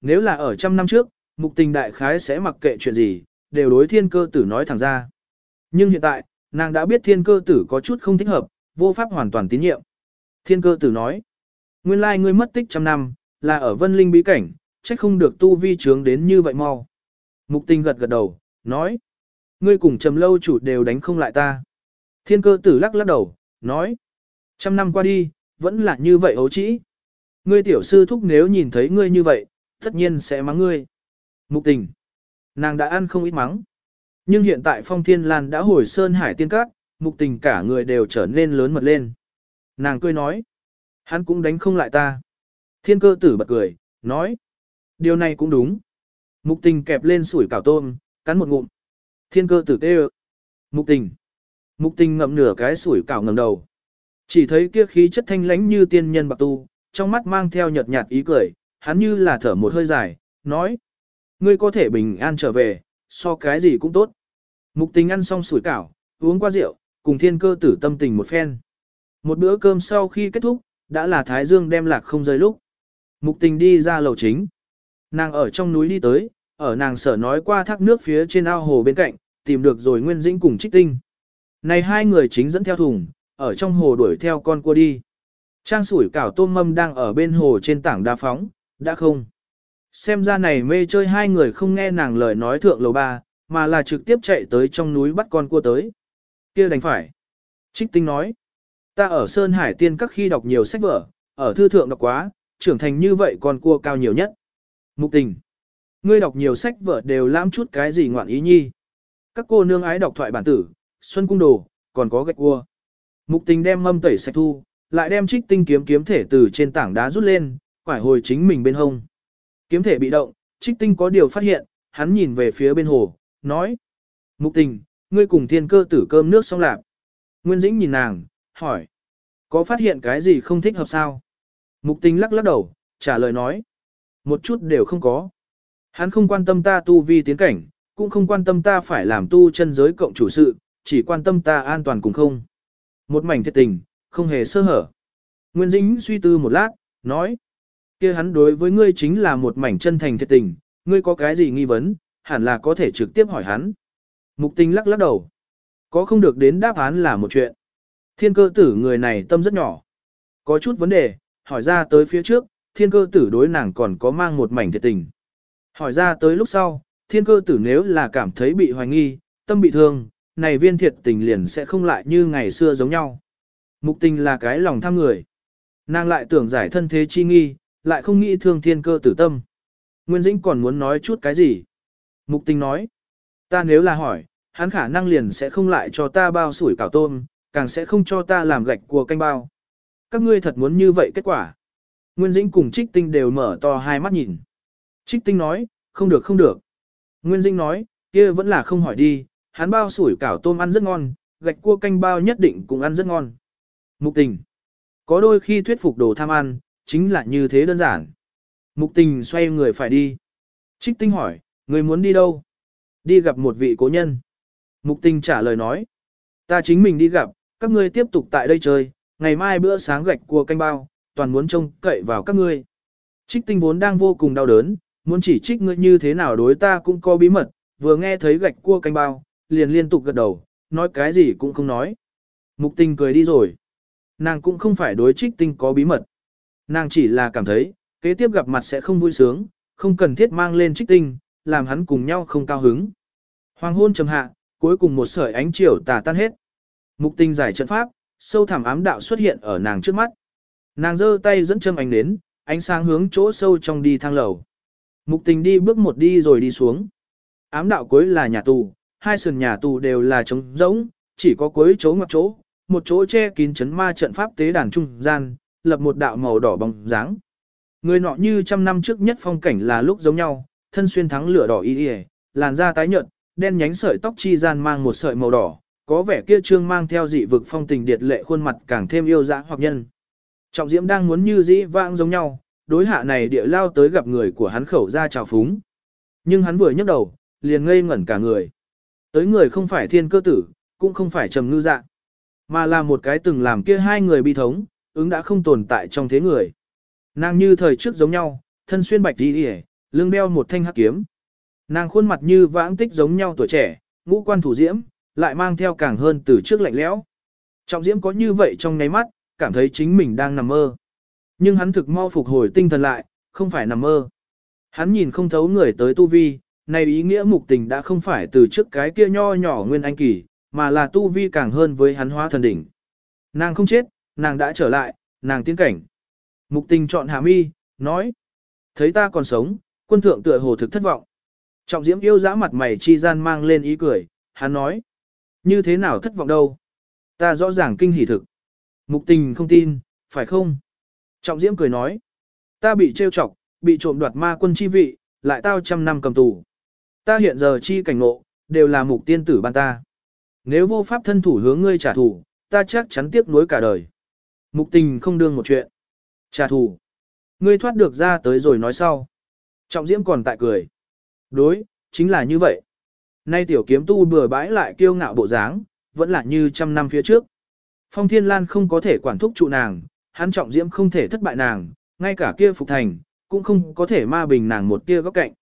nếu là ở trăm năm trước, mục tình đại khái sẽ mặc kệ chuyện gì, đều đối thiên cơ tử nói thẳng ra. Nhưng hiện tại, nàng đã biết thiên cơ tử có chút không thích hợp, vô pháp hoàn toàn tín nhiệm. Thiên cơ tử nói, nguyên lai ngươi mất tích trăm năm, là ở vân linh bí cảnh, trách không được tu vi trướng đến như vậy mau. Mục tình gật gật đầu, nói, ngươi cùng trầm lâu chủ đều đánh không lại ta. Thiên cơ tử lắc lắc đầu, nói, trăm năm qua đi, vẫn là như vậy ấu trĩ. Ngươi tiểu sư thúc nếu nhìn thấy ngươi như vậy, tất nhiên sẽ mắng ngươi. Mục tình, nàng đã ăn không ít mắng. Nhưng hiện tại phong thiên lan đã hồi sơn hải tiên các, mục tình cả người đều trở nên lớn mật lên. Nàng cười nói, hắn cũng đánh không lại ta. Thiên cơ tử bật cười, nói, điều này cũng đúng. Mục tình kẹp lên sủi cảo tôm, cắn một ngụm. Thiên cơ tử tê Mục tình. Mục tình ngậm nửa cái sủi cảo ngầm đầu. Chỉ thấy kia khí chất thanh lãnh như tiên nhân bạc tu, trong mắt mang theo nhợt nhạt ý cười, hắn như là thở một hơi dài, nói. Ngươi có thể bình an trở về, so cái gì cũng tốt. Mục tình ăn xong sủi cảo, uống qua rượu, cùng thiên cơ tử tâm tình một phen. Một bữa cơm sau khi kết thúc, đã là Thái Dương đem lạc không rơi lúc. Mục tình đi ra lầu chính. Nàng ở trong núi đi tới, ở nàng sở nói qua thác nước phía trên ao hồ bên cạnh, tìm được rồi Nguyên Dĩnh cùng Trích Tinh. Này hai người chính dẫn theo thùng, ở trong hồ đuổi theo con cua đi. Trang sủi cảo tôm mâm đang ở bên hồ trên tảng đa phóng, đã không. Xem ra này mê chơi hai người không nghe nàng lời nói thượng lầu ba, mà là trực tiếp chạy tới trong núi bắt con cua tới. kia đánh phải. Trích tinh nói, ta ở Sơn Hải Tiên các khi đọc nhiều sách vở, ở thư thượng đọc quá, trưởng thành như vậy con cua cao nhiều nhất. Mục tình. Ngươi đọc nhiều sách vở đều lãm chút cái gì ngoạn ý nhi. Các cô nương ái đọc thoại bản tử, xuân cung đồ, còn có gạch cua. Mục tình đem mâm tẩy sạch thu, lại đem trích tinh kiếm kiếm thể từ trên tảng đá rút lên, quải hồi chính mình bên hông. Kiếm thể bị động, trích tinh có điều phát hiện, hắn nhìn về phía bên hồ, nói. Mục tình, ngươi cùng thiên cơ tử cơm nước xong lạp. Nguyên dĩnh nhìn nàng, hỏi. Có phát hiện cái gì không thích hợp sao? Mục tình lắc lắc đầu, trả lời nói. Một chút đều không có. Hắn không quan tâm ta tu vi tiến cảnh, cũng không quan tâm ta phải làm tu chân giới cộng chủ sự, chỉ quan tâm ta an toàn cùng không. Một mảnh thiệt tình, không hề sơ hở. Nguyên Dĩnh suy tư một lát, nói kia hắn đối với ngươi chính là một mảnh chân thành thiệt tình, ngươi có cái gì nghi vấn, hẳn là có thể trực tiếp hỏi hắn. Mục tình lắc lắc đầu. Có không được đến đáp án là một chuyện. Thiên cơ tử người này tâm rất nhỏ. Có chút vấn đề, hỏi ra tới phía trước, thiên cơ tử đối nàng còn có mang một mảnh thiệt tình. Hỏi ra tới lúc sau, thiên cơ tử nếu là cảm thấy bị hoài nghi, tâm bị thương, này viên thiệt tình liền sẽ không lại như ngày xưa giống nhau. Mục tình là cái lòng tham người. Nàng lại tưởng giải thân thế chi nghi, lại không nghĩ thương thiên cơ tử tâm. Nguyên Dĩnh còn muốn nói chút cái gì? Mục tình nói, ta nếu là hỏi, hắn khả năng liền sẽ không lại cho ta bao sủi cảo tôm, càng sẽ không cho ta làm gạch của canh bao. Các ngươi thật muốn như vậy kết quả. Nguyên Dĩnh cùng Trích Tinh đều mở to hai mắt nhìn. Trích Tinh nói, không được không được. Nguyên Dĩnh nói, kia vẫn là không hỏi đi, hắn bao sủi cảo tôm ăn rất ngon, gạch cua canh bao nhất định cũng ăn rất ngon. Mục tình. Có đôi khi thuyết phục đồ tham ăn, chính là như thế đơn giản. Mục tình xoay người phải đi. Trích tinh hỏi, người muốn đi đâu? Đi gặp một vị cố nhân. Mục tình trả lời nói. Ta chính mình đi gặp, các ngươi tiếp tục tại đây chơi, ngày mai bữa sáng gạch cua canh bao, toàn muốn trông cậy vào các ngươi. Trích tinh vốn đang vô cùng đau đớn, muốn chỉ trích ngươi như thế nào đối ta cũng có bí mật, vừa nghe thấy gạch cua canh bao, liền liên tục gật đầu, nói cái gì cũng không nói. Mục tình cười đi rồi. Nàng cũng không phải đối trích tinh có bí mật. Nàng chỉ là cảm thấy, kế tiếp gặp mặt sẽ không vui sướng, không cần thiết mang lên trích tinh, làm hắn cùng nhau không cao hứng. Hoàng hôn trầm hạ, cuối cùng một sợi ánh chiều tà tan hết. Mục Tinh giải trận pháp, sâu thẳm ám đạo xuất hiện ở nàng trước mắt. Nàng giơ tay dẫn châm ánh đến, ánh sáng hướng chỗ sâu trong đi thang lầu. Mục tình đi bước một đi rồi đi xuống. Ám đạo cuối là nhà tù, hai sườn nhà tù đều là trống rỗng, chỉ có cuối chỗ ngoặc chỗ, một chỗ che kín chấn ma trận pháp tế đàn trung gian, lập một đạo màu đỏ bóng dáng. Người nọ như trăm năm trước nhất phong cảnh là lúc giống nhau, thân xuyên thắng lửa đỏ y y, làn da tái nhợt, đen nhánh sợi tóc chi gian mang một sợi màu đỏ, có vẻ kia trương mang theo dị vực phong tình điệt lệ khuôn mặt càng thêm yêu dã hoặc nhân. Trọng Diễm đang muốn như dĩ vãng giống nhau, đối hạ này địa lao tới gặp người của hắn khẩu ra chào phúng. Nhưng hắn vừa nhấc đầu, liền ngây ngẩn cả người. Tới người không phải thiên cơ tử, cũng không phải trầm ngư dạ, mà là một cái từng làm kia hai người bi thống, ứng đã không tồn tại trong thế người. Nàng như thời trước giống nhau, thân xuyên bạch đi đi lưng đeo một thanh hắc kiếm. Nàng khuôn mặt như vãng tích giống nhau tuổi trẻ, ngũ quan thủ diễm, lại mang theo càng hơn từ trước lạnh lẽo. Trọng diễm có như vậy trong ngáy mắt, cảm thấy chính mình đang nằm mơ. Nhưng hắn thực mau phục hồi tinh thần lại, không phải nằm mơ. Hắn nhìn không thấu người tới tu vi, này ý nghĩa mục tình đã không phải từ trước cái kia nho nhỏ nguyên anh kỳ, mà là tu vi càng hơn với hắn hóa thần đỉnh. Nàng không chết, nàng đã trở lại, nàng tiến cảnh. Mục tình chọn hàm mi, nói. Thấy ta còn sống, quân thượng tựa hồ thực thất vọng. Trọng diễm yêu dã mặt mày chi gian mang lên ý cười, hắn nói. Như thế nào thất vọng đâu? Ta rõ ràng kinh hỉ thực. Mục tình không tin, phải không? Trọng diễm cười nói. Ta bị trêu chọc, bị trộm đoạt ma quân chi vị, lại tao trăm năm cầm tù. Ta hiện giờ chi cảnh ngộ, đều là mục tiên tử ban ta. Nếu vô pháp thân thủ hướng ngươi trả thù, ta chắc chắn tiếc nuối cả đời. Mục tình không đương một chuyện. Trả thù. Ngươi thoát được ra tới rồi nói sau. Trọng diễm còn tại cười. Đối, chính là như vậy. Nay tiểu kiếm tu bừa bãi lại kiêu ngạo bộ dáng, vẫn là như trăm năm phía trước. Phong Thiên Lan không có thể quản thúc trụ nàng, hắn trọng diễm không thể thất bại nàng, ngay cả kia phục thành, cũng không có thể ma bình nàng một tia góc cạnh.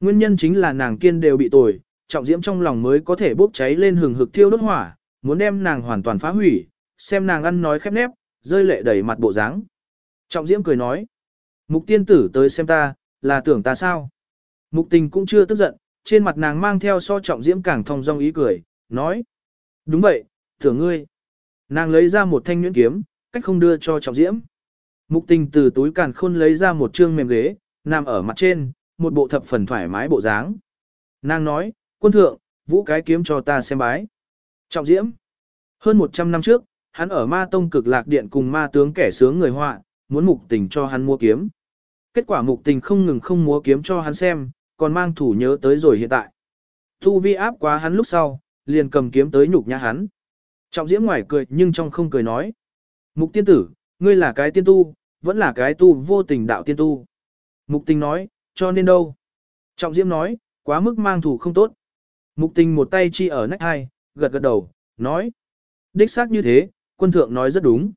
Nguyên nhân chính là nàng kiên đều bị tồi, trọng diễm trong lòng mới có thể bốc cháy lên hừng hực thiêu đốt hỏa, muốn đem nàng hoàn toàn phá hủy, xem nàng ăn nói khép nép, rơi lệ đầy mặt bộ dáng. Trọng diễm cười nói, mục tiên tử tới xem ta, là tưởng ta sao? Mục tình cũng chưa tức giận, trên mặt nàng mang theo so trọng diễm càng thông dong ý cười, nói, đúng vậy, tưởng ngươi. Nàng lấy ra một thanh nhuyễn kiếm, cách không đưa cho trọng diễm. Mục tình từ túi càn khôn lấy ra một trương mềm ghế, nằm ở mặt trên, một bộ thập phần thoải mái bộ dáng. Nàng nói, quân thượng, vũ cái kiếm cho ta xem bái. Trọng diễm. Hơn 100 năm trước, hắn ở ma tông cực lạc điện cùng ma tướng kẻ sướng người họa, muốn mục tình cho hắn mua kiếm. Kết quả mục tình không ngừng không mua kiếm cho hắn xem, còn mang thủ nhớ tới rồi hiện tại. Thu vi áp quá hắn lúc sau, liền cầm kiếm tới nhục nhã hắn. Trọng diễm ngoài cười nhưng trong không cười nói. Mục tiên tử, ngươi là cái tiên tu, vẫn là cái tu vô tình đạo tiên tu. Mục tình nói, cho nên đâu? Trọng diễm nói, quá mức mang thủ không tốt. Mục tình một tay chi ở nách hai, gật gật đầu, nói. Đích xác như thế, quân thượng nói rất đúng.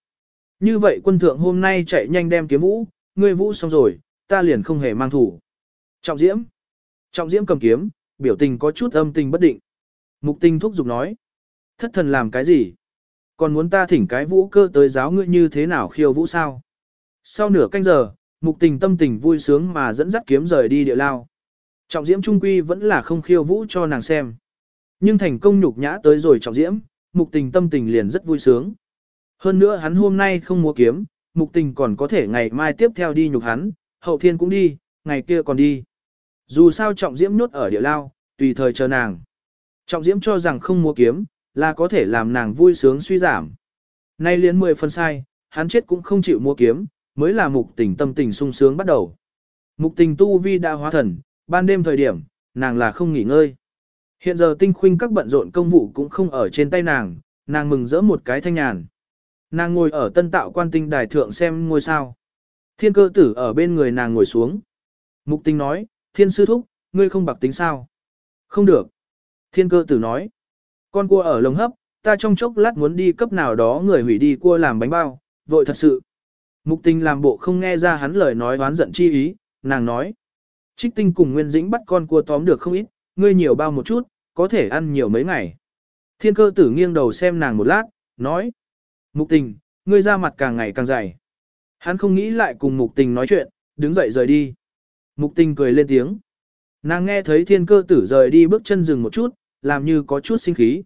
Như vậy quân thượng hôm nay chạy nhanh đem kiếm vũ, ngươi vũ xong rồi, ta liền không hề mang thủ. Trọng diễm. Trọng diễm cầm kiếm, biểu tình có chút âm tình bất định. Mục tình thúc giục nói. Thất thần làm cái gì? Còn muốn ta thỉnh cái vũ cơ tới giáo ngươi như thế nào khiêu vũ sao? Sau nửa canh giờ, mục tình tâm tình vui sướng mà dẫn dắt kiếm rời đi địa lao. Trọng diễm trung quy vẫn là không khiêu vũ cho nàng xem. Nhưng thành công nhục nhã tới rồi trọng diễm, mục tình tâm tình liền rất vui sướng. Hơn nữa hắn hôm nay không mua kiếm, mục tình còn có thể ngày mai tiếp theo đi nhục hắn, hậu thiên cũng đi, ngày kia còn đi. Dù sao trọng diễm nhốt ở địa lao, tùy thời chờ nàng. Trọng diễm cho rằng không mua kiếm, là có thể làm nàng vui sướng suy giảm. Nay liền 10 phân sai, hắn chết cũng không chịu mua kiếm, mới là mục tình tâm tình sung sướng bắt đầu. Mục tình tu vi đã hóa thần, ban đêm thời điểm, nàng là không nghỉ ngơi. Hiện giờ tinh khuynh các bận rộn công vụ cũng không ở trên tay nàng, nàng mừng rỡ một cái thanh nhàn. Nàng ngồi ở tân tạo quan tinh đài thượng xem ngôi sao. Thiên cơ tử ở bên người nàng ngồi xuống. Mục Tinh nói, thiên sư thúc, ngươi không bạc tính sao? Không được. Thiên cơ tử nói, con cua ở lồng hấp, ta trong chốc lát muốn đi cấp nào đó người hủy đi cua làm bánh bao, vội thật sự. Mục Tinh làm bộ không nghe ra hắn lời nói oán giận chi ý, nàng nói. Trích tinh cùng Nguyên Dĩnh bắt con cua tóm được không ít, ngươi nhiều bao một chút, có thể ăn nhiều mấy ngày. Thiên cơ tử nghiêng đầu xem nàng một lát, nói. Mục tình, ngươi ra mặt càng ngày càng dày. Hắn không nghĩ lại cùng mục tình nói chuyện, đứng dậy rời đi. Mục tình cười lên tiếng. Nàng nghe thấy thiên cơ tử rời đi bước chân dừng một chút, làm như có chút sinh khí.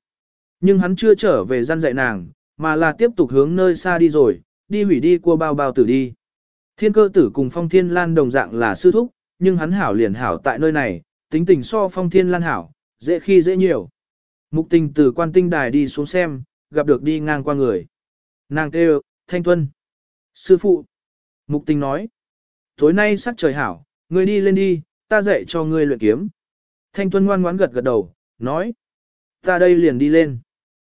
Nhưng hắn chưa trở về gian dạy nàng, mà là tiếp tục hướng nơi xa đi rồi, đi hủy đi cua bao bao tử đi. Thiên cơ tử cùng phong thiên lan đồng dạng là sư thúc, nhưng hắn hảo liền hảo tại nơi này, tính tình so phong thiên lan hảo, dễ khi dễ nhiều. Mục tình từ quan tinh đài đi xuống xem, gặp được đi ngang qua người. Nàng kêu, thanh tuân. Sư phụ. Mục tình nói. Tối nay sắc trời hảo, ngươi đi lên đi, ta dạy cho ngươi luyện kiếm. Thanh tuân ngoan ngoãn gật gật đầu, nói. Ta đây liền đi lên.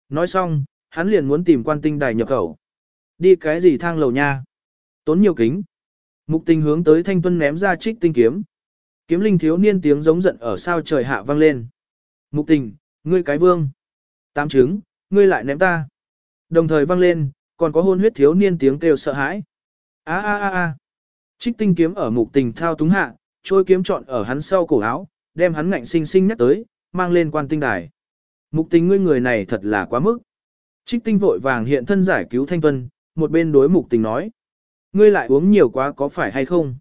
Nói xong, hắn liền muốn tìm quan tinh đài nhập khẩu. Đi cái gì thang lầu nha? Tốn nhiều kính. Mục tình hướng tới thanh tuân ném ra trích tinh kiếm. Kiếm linh thiếu niên tiếng giống giận ở sao trời hạ vang lên. Mục tình, ngươi cái vương. Tám trứng, ngươi lại ném ta. Đồng thời vang lên, còn có hôn huyết thiếu niên tiếng kêu sợ hãi. A a a a. Trích tinh kiếm ở mục tình thao túng hạ, trôi kiếm trọn ở hắn sau cổ áo, đem hắn ngạnh sinh sinh nhắc tới, mang lên quan tinh đài. Mục tình ngươi người này thật là quá mức. Trích tinh vội vàng hiện thân giải cứu thanh tuân, một bên đối mục tình nói. Ngươi lại uống nhiều quá có phải hay không?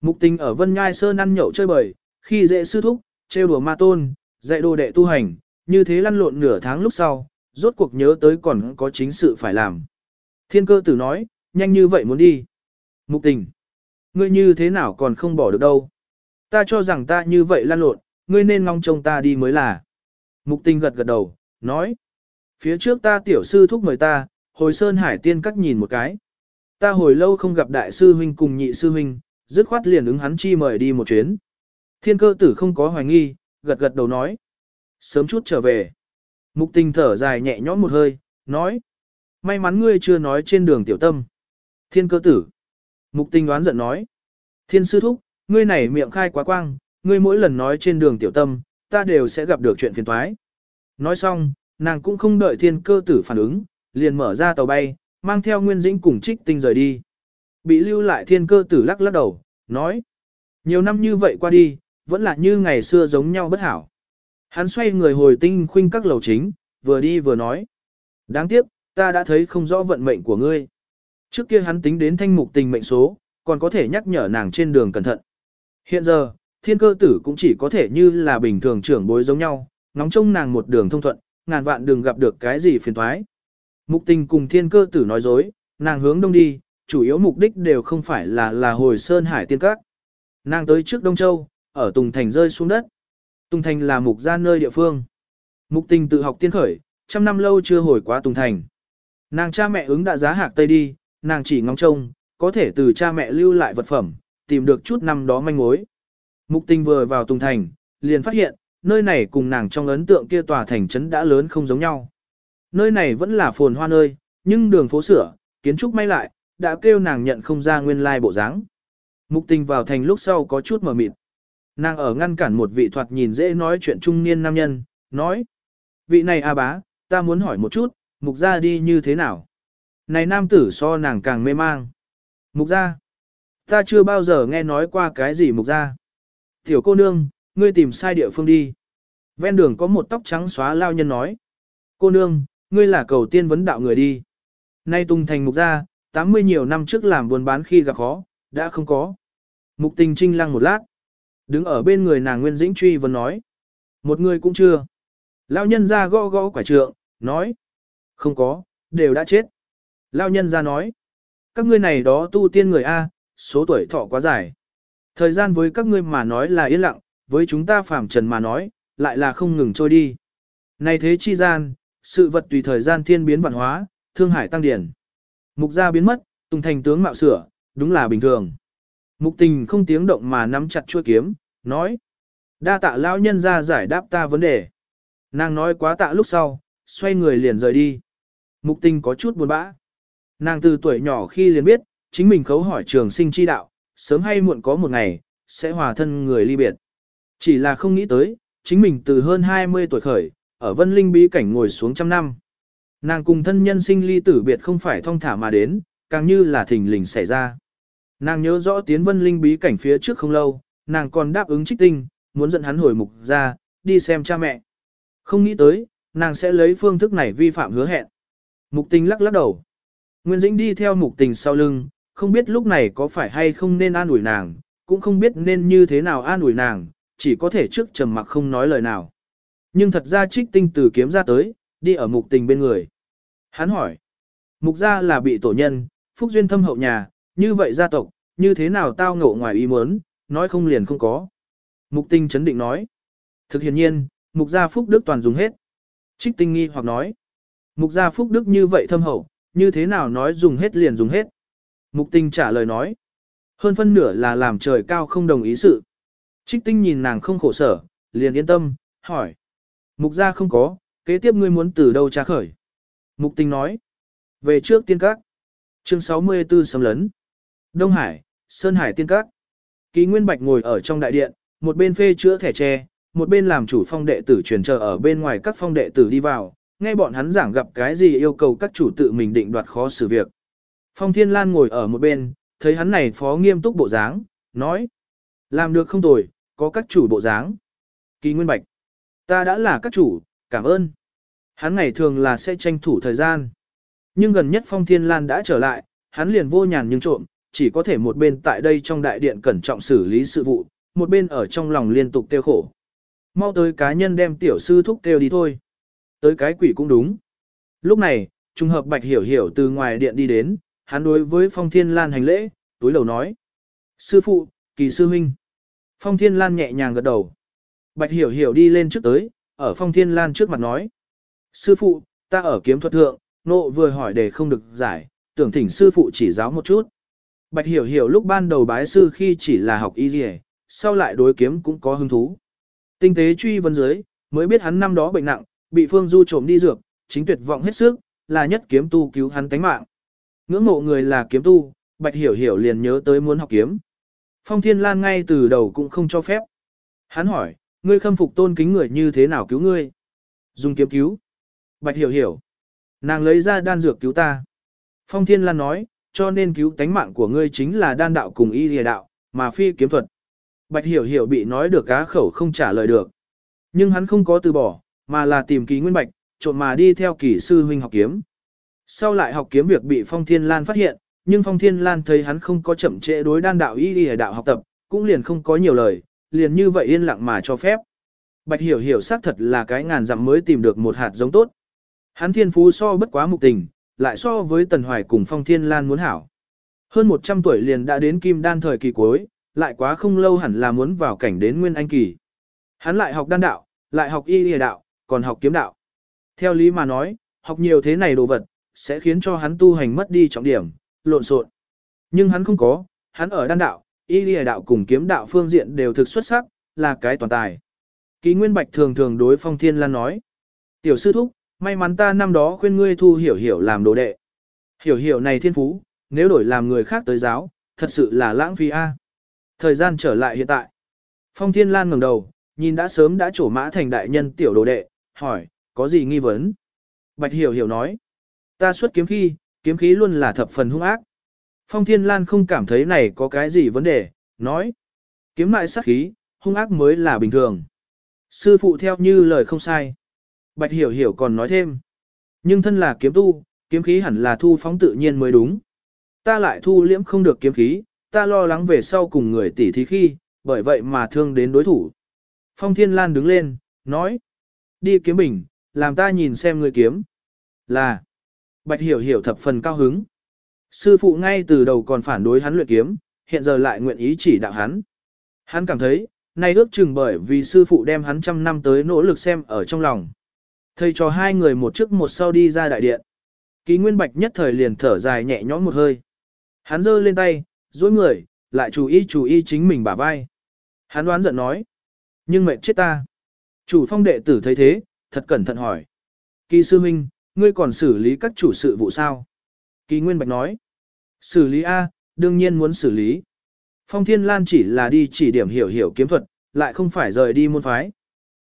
Mục tình ở Vân Nhai Sơn ăn nhậu chơi bời, khi dễ sư thúc, trêu đùa ma tôn, dạy đồ đệ tu hành, như thế lăn lộn nửa tháng lúc sau, rốt cuộc nhớ tới còn có chính sự phải làm. Thiên cơ tử nói, nhanh như vậy muốn đi. Mục tình, ngươi như thế nào còn không bỏ được đâu. Ta cho rằng ta như vậy lan lộn, ngươi nên ngong trông ta đi mới là. Mục tình gật gật đầu, nói. Phía trước ta tiểu sư thúc mời ta, hồi sơn hải tiên cắt nhìn một cái. Ta hồi lâu không gặp đại sư huynh cùng nhị sư huynh, dứt khoát liền ứng hắn chi mời đi một chuyến. Thiên cơ tử không có hoài nghi, gật gật đầu nói. Sớm chút trở về. Mục tình thở dài nhẹ nhõm một hơi, nói. May mắn ngươi chưa nói trên đường tiểu tâm. Thiên cơ tử. Mục tình đoán giận nói. Thiên sư thúc, ngươi này miệng khai quá quang, ngươi mỗi lần nói trên đường tiểu tâm, ta đều sẽ gặp được chuyện phiền toái. Nói xong, nàng cũng không đợi thiên cơ tử phản ứng, liền mở ra tàu bay, mang theo Nguyên Dĩnh cùng trích tinh rời đi. Bị lưu lại thiên cơ tử lắc lắc đầu, nói. Nhiều năm như vậy qua đi, vẫn là như ngày xưa giống nhau bất hảo. Hắn xoay người hồi tinh khuynh các lầu chính, vừa đi vừa nói. Đáng tiếc, ta đã thấy không rõ vận mệnh của ngươi. Trước kia hắn tính đến thanh mục tình mệnh số, còn có thể nhắc nhở nàng trên đường cẩn thận. Hiện giờ, thiên cơ tử cũng chỉ có thể như là bình thường trưởng bối giống nhau, ngóng trông nàng một đường thông thuận, ngàn vạn đừng gặp được cái gì phiền thoái. Mục tình cùng thiên cơ tử nói dối, nàng hướng đông đi, chủ yếu mục đích đều không phải là là hồi sơn hải tiên các. Nàng tới trước Đông Châu, ở Tùng Thành rơi xuống đất. Tùng Thành là mục gia nơi địa phương. Mục tình tự học tiên khởi, trăm năm lâu chưa hồi quá Tùng Thành. Nàng cha mẹ ứng đã giá hạc Tây đi, nàng chỉ ngóng trông, có thể từ cha mẹ lưu lại vật phẩm, tìm được chút năm đó manh mối. Mục tình vừa vào Tùng Thành, liền phát hiện, nơi này cùng nàng trong ấn tượng kia tòa thành trấn đã lớn không giống nhau. Nơi này vẫn là phồn hoa nơi, nhưng đường phố sửa, kiến trúc may lại, đã kêu nàng nhận không ra nguyên lai bộ dáng. Mục tình vào thành lúc sau có chút mờ mịt. Nàng ở ngăn cản một vị thoạt nhìn dễ nói chuyện trung niên nam nhân, nói. Vị này a bá, ta muốn hỏi một chút, mục ra đi như thế nào? Này nam tử so nàng càng mê mang. Mục ra. Ta chưa bao giờ nghe nói qua cái gì mục ra. Tiểu cô nương, ngươi tìm sai địa phương đi. Ven đường có một tóc trắng xóa lao nhân nói. Cô nương, ngươi là cầu tiên vấn đạo người đi. Nay tung thành mục ra, 80 nhiều năm trước làm buôn bán khi gặp khó, đã không có. Mục tình trinh lăng một lát. Đứng ở bên người nàng Nguyên Dĩnh truy vấn nói. Một người cũng chưa. Lao nhân ra gõ gõ quả trượng, nói. Không có, đều đã chết. Lao nhân ra nói. Các ngươi này đó tu tiên người A, số tuổi thọ quá dài. Thời gian với các ngươi mà nói là yên lặng, với chúng ta phàm trần mà nói, lại là không ngừng trôi đi. Này thế chi gian, sự vật tùy thời gian thiên biến vạn hóa, thương hải tăng điển. Mục gia biến mất, tùng thành tướng mạo sửa, đúng là bình thường. Mục tình không tiếng động mà nắm chặt chuôi kiếm, nói. Đa tạ lão nhân ra giải đáp ta vấn đề. Nàng nói quá tạ lúc sau, xoay người liền rời đi. Mục tình có chút buồn bã. Nàng từ tuổi nhỏ khi liền biết, chính mình khấu hỏi trường sinh chi đạo, sớm hay muộn có một ngày, sẽ hòa thân người ly biệt. Chỉ là không nghĩ tới, chính mình từ hơn 20 tuổi khởi, ở vân linh bí cảnh ngồi xuống trăm năm. Nàng cùng thân nhân sinh ly tử biệt không phải thong thả mà đến, càng như là thình lình xảy ra. Nàng nhớ rõ tiến vân linh bí cảnh phía trước không lâu, nàng còn đáp ứng trích tinh, muốn dẫn hắn hồi mục ra, đi xem cha mẹ. Không nghĩ tới, nàng sẽ lấy phương thức này vi phạm hứa hẹn. Mục tình lắc lắc đầu. Nguyên Dĩnh đi theo mục tình sau lưng, không biết lúc này có phải hay không nên an ủi nàng, cũng không biết nên như thế nào an ủi nàng, chỉ có thể trước trầm mặc không nói lời nào. Nhưng thật ra trích tinh từ kiếm ra tới, đi ở mục tình bên người. Hắn hỏi, mục gia là bị tổ nhân, phúc duyên thâm hậu nhà, như vậy gia tộc, như thế nào tao ngộ ngoài ý muốn, nói không liền không có. Mục tinh chấn định nói, thực hiện nhiên, mục gia phúc đức toàn dùng hết. Trích tinh nghi hoặc nói, mục gia phúc đức như vậy thâm hậu, như thế nào nói dùng hết liền dùng hết. Mục tinh trả lời nói, hơn phân nửa là làm trời cao không đồng ý sự. Trích tinh nhìn nàng không khổ sở, liền yên tâm, hỏi. Mục gia không có, kế tiếp ngươi muốn từ đâu tra khởi. Mục tinh nói. Về trước tiên các. Chương 64 sấm lấn. Đông Hải, Sơn Hải tiên các. Ký Nguyên Bạch ngồi ở trong đại điện, một bên phê chữa thẻ tre, một bên làm chủ phong đệ tử truyền chờ ở bên ngoài các phong đệ tử đi vào, nghe bọn hắn giảng gặp cái gì yêu cầu các chủ tự mình định đoạt khó xử việc. Phong Thiên Lan ngồi ở một bên, thấy hắn này phó nghiêm túc bộ dáng, nói. Làm được không tồi, có các chủ bộ dáng. Kỳ Nguyên Bạch. Ta đã là các chủ, cảm ơn. Hắn ngày thường là sẽ tranh thủ thời gian. Nhưng gần nhất Phong Thiên Lan đã trở lại, hắn liền vô nhàn nhưng trộm, chỉ có thể một bên tại đây trong đại điện cẩn trọng xử lý sự vụ, một bên ở trong lòng liên tục tiêu khổ. Mau tới cá nhân đem tiểu sư thúc kêu đi thôi. Tới cái quỷ cũng đúng. Lúc này, trùng hợp Bạch Hiểu Hiểu từ ngoài điện đi đến, hắn đối với Phong Thiên Lan hành lễ, túi lầu nói. Sư phụ, kỳ sư huynh. Phong Thiên Lan nhẹ nhàng gật đầu. Bạch Hiểu Hiểu đi lên trước tới, ở Phong Thiên Lan trước mặt nói. Sư phụ, ta ở kiếm thuật thượng, nộ vừa hỏi để không được giải, tưởng thỉnh sư phụ chỉ giáo một chút. Bạch Hiểu Hiểu lúc ban đầu bái sư khi chỉ là học y dì sau lại đối kiếm cũng có hứng thú. Tinh tế truy vấn dưới, mới biết hắn năm đó bệnh nặng, bị Phương Du trộm đi dược, chính tuyệt vọng hết sức, là nhất kiếm tu cứu hắn tánh mạng. Ngưỡng mộ người là kiếm tu, Bạch Hiểu Hiểu liền nhớ tới muốn học kiếm. Phong Thiên Lan ngay từ đầu cũng không cho phép. Hắn hỏi, ngươi khâm phục tôn kính người như thế nào cứu ngươi? Dùng kiếm cứu. Bạch Hiểu Hiểu. Nàng lấy ra đan dược cứu ta. Phong Thiên Lan nói, cho nên cứu tánh mạng của ngươi chính là đan đạo cùng y lìa đạo, mà phi kiếm thuật. Bạch Hiểu Hiểu bị nói được cá khẩu không trả lời được. Nhưng hắn không có từ bỏ, mà là tìm ký nguyên bạch, trộn mà đi theo kỳ sư huynh học kiếm. Sau lại học kiếm việc bị Phong Thiên Lan phát hiện, nhưng Phong Thiên Lan thấy hắn không có chậm trễ đối đan đạo y y đạo học tập, cũng liền không có nhiều lời, liền như vậy yên lặng mà cho phép. Bạch Hiểu Hiểu xác thật là cái ngàn dặm mới tìm được một hạt giống tốt. Hắn thiên phú so bất quá mục tình, lại so với Tần Hoài cùng Phong Thiên Lan muốn hảo. Hơn 100 tuổi liền đã đến kim đan thời kỳ cuối, lại quá không lâu hẳn là muốn vào cảnh đến nguyên anh kỳ. Hắn lại học đan đạo, lại học y y đạo, còn học kiếm đạo. Theo lý mà nói, học nhiều thế này đồ vật, sẽ khiến cho hắn tu hành mất đi trọng điểm, lộn xộn. Nhưng hắn không có, hắn ở đan đạo, y y đạo cùng kiếm đạo phương diện đều thực xuất sắc, là cái toàn tài. Ký Nguyên Bạch thường thường đối Phong Thiên Lan nói. Tiểu sư thúc, may mắn ta năm đó khuyên ngươi thu hiểu hiểu làm đồ đệ. Hiểu hiểu này thiên phú, nếu đổi làm người khác tới giáo, thật sự là lãng phí a. Thời gian trở lại hiện tại. Phong Thiên Lan ngẩng đầu, nhìn đã sớm đã trổ mã thành đại nhân tiểu đồ đệ, hỏi, có gì nghi vấn? Bạch Hiểu Hiểu nói, ta xuất kiếm khi, kiếm khí luôn là thập phần hung ác. Phong Thiên Lan không cảm thấy này có cái gì vấn đề, nói, kiếm lại sát khí, hung ác mới là bình thường. Sư phụ theo như lời không sai. Bạch Hiểu Hiểu còn nói thêm, nhưng thân là kiếm tu, kiếm khí hẳn là thu phóng tự nhiên mới đúng. Ta lại thu liễm không được kiếm khí, ta lo lắng về sau cùng người tỉ thí khi, bởi vậy mà thương đến đối thủ. Phong Thiên Lan đứng lên, nói, đi kiếm bình, làm ta nhìn xem người kiếm. Là, Bạch Hiểu Hiểu thập phần cao hứng. Sư phụ ngay từ đầu còn phản đối hắn luyện kiếm, hiện giờ lại nguyện ý chỉ đạo hắn. Hắn cảm thấy, nay ước chừng bởi vì sư phụ đem hắn trăm năm tới nỗ lực xem ở trong lòng. Thầy cho hai người một trước một sau đi ra đại điện. Ký Nguyên Bạch nhất thời liền thở dài nhẹ nhõm một hơi. Hắn giơ lên tay, duỗi người, lại chú ý chú ý chính mình bả vai. Hắn đoán giận nói. Nhưng mệt chết ta. Chủ phong đệ tử thấy thế, thật cẩn thận hỏi. Kỳ sư minh, ngươi còn xử lý các chủ sự vụ sao? Kỳ Nguyên Bạch nói. Xử lý A, đương nhiên muốn xử lý. Phong Thiên Lan chỉ là đi chỉ điểm hiểu hiểu kiếm thuật, lại không phải rời đi môn phái.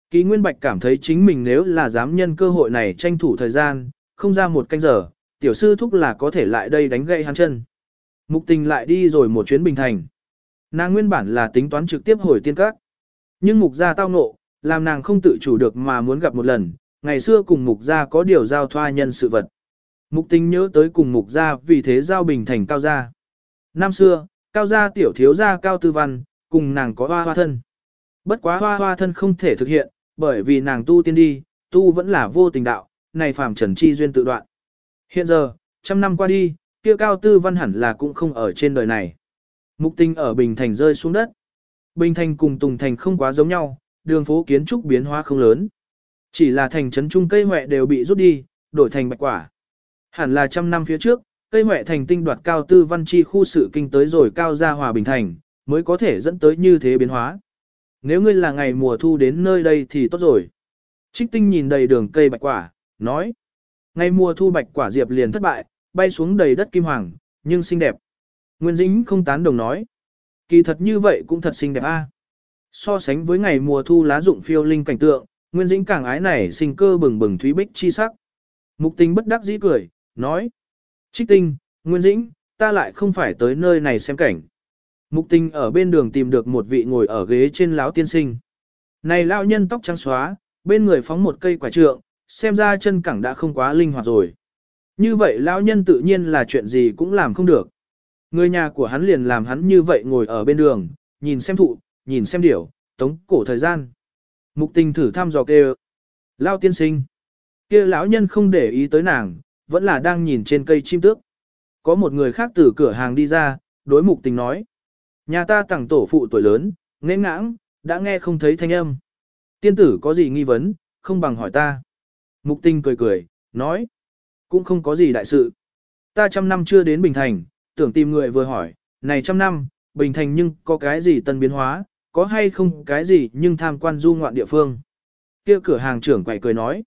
Kỳ Nguyên Bạch cảm thấy chính mình nếu là dám nhân cơ hội này tranh thủ thời gian, không ra một canh giờ, tiểu sư thúc là có thể lại đây đánh gậy hắn chân. Mục tình lại đi rồi một chuyến bình thành. Nàng nguyên bản là tính toán trực tiếp hồi tiên các. Nhưng mục gia tao ngộ, làm nàng không tự chủ được mà muốn gặp một lần, ngày xưa cùng mục gia có điều giao thoa nhân sự vật. Mục tính nhớ tới cùng mục gia vì thế giao bình thành cao gia. Năm xưa, cao gia tiểu thiếu gia cao tư văn, cùng nàng có hoa hoa thân. Bất quá hoa hoa thân không thể thực hiện, bởi vì nàng tu tiên đi, tu vẫn là vô tình đạo, này phàm trần chi duyên tự đoạn. Hiện giờ, trăm năm qua đi, kia cao tư văn hẳn là cũng không ở trên đời này. Mục Tinh ở Bình Thành rơi xuống đất. Bình Thành cùng Tùng Thành không quá giống nhau, đường phố kiến trúc biến hóa không lớn. Chỉ là thành trấn trung cây huệ đều bị rút đi, đổi thành bạch quả. Hẳn là trăm năm phía trước, cây huệ thành tinh đoạt cao tư văn chi khu sự kinh tới rồi cao gia hòa Bình Thành, mới có thể dẫn tới như thế biến hóa. Nếu ngươi là ngày mùa thu đến nơi đây thì tốt rồi. Trích tinh nhìn đầy đường cây bạch quả, nói. Ngày mùa thu bạch quả diệp liền thất bại, bay xuống đầy đất kim hoàng, nhưng xinh đẹp. Nguyên Dĩnh không tán đồng nói. Kỳ thật như vậy cũng thật xinh đẹp a. So sánh với ngày mùa thu lá rụng phiêu linh cảnh tượng, Nguyên Dĩnh càng ái này sinh cơ bừng bừng thúy bích chi sắc. Mục tình bất đắc dĩ cười, nói. Trích tinh, Nguyên Dĩnh, ta lại không phải tới nơi này xem cảnh. Mục tình ở bên đường tìm được một vị ngồi ở ghế trên lão tiên sinh. Này lão nhân tóc trắng xóa, bên người phóng một cây quả trượng, xem ra chân cẳng đã không quá linh hoạt rồi. Như vậy lão nhân tự nhiên là chuyện gì cũng làm không được. Người nhà của hắn liền làm hắn như vậy ngồi ở bên đường, nhìn xem thụ, nhìn xem điểu, tống cổ thời gian. Mục tình thử thăm dò kêu. Lao tiên sinh. kia lão nhân không để ý tới nàng, vẫn là đang nhìn trên cây chim tước. Có một người khác từ cửa hàng đi ra, đối mục tình nói. Nhà ta tặng tổ phụ tuổi lớn, nghe ngãng, đã nghe không thấy thanh âm. Tiên tử có gì nghi vấn, không bằng hỏi ta. Mục tình cười cười, nói. Cũng không có gì đại sự. Ta trăm năm chưa đến Bình Thành, tưởng tìm người vừa hỏi, này trăm năm, Bình Thành nhưng có cái gì tân biến hóa, có hay không cái gì nhưng tham quan du ngoạn địa phương. Kia cửa hàng trưởng quậy cười nói.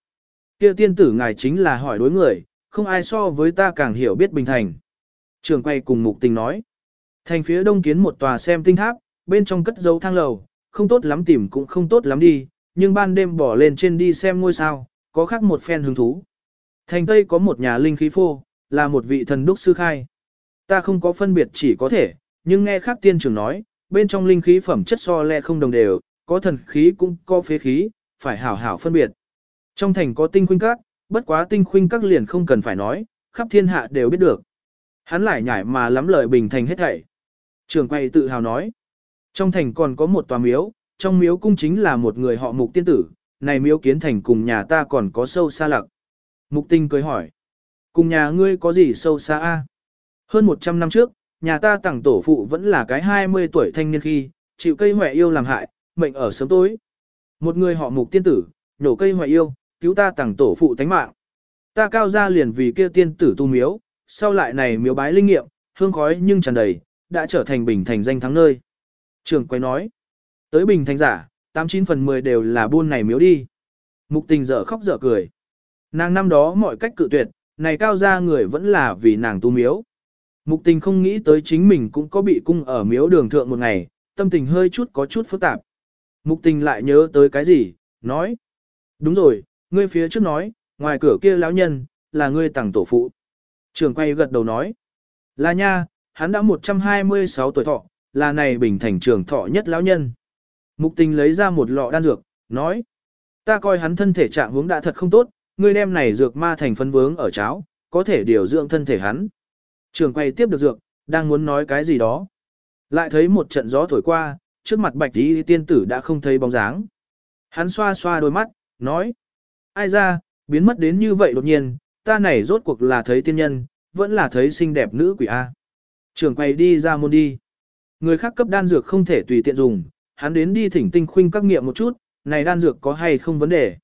Kia tiên tử ngài chính là hỏi đối người, không ai so với ta càng hiểu biết Bình Thành. Trưởng quay cùng mục tình nói. Thành phía đông kiến một tòa xem tinh tháp, bên trong cất dấu thang lầu, không tốt lắm tìm cũng không tốt lắm đi, nhưng ban đêm bỏ lên trên đi xem ngôi sao, có khác một phen hứng thú. Thành Tây có một nhà linh khí phô, là một vị thần đúc sư khai. Ta không có phân biệt chỉ có thể, nhưng nghe khác tiên trưởng nói, bên trong linh khí phẩm chất so le không đồng đều, có thần khí cũng có phế khí, phải hảo hảo phân biệt. Trong thành có tinh khuynh các, bất quá tinh khuynh các liền không cần phải nói, khắp thiên hạ đều biết được. Hắn lại nhảy mà lắm lời bình thành hết thảy. Trường quay tự hào nói, trong thành còn có một tòa miếu, trong miếu cung chính là một người họ mục tiên tử, này miếu kiến thành cùng nhà ta còn có sâu xa lặc. Mục tinh cười hỏi, cùng nhà ngươi có gì sâu xa a? Hơn 100 năm trước, nhà ta tặng tổ phụ vẫn là cái 20 tuổi thanh niên khi, chịu cây hoại yêu làm hại, mệnh ở sớm tối. Một người họ mục tiên tử, nhổ cây hoại yêu, cứu ta tặng tổ phụ tánh mạng. Ta cao ra liền vì kia tiên tử tu miếu, sau lại này miếu bái linh nghiệm, hương khói nhưng tràn đầy, đã trở thành bình thành danh thắng nơi. Trường quay nói, tới bình thành giả, 89 phần 10 đều là buôn này miếu đi. Mục tình dở khóc dở cười. Nàng năm đó mọi cách cự tuyệt, này cao ra người vẫn là vì nàng tu miếu. Mục tình không nghĩ tới chính mình cũng có bị cung ở miếu đường thượng một ngày, tâm tình hơi chút có chút phức tạp. Mục tình lại nhớ tới cái gì, nói. Đúng rồi, ngươi phía trước nói, ngoài cửa kia lão nhân, là ngươi tặng tổ phụ. Trường quay gật đầu nói. Là nha, hắn đã 126 tuổi thọ, là này bình thành trường thọ nhất lão nhân. Mục tình lấy ra một lọ đan dược, nói. Ta coi hắn thân thể trạng hướng đã thật không tốt, ngươi đem này dược ma thành phân vướng ở cháo, có thể điều dưỡng thân thể hắn. Trường quay tiếp được dược, đang muốn nói cái gì đó. Lại thấy một trận gió thổi qua, trước mặt bạch tí tiên tử đã không thấy bóng dáng. Hắn xoa xoa đôi mắt, nói. Ai ra, biến mất đến như vậy đột nhiên, ta này rốt cuộc là thấy tiên nhân, vẫn là thấy xinh đẹp nữ quỷ A. Trường quay đi ra môn đi. Người khác cấp đan dược không thể tùy tiện dùng, hắn đến đi thỉnh tinh khuynh các nghiệm một chút, này đan dược có hay không vấn đề.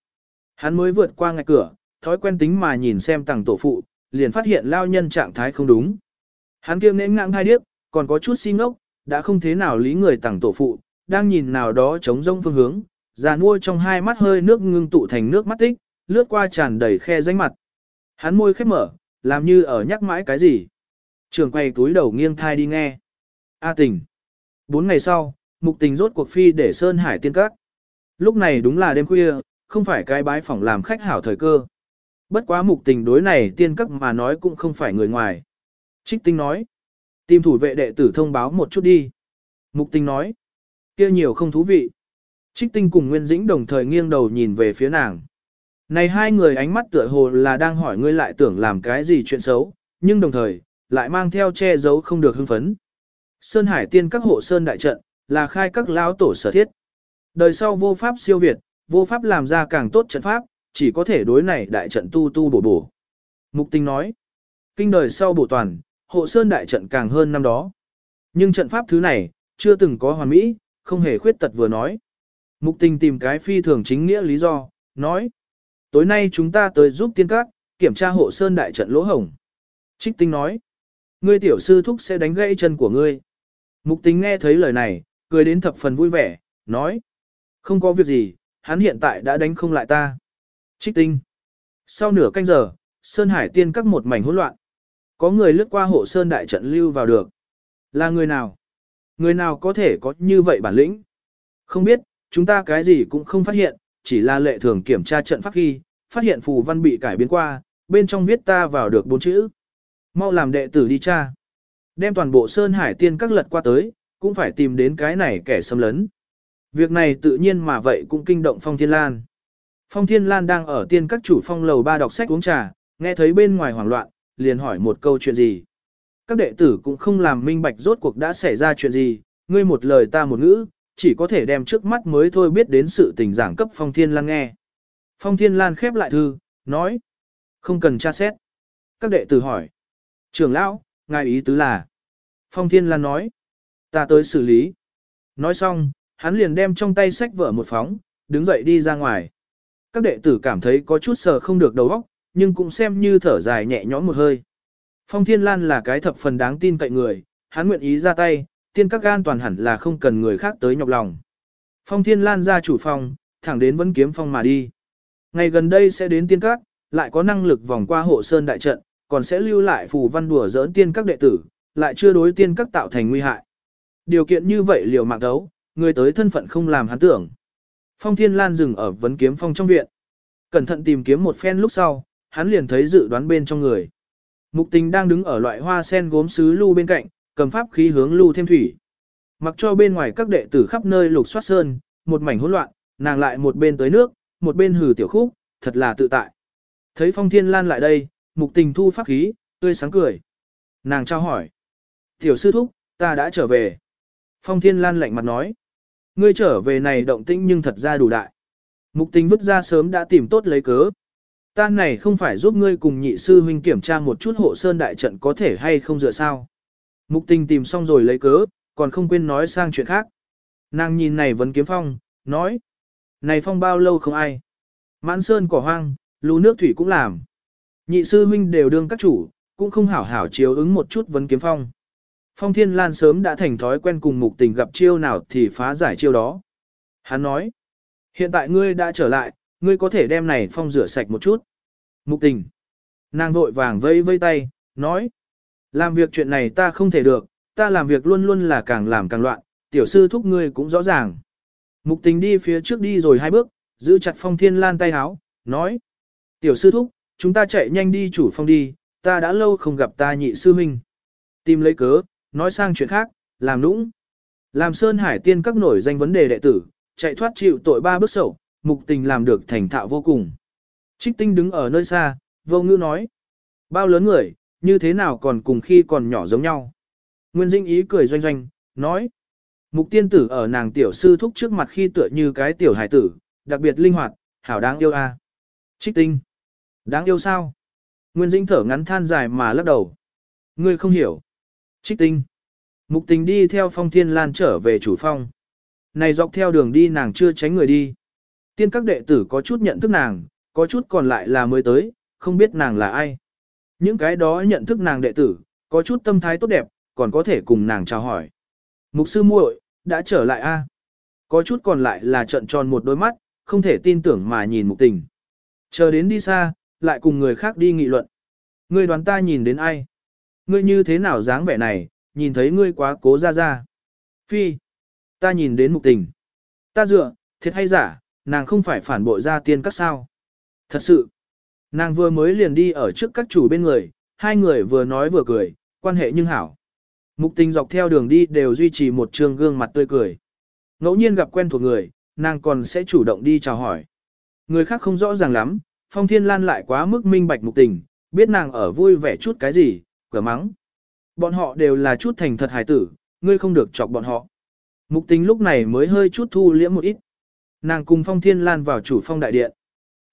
Hắn mới vượt qua ngạch cửa, thói quen tính mà nhìn xem tàng tổ phụ, liền phát hiện lao nhân trạng thái không đúng. Hắn kia nễnh ngạng hai điếc, còn có chút xin ngốc, đã không thế nào lý người tặng tổ phụ, đang nhìn nào đó chống rông phương hướng, già nuôi trong hai mắt hơi nước ngưng tụ thành nước mắt tích, lướt qua tràn đầy khe danh mặt. Hắn môi khép mở, làm như ở nhắc mãi cái gì. Trường quay túi đầu nghiêng thai đi nghe. A tình. Bốn ngày sau, mục tình rốt cuộc phi để Sơn Hải tiên các. Lúc này đúng là đêm khuya, không phải cái bái phỏng làm khách hảo thời cơ. Bất quá mục tình đối này tiên các mà nói cũng không phải người ngoài. Trích tinh nói. Tìm thủ vệ đệ tử thông báo một chút đi. Mục tình nói. kia nhiều không thú vị. Trích tinh cùng Nguyên Dĩnh đồng thời nghiêng đầu nhìn về phía nàng. Này hai người ánh mắt tựa hồ là đang hỏi ngươi lại tưởng làm cái gì chuyện xấu, nhưng đồng thời, lại mang theo che giấu không được hưng phấn. Sơn Hải tiên các hộ Sơn đại trận, là khai các lão tổ sở thiết. Đời sau vô pháp siêu việt, vô pháp làm ra càng tốt trận pháp, chỉ có thể đối này đại trận tu tu bổ bổ. Mục tinh nói, kinh đời sau bổ toàn, hộ Sơn đại trận càng hơn năm đó. Nhưng trận pháp thứ này, chưa từng có hoàn mỹ, không hề khuyết tật vừa nói. Mục tình tìm cái phi thường chính nghĩa lý do, nói. Tối nay chúng ta tới giúp tiên các, kiểm tra hộ sơn đại trận lỗ hổng. Trích tinh nói. Ngươi tiểu sư thúc sẽ đánh gãy chân của ngươi. Mục tình nghe thấy lời này, cười đến thập phần vui vẻ, nói. Không có việc gì, hắn hiện tại đã đánh không lại ta. Trích tinh. Sau nửa canh giờ, Sơn Hải tiên các một mảnh hỗn loạn. Có người lướt qua hộ Sơn đại trận lưu vào được. Là người nào? Người nào có thể có như vậy bản lĩnh? Không biết, chúng ta cái gì cũng không phát hiện, chỉ là lệ thường kiểm tra trận pháp khi, phát hiện phù văn bị cải biến qua, bên trong viết ta vào được bốn chữ. Mau làm đệ tử đi cha. Đem toàn bộ Sơn Hải tiên các lật qua tới, cũng phải tìm đến cái này kẻ xâm lấn. Việc này tự nhiên mà vậy cũng kinh động Phong Thiên Lan. Phong Thiên Lan đang ở tiên các chủ phong lầu ba đọc sách uống trà, nghe thấy bên ngoài hoảng loạn, liền hỏi một câu chuyện gì. Các đệ tử cũng không làm minh bạch rốt cuộc đã xảy ra chuyện gì, ngươi một lời ta một ngữ, chỉ có thể đem trước mắt mới thôi biết đến sự tình giảng cấp Phong Thiên Lan nghe. Phong Thiên Lan khép lại thư, nói, không cần tra xét. Các đệ tử hỏi, trưởng lão, ngài ý tứ là. Phong Thiên Lan nói, ta tới xử lý. Nói xong, hắn liền đem trong tay sách vở một phóng, đứng dậy đi ra ngoài. Các đệ tử cảm thấy có chút sờ không được đầu óc, nhưng cũng xem như thở dài nhẹ nhõm một hơi. Phong Thiên Lan là cái thập phần đáng tin cậy người, hắn nguyện ý ra tay, tiên các gan toàn hẳn là không cần người khác tới nhọc lòng. Phong Thiên Lan ra chủ phòng, thẳng đến vẫn kiếm phong mà đi. Ngày gần đây sẽ đến tiên các, lại có năng lực vòng qua hộ sơn đại trận, còn sẽ lưu lại phù văn đùa giỡn tiên các đệ tử, lại chưa đối tiên các tạo thành nguy hại. Điều kiện như vậy liều mạng đấu, người tới thân phận không làm hắn tưởng. Phong Thiên Lan dừng ở vấn kiếm phong trong viện. Cẩn thận tìm kiếm một phen lúc sau, hắn liền thấy dự đoán bên trong người. Mục tình đang đứng ở loại hoa sen gốm sứ lưu bên cạnh, cầm pháp khí hướng lưu thêm thủy. Mặc cho bên ngoài các đệ tử khắp nơi lục soát sơn, một mảnh hỗn loạn, nàng lại một bên tới nước, một bên hừ tiểu khúc, thật là tự tại. Thấy Phong Thiên Lan lại đây, mục tình thu pháp khí, tươi sáng cười. Nàng trao hỏi. Tiểu sư thúc, ta đã trở về. Phong Thiên Lan lạnh mặt nói. Ngươi trở về này động tĩnh nhưng thật ra đủ đại. Mục tình vứt ra sớm đã tìm tốt lấy cớ. Ta này không phải giúp ngươi cùng nhị sư huynh kiểm tra một chút hộ sơn đại trận có thể hay không dựa sao. Mục tình tìm xong rồi lấy cớ, còn không quên nói sang chuyện khác. Nàng nhìn này vẫn kiếm phong, nói. Này phong bao lâu không ai. Mãn sơn cỏ hoang, lú nước thủy cũng làm. Nhị sư huynh đều đương các chủ, cũng không hảo hảo chiếu ứng một chút vấn kiếm phong. Phong Thiên Lan sớm đã thành thói quen cùng mục tình gặp chiêu nào thì phá giải chiêu đó. Hắn nói, hiện tại ngươi đã trở lại, ngươi có thể đem này phong rửa sạch một chút. Mục tình. Nàng vội vàng vây vây tay, nói, làm việc chuyện này ta không thể được, ta làm việc luôn luôn là càng làm càng loạn, tiểu sư thúc ngươi cũng rõ ràng. Mục tình đi phía trước đi rồi hai bước, giữ chặt Phong Thiên Lan tay háo, nói, tiểu sư thúc, chúng ta chạy nhanh đi chủ phong đi, ta đã lâu không gặp ta nhị sư huynh. Tìm lấy cớ, nói sang chuyện khác, làm nũng. Làm Sơn Hải tiên các nổi danh vấn đề đệ tử, chạy thoát chịu tội ba bước sầu, mục tình làm được thành thạo vô cùng. Trích tinh đứng ở nơi xa, vô ngữ nói. Bao lớn người, như thế nào còn cùng khi còn nhỏ giống nhau. Nguyên Dinh ý cười doanh doanh, nói. Mục tiên tử ở nàng tiểu sư thúc trước mặt khi tựa như cái tiểu hải tử, đặc biệt linh hoạt, hảo đáng yêu a. Trích tinh. Đáng yêu sao? Nguyên Dinh thở ngắn than dài mà lắc đầu. Ngươi không hiểu. Trích tinh. Mục tình đi theo phong thiên lan trở về chủ phong. Này dọc theo đường đi nàng chưa tránh người đi. Tiên các đệ tử có chút nhận thức nàng, có chút còn lại là mới tới, không biết nàng là ai. Những cái đó nhận thức nàng đệ tử, có chút tâm thái tốt đẹp, còn có thể cùng nàng chào hỏi. Mục sư muội đã trở lại a Có chút còn lại là trận tròn một đôi mắt, không thể tin tưởng mà nhìn mục tình. Chờ đến đi xa, lại cùng người khác đi nghị luận. Ngươi đoán ta nhìn đến ai? Ngươi như thế nào dáng vẻ này, nhìn thấy ngươi quá cố ra ra. Phi, ta nhìn đến mục tình. Ta dựa, thiệt hay giả, nàng không phải phản bội ra tiên các sao. Thật sự, nàng vừa mới liền đi ở trước các chủ bên người, hai người vừa nói vừa cười, quan hệ nhưng hảo. Mục tình dọc theo đường đi đều duy trì một trường gương mặt tươi cười. Ngẫu nhiên gặp quen thuộc người, nàng còn sẽ chủ động đi chào hỏi. Người khác không rõ ràng lắm, Phong Thiên Lan lại quá mức minh bạch mục tình, biết nàng ở vui vẻ chút cái gì, cửa mắng. Bọn họ đều là chút thành thật hài tử, ngươi không được chọc bọn họ. Mục tình lúc này mới hơi chút thu liễm một ít. Nàng cùng Phong Thiên Lan vào chủ phong đại điện.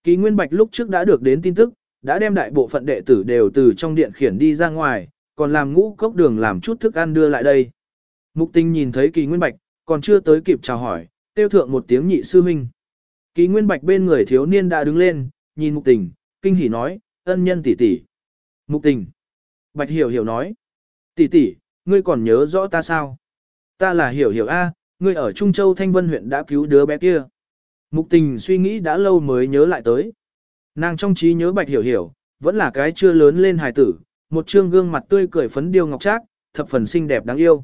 Kỳ Nguyên Bạch lúc trước đã được đến tin tức, đã đem đại bộ phận đệ tử đều từ trong điện khiển đi ra ngoài, còn làm ngũ cốc đường làm chút thức ăn đưa lại đây. Mục tình nhìn thấy Kỳ Nguyên Bạch, còn chưa tới kịp chào hỏi, tiêu thượng một tiếng nhị sư minh. Kỳ Nguyên Bạch bên người thiếu niên đã đứng lên, nhìn Mục tình, kinh hỉ nói, ân nhân tỷ tỷ. Mục tình. Bạch Hiểu Hiểu nói. Tỷ tỷ, ngươi còn nhớ rõ ta sao? Ta là Hiểu Hiểu A, ngươi ở Trung Châu Thanh Vân huyện đã cứu đứa bé kia. Mục tình suy nghĩ đã lâu mới nhớ lại tới. Nàng trong trí nhớ Bạch Hiểu Hiểu, vẫn là cái chưa lớn lên hài tử, một trương gương mặt tươi cười phấn điêu ngọc trác, thập phần xinh đẹp đáng yêu.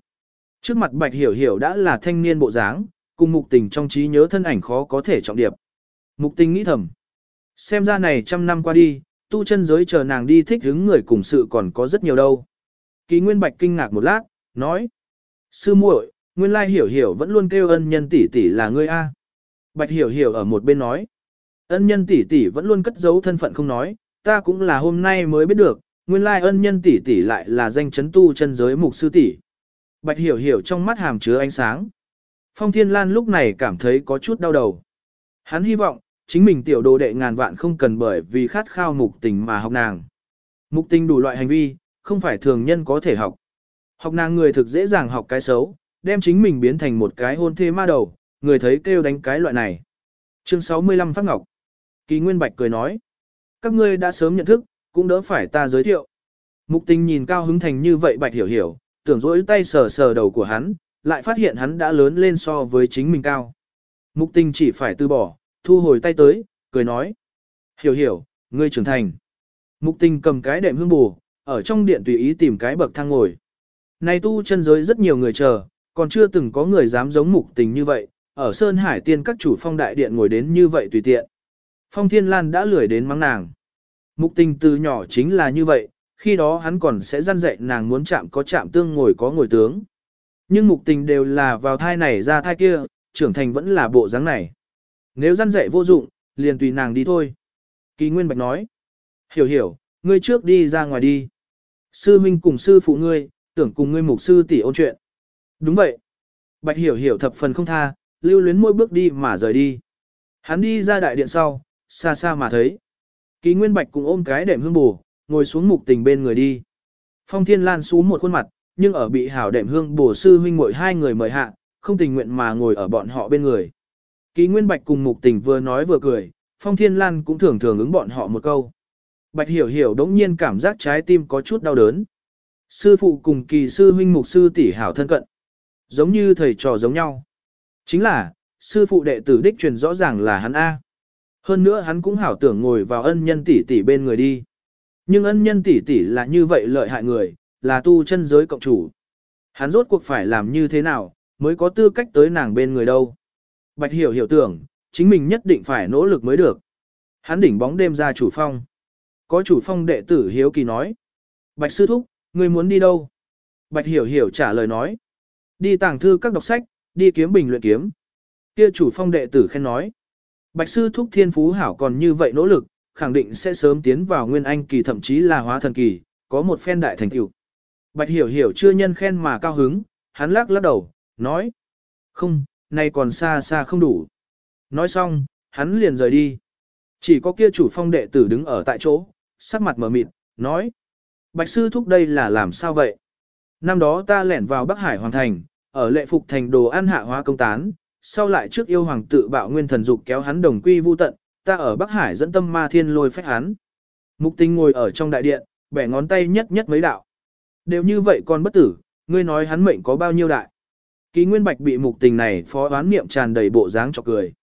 Trước mặt Bạch Hiểu Hiểu đã là thanh niên bộ dáng, cùng mục tình trong trí nhớ thân ảnh khó có thể trọng điệp. Mục tình nghĩ thầm. Xem ra này trăm năm qua đi, tu chân giới chờ nàng đi thích hứng người cùng sự còn có rất nhiều đâu. Kỳ Nguyên Bạch kinh ngạc một lát, nói. Sư muội, nguyên lai hiểu hiểu vẫn luôn kêu ân nhân tỷ tỷ là ngươi A. Bạch hiểu hiểu ở một bên nói. Ân nhân tỷ tỷ vẫn luôn cất giấu thân phận không nói, ta cũng là hôm nay mới biết được, nguyên lai ân nhân tỷ tỷ lại là danh chấn tu chân giới mục sư tỷ. Bạch hiểu hiểu trong mắt hàm chứa ánh sáng. Phong Thiên Lan lúc này cảm thấy có chút đau đầu. Hắn hy vọng, chính mình tiểu đồ đệ ngàn vạn không cần bởi vì khát khao mục tình mà học nàng. Mục tình đủ loại hành vi, không phải thường nhân có thể học. Học nàng người thực dễ dàng học cái xấu, đem chính mình biến thành một cái hôn thê ma đầu, người thấy kêu đánh cái loại này. Chương 65 Phát Ngọc Kỳ Nguyên Bạch cười nói, các ngươi đã sớm nhận thức, cũng đỡ phải ta giới thiệu. Mục tình nhìn cao hứng thành như vậy Bạch hiểu hiểu, tưởng rỗi tay sờ sờ đầu của hắn, lại phát hiện hắn đã lớn lên so với chính mình cao. Mục tình chỉ phải từ bỏ, thu hồi tay tới, cười nói. Hiểu hiểu, ngươi trưởng thành. Mục tình cầm cái đệm hương bù, ở trong điện tùy ý tìm cái bậc thang ngồi. Này tu chân giới rất nhiều người chờ, còn chưa từng có người dám giống mục tình như vậy, ở Sơn Hải tiên các chủ phong đại điện ngồi đến như vậy tùy tiện. Phong Thiên Lan đã lười đến mắng nàng. Mục tình từ nhỏ chính là như vậy, khi đó hắn còn sẽ dăn dạy nàng muốn chạm có chạm tương ngồi có ngồi tướng. Nhưng mục tình đều là vào thai này ra thai kia, trưởng thành vẫn là bộ dáng này. Nếu răn dạy vô dụng, liền tùy nàng đi thôi. Kỳ Nguyên Bạch nói. Hiểu hiểu, ngươi trước đi ra ngoài đi. Sư huynh cùng sư phụ ngươi, tưởng cùng ngươi mục sư tỷ ôn chuyện. Đúng vậy. Bạch hiểu hiểu thập phần không tha, lưu luyến mỗi bước đi mà rời đi. Hắn đi ra đại điện sau, xa xa mà thấy. Kỳ Nguyên Bạch cùng ôm cái đệm hương bù, ngồi xuống mục tình bên người đi. Phong Thiên Lan xuống một khuôn mặt, nhưng ở bị hảo đệm hương bổ sư huynh muội hai người mời hạ, không tình nguyện mà ngồi ở bọn họ bên người. Kỳ Nguyên Bạch cùng Mục Tình vừa nói vừa cười, Phong Thiên Lan cũng thường thường ứng bọn họ một câu. Bạch Hiểu Hiểu đống nhiên cảm giác trái tim có chút đau đớn. Sư phụ cùng kỳ sư huynh mục sư tỷ hảo thân cận. Giống như thầy trò giống nhau. Chính là, sư phụ đệ tử đích truyền rõ ràng là hắn A. Hơn nữa hắn cũng hảo tưởng ngồi vào ân nhân tỷ tỷ bên người đi. Nhưng ân nhân tỷ tỷ là như vậy lợi hại người, là tu chân giới cộng chủ. Hắn rốt cuộc phải làm như thế nào, mới có tư cách tới nàng bên người đâu. Bạch hiểu hiểu tưởng, chính mình nhất định phải nỗ lực mới được. Hắn đỉnh bóng đêm ra chủ phong. Có chủ phong đệ tử hiếu kỳ nói. Bạch sư thúc, ngươi muốn đi đâu? Bạch hiểu hiểu trả lời nói. Đi tàng thư các đọc sách, đi kiếm bình luyện kiếm. Kia chủ phong đệ tử khen nói. Bạch sư thúc thiên phú hảo còn như vậy nỗ lực, khẳng định sẽ sớm tiến vào nguyên anh kỳ thậm chí là hóa thần kỳ, có một phen đại thành tựu. Bạch hiểu hiểu chưa nhân khen mà cao hứng, hắn lắc lắc đầu, nói. Không, nay còn xa xa không đủ. Nói xong, hắn liền rời đi. Chỉ có kia chủ phong đệ tử đứng ở tại chỗ, sắc mặt mở mịt, nói. Bạch sư thúc đây là làm sao vậy? Năm đó ta lẻn vào Bắc Hải Hoàng Thành, ở lệ phục thành đồ ăn hạ hóa công tán, sau lại trước yêu hoàng tự bạo nguyên thần dục kéo hắn đồng quy vu tận, ta ở Bắc Hải dẫn tâm ma thiên lôi phách hắn. Mục tinh ngồi ở trong đại điện, bẻ ngón tay nhất nhất mấy đạo. Đều như vậy còn bất tử, ngươi nói hắn mệnh có bao nhiêu đại. Ký Nguyên Bạch bị mục tình này phó đoán niệm tràn đầy bộ dáng cho cười.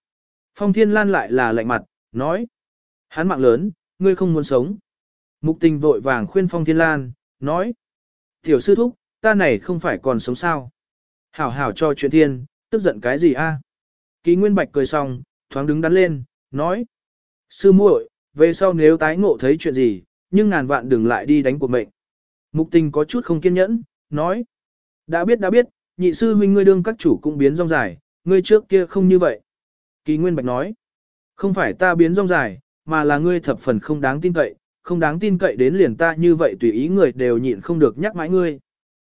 Phong Thiên Lan lại là lạnh mặt, nói. Hắn mạng lớn, ngươi không muốn sống. Mục tình vội vàng khuyên Phong Thiên Lan, nói. Tiểu sư thúc, ta này không phải còn sống sao. Hảo hảo cho chuyện thiên, tức giận cái gì a? Ký Nguyên Bạch cười xong, thoáng đứng đắn lên, nói. Sư muội, về sau nếu tái ngộ thấy chuyện gì, nhưng ngàn vạn đừng lại đi đánh cuộc mệnh. Mục tình có chút không kiên nhẫn, nói. Đã biết đã biết, nhị sư huynh ngươi đương các chủ cũng biến rong dài, ngươi trước kia không như vậy. Kỳ Nguyên Bạch nói. Không phải ta biến rong dài, mà là ngươi thập phần không đáng tin cậy, không đáng tin cậy đến liền ta như vậy tùy ý người đều nhịn không được nhắc mãi ngươi.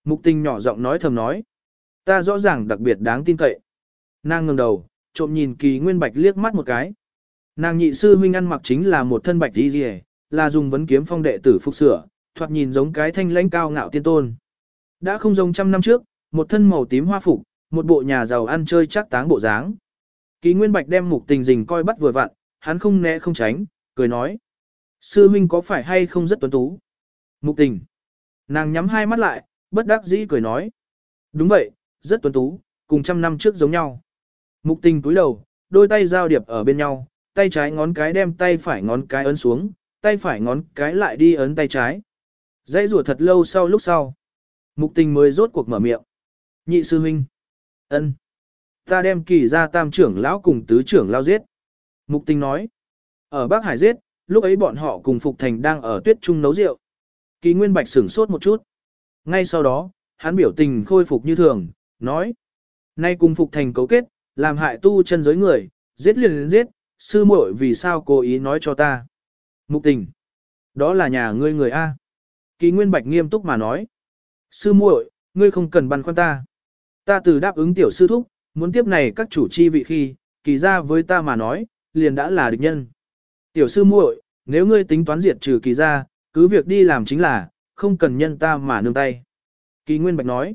Mục tình nhỏ giọng nói thầm nói. Ta rõ ràng đặc biệt đáng tin cậy. Nàng ngẩng đầu, trộm nhìn kỳ nguyên bạch liếc mắt một cái. Nàng nhị sư huynh ăn mặc chính là một thân bạch đi rìa, là dùng vấn kiếm phong đệ tử phục sửa, thoạt nhìn giống cái thanh lãnh cao ngạo tiên tôn. Đã không giống trăm năm trước, một thân màu tím hoa phục, một bộ nhà giàu ăn chơi chắc táng bộ dáng. Kỳ Nguyên Bạch đem mục tình dình coi bắt vừa vặn, hắn không né không tránh, cười nói. Sư huynh có phải hay không rất tuấn tú? Mục tình. Nàng nhắm hai mắt lại, bất đắc dĩ cười nói. Đúng vậy, rất tuấn tú, cùng trăm năm trước giống nhau. Mục tình cúi đầu, đôi tay giao điệp ở bên nhau, tay trái ngón cái đem tay phải ngón cái ấn xuống, tay phải ngón cái lại đi ấn tay trái. Dãy rùa thật lâu sau lúc sau. Mục tình mới rốt cuộc mở miệng. Nhị sư huynh. ân, Ta đem kỳ ra tam trưởng lão cùng tứ trưởng lao giết. Mục tình nói. Ở Bắc Hải giết, lúc ấy bọn họ cùng Phục Thành đang ở tuyết trung nấu rượu. Kỳ Nguyên Bạch sửng sốt một chút. Ngay sau đó, hắn biểu tình khôi phục như thường, nói. Nay cùng phục thành cấu kết, làm hại tu chân giới người, giết liền giết, sư muội vì sao cố ý nói cho ta. Mục tình. Đó là nhà ngươi người A. Kỳ Nguyên Bạch nghiêm túc mà nói. Sư muội, ngươi không cần băn khoăn ta. Ta từ đáp ứng tiểu sư thúc, muốn tiếp này các chủ chi vị khi, kỳ ra với ta mà nói, liền đã là địch nhân. Tiểu sư muội, nếu ngươi tính toán diệt trừ kỳ ra, cứ việc đi làm chính là, không cần nhân ta mà nương tay. Kỳ Nguyên Bạch nói,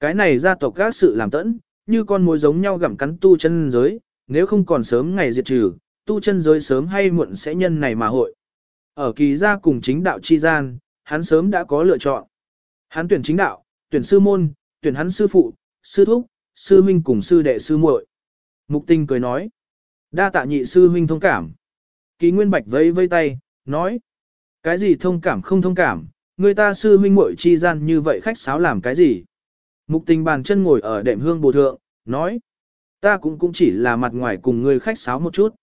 cái này gia tộc các sự làm tẫn, như con mối giống nhau gặm cắn tu chân giới, nếu không còn sớm ngày diệt trừ, tu chân giới sớm hay muộn sẽ nhân này mà hội. Ở kỳ gia cùng chính đạo chi gian, hắn sớm đã có lựa chọn. Hắn tuyển chính đạo, tuyển sư môn, tuyển hắn sư phụ, sư thúc, sư huynh cùng sư đệ sư muội. Mục tinh cười nói, đa tạ nhị sư huynh thông cảm. Kỳ Nguyên Bạch vẫy vây tay, nói, cái gì thông cảm không thông cảm, người ta sư huynh muội chi gian như vậy khách sáo làm cái gì. Mục tình bàn chân ngồi ở đệm hương bồ thượng, nói, ta cũng cũng chỉ là mặt ngoài cùng ngươi khách sáo một chút.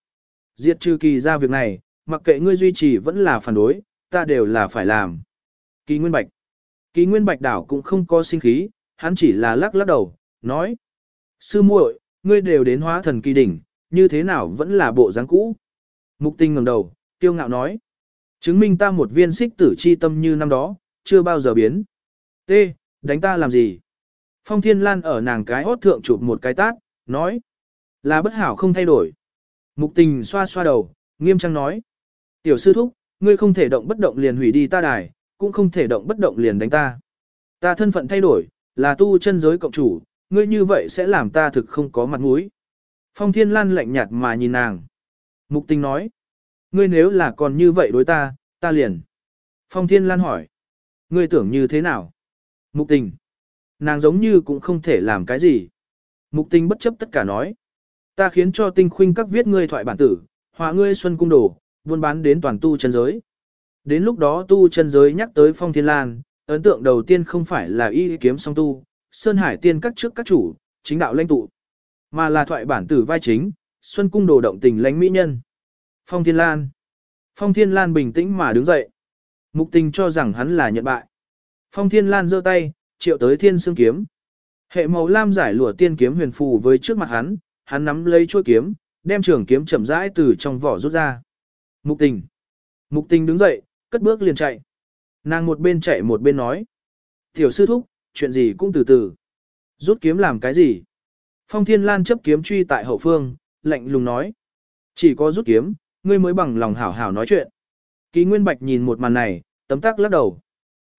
Diệt trừ kỳ ra việc này, mặc kệ ngươi duy trì vẫn là phản đối, ta đều là phải làm. Kỳ Nguyên Bạch Kỳ Nguyên Bạch đảo cũng không có sinh khí, hắn chỉ là lắc lắc đầu, nói. Sư muội, ngươi đều đến hóa thần kỳ đỉnh, như thế nào vẫn là bộ dáng cũ. Mục tinh ngẩng đầu, kiêu ngạo nói. Chứng minh ta một viên xích tử chi tâm như năm đó, chưa bao giờ biến. T. Đánh ta làm gì? Phong Thiên Lan ở nàng cái hốt thượng chụp một cái tát, nói. Là bất hảo không thay đổi. Mục tình xoa xoa đầu, nghiêm trang nói. Tiểu sư thúc, ngươi không thể động bất động liền hủy đi ta đài, cũng không thể động bất động liền đánh ta. Ta thân phận thay đổi, là tu chân giới cộng chủ, ngươi như vậy sẽ làm ta thực không có mặt mũi. Phong Thiên Lan lạnh nhạt mà nhìn nàng. Mục tình nói. Ngươi nếu là còn như vậy đối ta, ta liền. Phong Thiên Lan hỏi. Ngươi tưởng như thế nào? Mục tình. Nàng giống như cũng không thể làm cái gì. Mục tình bất chấp tất cả nói. Ta khiến cho tinh khuynh các viết ngươi thoại bản tử, họa ngươi xuân cung đồ, buôn bán đến toàn tu chân giới. Đến lúc đó tu chân giới nhắc tới phong thiên lan, ấn tượng đầu tiên không phải là y kiếm song tu, sơn hải tiên các trước các chủ, chính đạo lãnh tụ, mà là thoại bản tử vai chính, xuân cung đồ động tình lãnh mỹ nhân. Phong thiên lan. Phong thiên lan bình tĩnh mà đứng dậy. Mục tình cho rằng hắn là nhận bại. Phong thiên lan giơ tay, triệu tới thiên xương kiếm. Hệ màu lam giải lụa tiên kiếm huyền phù với trước mặt hắn, hắn nắm lấy chuôi kiếm, đem trường kiếm chậm rãi từ trong vỏ rút ra. Mục tình. Mục tình đứng dậy, cất bước liền chạy. Nàng một bên chạy một bên nói. Tiểu sư thúc, chuyện gì cũng từ từ. Rút kiếm làm cái gì? Phong Thiên Lan chấp kiếm truy tại hậu phương, lạnh lùng nói. Chỉ có rút kiếm, ngươi mới bằng lòng hảo hảo nói chuyện. Ký Nguyên Bạch nhìn một màn này, tấm tắc lắc đầu.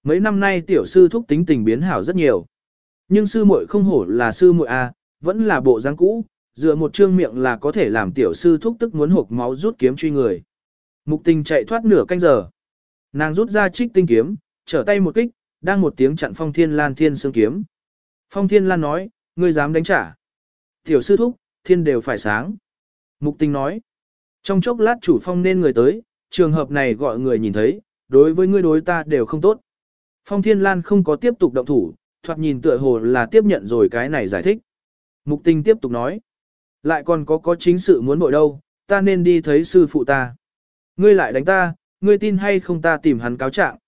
Mấy năm nay tiểu sư thúc tính tình biến hảo rất nhiều. Nhưng sư muội không hổ là sư muội a, vẫn là bộ dáng cũ, dựa một trương miệng là có thể làm tiểu sư thúc tức muốn hộp máu rút kiếm truy người. Mục tình chạy thoát nửa canh giờ. Nàng rút ra trích tinh kiếm, trở tay một kích, đang một tiếng chặn phong thiên lan thiên xương kiếm. Phong thiên lan nói, ngươi dám đánh trả. Tiểu sư thúc, thiên đều phải sáng. Mục tình nói, trong chốc lát chủ phong nên người tới, trường hợp này gọi người nhìn thấy, đối với ngươi đối ta đều không tốt. Phong thiên lan không có tiếp tục động thủ, thoạt nhìn tựa hồ là tiếp nhận rồi cái này giải thích. Mục tình tiếp tục nói, lại còn có có chính sự muốn bội đâu, ta nên đi thấy sư phụ ta. Ngươi lại đánh ta, ngươi tin hay không ta tìm hắn cáo trạng.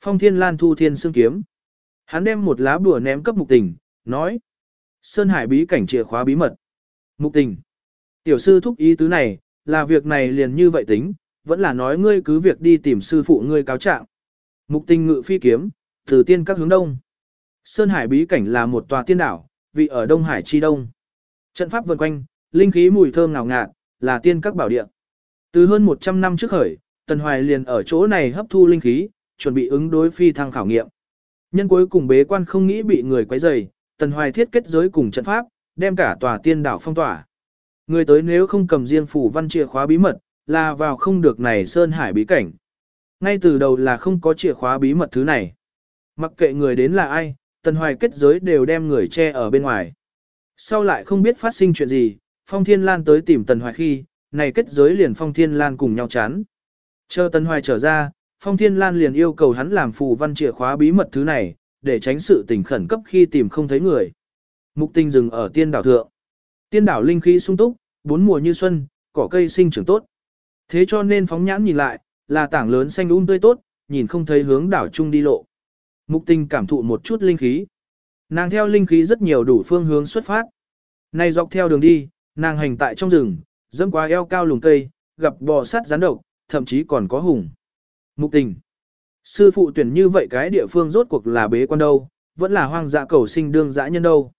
Phong Thiên Lan thu thiên xương kiếm. Hắn đem một lá bùa ném cấp mục tình, nói. Sơn Hải bí cảnh chìa khóa bí mật. Mục tình. Tiểu sư thúc ý tứ này, là việc này liền như vậy tính, vẫn là nói ngươi cứ việc đi tìm sư phụ ngươi cáo trạng. Mục tình ngự phi kiếm, từ tiên các hướng đông. Sơn Hải bí cảnh là một tòa tiên đảo, vị ở Đông Hải chi đông. Trận pháp vần quanh, linh khí mùi thơm ngào ngạt, là tiên các bảo địa. Từ hơn 100 năm trước khởi, Tần Hoài liền ở chỗ này hấp thu linh khí, chuẩn bị ứng đối phi thăng khảo nghiệm. Nhân cuối cùng bế quan không nghĩ bị người quấy rầy, Tần Hoài thiết kết giới cùng trận pháp, đem cả tòa tiên đảo phong tỏa. Người tới nếu không cầm riêng phủ văn chìa khóa bí mật, là vào không được này sơn hải bí cảnh. Ngay từ đầu là không có chìa khóa bí mật thứ này. Mặc kệ người đến là ai, Tần Hoài kết giới đều đem người che ở bên ngoài. Sau lại không biết phát sinh chuyện gì, Phong Thiên Lan tới tìm Tần Hoài khi, này kết giới liền Phong Thiên Lan cùng nhau chán. Chờ Tần Hoài trở ra, Phong Thiên Lan liền yêu cầu hắn làm phù văn chìa khóa bí mật thứ này, để tránh sự tình khẩn cấp khi tìm không thấy người. Mục tinh dừng ở tiên đảo thượng. Tiên đảo linh khí sung túc, bốn mùa như xuân, cỏ cây sinh trưởng tốt. Thế cho nên phóng nhãn nhìn lại, là tảng lớn xanh um tươi tốt, nhìn không thấy hướng đảo chung đi lộ. Mục tinh cảm thụ một chút linh khí. Nàng theo linh khí rất nhiều đủ phương hướng xuất phát, Này dọc theo đường đi, nàng hành tại trong rừng, dẫm qua eo cao lùng cây, gặp bò sắt rắn độc, thậm chí còn có hùng. Mục tình. Sư phụ tuyển như vậy cái địa phương rốt cuộc là bế quan đâu, vẫn là hoang dã cầu sinh đương dã nhân đâu.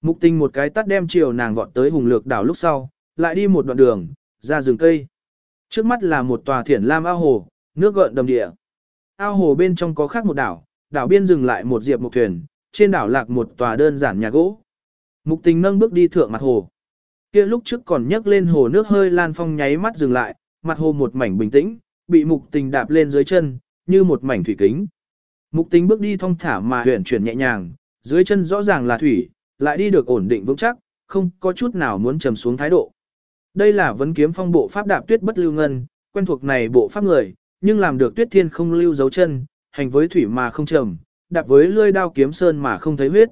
Mục tình một cái tắt đem chiều nàng vọt tới hùng lược đảo lúc sau, lại đi một đoạn đường, ra rừng cây. Trước mắt là một tòa thiển lam ao hồ, nước gợn đầm địa. Ao hồ bên trong có khác một đảo, đảo biên dừng lại một diệp một thuyền, trên đảo lạc một tòa đơn giản nhà gỗ. Mục tình nâng bước đi thượng mặt hồ. Kia lúc trước còn nhấc lên hồ nước hơi lan phong nháy mắt dừng lại, mặt hồ một mảnh bình tĩnh, bị mục tình đạp lên dưới chân, như một mảnh thủy kính. Mục tình bước đi thong thả mà huyển chuyển nhẹ nhàng, dưới chân rõ ràng là thủy, lại đi được ổn định vững chắc, không có chút nào muốn trầm xuống thái độ. Đây là vấn kiếm phong bộ pháp đạp tuyết bất lưu ngân, quen thuộc này bộ pháp người, nhưng làm được tuyết thiên không lưu dấu chân, hành với thủy mà không trầm, đạp với lươi đao kiếm sơn mà không thấy huyết.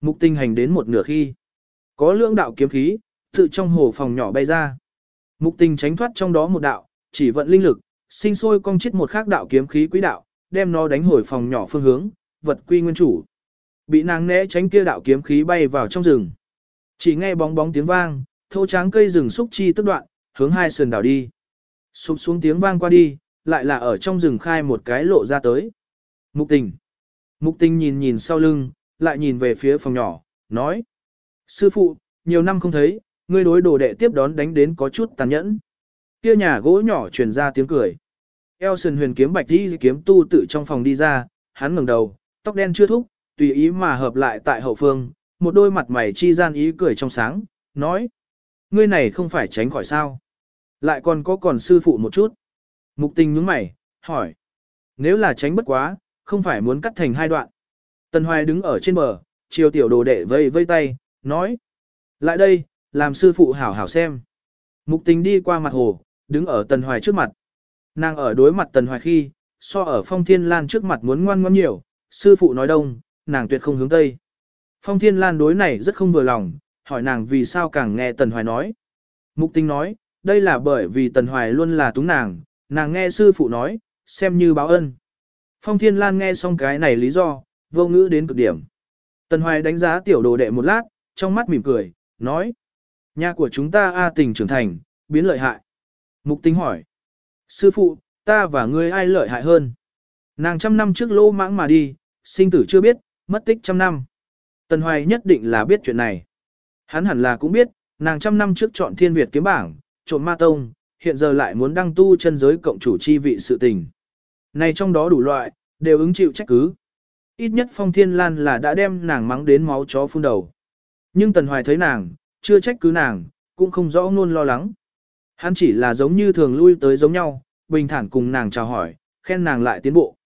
Mục tình hành đến một nửa khi, có lưỡng đạo kiếm khí, tự trong hồ phòng nhỏ bay ra. Mục tình tránh thoát trong đó một đạo, chỉ vận linh lực, sinh sôi cong chết một khác đạo kiếm khí quý đạo, đem nó đánh hồi phòng nhỏ phương hướng, vật quy nguyên chủ. Bị nàng né tránh kia đạo kiếm khí bay vào trong rừng. Chỉ nghe bóng bóng tiếng vang, thô tráng cây rừng xúc chi tức đoạn, hướng hai sườn đảo đi. Sụp xuống tiếng vang qua đi, lại là ở trong rừng khai một cái lộ ra tới. Mục tình. Mục tình nhìn nhìn sau lưng, lại nhìn về phía phòng nhỏ, nói. Sư phụ, nhiều năm không thấy, ngươi đối đồ đệ tiếp đón đánh đến có chút tàn nhẫn. Kia nhà gỗ nhỏ truyền ra tiếng cười. Elson huyền kiếm bạch đi kiếm tu tự trong phòng đi ra, hắn ngẩng đầu, tóc đen chưa thúc, tùy ý mà hợp lại tại hậu phương, một đôi mặt mày chi gian ý cười trong sáng, nói. Ngươi này không phải tránh khỏi sao. Lại còn có còn sư phụ một chút. Mục tình nhướng mày, hỏi. Nếu là tránh bất quá, không phải muốn cắt thành hai đoạn. Tần Hoài đứng ở trên bờ, chiều tiểu đồ đệ vây vây tay, nói. Lại đây, làm sư phụ hảo hảo xem. Mục tình đi qua mặt hồ, đứng ở Tần Hoài trước mặt. Nàng ở đối mặt Tần Hoài khi, so ở Phong Thiên Lan trước mặt muốn ngoan ngoan nhiều, sư phụ nói đông, nàng tuyệt không hướng tây. Phong Thiên Lan đối này rất không vừa lòng, hỏi nàng vì sao càng nghe Tần Hoài nói. Mục tình nói, đây là bởi vì Tần Hoài luôn là túng nàng, nàng nghe sư phụ nói, xem như báo ân. Phong Thiên Lan nghe xong cái này lý do, vô ngữ đến cực điểm. Tần Hoài đánh giá tiểu đồ đệ một lát, trong mắt mỉm cười, nói. Nhà của chúng ta A tình trưởng thành, biến lợi hại. Mục tính hỏi. Sư phụ, ta và ngươi ai lợi hại hơn? Nàng trăm năm trước lô mãng mà đi, sinh tử chưa biết, mất tích trăm năm. Tần Hoài nhất định là biết chuyện này. Hắn hẳn là cũng biết, nàng trăm năm trước chọn thiên Việt kiếm bảng, trộm ma tông, hiện giờ lại muốn đăng tu chân giới cộng chủ chi vị sự tình. Này trong đó đủ loại, đều ứng chịu trách cứ. Ít nhất phong thiên lan là đã đem nàng mắng đến máu chó phun đầu. Nhưng Tần Hoài thấy nàng, chưa trách cứ nàng, cũng không rõ ngôn lo lắng. Hắn chỉ là giống như thường lui tới giống nhau, bình thản cùng nàng chào hỏi, khen nàng lại tiến bộ.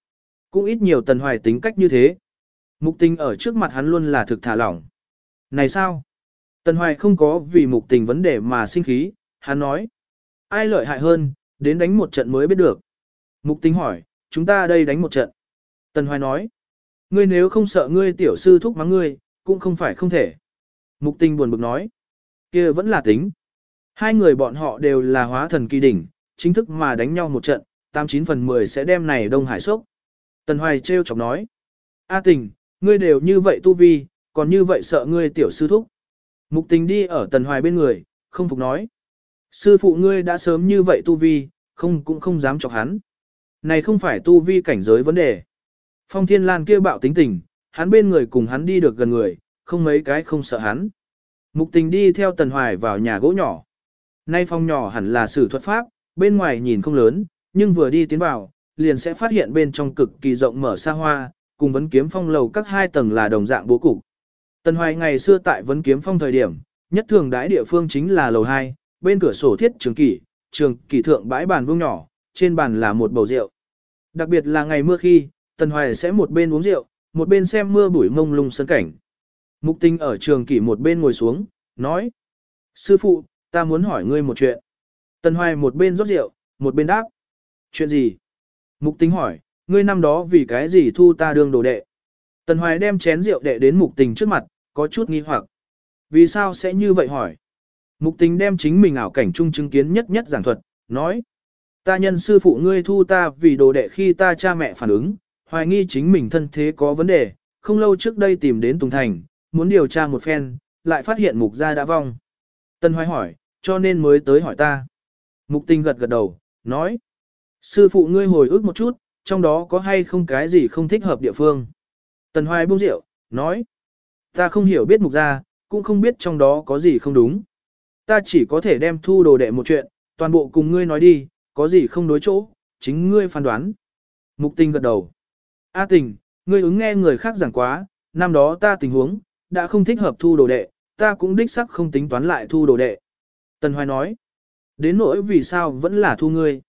Cũng ít nhiều Tần Hoài tính cách như thế. Mục tình ở trước mặt hắn luôn là thực thả lỏng. Này sao? Tần Hoài không có vì mục tình vấn đề mà sinh khí, hắn nói. Ai lợi hại hơn, đến đánh một trận mới biết được. Mục tình hỏi, chúng ta đây đánh một trận. Tần Hoài nói. Ngươi nếu không sợ ngươi tiểu sư thúc mắng ngươi, cũng không phải không thể. Mục tình buồn bực nói kia vẫn là tính. Hai người bọn họ đều là hóa thần kỳ đỉnh, chính thức mà đánh nhau một trận, 89 phần 10 sẽ đem này Đông Hải sốc. Tần Hoài trêu chọc nói. A tình, ngươi đều như vậy tu vi, còn như vậy sợ ngươi tiểu sư thúc. Mục tình đi ở Tần Hoài bên người, không phục nói. Sư phụ ngươi đã sớm như vậy tu vi, không cũng không dám chọc hắn. Này không phải tu vi cảnh giới vấn đề. Phong Thiên Lan kia bạo tính tình, hắn bên người cùng hắn đi được gần người, không mấy cái không sợ hắn. Mục tình đi theo Tần Hoài vào nhà gỗ nhỏ. Nay phòng nhỏ hẳn là sử thuật pháp, bên ngoài nhìn không lớn, nhưng vừa đi tiến vào, liền sẽ phát hiện bên trong cực kỳ rộng mở xa hoa, cùng vấn kiếm phong lầu các hai tầng là đồng dạng bố cục. Tần Hoài ngày xưa tại vấn kiếm phong thời điểm, nhất thường đãi địa phương chính là lầu 2, bên cửa sổ thiết trường kỷ, trường kỷ thượng bãi bàn vuông nhỏ, trên bàn là một bầu rượu. Đặc biệt là ngày mưa khi, Tần Hoài sẽ một bên uống rượu, một bên xem mưa bụi mông lung sân cảnh. Mục tinh ở trường kỷ một bên ngồi xuống, nói. Sư phụ, ta muốn hỏi ngươi một chuyện. Tần Hoài một bên rót rượu, một bên đáp. Chuyện gì? Mục tinh hỏi, ngươi năm đó vì cái gì thu ta đương đồ đệ? Tần Hoài đem chén rượu đệ đến mục tình trước mặt, có chút nghi hoặc. Vì sao sẽ như vậy hỏi? Mục tình đem chính mình ảo cảnh trung chứng kiến nhất nhất giảng thuật, nói. Ta nhân sư phụ ngươi thu ta vì đồ đệ khi ta cha mẹ phản ứng, hoài nghi chính mình thân thế có vấn đề, không lâu trước đây tìm đến Tùng Thành, muốn điều tra một phen, lại phát hiện mục gia đã vong. Tân Hoài hỏi, cho nên mới tới hỏi ta. Mục tình gật gật đầu, nói. Sư phụ ngươi hồi ức một chút, trong đó có hay không cái gì không thích hợp địa phương. Tần Hoài buông rượu, nói. Ta không hiểu biết mục gia, cũng không biết trong đó có gì không đúng. Ta chỉ có thể đem thu đồ đệ một chuyện, toàn bộ cùng ngươi nói đi, có gì không đối chỗ, chính ngươi phán đoán. Mục tình gật đầu. A tình, ngươi ứng nghe người khác giảng quá, năm đó ta tình huống, đã không thích hợp thu đồ đệ, ta cũng đích sắc không tính toán lại thu đồ đệ. Tần Hoài nói, đến nỗi vì sao vẫn là thu ngươi.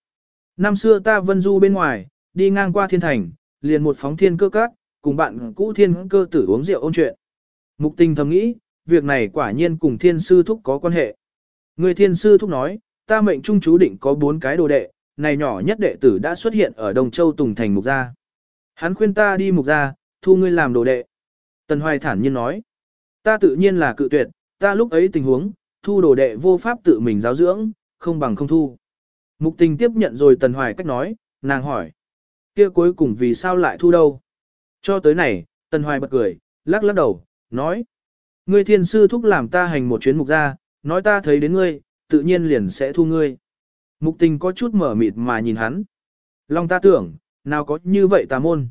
Năm xưa ta vân du bên ngoài, đi ngang qua thiên thành, liền một phóng thiên cơ cát, cùng bạn cũ thiên cơ tử uống rượu ôn chuyện. Mục tình thầm nghĩ, việc này quả nhiên cùng thiên sư thúc có quan hệ. Người thiên sư thúc nói, ta mệnh trung chú định có bốn cái đồ đệ, này nhỏ nhất đệ tử đã xuất hiện ở Đồng Châu Tùng Thành Mục Gia. Hắn khuyên ta đi Mục Gia, thu ngươi làm đồ đệ. Tần Hoài thản nhiên nói, ta tự nhiên là cự tuyệt, ta lúc ấy tình huống, thu đồ đệ vô pháp tự mình giáo dưỡng, không bằng không thu. Mục tình tiếp nhận rồi Tần Hoài cách nói, nàng hỏi, kia cuối cùng vì sao lại thu đâu? Cho tới này, Tần Hoài bật cười, lắc lắc đầu, nói, ngươi thiên sư thúc làm ta hành một chuyến mục gia, nói ta thấy đến ngươi, tự nhiên liền sẽ thu ngươi. Mục tình có chút mở mịt mà nhìn hắn. Long ta tưởng, nào có như vậy tà môn.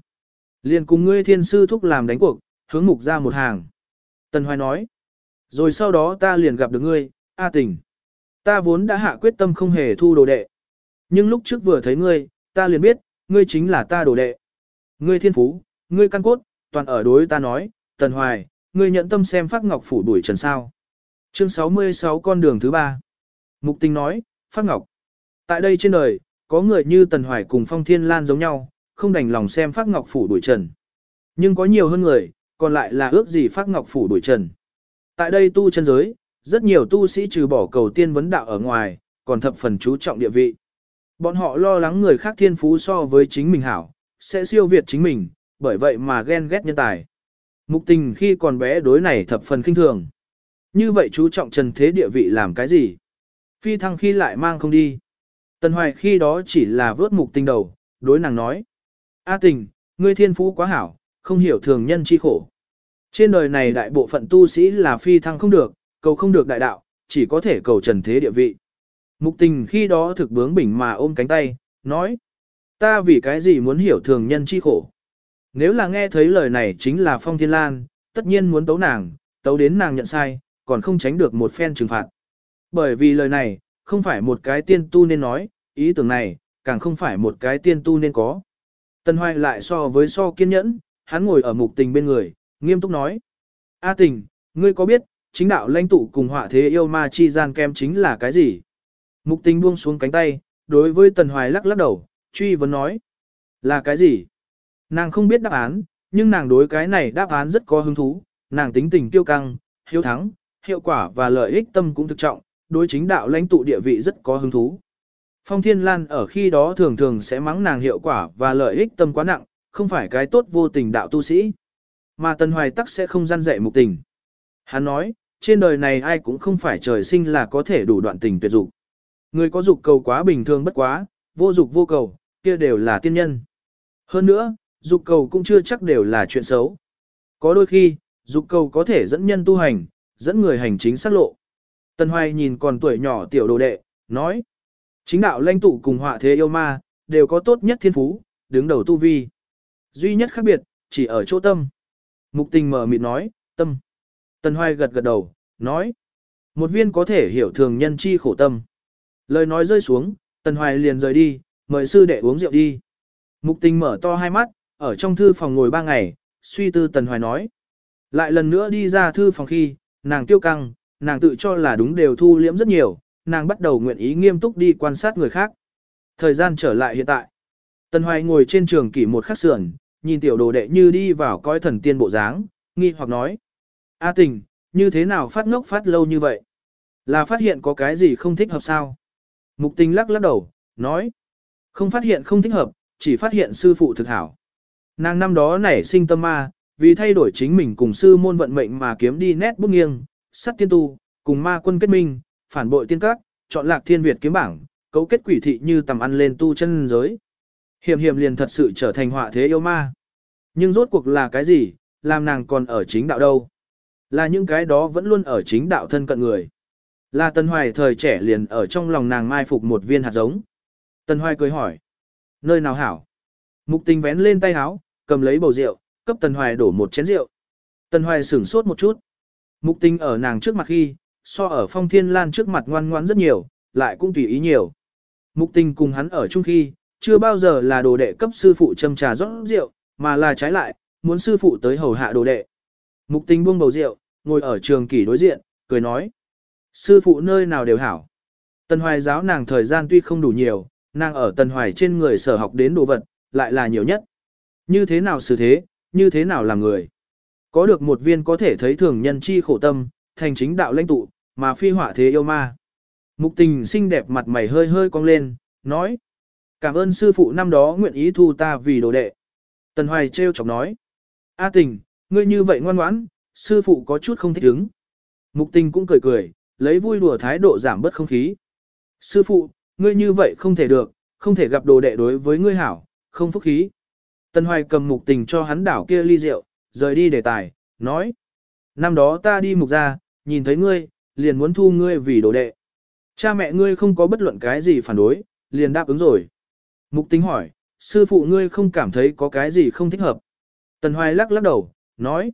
Liền cùng ngươi thiên sư thúc làm đánh cuộc, hướng mục ra một hàng. Tần Hoài nói. Rồi sau đó ta liền gặp được ngươi, A tình. Ta vốn đã hạ quyết tâm không hề thu đồ đệ. Nhưng lúc trước vừa thấy ngươi, ta liền biết, ngươi chính là ta đồ đệ. Ngươi thiên phú, ngươi căn cốt, toàn ở đối ta nói, Tần Hoài, ngươi nhận tâm xem Phác ngọc phủ đuổi trần sao. Chương 66 con đường thứ ba. Mục tình nói, Phác ngọc. Tại đây trên đời, có người như Tần Hoài cùng Phong Thiên Lan giống nhau, không đành lòng xem Phác ngọc phủ đuổi trần. Nhưng có nhiều hơn người, còn lại là ước gì phát ngọc phủ đuổi trần. Tại đây tu chân giới, rất nhiều tu sĩ trừ bỏ cầu tiên vấn đạo ở ngoài, còn thập phần chú trọng địa vị. Bọn họ lo lắng người khác thiên phú so với chính mình hảo, sẽ siêu việt chính mình, bởi vậy mà ghen ghét nhân tài. Mục tình khi còn bé đối này thập phần kinh thường. Như vậy chú trọng trần thế địa vị làm cái gì? Phi thăng khi lại mang không đi. Tần Hoài khi đó chỉ là vớt mục tình đầu, đối nàng nói. A tình, ngươi thiên phú quá hảo, không hiểu thường nhân chi khổ. Trên đời này đại bộ phận tu sĩ là phi thăng không được, cầu không được đại đạo, chỉ có thể cầu trần thế địa vị. Mục tình khi đó thực bướng bỉnh mà ôm cánh tay, nói. Ta vì cái gì muốn hiểu thường nhân chi khổ? Nếu là nghe thấy lời này chính là Phong Thiên Lan, tất nhiên muốn tấu nàng, tấu đến nàng nhận sai, còn không tránh được một phen trừng phạt. Bởi vì lời này, không phải một cái tiên tu nên nói, ý tưởng này, càng không phải một cái tiên tu nên có. Tân Hoài lại so với so kiên nhẫn, hắn ngồi ở mục tình bên người, nghiêm túc nói. A tình, ngươi có biết, chính đạo lãnh tụ cùng họa thế yêu ma chi gian kem chính là cái gì? Mục tình buông xuống cánh tay, đối với Tần Hoài lắc lắc đầu, truy vấn nói. Là cái gì? Nàng không biết đáp án, nhưng nàng đối cái này đáp án rất có hứng thú, nàng tính tình tiêu căng, hiếu thắng, hiệu quả và lợi ích tâm cũng thực trọng, đối chính đạo lãnh tụ địa vị rất có hứng thú. Phong Thiên Lan ở khi đó thường thường sẽ mắng nàng hiệu quả và lợi ích tâm quá nặng, không phải cái tốt vô tình đạo tu sĩ. Mà Tần Hoài Tắc sẽ không gian dạy mục tình. Hắn nói, trên đời này ai cũng không phải trời sinh là có thể đủ đoạn tình tuyệt dục. Người có dục cầu quá bình thường bất quá, vô dục vô cầu, kia đều là tiên nhân. Hơn nữa, dục cầu cũng chưa chắc đều là chuyện xấu. Có đôi khi, dục cầu có thể dẫn nhân tu hành, dẫn người hành chính xác lộ. Tân Hoài nhìn còn tuổi nhỏ tiểu đồ đệ, nói. Chính đạo lãnh tụ cùng họa thế yêu ma, đều có tốt nhất thiên phú, đứng đầu tu vi. Duy nhất khác biệt, chỉ ở chỗ tâm. Mục tình mở mịt nói, tâm. Tân Hoài gật gật đầu, nói. Một viên có thể hiểu thường nhân chi khổ tâm. Lời nói rơi xuống, Tân Hoài liền rời đi, mời sư đệ uống rượu đi. Mục tình mở to hai mắt, ở trong thư phòng ngồi ba ngày, suy tư Tần Hoài nói. Lại lần nữa đi ra thư phòng khi, nàng tiêu căng, nàng tự cho là đúng đều thu liễm rất nhiều, nàng bắt đầu nguyện ý nghiêm túc đi quan sát người khác. Thời gian trở lại hiện tại. Tần Hoài ngồi trên trường kỷ một khắc sườn, nhìn tiểu đồ đệ như đi vào coi thần tiên bộ dáng, nghi hoặc nói. A tình, như thế nào phát ngốc phát lâu như vậy? Là phát hiện có cái gì không thích hợp sao? Mục tình lắc lắc đầu, nói. Không phát hiện không thích hợp, chỉ phát hiện sư phụ thực hảo. Nàng năm đó nảy sinh tâm ma, vì thay đổi chính mình cùng sư môn vận mệnh mà kiếm đi nét bước nghiêng, sắt tiên tu, cùng ma quân kết minh, phản bội tiên các, chọn lạc thiên Việt kiếm bảng, cấu kết quỷ thị như tầm ăn lên tu chân giới. Hiểm hiểm liền thật sự trở thành họa thế yêu ma. Nhưng rốt cuộc là cái gì, làm nàng còn ở chính đạo đâu. Là những cái đó vẫn luôn ở chính đạo thân cận người. Là tân Hoài thời trẻ liền ở trong lòng nàng mai phục một viên hạt giống. tân Hoài cười hỏi. Nơi nào hảo? Mục tình vén lên tay háo, cầm lấy bầu rượu, cấp tân Hoài đổ một chén rượu. tân Hoài sửng sốt một chút. Mục tình ở nàng trước mặt khi, so ở phong thiên lan trước mặt ngoan ngoãn rất nhiều, lại cũng tùy ý nhiều. Mục tình cùng hắn ở chung khi, chưa bao giờ là đồ đệ cấp sư phụ châm trà rót rượu, mà là trái lại, muốn sư phụ tới hầu hạ đồ đệ. Mục tình buông bầu rượu, ngồi ở trường kỷ đối diện, cười nói. Sư phụ nơi nào đều hảo. Tần hoài giáo nàng thời gian tuy không đủ nhiều, nàng ở tần hoài trên người sở học đến đồ vật, lại là nhiều nhất. Như thế nào xử thế, như thế nào là người. Có được một viên có thể thấy thường nhân chi khổ tâm, thành chính đạo lãnh tụ, mà phi họa thế yêu ma. Mục tình xinh đẹp mặt mày hơi hơi cong lên, nói. Cảm ơn sư phụ năm đó nguyện ý thu ta vì đồ đệ. Tần Hoài trêu chọc nói. A tình, ngươi như vậy ngoan ngoãn, sư phụ có chút không thích ứng. Mục tình cũng cười cười, lấy vui đùa thái độ giảm bớt không khí. Sư phụ, ngươi như vậy không thể được, không thể gặp đồ đệ đối với ngươi hảo, không phúc khí. Tần Hoài cầm mục tình cho hắn đảo kia ly rượu, rời đi đề tài, nói. Năm đó ta đi mục ra, nhìn thấy ngươi, liền muốn thu ngươi vì đồ đệ. Cha mẹ ngươi không có bất luận cái gì phản đối, liền đáp ứng rồi. Mục tính hỏi, sư phụ ngươi không cảm thấy có cái gì không thích hợp. Tần Hoài lắc lắc đầu, nói.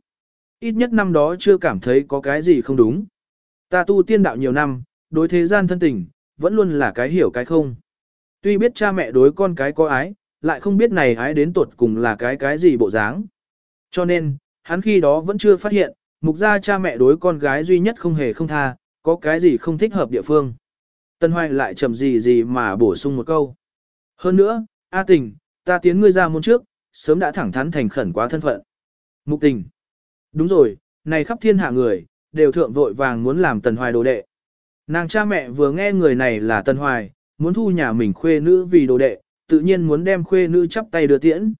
Ít nhất năm đó chưa cảm thấy có cái gì không đúng. Ta tu tiên đạo nhiều năm, đối thế gian thân tình, vẫn luôn là cái hiểu cái không. Tuy biết cha mẹ đối con cái có ái, lại không biết này ái đến tuột cùng là cái cái gì bộ dáng. Cho nên, hắn khi đó vẫn chưa phát hiện, mục gia cha mẹ đối con gái duy nhất không hề không tha, có cái gì không thích hợp địa phương. Tân Hoài lại chậm gì gì mà bổ sung một câu. Hơn nữa, A tình, ta tiến ngươi ra môn trước, sớm đã thẳng thắn thành khẩn quá thân phận. Mục tình. Đúng rồi, này khắp thiên hạ người, đều thượng vội vàng muốn làm Tần Hoài đồ đệ. Nàng cha mẹ vừa nghe người này là Tần Hoài, muốn thu nhà mình khuê nữ vì đồ đệ, tự nhiên muốn đem khuê nữ chắp tay đưa tiễn.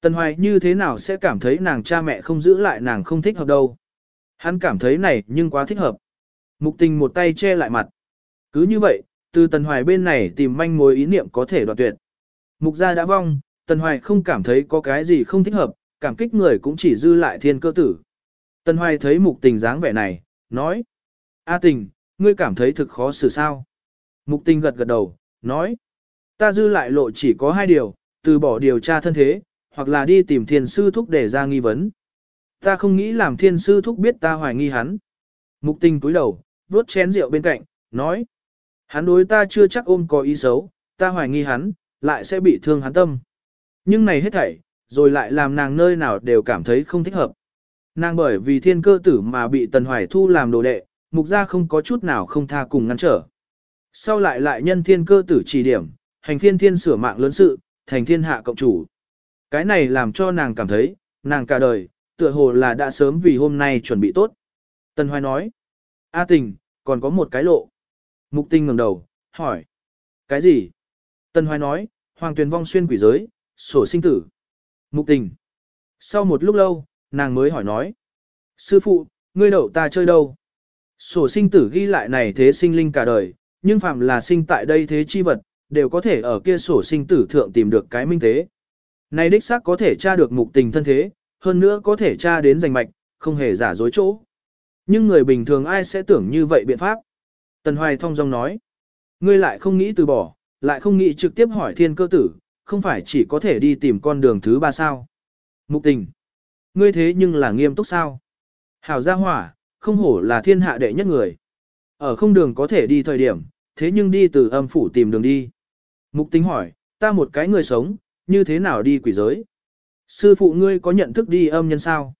Tần Hoài như thế nào sẽ cảm thấy nàng cha mẹ không giữ lại nàng không thích hợp đâu. Hắn cảm thấy này nhưng quá thích hợp. Mục tình một tay che lại mặt. Cứ như vậy, từ Tần Hoài bên này tìm manh mối ý niệm có thể đoạt tuyệt. Mục gia đã vong, Tần Hoài không cảm thấy có cái gì không thích hợp, cảm kích người cũng chỉ dư lại thiên cơ tử. Tần Hoài thấy mục tình dáng vẻ này, nói. A tình, ngươi cảm thấy thực khó xử sao? Mục tình gật gật đầu, nói. Ta dư lại lộ chỉ có hai điều, từ bỏ điều tra thân thế, hoặc là đi tìm thiên sư thúc để ra nghi vấn. Ta không nghĩ làm thiên sư thúc biết ta hoài nghi hắn. Mục tình cúi đầu, vuốt chén rượu bên cạnh, nói. Hắn đối ta chưa chắc ôm có ý xấu, ta hoài nghi hắn, lại sẽ bị thương hắn tâm. Nhưng này hết thảy, rồi lại làm nàng nơi nào đều cảm thấy không thích hợp. Nàng bởi vì thiên cơ tử mà bị Tần Hoài Thu làm đồ đệ, mục ra không có chút nào không tha cùng ngăn trở. Sau lại lại nhân thiên cơ tử chỉ điểm, hành thiên thiên sửa mạng lớn sự, thành thiên hạ cộng chủ. Cái này làm cho nàng cảm thấy, nàng cả đời, tựa hồ là đã sớm vì hôm nay chuẩn bị tốt. Tần Hoài nói, A tình, còn có một cái lộ. Mục tinh ngẩng đầu, hỏi, cái gì? Tần Hoài nói, Hoàng Tuyền vong xuyên quỷ giới, sổ sinh tử. Mục tình. Sau một lúc lâu, nàng mới hỏi nói. Sư phụ, ngươi đậu ta chơi đâu? Sổ sinh tử ghi lại này thế sinh linh cả đời, nhưng phạm là sinh tại đây thế chi vật, đều có thể ở kia sổ sinh tử thượng tìm được cái minh thế. Này đích xác có thể tra được mục tình thân thế, hơn nữa có thể tra đến giành mạch, không hề giả dối chỗ. Nhưng người bình thường ai sẽ tưởng như vậy biện pháp? Tần Hoài thông dong nói. Ngươi lại không nghĩ từ bỏ, lại không nghĩ trực tiếp hỏi thiên cơ tử, không phải chỉ có thể đi tìm con đường thứ ba sao. Mục tình. Ngươi thế nhưng là nghiêm túc sao? Hảo gia hỏa, không hổ là thiên hạ đệ nhất người. Ở không đường có thể đi thời điểm, thế nhưng đi từ âm phủ tìm đường đi. Mục tình hỏi, ta một cái người sống, như thế nào đi quỷ giới? Sư phụ ngươi có nhận thức đi âm nhân sao?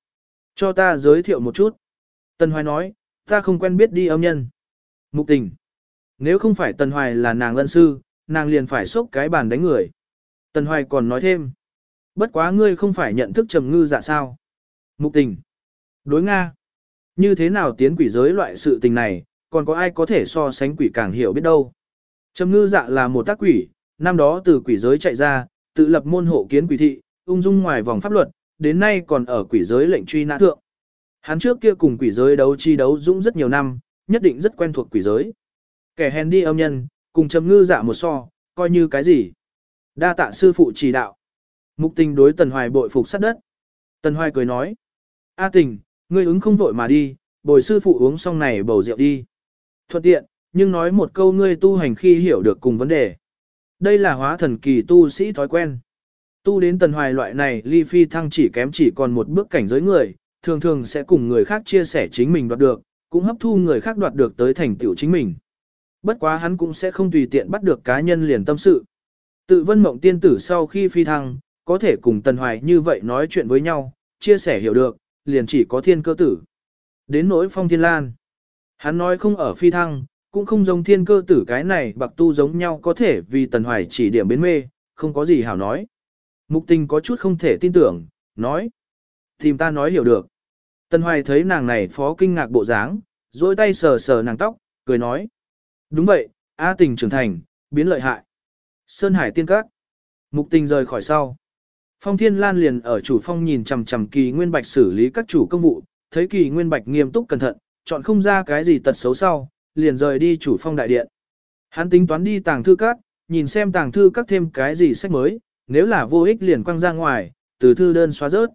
Cho ta giới thiệu một chút. Tần Hoài nói, ta không quen biết đi âm nhân. Mục tình. Nếu không phải Tần Hoài là nàng ân sư, nàng liền phải xốc cái bàn đánh người. Tần Hoài còn nói thêm. Bất quá ngươi không phải nhận thức trầm ngư dạ sao? Mục tình. Đối Nga. Như thế nào tiến quỷ giới loại sự tình này, còn có ai có thể so sánh quỷ càng hiểu biết đâu. Trầm ngư dạ là một tác quỷ, năm đó từ quỷ giới chạy ra, tự lập môn hộ kiến quỷ thị, ung dung ngoài vòng pháp luật, đến nay còn ở quỷ giới lệnh truy nã thượng. Hắn trước kia cùng quỷ giới đấu chi đấu dũng rất nhiều năm, nhất định rất quen thuộc quỷ giới. Kẻ hèn đi âm nhân, cùng trầm ngư dạ một so, coi như cái gì. Đa tạ sư phụ chỉ đạo. Mục tình đối Tần Hoài bội phục sát đất. Tần Hoài cười nói. A tình, ngươi ứng không vội mà đi, bồi sư phụ uống xong này bầu rượu đi. Thuận tiện, nhưng nói một câu ngươi tu hành khi hiểu được cùng vấn đề. Đây là hóa thần kỳ tu sĩ thói quen. Tu đến tần hoài loại này ly phi thăng chỉ kém chỉ còn một bước cảnh giới người, thường thường sẽ cùng người khác chia sẻ chính mình đoạt được, cũng hấp thu người khác đoạt được tới thành tựu chính mình. Bất quá hắn cũng sẽ không tùy tiện bắt được cá nhân liền tâm sự. Tự vân mộng tiên tử sau khi phi thăng, có thể cùng tần hoài như vậy nói chuyện với nhau, chia sẻ hiểu được, liền chỉ có thiên cơ tử. Đến nỗi phong thiên lan. Hắn nói không ở phi thăng, cũng không giống thiên cơ tử cái này bạc tu giống nhau có thể vì tần hoài chỉ điểm bến mê, không có gì hảo nói. Mục tình có chút không thể tin tưởng, nói. Tìm ta nói hiểu được. Tần hoài thấy nàng này phó kinh ngạc bộ dáng, dôi tay sờ sờ nàng tóc, cười nói. Đúng vậy, A tình trưởng thành, biến lợi hại. Sơn Hải tiên các. Mục tình rời khỏi sau. Phong Thiên Lan liền ở chủ phong nhìn chằm chằm kỳ nguyên bạch xử lý các chủ công vụ, thấy kỳ nguyên bạch nghiêm túc cẩn thận, chọn không ra cái gì tật xấu sau, liền rời đi chủ phong đại điện. Hắn tính toán đi tàng thư các, nhìn xem tàng thư các thêm cái gì sách mới, nếu là vô ích liền quăng ra ngoài, từ thư đơn xóa rớt.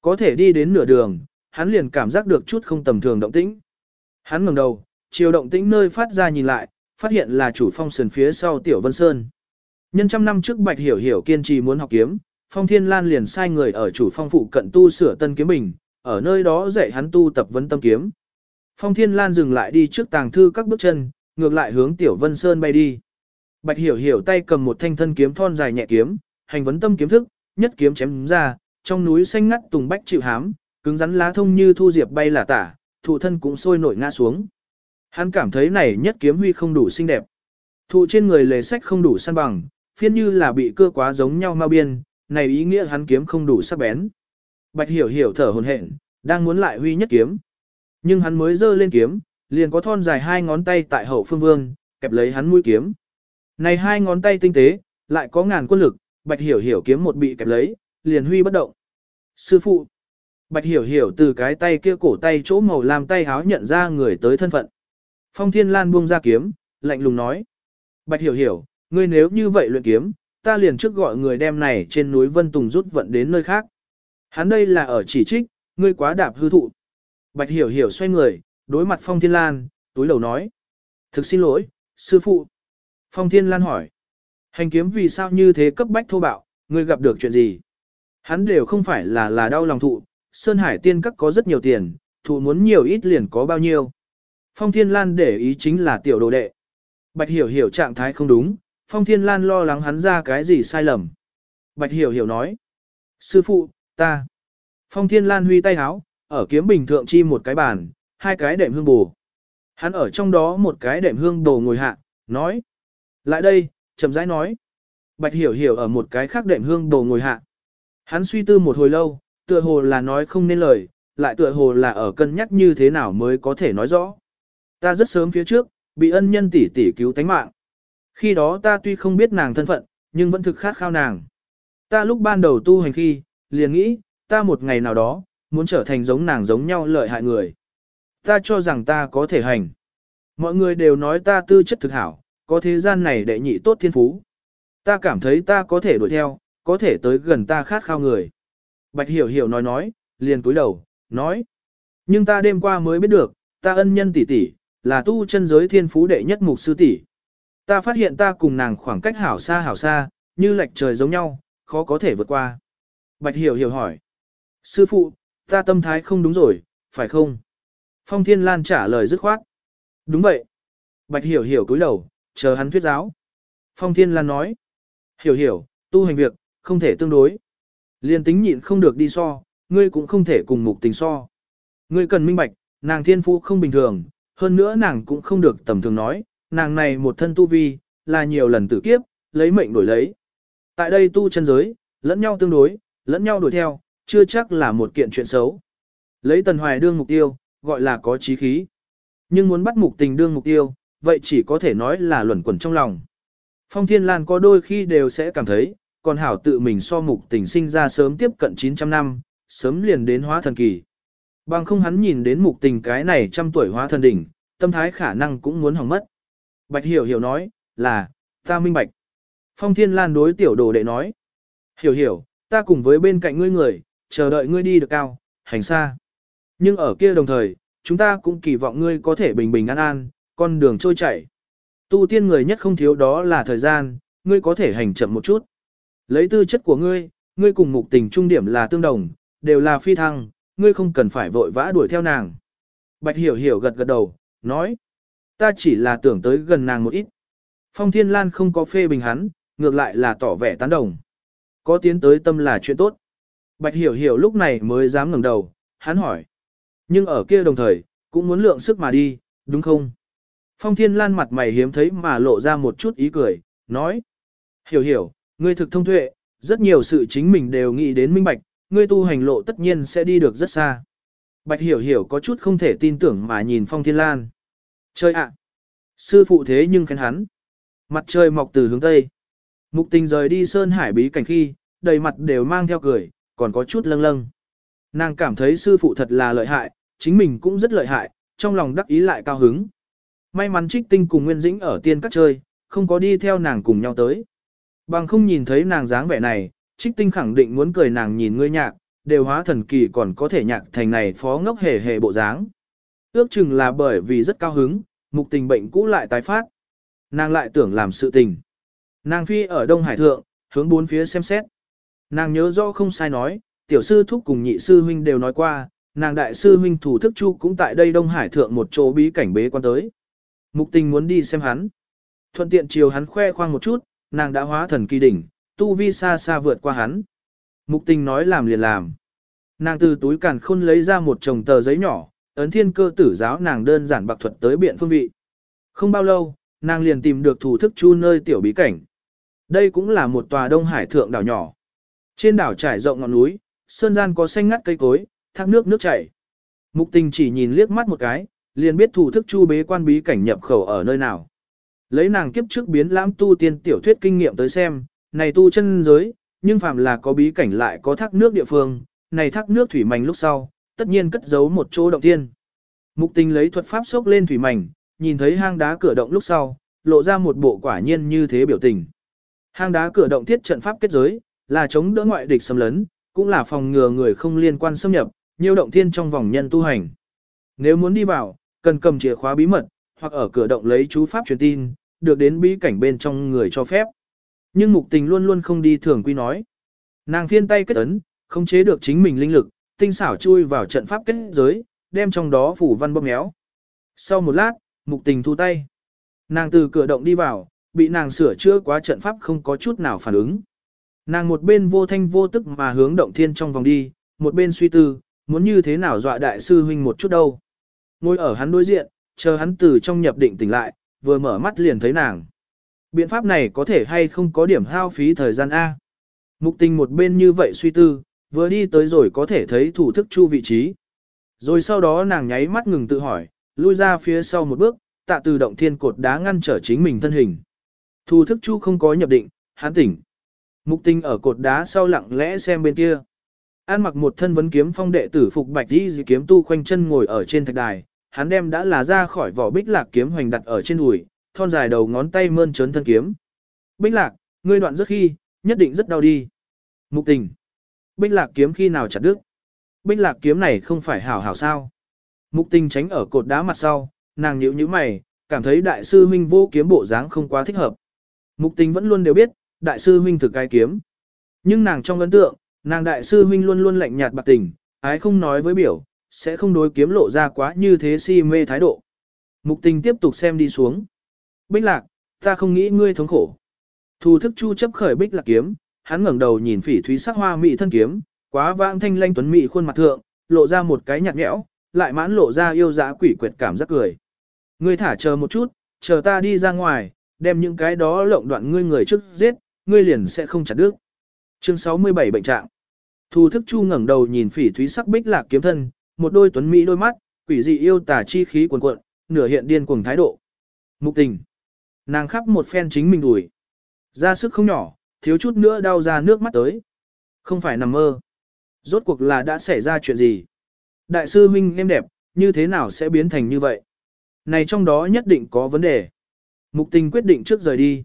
Có thể đi đến nửa đường, hắn liền cảm giác được chút không tầm thường động tĩnh. Hắn ngẩng đầu, chiều động tĩnh nơi phát ra nhìn lại, phát hiện là chủ phong sườn phía sau Tiểu Vân Sơn. Nhân trăm năm trước Bạch Hiểu Hiểu kiên trì muốn học kiếm, Phong Thiên Lan liền sai người ở chủ phong phụ cận tu sửa tân kiếm bình, ở nơi đó dạy hắn tu tập vấn tâm kiếm. Phong Thiên Lan dừng lại đi trước tàng thư các bước chân, ngược lại hướng Tiểu Vân Sơn bay đi. Bạch Hiểu Hiểu tay cầm một thanh thân kiếm thon dài nhẹ kiếm, hành vấn tâm kiếm thức, nhất kiếm chém ra, trong núi xanh ngắt tùng bách chịu hám, cứng rắn lá thông như thu diệp bay là tả, thụ thân cũng sôi nổi ngã xuống. Hắn cảm thấy này nhất kiếm huy không đủ xinh đẹp. Thụ trên người lề sách không đủ săn bằng, phiên như là bị cưa quá giống nhau ma biên, này ý nghĩa hắn kiếm không đủ sắc bén. Bạch hiểu hiểu thở hồn hển, đang muốn lại huy nhất kiếm. Nhưng hắn mới giơ lên kiếm, liền có thon dài hai ngón tay tại hậu phương vương, kẹp lấy hắn mũi kiếm. Này hai ngón tay tinh tế, lại có ngàn quân lực, bạch hiểu hiểu kiếm một bị kẹp lấy, liền huy bất động. Sư phụ, bạch hiểu hiểu từ cái tay kia cổ tay chỗ màu làm tay háo nhận ra người tới thân phận. Phong Thiên Lan buông ra kiếm, lạnh lùng nói. Bạch hiểu hiểu, ngươi nếu như vậy luyện kiếm, ta liền trước gọi người đem này trên núi Vân Tùng rút vận đến nơi khác. Hắn đây là ở chỉ trích, ngươi quá đạp hư thụ. Bạch hiểu hiểu xoay người, đối mặt Phong Thiên Lan, túi lầu nói. Thực xin lỗi, sư phụ. Phong Thiên Lan hỏi. Hành kiếm vì sao như thế cấp bách thô bạo, ngươi gặp được chuyện gì? Hắn đều không phải là là đau lòng thụ, Sơn Hải tiên các có rất nhiều tiền, thụ muốn nhiều ít liền có bao nhiêu. Phong Thiên Lan để ý chính là tiểu đồ đệ. Bạch hiểu hiểu trạng thái không đúng, Phong Thiên Lan lo lắng hắn ra cái gì sai lầm. Bạch hiểu hiểu nói. Sư phụ, ta. Phong Thiên Lan huy tay háo, ở kiếm bình thượng chi một cái bàn, hai cái đệm hương bù. Hắn ở trong đó một cái đệm hương đồ ngồi hạ, nói. Lại đây, chậm rãi nói. Bạch hiểu hiểu ở một cái khác đệm hương đồ ngồi hạ. Hắn suy tư một hồi lâu, tựa hồ là nói không nên lời, lại tựa hồ là ở cân nhắc như thế nào mới có thể nói rõ. Ta rất sớm phía trước, bị ân nhân tỷ tỷ cứu tánh mạng. Khi đó ta tuy không biết nàng thân phận, nhưng vẫn thực khát khao nàng. Ta lúc ban đầu tu hành khi, liền nghĩ, ta một ngày nào đó, muốn trở thành giống nàng giống nhau lợi hại người. Ta cho rằng ta có thể hành. Mọi người đều nói ta tư chất thực hảo, có thế gian này đệ nhị tốt thiên phú. Ta cảm thấy ta có thể đuổi theo, có thể tới gần ta khát khao người. Bạch hiểu hiểu nói nói, liền túi đầu, nói. Nhưng ta đêm qua mới biết được, ta ân nhân tỷ tỷ, là tu chân giới thiên phú đệ nhất mục sư tỷ. Ta phát hiện ta cùng nàng khoảng cách hảo xa hảo xa, như lệch trời giống nhau, khó có thể vượt qua. Bạch hiểu hiểu hỏi. Sư phụ, ta tâm thái không đúng rồi, phải không? Phong Thiên Lan trả lời dứt khoát. Đúng vậy. Bạch hiểu hiểu cúi đầu, chờ hắn thuyết giáo. Phong Thiên Lan nói. Hiểu hiểu, tu hành việc, không thể tương đối. Liên tính nhịn không được đi so, ngươi cũng không thể cùng mục tình so. Ngươi cần minh bạch, nàng thiên phú không bình thường, hơn nữa nàng cũng không được tầm thường nói, nàng này một thân tu vi, là nhiều lần tử kiếp, lấy mệnh đổi lấy. Tại đây tu chân giới, lẫn nhau tương đối, lẫn nhau đuổi theo, chưa chắc là một kiện chuyện xấu. Lấy tần hoài đương mục tiêu, gọi là có chí khí. Nhưng muốn bắt mục tình đương mục tiêu, vậy chỉ có thể nói là luẩn quẩn trong lòng. Phong Thiên Lan có đôi khi đều sẽ cảm thấy, còn hảo tự mình so mục tình sinh ra sớm tiếp cận 900 năm, sớm liền đến hóa thần kỳ. Bằng không hắn nhìn đến mục tình cái này trăm tuổi hóa thần đỉnh, tâm thái khả năng cũng muốn hỏng mất. Bạch hiểu hiểu nói, là, ta minh bạch. Phong Thiên Lan đối tiểu đồ đệ nói, hiểu hiểu, ta cùng với bên cạnh ngươi người, chờ đợi ngươi đi được cao, hành xa. Nhưng ở kia đồng thời, chúng ta cũng kỳ vọng ngươi có thể bình bình an an, con đường trôi chảy. Tu tiên người nhất không thiếu đó là thời gian, ngươi có thể hành chậm một chút. Lấy tư chất của ngươi, ngươi cùng mục tình trung điểm là tương đồng, đều là phi thăng, ngươi không cần phải vội vã đuổi theo nàng. Bạch hiểu hiểu gật gật đầu, nói. Ta chỉ là tưởng tới gần nàng một ít. Phong Thiên Lan không có phê bình hắn, ngược lại là tỏ vẻ tán đồng. Có tiến tới tâm là chuyện tốt. Bạch hiểu hiểu lúc này mới dám ngẩng đầu, hắn hỏi. Nhưng ở kia đồng thời, cũng muốn lượng sức mà đi, đúng không? Phong Thiên Lan mặt mày hiếm thấy mà lộ ra một chút ý cười, nói. Hiểu hiểu, ngươi thực thông tuệ, rất nhiều sự chính mình đều nghĩ đến minh bạch, ngươi tu hành lộ tất nhiên sẽ đi được rất xa. Bạch hiểu hiểu có chút không thể tin tưởng mà nhìn Phong Thiên Lan. Chơi ạ! Sư phụ thế nhưng khen hắn. Mặt trời mọc từ hướng Tây. Mục tình rời đi Sơn Hải bí cảnh khi, đầy mặt đều mang theo cười, còn có chút lâng lâng. Nàng cảm thấy sư phụ thật là lợi hại, chính mình cũng rất lợi hại, trong lòng đắc ý lại cao hứng. May mắn trích tinh cùng Nguyên Dĩnh ở tiên các chơi, không có đi theo nàng cùng nhau tới. Bằng không nhìn thấy nàng dáng vẻ này, trích tinh khẳng định muốn cười nàng nhìn ngươi nhạc, đều hóa thần kỳ còn có thể nhạc thành này phó ngốc hề hề bộ dáng. Ước chừng là bởi vì rất cao hứng, mục tình bệnh cũ lại tái phát. Nàng lại tưởng làm sự tình. Nàng phi ở Đông Hải Thượng, hướng bốn phía xem xét. Nàng nhớ rõ không sai nói, tiểu sư thúc cùng nhị sư huynh đều nói qua, nàng đại sư huynh thủ thức chu cũng tại đây Đông Hải Thượng một chỗ bí cảnh bế quan tới. Mục tình muốn đi xem hắn. Thuận tiện chiều hắn khoe khoang một chút, nàng đã hóa thần kỳ đỉnh, tu vi xa xa vượt qua hắn. Mục tình nói làm liền làm. Nàng từ túi càn khôn lấy ra một chồng tờ giấy nhỏ, ấn thiên cơ tử giáo nàng đơn giản bạc thuật tới biện phương vị. Không bao lâu, nàng liền tìm được thủ thức chu nơi tiểu bí cảnh. Đây cũng là một tòa đông hải thượng đảo nhỏ. Trên đảo trải rộng ngọn núi, sơn gian có xanh ngắt cây cối, thác nước nước chảy. Mục tình chỉ nhìn liếc mắt một cái, liền biết thủ thức chu bế quan bí cảnh nhập khẩu ở nơi nào. Lấy nàng kiếp trước biến lãm tu tiên tiểu thuyết kinh nghiệm tới xem, này tu chân giới, nhưng phàm là có bí cảnh lại có thác nước địa phương, này thác nước thủy mảnh lúc sau, tất nhiên cất giấu một chỗ động tiên Mục tình lấy thuật pháp sốc lên thủy mảnh, nhìn thấy hang đá cửa động lúc sau, lộ ra một bộ quả nhiên như thế biểu tình. Hang đá cửa động thiết trận pháp kết giới, là chống đỡ ngoại địch xâm lấn, cũng là phòng ngừa người không liên quan xâm nhập, nhiều động thiên trong vòng nhân tu hành. Nếu muốn đi vào, cần cầm chìa khóa bí mật, hoặc ở cửa động lấy chú pháp truyền tin, được đến bí cảnh bên trong người cho phép. Nhưng mục tình luôn luôn không đi thường quy nói. Nàng phiên tay kết ấn, không chế được chính mình linh lực, tinh xảo chui vào trận pháp kết giới, đem trong đó phủ văn bóp méo. Sau một lát, mục tình thu tay. Nàng từ cửa động đi vào, bị nàng sửa chữa quá trận pháp không có chút nào phản ứng. Nàng một bên vô thanh vô tức mà hướng động thiên trong vòng đi, một bên suy tư, muốn như thế nào dọa đại sư huynh một chút đâu. Ngồi ở hắn đối diện, chờ hắn từ trong nhập định tỉnh lại, vừa mở mắt liền thấy nàng. Biện pháp này có thể hay không có điểm hao phí thời gian A. Mục tình một bên như vậy suy tư, vừa đi tới rồi có thể thấy thủ thức chu vị trí. Rồi sau đó nàng nháy mắt ngừng tự hỏi, lui ra phía sau một bước, tạ từ động thiên cột đá ngăn trở chính mình thân hình. Thủ thức chu không có nhập định, hắn tỉnh. Mục tình ở cột đá sau lặng lẽ xem bên kia. An mặc một thân vấn kiếm phong đệ tử phục bạch đi dị kiếm tu khoanh chân ngồi ở trên thạch đài, hắn đem đã là ra khỏi vỏ bích lạc kiếm hoành đặt ở trên đùi, thon dài đầu ngón tay mơn trớn thân kiếm. Bích lạc, ngươi đoạn rất khi, nhất định rất đau đi. Mục tình. Bích lạc kiếm khi nào chặt đứt? Bích lạc kiếm này không phải hảo hảo sao? Mục tình tránh ở cột đá mặt sau, nàng nhíu nhíu mày, cảm thấy đại sư huynh vô kiếm bộ dáng không quá thích hợp. Mục tình vẫn luôn đều biết, đại sư huynh thực cái kiếm. Nhưng nàng trong ấn tượng, nàng đại sư huynh luôn luôn lạnh nhạt bạc tình, ái không nói với biểu, sẽ không đối kiếm lộ ra quá như thế si mê thái độ. Mục tình tiếp tục xem đi xuống. Bích lạc, ta không nghĩ ngươi thống khổ. Thù thức chu chấp khởi bích lạc kiếm, hắn ngẩng đầu nhìn phỉ thúy sắc hoa mỹ thân kiếm, quá vãng thanh lanh tuấn mỹ khuôn mặt thượng, lộ ra một cái nhạt nhẽo, lại mãn lộ ra yêu dã quỷ quyệt cảm giác cười. Ngươi thả chờ một chút, chờ ta đi ra ngoài, đem những cái đó lộng đoạn ngươi người trước giết, ngươi liền sẽ không chặt đứt. Chương 67 bệnh trạng. Thu thức chu ngẩng đầu nhìn phỉ thúy sắc bích lạc kiếm thân, một đôi tuấn mỹ đôi mắt, quỷ dị yêu tà chi khí cuồn cuộn, nửa hiện điên cuồng thái độ. Mục tình. Nàng khắp một phen chính mình đuổi. Ra sức không nhỏ, thiếu chút nữa đau ra nước mắt tới. Không phải nằm mơ. Rốt cuộc là đã xảy ra chuyện gì? Đại sư huynh em đẹp, như thế nào sẽ biến thành như vậy? Này trong đó nhất định có vấn đề. Mục tình quyết định trước rời đi.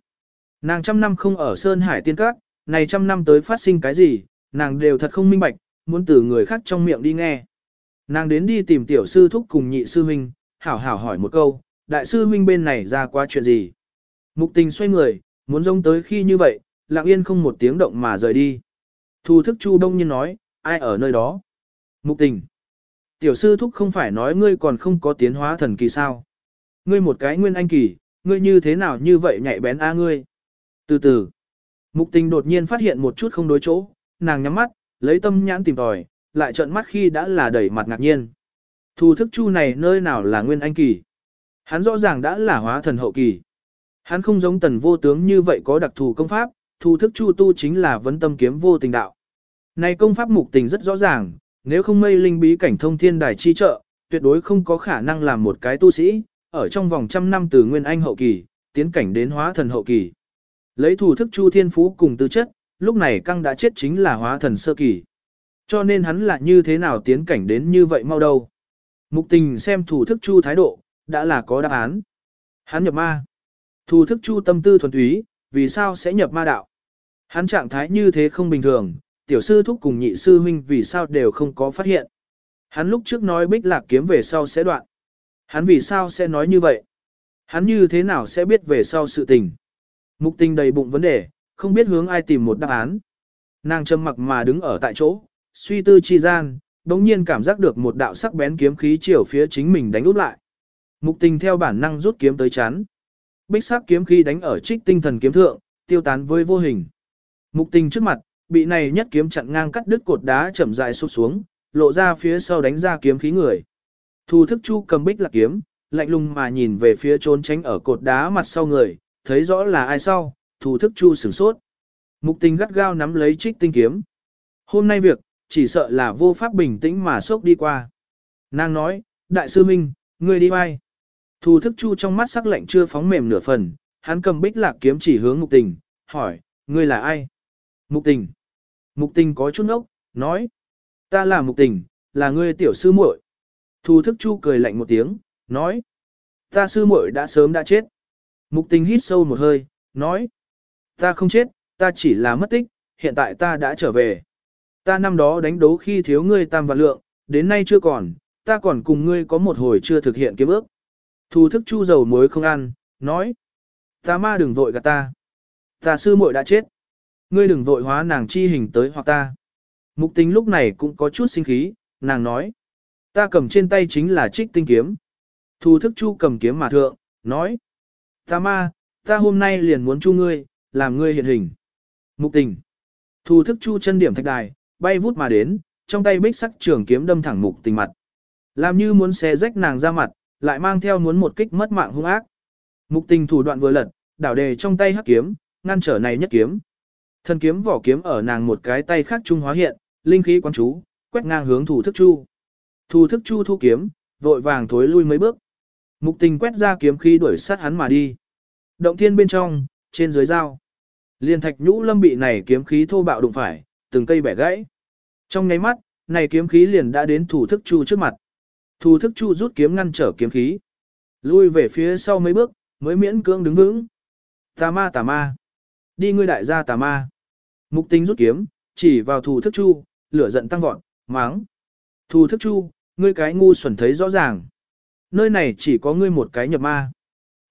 Nàng trăm năm không ở Sơn Hải Tiên Các, này trăm năm tới phát sinh cái gì, nàng đều thật không minh bạch, muốn từ người khác trong miệng đi nghe. Nàng đến đi tìm tiểu sư thúc cùng nhị sư huynh, hảo hảo hỏi một câu, đại sư huynh bên này ra qua chuyện gì. Mục tình xoay người, muốn rông tới khi như vậy, lặng yên không một tiếng động mà rời đi. Thu thức chu đông nhiên nói, ai ở nơi đó? Mục tình. Tiểu sư thúc không phải nói ngươi còn không có tiến hóa thần kỳ sao? Ngươi một cái nguyên anh kỳ, ngươi như thế nào như vậy nhạy bén a ngươi? Từ từ. Mục tình đột nhiên phát hiện một chút không đối chỗ, nàng nhắm mắt, lấy tâm nhãn tìm tòi, lại trợn mắt khi đã là đẩy mặt ngạc nhiên. Thu thức chu này nơi nào là nguyên anh kỳ? Hắn rõ ràng đã là hóa thần hậu kỳ. Hắn không giống tần vô tướng như vậy có đặc thù công pháp, thu thức chu tu chính là vấn tâm kiếm vô tình đạo. Này công pháp mục tình rất rõ ràng, nếu không mây linh bí cảnh thông thiên đài chi trợ, tuyệt đối không có khả năng làm một cái tu sĩ, ở trong vòng trăm năm từ nguyên anh hậu kỳ, tiến cảnh đến hóa thần hậu kỳ. Lấy thủ thức chu thiên phú cùng tư chất, lúc này căng đã chết chính là hóa thần sơ kỳ. Cho nên hắn là như thế nào tiến cảnh đến như vậy mau đâu. Mục tình xem thủ thức chu thái độ, đã là có đáp án. Hắn nhập ma. Thủ thức chu tâm tư thuần túy, vì sao sẽ nhập ma đạo? Hắn trạng thái như thế không bình thường, tiểu sư thúc cùng nhị sư huynh vì sao đều không có phát hiện. Hắn lúc trước nói bích lạc kiếm về sau sẽ đoạn. Hắn vì sao sẽ nói như vậy? Hắn như thế nào sẽ biết về sau sự tình? Mục tình đầy bụng vấn đề, không biết hướng ai tìm một đáp án. Nàng châm mặc mà đứng ở tại chỗ, suy tư chi gian, đống nhiên cảm giác được một đạo sắc bén kiếm khí chiều phía chính mình đánh úp lại. Mục tình theo bản năng rút kiếm tới chán. Bích sắc kiếm khí đánh ở trích tinh thần kiếm thượng, tiêu tán với vô hình. Mục tình trước mặt, bị này nhất kiếm chặn ngang cắt đứt cột đá chậm rãi sụp xuống, lộ ra phía sau đánh ra kiếm khí người. Thu thức chu cầm bích là kiếm, lạnh lùng mà nhìn về phía trốn tránh ở cột đá mặt sau người, thấy rõ là ai sau, thu thức chu sửng sốt. Mục tình gắt gao nắm lấy trích tinh kiếm. Hôm nay việc, chỉ sợ là vô pháp bình tĩnh mà sốc đi qua. Nàng nói, đại sư Minh, ngươi đi vai. Thu thức chu trong mắt sắc lạnh chưa phóng mềm nửa phần, hắn cầm bích lạc kiếm chỉ hướng mục tình, hỏi, ngươi là ai? Mục tình. Mục tình có chút ốc, nói. Ta là mục tình, là ngươi tiểu sư muội. Thu thức chu cười lạnh một tiếng, nói. Ta sư muội đã sớm đã chết. Mục tình hít sâu một hơi, nói. Ta không chết, ta chỉ là mất tích, hiện tại ta đã trở về. Ta năm đó đánh đấu khi thiếu ngươi tam vạn lượng, đến nay chưa còn, ta còn cùng ngươi có một hồi chưa thực hiện kiếm ước. Thu thức chu dầu muối không ăn, nói. Ta ma đừng vội gạt ta. Ta sư muội đã chết. Ngươi đừng vội hóa nàng chi hình tới hoặc ta. Mục tính lúc này cũng có chút sinh khí, nàng nói. Ta cầm trên tay chính là trích tinh kiếm. Thu thức chu cầm kiếm mà thượng, nói. Ta ma, ta hôm nay liền muốn chu ngươi, làm ngươi hiện hình. Mục tình. Thu thức chu chân điểm thạch đài, bay vút mà đến, trong tay bích sắc trường kiếm đâm thẳng mục tình mặt. Làm như muốn xé rách nàng ra mặt, lại mang theo muốn một kích mất mạng hung ác. Mục tình thủ đoạn vừa lật, đảo đề trong tay hắc kiếm, ngăn trở này nhất kiếm. Thần kiếm vỏ kiếm ở nàng một cái tay khác trung hóa hiện, linh khí quán chú, quét ngang hướng thủ thức chu. Thủ thức chu thu kiếm, vội vàng thối lui mấy bước. Mục tình quét ra kiếm khí đuổi sát hắn mà đi. Động thiên bên trong, trên dưới dao. Liên thạch nhũ lâm bị này kiếm khí thô bạo đụng phải, từng cây bẻ gãy. Trong nháy mắt, này kiếm khí liền đã đến thủ thức chu trước mặt. Thủ thức chu rút kiếm ngăn trở kiếm khí. Lui về phía sau mấy bước, mới miễn cưỡng đứng vững. Tà ma tà ma. Đi ngươi đại gia tà ma. Mục tính rút kiếm, chỉ vào thủ thức chu, lửa giận tăng vọt, máng. Thủ thức chu, ngươi cái ngu xuẩn thấy rõ ràng. Nơi này chỉ có ngươi một cái nhập ma.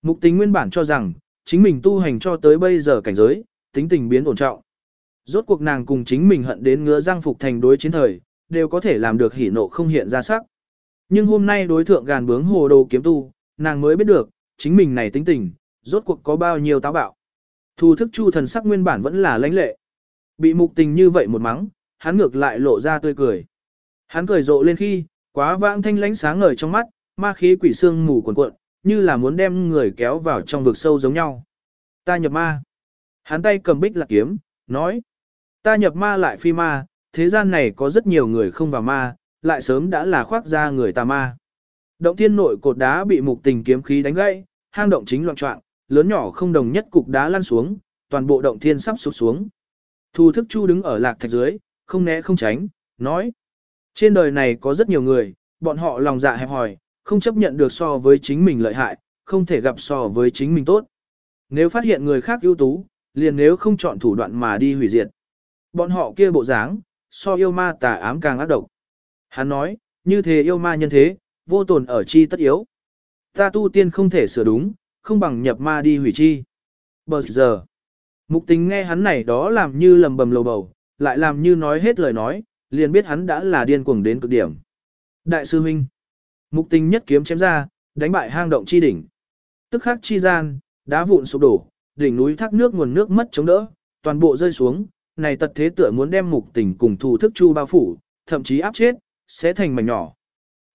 Mục tính nguyên bản cho rằng, chính mình tu hành cho tới bây giờ cảnh giới, tính tình biến ổn trọng. Rốt cuộc nàng cùng chính mình hận đến ngứa răng phục thành đối chiến thời, đều có thể làm được hỉ nộ không hiện ra sắc. Nhưng hôm nay đối thượng gàn bướng hồ đồ kiếm tu, nàng mới biết được, chính mình này tính tình, rốt cuộc có bao nhiêu táo bạo. Thu thức chu thần sắc nguyên bản vẫn là lãnh lệ. Bị mục tình như vậy một mắng, hắn ngược lại lộ ra tươi cười. Hắn cười rộ lên khi, quá vãng thanh lánh sáng ngời trong mắt, ma khí quỷ xương mù cuộn cuộn, như là muốn đem người kéo vào trong vực sâu giống nhau. Ta nhập ma. Hắn tay cầm bích lạc kiếm, nói. Ta nhập ma lại phi ma, thế gian này có rất nhiều người không vào ma, lại sớm đã là khoác ra người tà ma. Động thiên nội cột đá bị mục tình kiếm khí đánh gãy, hang động chính loạn trọng, lớn nhỏ không đồng nhất cục đá lăn xuống, toàn bộ động thiên sắp sụp xuống. Thu thức chu đứng ở lạc thạch dưới, không né không tránh, nói. Trên đời này có rất nhiều người, bọn họ lòng dạ hẹp hòi, không chấp nhận được so với chính mình lợi hại, không thể gặp so với chính mình tốt. Nếu phát hiện người khác ưu tú, liền nếu không chọn thủ đoạn mà đi hủy diệt. Bọn họ kia bộ dáng, so yêu ma tà ám càng ác độc. Hắn nói, như thế yêu ma nhân thế, vô tồn ở chi tất yếu. Ta tu tiên không thể sửa đúng, không bằng nhập ma đi hủy chi. Bờ giờ, mục tình nghe hắn này đó làm như lầm bầm lầu bầu, lại làm như nói hết lời nói, liền biết hắn đã là điên cuồng đến cực điểm. Đại sư huynh, mục tình nhất kiếm chém ra, đánh bại hang động chi đỉnh. Tức khắc chi gian, đá vụn sụp đổ, đỉnh núi thác nước nguồn nước mất chống đỡ, toàn bộ rơi xuống, này tật thế tựa muốn đem mục tình cùng thủ thức chu bao phủ, thậm chí áp chết, sẽ thành mảnh nhỏ.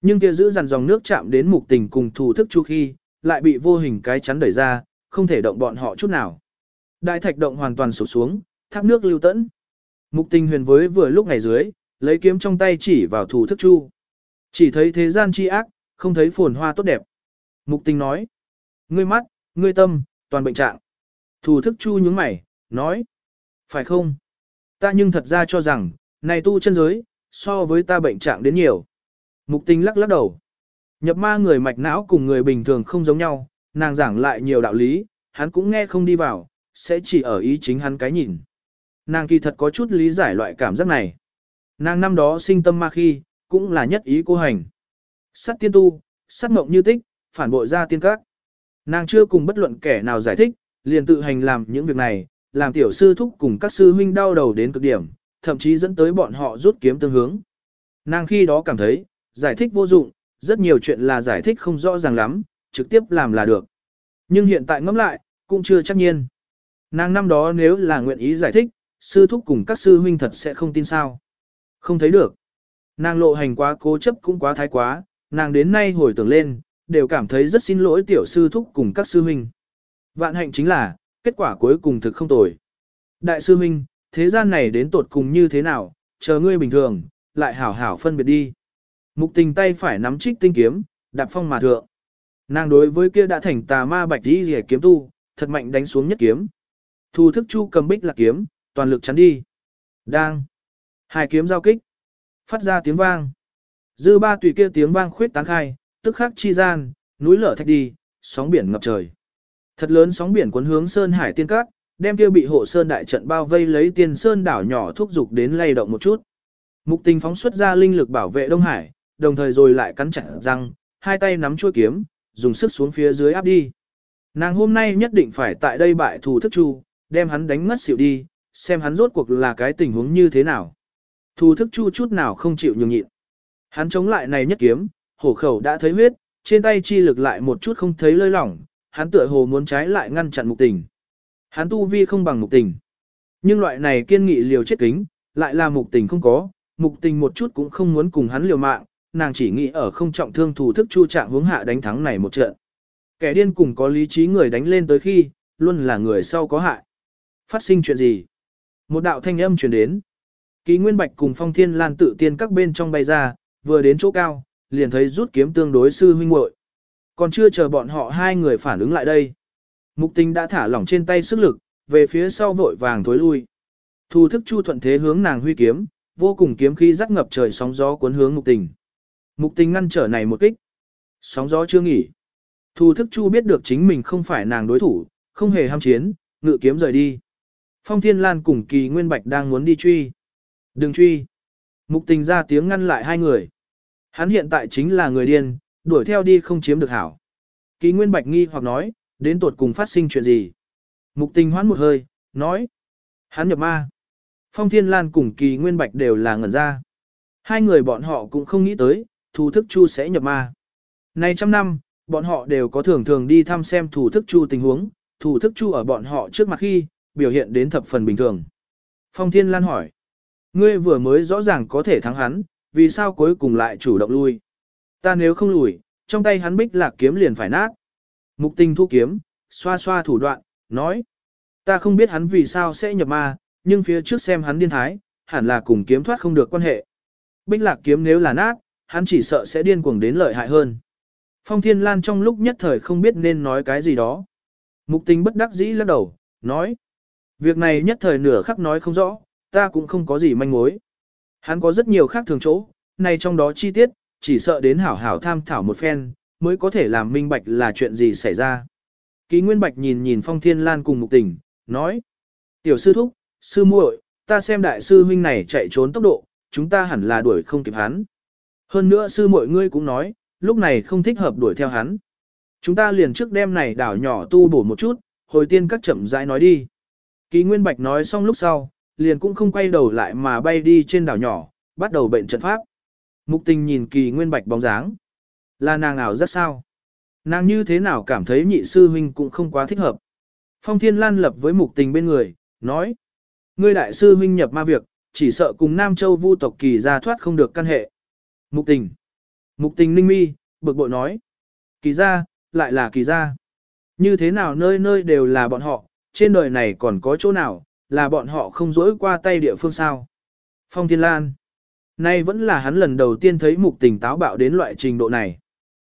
Nhưng kia giữ dằn dòng nước chạm đến mục tình cùng thủ thức chu khi, lại bị vô hình cái chắn đẩy ra, không thể động bọn họ chút nào. Đại thạch động hoàn toàn sụp xuống, thác nước lưu tẫn. Mục tình huyền với vừa lúc ngày dưới, lấy kiếm trong tay chỉ vào thủ thức chu. Chỉ thấy thế gian chi ác, không thấy phồn hoa tốt đẹp. Mục tình nói, ngươi mắt, ngươi tâm, toàn bệnh trạng. Thủ thức chu nhướng mày, nói, phải không? Ta nhưng thật ra cho rằng, này tu chân giới, so với ta bệnh trạng đến nhiều. Mục tình lắc lắc đầu. Nhập ma người mạch não cùng người bình thường không giống nhau, nàng giảng lại nhiều đạo lý, hắn cũng nghe không đi vào, sẽ chỉ ở ý chính hắn cái nhìn. Nàng kỳ thật có chút lý giải loại cảm giác này. Nàng năm đó sinh tâm ma khi, cũng là nhất ý cô hành. Sát tiên tu, sát mộng như tích, phản bội ra tiên các. Nàng chưa cùng bất luận kẻ nào giải thích, liền tự hành làm những việc này, làm tiểu sư thúc cùng các sư huynh đau đầu đến cực điểm, thậm chí dẫn tới bọn họ rút kiếm tương hướng. Nàng khi đó cảm thấy, giải thích vô dụng, rất nhiều chuyện là giải thích không rõ ràng lắm, trực tiếp làm là được. Nhưng hiện tại ngẫm lại, cũng chưa chắc nhiên. Nàng năm đó nếu là nguyện ý giải thích, sư thúc cùng các sư huynh thật sẽ không tin sao. Không thấy được. Nàng lộ hành quá cố chấp cũng quá thái quá, nàng đến nay hồi tưởng lên, đều cảm thấy rất xin lỗi tiểu sư thúc cùng các sư huynh. Vạn hạnh chính là, kết quả cuối cùng thực không tồi. Đại sư huynh, thế gian này đến tột cùng như thế nào, chờ ngươi bình thường, lại hảo hảo phân biệt đi. Mục tình tay phải nắm trích tinh kiếm, đạp phong mà thượng. Nàng đối với kia đã thành tà ma bạch đi rẻ kiếm tu, thật mạnh đánh xuống nhất kiếm. Thu thức chu cầm bích là kiếm, toàn lực chắn đi. Đang. Hai kiếm giao kích. Phát ra tiếng vang. Dư ba tùy kia tiếng vang khuyết tán khai, tức khắc chi gian, núi lở thạch đi, sóng biển ngập trời. Thật lớn sóng biển cuốn hướng Sơn Hải Tiên Các, đem kia bị hộ sơn đại trận bao vây lấy tiên sơn đảo nhỏ thúc dục đến lay động một chút. Mục tình phóng xuất ra linh lực bảo vệ Đông Hải, đồng thời rồi lại cắn chặt răng, hai tay nắm chuôi kiếm, dùng sức xuống phía dưới áp đi. Nàng hôm nay nhất định phải tại đây bại thù thức chu, đem hắn đánh ngất xỉu đi, xem hắn rốt cuộc là cái tình huống như thế nào. Thù thức chu chút nào không chịu nhường nhịn. Hắn chống lại này nhất kiếm, hổ khẩu đã thấy huyết, trên tay chi lực lại một chút không thấy lơi lỏng, hắn tựa hồ muốn trái lại ngăn chặn mục tình. Hắn tu vi không bằng mục tình. Nhưng loại này kiên nghị liều chết kính, lại là mục tình không có, mục tình một chút cũng không muốn cùng hắn liều mạng, nàng chỉ nghĩ ở không trọng thương thủ thức chu trạng hướng hạ đánh thắng này một trận. Kẻ điên cùng có lý trí người đánh lên tới khi, luôn là người sau có hại. Phát sinh chuyện gì? Một đạo thanh âm truyền đến. Ký Nguyên Bạch cùng Phong Thiên Lan tự tiên các bên trong bay ra, vừa đến chỗ cao, liền thấy rút kiếm tương đối sư huynh muội. Còn chưa chờ bọn họ hai người phản ứng lại đây. Mục tình đã thả lỏng trên tay sức lực, về phía sau vội vàng thối lui. Thu thức chu thuận thế hướng nàng huy kiếm, vô cùng kiếm khí rắc ngập trời sóng gió cuốn hướng mục tình. Mục tình ngăn trở này một kích. Sóng gió chưa nghỉ. Thu thức chu biết được chính mình không phải nàng đối thủ, không hề ham chiến, ngự kiếm rời đi. Phong Thiên Lan cùng kỳ Nguyên Bạch đang muốn đi truy. Đừng truy. Mục tình ra tiếng ngăn lại hai người. Hắn hiện tại chính là người điên, đuổi theo đi không chiếm được hảo. Kỳ Nguyên Bạch nghi hoặc nói, đến tột cùng phát sinh chuyện gì. Mục tình hoán một hơi, nói. Hắn nhập ma. Phong Thiên Lan cùng Kỳ Nguyên Bạch đều là ngẩn ra. Hai người bọn họ cũng không nghĩ tới, thủ thức chu sẽ nhập ma. Này trăm năm, bọn họ đều có thường thường đi thăm xem thủ thức chu tình huống, thủ thức chu ở bọn họ trước mặt khi, biểu hiện đến thập phần bình thường. Phong Thiên Lan hỏi. Ngươi vừa mới rõ ràng có thể thắng hắn, vì sao cuối cùng lại chủ động lui? Ta nếu không lùi, trong tay hắn bích lạc kiếm liền phải nát. Mục tình thu kiếm, xoa xoa thủ đoạn, nói. Ta không biết hắn vì sao sẽ nhập ma, nhưng phía trước xem hắn điên thái, hẳn là cùng kiếm thoát không được quan hệ. Bích lạc kiếm nếu là nát, hắn chỉ sợ sẽ điên cuồng đến lợi hại hơn. Phong Thiên Lan trong lúc nhất thời không biết nên nói cái gì đó. Mục tình bất đắc dĩ lắc đầu, nói. Việc này nhất thời nửa khắc nói không rõ, ta cũng không có gì manh mối. Hắn có rất nhiều khác thường chỗ, này trong đó chi tiết, chỉ sợ đến hảo hảo tham thảo một phen, mới có thể làm minh bạch là chuyện gì xảy ra. Ký Nguyên Bạch nhìn nhìn Phong Thiên Lan cùng Mục Tình, nói: "Tiểu sư thúc, sư muội, ta xem đại sư huynh này chạy trốn tốc độ, chúng ta hẳn là đuổi không kịp hắn." Hơn nữa sư muội ngươi cũng nói, lúc này không thích hợp đuổi theo hắn. Chúng ta liền trước đêm này đảo nhỏ tu bổ một chút, hồi tiên các chậm rãi nói đi. Ký Nguyên Bạch nói xong lúc sau, liền cũng không quay đầu lại mà bay đi trên đảo nhỏ, bắt đầu bệnh trận pháp. Mục tình nhìn Kỳ Nguyên Bạch bóng dáng. Là nàng ảo rất sao? Nàng như thế nào cảm thấy nhị sư huynh cũng không quá thích hợp. Phong Thiên Lan lập với mục tình bên người, nói. Ngươi đại sư huynh nhập ma việc, chỉ sợ cùng Nam Châu vu tộc kỳ ra thoát không được căn hệ. Mục tình. Mục tình ninh mi, bực bội nói. Kỳ ra, lại là kỳ ra. Như thế nào nơi nơi đều là bọn họ, trên đời này còn có chỗ nào, là bọn họ không dỗi qua tay địa phương sao. Phong Thiên Lan. Nay vẫn là hắn lần đầu tiên thấy mục tình táo bạo đến loại trình độ này.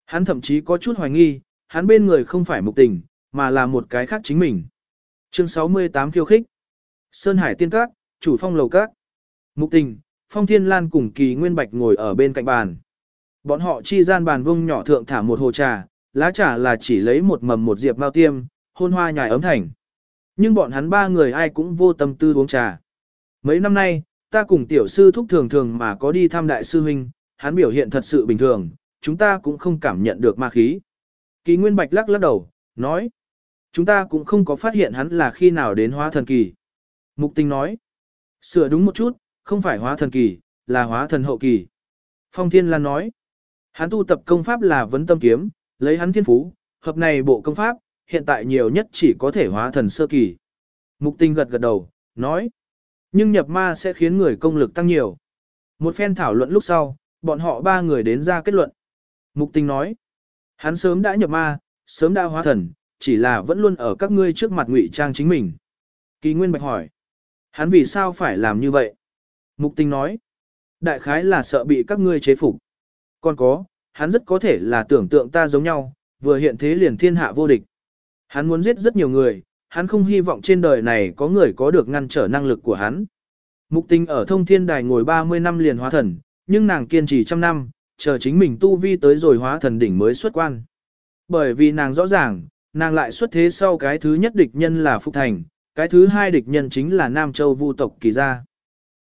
Hắn thậm chí có chút hoài nghi, hắn bên người không phải mục tình, mà là một cái khác chính mình. Chương 68 khiêu khích. Sơn Hải Tiên Các, chủ phong lầu các. Mục tình, Phong Thiên Lan cùng Kỳ Nguyên Bạch ngồi ở bên cạnh bàn. Bọn họ chi gian bàn vông nhỏ thượng thả một hồ trà, lá trà là chỉ lấy một mầm một diệp mao tiêm, hôn hoa nhài ấm thành. Nhưng bọn hắn ba người ai cũng vô tâm tư uống trà. Mấy năm nay, ta cùng tiểu sư thúc thường thường mà có đi thăm đại sư huynh, hắn biểu hiện thật sự bình thường, chúng ta cũng không cảm nhận được ma khí. Kỳ Nguyên Bạch lắc lắc đầu, nói, chúng ta cũng không có phát hiện hắn là khi nào đến hóa thần kỳ. Mục tình nói, sửa đúng một chút, không phải hóa thần kỳ, là hóa thần hậu kỳ. Phong Thiên Lan nói, hắn tu tập công pháp là vấn tâm kiếm, lấy hắn thiên phú, hợp này bộ công pháp, hiện tại nhiều nhất chỉ có thể hóa thần sơ kỳ. Mục tình gật gật đầu, nói, nhưng nhập ma sẽ khiến người công lực tăng nhiều. Một phen thảo luận lúc sau, bọn họ ba người đến ra kết luận. Mục tình nói, hắn sớm đã nhập ma, sớm đã hóa thần, chỉ là vẫn luôn ở các ngươi trước mặt ngụy trang chính mình. Kỳ Nguyên Bạch hỏi, hắn vì sao phải làm như vậy? Mục tình nói, đại khái là sợ bị các ngươi chế phục. Còn có, hắn rất có thể là tưởng tượng ta giống nhau, vừa hiện thế liền thiên hạ vô địch. Hắn muốn giết rất nhiều người, hắn không hy vọng trên đời này có người có được ngăn trở năng lực của hắn. Mục tình ở thông thiên đài ngồi 30 năm liền hóa thần, nhưng nàng kiên trì trăm năm, chờ chính mình tu vi tới rồi hóa thần đỉnh mới xuất quan. Bởi vì nàng rõ ràng, nàng lại xuất thế sau cái thứ nhất địch nhân là Phục Thành, cái thứ hai địch nhân chính là Nam Châu Vu tộc kỳ gia.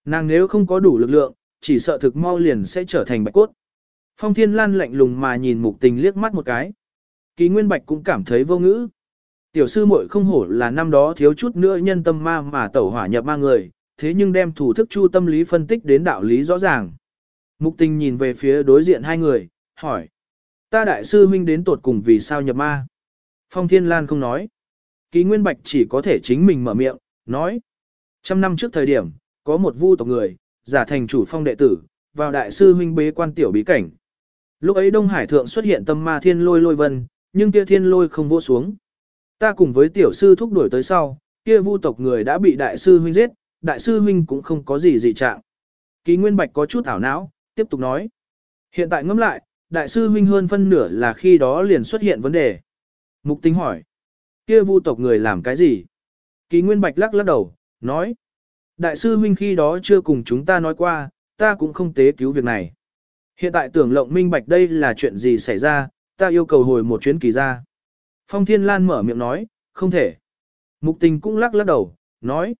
Nàng nếu không có đủ lực lượng, chỉ sợ thực mau liền sẽ trở thành bạch cốt. Phong Thiên Lan lạnh lùng mà nhìn mục tình liếc mắt một cái. Kỳ Nguyên Bạch cũng cảm thấy vô ngữ. Tiểu sư muội không hổ là năm đó thiếu chút nữa nhân tâm ma mà tẩu hỏa nhập ma người, thế nhưng đem thủ thức chu tâm lý phân tích đến đạo lý rõ ràng. Mục tình nhìn về phía đối diện hai người, hỏi. Ta đại sư huynh đến tột cùng vì sao nhập ma? Phong Thiên Lan không nói. Kỳ Nguyên Bạch chỉ có thể chính mình mở miệng, nói. Trăm năm trước thời điểm, có một vu tộc người, giả thành chủ phong đệ tử, vào đại sư huynh bế quan tiểu bí cảnh. Lúc ấy Đông Hải Thượng xuất hiện tâm ma thiên lôi lôi vân, nhưng kia thiên lôi không vô xuống. Ta cùng với tiểu sư thúc đuổi tới sau, kia vu tộc người đã bị đại sư huynh giết, đại sư huynh cũng không có gì dị trạng. Kỳ Nguyên Bạch có chút ảo não, tiếp tục nói. Hiện tại ngẫm lại, đại sư huynh hơn phân nửa là khi đó liền xuất hiện vấn đề. Mục tính hỏi. Kia vu tộc người làm cái gì? Kỳ Nguyên Bạch lắc lắc đầu, nói. Đại sư huynh khi đó chưa cùng chúng ta nói qua, ta cũng không tế cứu việc này. Hiện tại tưởng lộng minh bạch đây là chuyện gì xảy ra, ta yêu cầu hồi một chuyến kỳ ra. Phong Thiên Lan mở miệng nói, không thể. Mục tình cũng lắc lắc đầu, nói.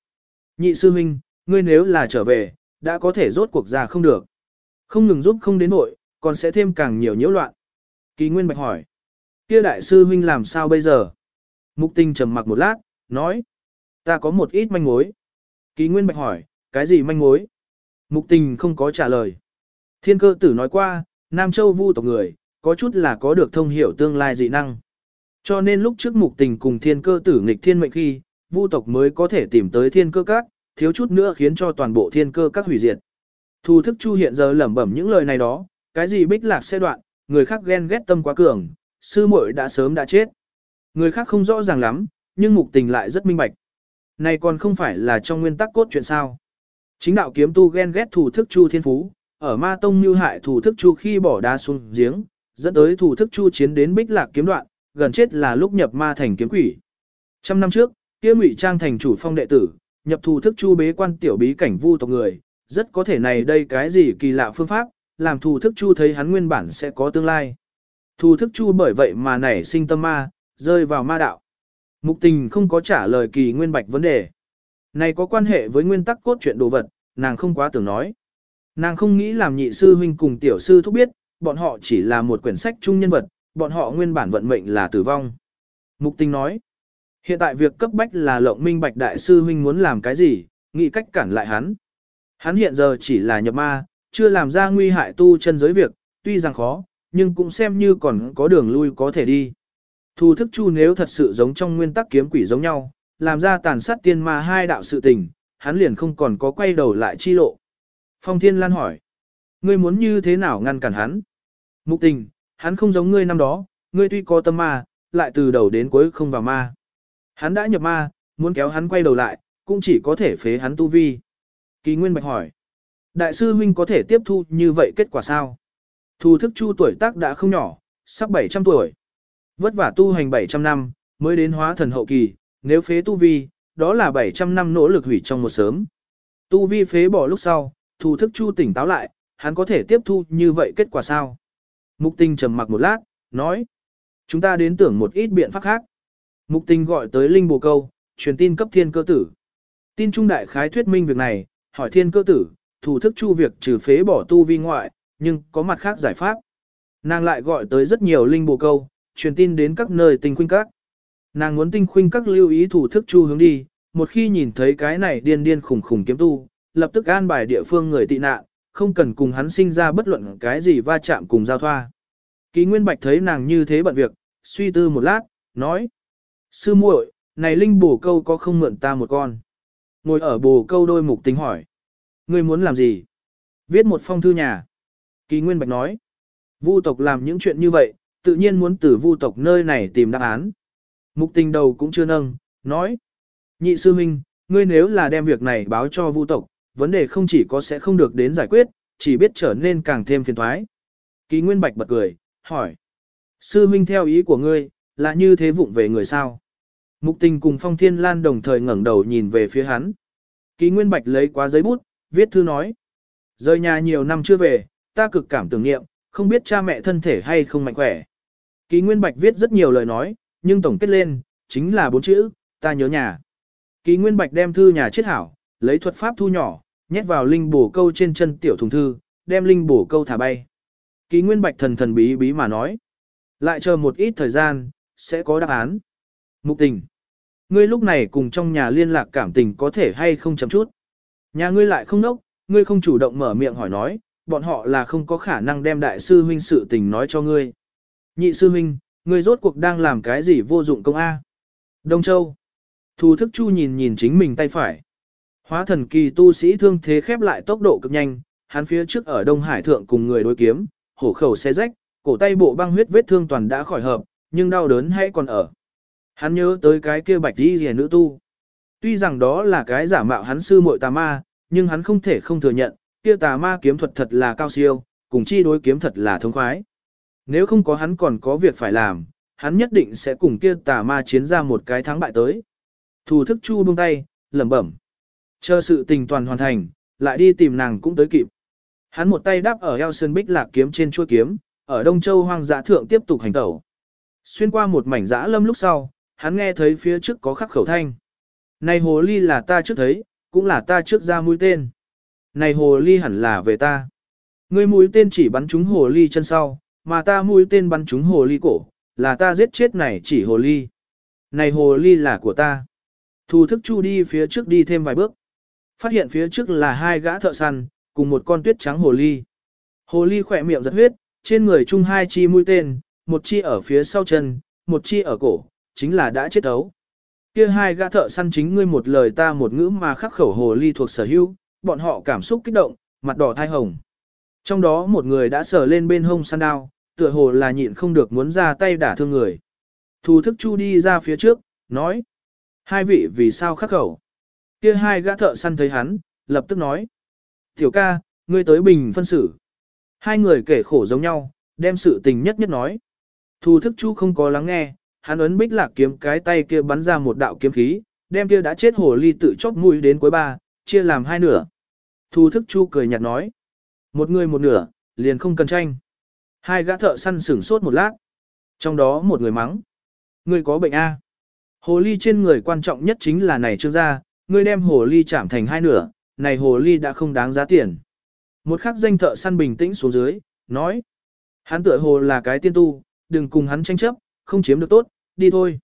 Nhị sư huynh, ngươi nếu là trở về, đã có thể rốt cuộc ra không được. Không ngừng giúp không đến nội, còn sẽ thêm càng nhiều nhiễu loạn. Kỳ Nguyên Bạch hỏi. Kia đại sư huynh làm sao bây giờ? Mục tình trầm mặc một lát, nói. Ta có một ít manh mối. Kỳ Nguyên Bạch hỏi, cái gì manh mối? Mục tình không có trả lời. Thiên cơ tử nói qua, Nam Châu vu tộc người, có chút là có được thông hiểu tương lai dị năng. Cho nên lúc trước mục tình cùng thiên cơ tử nghịch thiên mệnh khi, vu tộc mới có thể tìm tới thiên cơ các, thiếu chút nữa khiến cho toàn bộ thiên cơ các hủy diệt. Thu thức chu hiện giờ lẩm bẩm những lời này đó, cái gì bích lạc xe đoạn, người khác ghen ghét tâm quá cường, sư muội đã sớm đã chết. Người khác không rõ ràng lắm, nhưng mục tình lại rất minh bạch. Này còn không phải là trong nguyên tắc cốt chuyện sao. Chính đạo kiếm tu ghen ghét thủ thức chu thiên phú, ở ma tông như hại thủ thức chu khi bỏ đá xuống giếng, dẫn tới thủ thức chu chiến đến bích lạc kiếm đoạn, gần chết là lúc nhập ma thành kiếm quỷ. Trăm năm trước, kia ngụy trang thành chủ phong đệ tử, nhập thù thức chu bế quan tiểu bí cảnh vu tộc người, rất có thể này đây cái gì kỳ lạ phương pháp, làm thù thức chu thấy hắn nguyên bản sẽ có tương lai. Thù thức chu bởi vậy mà nảy sinh tâm ma, rơi vào ma đạo. Mục tình không có trả lời kỳ nguyên bạch vấn đề. Này có quan hệ với nguyên tắc cốt truyện đồ vật, nàng không quá tưởng nói. Nàng không nghĩ làm nhị sư huynh cùng tiểu sư thúc biết, bọn họ chỉ là một quyển sách chung nhân vật, bọn họ nguyên bản vận mệnh là tử vong. Mục tình nói, hiện tại việc cấp bách là lộng minh bạch đại sư huynh muốn làm cái gì, nghĩ cách cản lại hắn. Hắn hiện giờ chỉ là nhập ma, chưa làm ra nguy hại tu chân giới việc, tuy rằng khó, nhưng cũng xem như còn có đường lui có thể đi. Thu thức chu nếu thật sự giống trong nguyên tắc kiếm quỷ giống nhau, làm ra tàn sát tiên ma hai đạo sự tình, hắn liền không còn có quay đầu lại chi lộ. Phong Thiên Lan hỏi, ngươi muốn như thế nào ngăn cản hắn? Mục tình, hắn không giống ngươi năm đó, ngươi tuy có tâm ma, lại từ đầu đến cuối không vào ma. Hắn đã nhập ma, muốn kéo hắn quay đầu lại, cũng chỉ có thể phế hắn tu vi. Kỳ Nguyên Bạch hỏi, đại sư huynh có thể tiếp thu như vậy kết quả sao? Thu thức chu tuổi tác đã không nhỏ, sắp 700 tuổi. Vất vả tu hành 700 năm, mới đến hóa thần hậu kỳ, nếu phế tu vi, đó là 700 năm nỗ lực hủy trong một sớm. Tu vi phế bỏ lúc sau, thu thức chu tỉnh táo lại, hắn có thể tiếp thu như vậy kết quả sao? Mục tình trầm mặc một lát, nói. Chúng ta đến tưởng một ít biện pháp khác. Mục tình gọi tới Linh Bồ Câu, truyền tin cấp thiên cơ tử. Tin trung đại khái thuyết minh việc này, hỏi thiên cơ tử, thủ thức chu việc trừ phế bỏ tu vi ngoại, nhưng có mặt khác giải pháp. Nàng lại gọi tới rất nhiều Linh Bồ Câu, truyền tin đến các nơi tinh khuynh các. Nàng muốn tinh khuynh các lưu ý thủ thức chu hướng đi, một khi nhìn thấy cái này điên điên khủng khủng kiếm tu, lập tức an bài địa phương người tị nạn, không cần cùng hắn sinh ra bất luận cái gì va chạm cùng giao thoa. Ký Nguyên Bạch thấy nàng như thế bận việc, suy tư một lát, nói. Sư muội, này linh bổ câu có không mượn ta một con. Ngồi ở bồ câu đôi mục tính hỏi. Ngươi muốn làm gì? Viết một phong thư nhà. Ký Nguyên Bạch nói. Vu tộc làm những chuyện như vậy, tự nhiên muốn từ vu tộc nơi này tìm đáp án. Mục tình đầu cũng chưa nâng, nói. Nhị sư minh, ngươi nếu là đem việc này báo cho vu tộc, vấn đề không chỉ có sẽ không được đến giải quyết, chỉ biết trở nên càng thêm phiền thoái. Ký Nguyên Bạch bật cười, hỏi. Sư huynh theo ý của ngươi, là như thế vụng về người sao? Mục tình cùng Phong Thiên Lan đồng thời ngẩng đầu nhìn về phía hắn. Ký Nguyên Bạch lấy quá giấy bút, viết thư nói. Rời nhà nhiều năm chưa về, ta cực cảm tưởng niệm, không biết cha mẹ thân thể hay không mạnh khỏe. Ký Nguyên Bạch viết rất nhiều lời nói, nhưng tổng kết lên, chính là bốn chữ, ta nhớ nhà. Ký Nguyên Bạch đem thư nhà chết hảo, lấy thuật pháp thu nhỏ, nhét vào linh bổ câu trên chân tiểu thùng thư, đem linh bổ câu thả bay. Ký Nguyên Bạch thần thần bí bí mà nói. Lại chờ một ít thời gian, sẽ có đáp án. Mục tình. Ngươi lúc này cùng trong nhà liên lạc cảm tình có thể hay không chấm chút. Nhà ngươi lại không nốc, ngươi không chủ động mở miệng hỏi nói, bọn họ là không có khả năng đem đại sư huynh sự tình nói cho ngươi. Nhị sư huynh, ngươi rốt cuộc đang làm cái gì vô dụng công A. Đông Châu. Thù thức chu nhìn nhìn chính mình tay phải. Hóa thần kỳ tu sĩ thương thế khép lại tốc độ cực nhanh, hắn phía trước ở Đông Hải thượng cùng người đối kiếm, hổ khẩu xe rách, cổ tay bộ băng huyết vết thương toàn đã khỏi hợp, nhưng đau đớn hay còn ở. Hắn nhớ tới cái kia bạch đi rìa nữ tu. Tuy rằng đó là cái giả mạo hắn sư muội tà ma, nhưng hắn không thể không thừa nhận, kia tà ma kiếm thuật thật là cao siêu, cùng chi đối kiếm thật là thông khoái. Nếu không có hắn còn có việc phải làm, hắn nhất định sẽ cùng kia tà ma chiến ra một cái thắng bại tới. Thù thức chu buông tay, lẩm bẩm. Chờ sự tình toàn hoàn thành, lại đi tìm nàng cũng tới kịp. Hắn một tay đáp ở eo sơn bích lạc kiếm trên chuôi kiếm, ở Đông Châu hoang dã thượng tiếp tục hành tẩu. Xuyên qua một mảnh dã lâm lúc sau, hắn nghe thấy phía trước có khắc khẩu thanh. Này hồ ly là ta trước thấy, cũng là ta trước ra mũi tên. Này hồ ly hẳn là về ta. Ngươi mũi tên chỉ bắn trúng hồ ly chân sau, mà ta mũi tên bắn trúng hồ ly cổ, là ta giết chết này chỉ hồ ly. Này hồ ly là của ta. Thu thức chu đi phía trước đi thêm vài bước. Phát hiện phía trước là hai gã thợ săn, cùng một con tuyết trắng hồ ly. Hồ ly khỏe miệng giật huyết, trên người chung hai chi mũi tên, một chi ở phía sau chân, một chi ở cổ, chính là đã chết ấu. Kia hai gã thợ săn chính ngươi một lời ta một ngữ mà khắc khẩu hồ ly thuộc sở hữu, bọn họ cảm xúc kích động, mặt đỏ thai hồng. Trong đó một người đã sờ lên bên hông săn đao, tựa hồ là nhịn không được muốn ra tay đả thương người. Thù thức chu đi ra phía trước, nói. Hai vị vì sao khắc khẩu? Kia hai gã thợ săn thấy hắn, lập tức nói. Tiểu ca, ngươi tới bình phân xử. Hai người kể khổ giống nhau, đem sự tình nhất nhất nói. Thù thức chu không có lắng nghe, hắn ấn bích lạc kiếm cái tay kia bắn ra một đạo kiếm khí, đem kia đã chết hồ ly tự chóp mũi đến cuối ba, chia làm hai nửa. Thù thức chu cười nhạt nói. Một người một nửa, liền không cần tranh. Hai gã thợ săn sửng sốt một lát. Trong đó một người mắng. Người có bệnh A. Hồ ly trên người quan trọng nhất chính là này trương gia, ngươi đem hồ ly chạm thành hai nửa, này hồ ly đã không đáng giá tiền. Một khắc danh thợ săn bình tĩnh xuống dưới, nói. Hắn tựa hồ là cái tiên tu, đừng cùng hắn tranh chấp, không chiếm được tốt, đi thôi.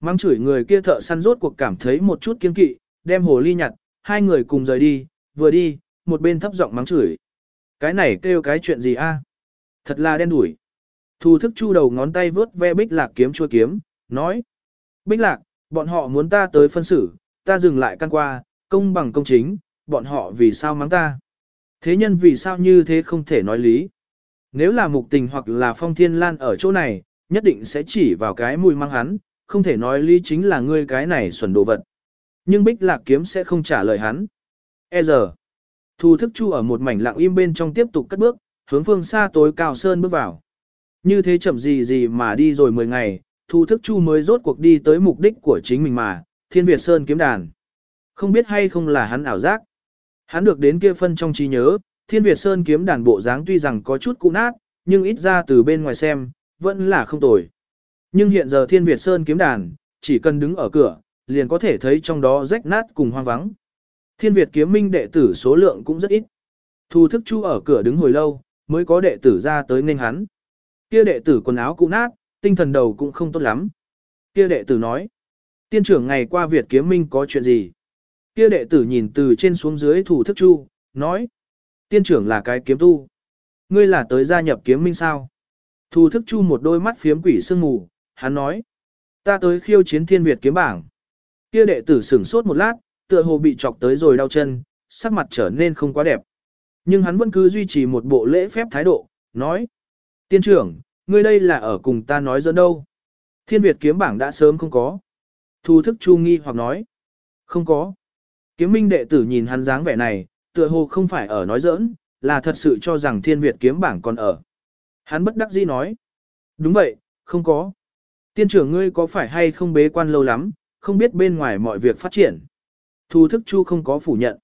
Mang chửi người kia thợ săn rốt cuộc cảm thấy một chút kiên kỵ, đem hồ ly nhặt, hai người cùng rời đi, vừa đi, một bên thấp giọng mắng chửi. Cái này kêu cái chuyện gì a? À? Thật là đen đủi. Thu thức chu đầu ngón tay vớt ve bích lạc kiếm chua kiếm, nói. Bích lạc, bọn họ muốn ta tới phân xử, ta dừng lại căn qua, công bằng công chính, bọn họ vì sao mắng ta. Thế nhân vì sao như thế không thể nói lý. Nếu là mục tình hoặc là phong thiên lan ở chỗ này, nhất định sẽ chỉ vào cái mùi mang hắn, không thể nói lý chính là ngươi cái này xuẩn đồ vật. Nhưng bích lạc kiếm sẽ không trả lời hắn. E giờ, thu thức chu ở một mảnh lặng im bên trong tiếp tục cất bước, hướng phương xa tối cao sơn bước vào. Như thế chậm gì gì mà đi rồi 10 ngày, thu thức chu mới rốt cuộc đi tới mục đích của chính mình mà, thiên Việt Sơn kiếm đàn. Không biết hay không là hắn ảo giác. Hắn được đến kia phân trong trí nhớ, thiên Việt Sơn kiếm đàn bộ dáng tuy rằng có chút cũ nát, nhưng ít ra từ bên ngoài xem, vẫn là không tồi. Nhưng hiện giờ thiên Việt Sơn kiếm đàn, chỉ cần đứng ở cửa, liền có thể thấy trong đó rách nát cùng hoang vắng. Thiên Việt kiếm minh đệ tử số lượng cũng rất ít. Thu thức chu ở cửa đứng hồi lâu, mới có đệ tử ra tới nên hắn. Kia đệ tử quần áo cũ nát, tinh thần đầu cũng không tốt lắm. Kia đệ tử nói, tiên trưởng ngày qua Việt kiếm minh có chuyện gì? Kia đệ tử nhìn từ trên xuống dưới thủ thức chu, nói, tiên trưởng là cái kiếm tu. Ngươi là tới gia nhập kiếm minh sao? Thủ thức chu một đôi mắt phiếm quỷ sương mù, hắn nói, ta tới khiêu chiến thiên Việt kiếm bảng. Kia đệ tử sửng sốt một lát, tựa hồ bị chọc tới rồi đau chân, sắc mặt trở nên không quá đẹp. Nhưng hắn vẫn cứ duy trì một bộ lễ phép thái độ, nói. Tiên trưởng, ngươi đây là ở cùng ta nói dẫn đâu. Thiên Việt kiếm bảng đã sớm không có. Thu thức chu nghi hoặc nói. Không có. Kiếm minh đệ tử nhìn hắn dáng vẻ này, tựa hồ không phải ở nói giỡn, là thật sự cho rằng thiên Việt kiếm bảng còn ở. Hắn bất đắc dĩ nói. Đúng vậy, không có. Tiên trưởng ngươi có phải hay không bế quan lâu lắm, không biết bên ngoài mọi việc phát triển. Thu thức chu không có phủ nhận.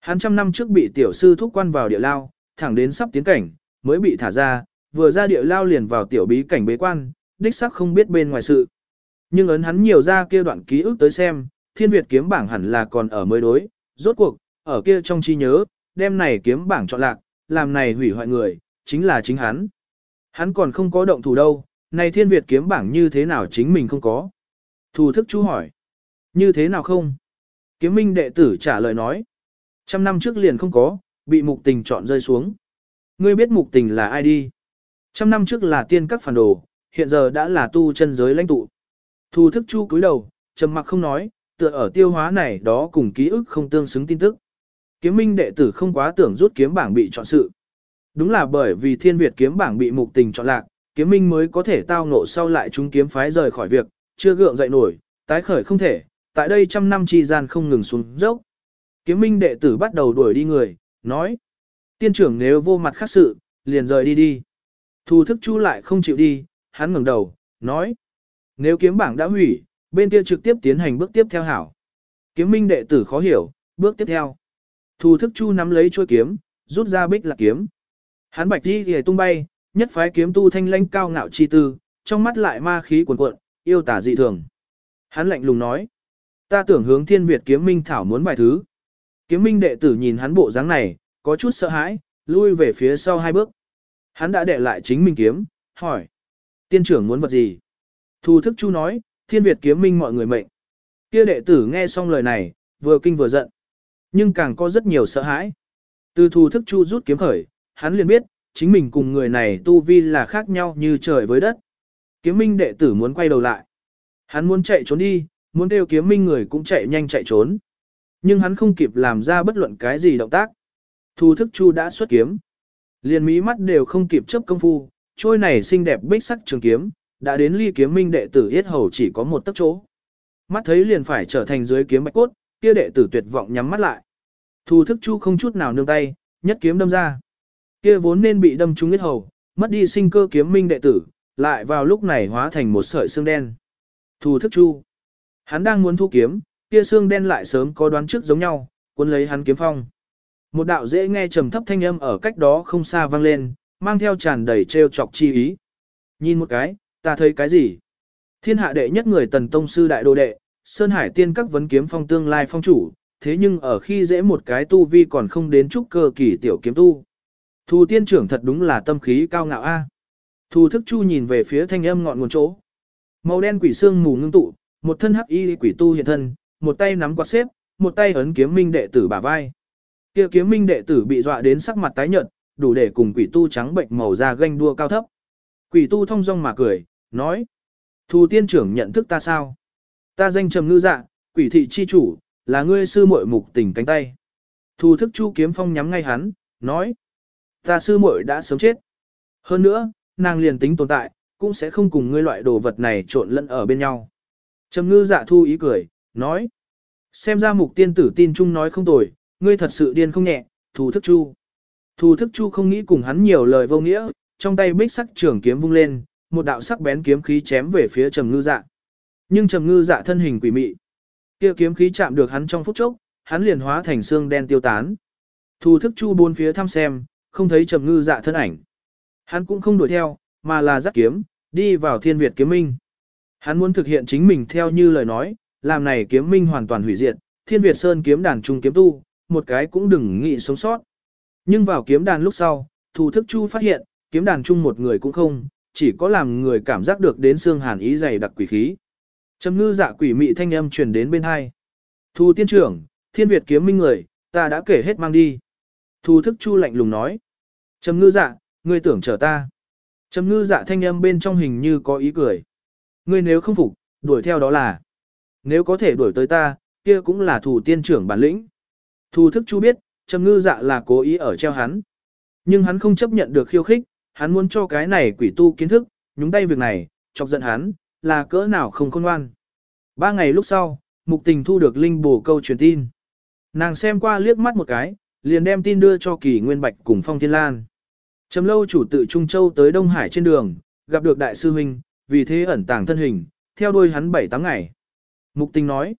Hắn trăm năm trước bị tiểu sư thúc quan vào địa lao, thẳng đến sắp tiến cảnh, mới bị thả ra, vừa ra địa lao liền vào tiểu bí cảnh bế quan, đích xác không biết bên ngoài sự. Nhưng ấn hắn nhiều ra kia đoạn ký ức tới xem, thiên Việt kiếm bảng hẳn là còn ở mới đối, rốt cuộc, ở kia trong trí nhớ, đem này kiếm bảng chọn lạc, làm này hủy hoại người, chính là chính hắn. Hắn còn không có động thủ đâu, này thiên Việt kiếm bảng như thế nào chính mình không có. Thù thức chú hỏi. Như thế nào không? Kiếm minh đệ tử trả lời nói. Trăm năm trước liền không có, bị mục tình chọn rơi xuống. Ngươi biết mục tình là ai đi? Trăm năm trước là tiên các phản đồ, hiện giờ đã là tu chân giới lãnh tụ. Thu thức chu cúi đầu, trầm mặc không nói, tựa ở tiêu hóa này đó cùng ký ức không tương xứng tin tức. Kiếm minh đệ tử không quá tưởng rút kiếm bảng bị chọn sự. Đúng là bởi vì thiên Việt kiếm bảng bị mục tình chọn lạc, kiếm minh mới có thể tao ngộ sau lại chúng kiếm phái rời khỏi việc, chưa gượng dậy nổi, tái khởi không thể, tại đây trăm năm chi gian không ngừng xuống dốc. Kiếm minh đệ tử bắt đầu đuổi đi người, nói. Tiên trưởng nếu vô mặt khác sự, liền rời đi đi. Thu thức chu lại không chịu đi, hắn ngẩng đầu, nói. Nếu kiếm bảng đã hủy, bên kia trực tiếp tiến hành bước tiếp theo hảo. Kiếm minh đệ tử khó hiểu, bước tiếp theo. Thu thức chu nắm lấy chuôi kiếm, rút ra bích là kiếm. Hắn bạch đi thì tung bay, nhất phái kiếm tu thanh lãnh cao ngạo chi tư, trong mắt lại ma khí cuồn cuộn, yêu tả dị thường. Hắn lạnh lùng nói. Ta tưởng hướng thiên Việt kiếm minh thảo muốn vài thứ. Kiếm minh đệ tử nhìn hắn bộ dáng này, có chút sợ hãi, lui về phía sau hai bước. Hắn đã để lại chính mình kiếm, hỏi. Tiên trưởng muốn vật gì? Thu thức chu nói, thiên Việt kiếm minh mọi người mệnh. Kia đệ tử nghe xong lời này, vừa kinh vừa giận. Nhưng càng có rất nhiều sợ hãi. Từ thu thức chu rút kiếm khởi, hắn liền biết, chính mình cùng người này tu vi là khác nhau như trời với đất. Kiếm minh đệ tử muốn quay đầu lại. Hắn muốn chạy trốn đi, muốn kêu kiếm minh người cũng chạy nhanh chạy trốn. Nhưng hắn không kịp làm ra bất luận cái gì động tác. Thu thức chu đã xuất kiếm. Liền mí mắt đều không kịp chấp công phu, trôi này xinh đẹp bích sắc trường kiếm, đã đến ly kiếm minh đệ tử yết hầu chỉ có một tấc chỗ. Mắt thấy liền phải trở thành dưới kiếm bạch cốt, kia đệ tử tuyệt vọng nhắm mắt lại. Thu thức chu không chút nào nương tay, nhất kiếm đâm ra. Kia vốn nên bị đâm trúng yết hầu, mất đi sinh cơ kiếm minh đệ tử, lại vào lúc này hóa thành một sợi xương đen. Thu thức chu. Hắn đang muốn thu kiếm, kia xương đen lại sớm có đoán trước giống nhau, cuốn lấy hắn kiếm phong. Một đạo dễ nghe trầm thấp thanh âm ở cách đó không xa vang lên, mang theo tràn đầy trêu chọc chi ý. Nhìn một cái, ta thấy cái gì? Thiên hạ đệ nhất người tần tông sư đại đồ đệ, Sơn Hải tiên các vấn kiếm phong tương lai phong chủ, thế nhưng ở khi dễ một cái tu vi còn không đến chút cơ kỳ tiểu kiếm tu, Thù tiên trưởng thật đúng là tâm khí cao ngạo a. Thù thức chu nhìn về phía thanh âm ngọn nguồn chỗ. Màu đen quỷ xương mù ngưng tụ, một thân hắc y quỷ tu hiện thân, một tay nắm quạt xếp, một tay ấn kiếm minh đệ tử bả vai. Kia kiếm minh đệ tử bị dọa đến sắc mặt tái nhợt, đủ để cùng quỷ tu trắng bệnh màu da ganh đua cao thấp. Quỷ tu thông dong mà cười, nói: "Thù tiên trưởng nhận thức ta sao? Ta danh trầm ngư dạ, quỷ thị chi chủ, là ngươi sư muội mục tình cánh tay." Thù thức chu kiếm phong nhắm ngay hắn, nói: "Ta sư muội đã sớm chết. Hơn nữa, nàng liền tính tồn tại, cũng sẽ không cùng ngươi loại đồ vật này trộn lẫn ở bên nhau." Trầm ngư dạ thu ý cười, nói: "Xem ra mục tiên tử tin chung nói không tồi, ngươi thật sự điên không nhẹ, thù thức chu." Thù thức chu không nghĩ cùng hắn nhiều lời vô nghĩa, trong tay bích sắc trường kiếm vung lên, một đạo sắc bén kiếm khí chém về phía trầm ngư dạ. Nhưng trầm ngư dạ thân hình quỷ mị. kia kiếm khí chạm được hắn trong phút chốc, hắn liền hóa thành xương đen tiêu tán. thu thức chu bốn phía thăm xem, không thấy trầm ngư dạ thân ảnh. Hắn cũng không đuổi theo, mà là dắt kiếm, đi vào thiên Việt kiếm minh. Hắn muốn thực hiện chính mình theo như lời nói, làm này kiếm minh hoàn toàn hủy diệt, thiên Việt sơn kiếm đàn trung kiếm tu, một cái cũng đừng nghĩ sống sót. Nhưng vào kiếm đàn lúc sau, thu thức chu phát hiện, kiếm đàn chung một người cũng không, chỉ có làm người cảm giác được đến xương hàn ý dày đặc quỷ khí. Trầm ngư dạ quỷ mị thanh âm truyền đến bên hai. Thu tiên trưởng, thiên Việt kiếm minh người, ta đã kể hết mang đi. Thu thức chu lạnh lùng nói. Trầm ngư dạ, ngươi tưởng chờ ta. Trầm ngư dạ thanh âm bên trong hình như có ý cười. Ngươi nếu không phục, đuổi theo đó là. Nếu có thể đuổi tới ta, kia cũng là thủ tiên trưởng bản lĩnh. Thu thức chu biết, trầm ngư dạ là cố ý ở treo hắn. Nhưng hắn không chấp nhận được khiêu khích, hắn muốn cho cái này quỷ tu kiến thức, nhúng tay việc này, chọc giận hắn, là cỡ nào không khôn ngoan. Ba ngày lúc sau, mục tình thu được linh bổ câu truyền tin. Nàng xem qua liếc mắt một cái, liền đem tin đưa cho kỳ nguyên bạch cùng phong thiên lan. Trầm lâu chủ tự Trung Châu tới Đông Hải trên đường, gặp được đại sư huynh, vì thế ẩn tàng thân hình, theo đuôi hắn 7-8 ngày. Mục tình nói,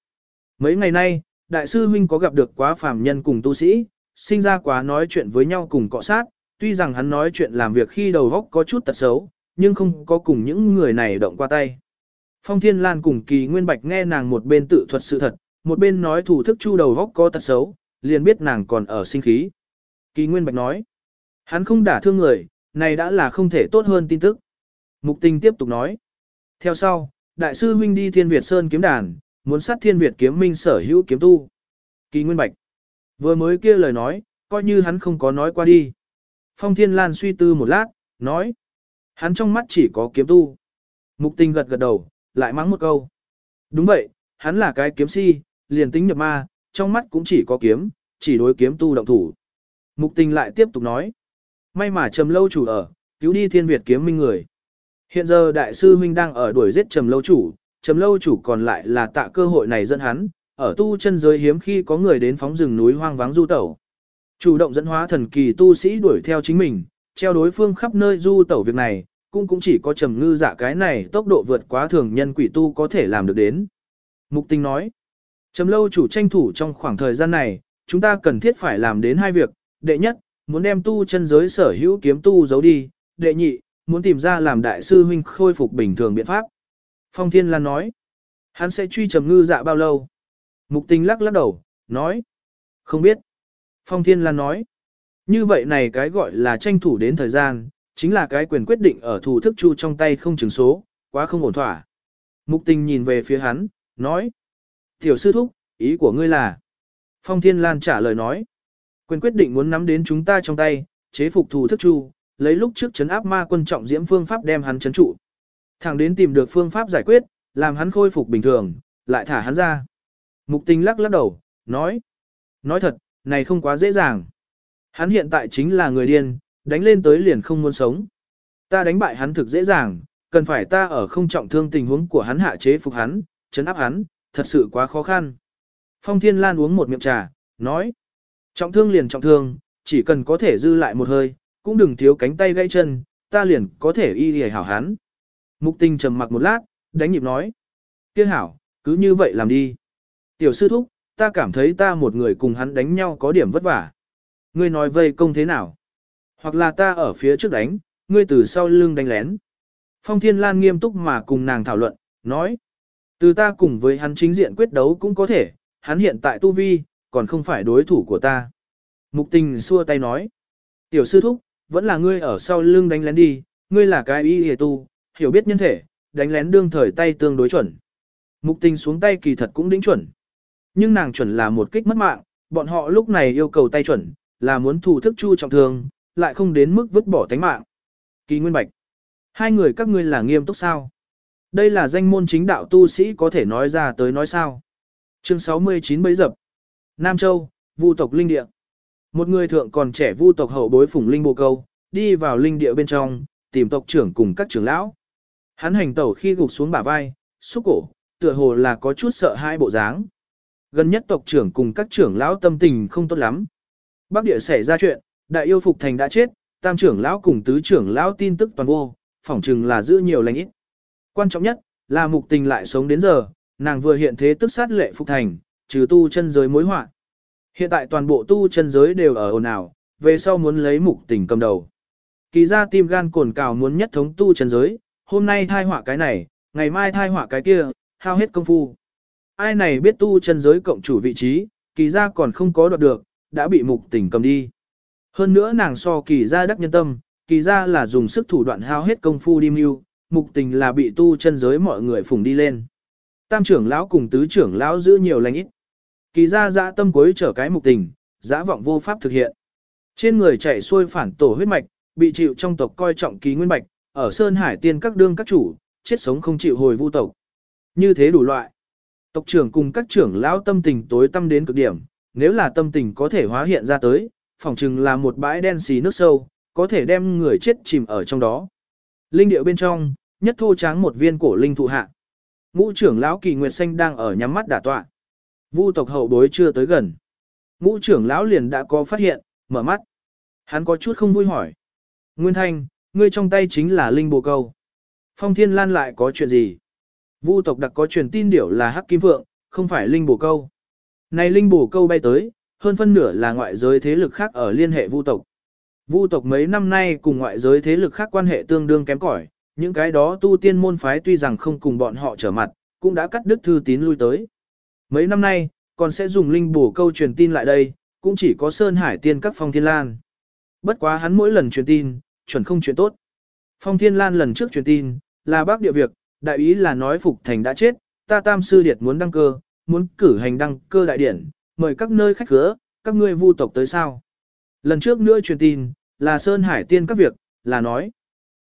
mấy ngày nay, đại sư huynh có gặp được quá phàm nhân cùng tu sĩ, sinh ra quá nói chuyện với nhau cùng cọ sát, tuy rằng hắn nói chuyện làm việc khi đầu góc có chút tật xấu, nhưng không có cùng những người này động qua tay. Phong Thiên Lan cùng Kỳ Nguyên Bạch nghe nàng một bên tự thuật sự thật, một bên nói thủ thức chu đầu góc có tật xấu, liền biết nàng còn ở sinh khí. Kỳ Nguyên Bạch nói, hắn không đả thương người, này đã là không thể tốt hơn tin tức. Mục Tinh tiếp tục nói, theo sau, Đại sư huynh đi Thiên Việt Sơn kiếm đàn, muốn sát Thiên Việt kiếm minh sở hữu kiếm tu. Kỳ Nguyên Bạch, vừa mới kia lời nói, coi như hắn không có nói qua đi. Phong Thiên Lan suy tư một lát, nói. Hắn trong mắt chỉ có kiếm tu. Mục tình gật gật đầu, lại mắng một câu. Đúng vậy, hắn là cái kiếm si, liền tính nhập ma, trong mắt cũng chỉ có kiếm, chỉ đối kiếm tu động thủ. Mục tình lại tiếp tục nói. May mà trầm lâu chủ ở, cứu đi thiên Việt kiếm minh người. Hiện giờ đại sư huynh đang ở đuổi giết trầm lâu chủ, trầm lâu chủ còn lại là tạ cơ hội này dẫn hắn, ở tu chân giới hiếm khi có người đến phóng rừng núi hoang vắng du tẩu. Chủ động dẫn hóa thần kỳ tu sĩ đuổi theo chính mình, treo đối phương khắp nơi du tẩu việc này, cũng cũng chỉ có trầm ngư dạ cái này tốc độ vượt quá thường nhân quỷ tu có thể làm được đến. Mục tình nói, trầm lâu chủ tranh thủ trong khoảng thời gian này, chúng ta cần thiết phải làm đến hai việc. Đệ nhất, muốn đem tu chân giới sở hữu kiếm tu giấu đi. Đệ nhị, muốn tìm ra làm đại sư huynh khôi phục bình thường biện pháp. Phong Thiên Lan nói, hắn sẽ truy trầm ngư dạ bao lâu? Mục tình lắc lắc đầu, nói, không biết. Phong Thiên Lan nói, như vậy này cái gọi là tranh thủ đến thời gian, chính là cái quyền quyết định ở thủ thức chu trong tay không chứng số, quá không ổn thỏa. Mục tình nhìn về phía hắn, nói, tiểu sư thúc, ý của ngươi là. Phong Thiên Lan trả lời nói, quyền quyết định muốn nắm đến chúng ta trong tay, chế phục thủ thức chu, lấy lúc trước chấn áp ma quân trọng diễm phương pháp đem hắn chấn trụ. Thẳng đến tìm được phương pháp giải quyết, làm hắn khôi phục bình thường, lại thả hắn ra. Mục tình lắc lắc đầu, nói, nói thật, này không quá dễ dàng. Hắn hiện tại chính là người điên, đánh lên tới liền không muốn sống. Ta đánh bại hắn thực dễ dàng, cần phải ta ở không trọng thương tình huống của hắn hạ chế phục hắn, chấn áp hắn, thật sự quá khó khăn. Phong Thiên Lan uống một miệng trà, nói. Trọng thương liền trọng thương, chỉ cần có thể dư lại một hơi, cũng đừng thiếu cánh tay gãy chân, ta liền có thể y hề hảo hắn. Mục tình trầm mặc một lát, đánh nhịp nói. kia hảo, cứ như vậy làm đi. Tiểu sư thúc, ta cảm thấy ta một người cùng hắn đánh nhau có điểm vất vả. Ngươi nói vây công thế nào? Hoặc là ta ở phía trước đánh, ngươi từ sau lưng đánh lén. Phong Thiên Lan nghiêm túc mà cùng nàng thảo luận, nói. Từ ta cùng với hắn chính diện quyết đấu cũng có thể, hắn hiện tại tu vi, còn không phải đối thủ của ta. Mục tình xua tay nói. Tiểu sư thúc, vẫn là ngươi ở sau lưng đánh lén đi, ngươi là cái y hề tu, hiểu biết nhân thể, đánh lén đương thời tay tương đối chuẩn. Mục tình xuống tay kỳ thật cũng đính chuẩn. Nhưng nàng chuẩn là một kích mất mạng, bọn họ lúc này yêu cầu tay chuẩn, là muốn thủ thức chu trọng thương, lại không đến mức vứt bỏ tánh mạng. Kỳ Nguyên Bạch. Hai người các ngươi là nghiêm túc sao? Đây là danh môn chính đạo tu sĩ có thể nói ra tới nói sao? Chương 69 bấy dập. Nam Châu, Vu tộc linh địa. Một người thượng còn trẻ Vu tộc hậu bối phủng linh bồ câu, đi vào linh địa bên trong, tìm tộc trưởng cùng các trưởng lão. Hắn hành tẩu khi gục xuống bả vai, xúc cổ, tựa hồ là có chút sợ hai bộ dáng. Gần nhất tộc trưởng cùng các trưởng lão tâm tình không tốt lắm. Bắc địa xảy ra chuyện, đại yêu phục thành đã chết, tam trưởng lão cùng tứ trưởng lão tin tức toàn vô, phỏng chừng là giữ nhiều lành ít. Quan trọng nhất, là mục tình lại sống đến giờ, nàng vừa hiện thế tức sát lệ phục thành, trừ tu chân giới mối họa. Hiện tại toàn bộ tu chân giới đều ở ồn ào, về sau muốn lấy mục tình cầm đầu. Kỳ ra tim gan cồn cào muốn nhất thống tu chân giới, hôm nay thai họa cái này, ngày mai thai họa cái kia, hao hết công phu. Ai này biết tu chân giới cộng chủ vị trí, kỳ ra còn không có đoạt được, đã bị mục tình cầm đi. Hơn nữa nàng so kỳ ra đắc nhân tâm, kỳ ra là dùng sức thủ đoạn hao hết công phu đi mưu, mục tình là bị tu chân giới mọi người phùng đi lên. Tam trưởng lão cùng tứ trưởng lão giữ nhiều lành ít. Kỳ ra dã tâm cuối trở cái mục tình, dã vọng vô pháp thực hiện. Trên người chạy xuôi phản tổ huyết mạch, bị chịu trong tộc coi trọng ký nguyên mạch, ở Sơn Hải tiên các đương các chủ, chết sống không chịu hồi vu tộc. Như thế đủ loại. Tộc trưởng cùng các trưởng lão tâm tình tối tâm đến cực điểm, nếu là tâm tình có thể hóa hiện ra tới, phỏng chừng là một bãi đen xì nước sâu, có thể đem người chết chìm ở trong đó. Linh điệu bên trong, nhất thô tráng một viên cổ linh thụ hạ. Ngũ trưởng lão Kỳ Nguyệt Xanh đang ở nhắm mắt đả tọa. Vu tộc hậu bối chưa tới gần. Ngũ trưởng lão liền đã có phát hiện, mở mắt. Hắn có chút không vui hỏi. Nguyên Thanh, ngươi trong tay chính là linh bồ câu. Phong Thiên Lan lại có chuyện gì? Vu tộc đặc có truyền tin điểu là Hắc Kim Vượng, không phải linh Bổ câu. Này linh Bổ câu bay tới, hơn phân nửa là ngoại giới thế lực khác ở liên hệ Vu tộc. Vu tộc mấy năm nay cùng ngoại giới thế lực khác quan hệ tương đương kém cỏi, những cái đó tu tiên môn phái tuy rằng không cùng bọn họ trở mặt, cũng đã cắt đứt thư tín lui tới. Mấy năm nay, còn sẽ dùng linh bổ câu truyền tin lại đây, cũng chỉ có Sơn Hải tiên các phong thiên lan. Bất quá hắn mỗi lần truyền tin, chuẩn không chuyện tốt. Phong thiên lan lần trước truyền tin, là bác địa việc, đại ý là nói Phục Thành đã chết, ta tam sư điệt muốn đăng cơ, muốn cử hành đăng cơ đại điển, mời các nơi khách khứa, các ngươi vu tộc tới sao. Lần trước nữa truyền tin, là Sơn Hải tiên các việc, là nói.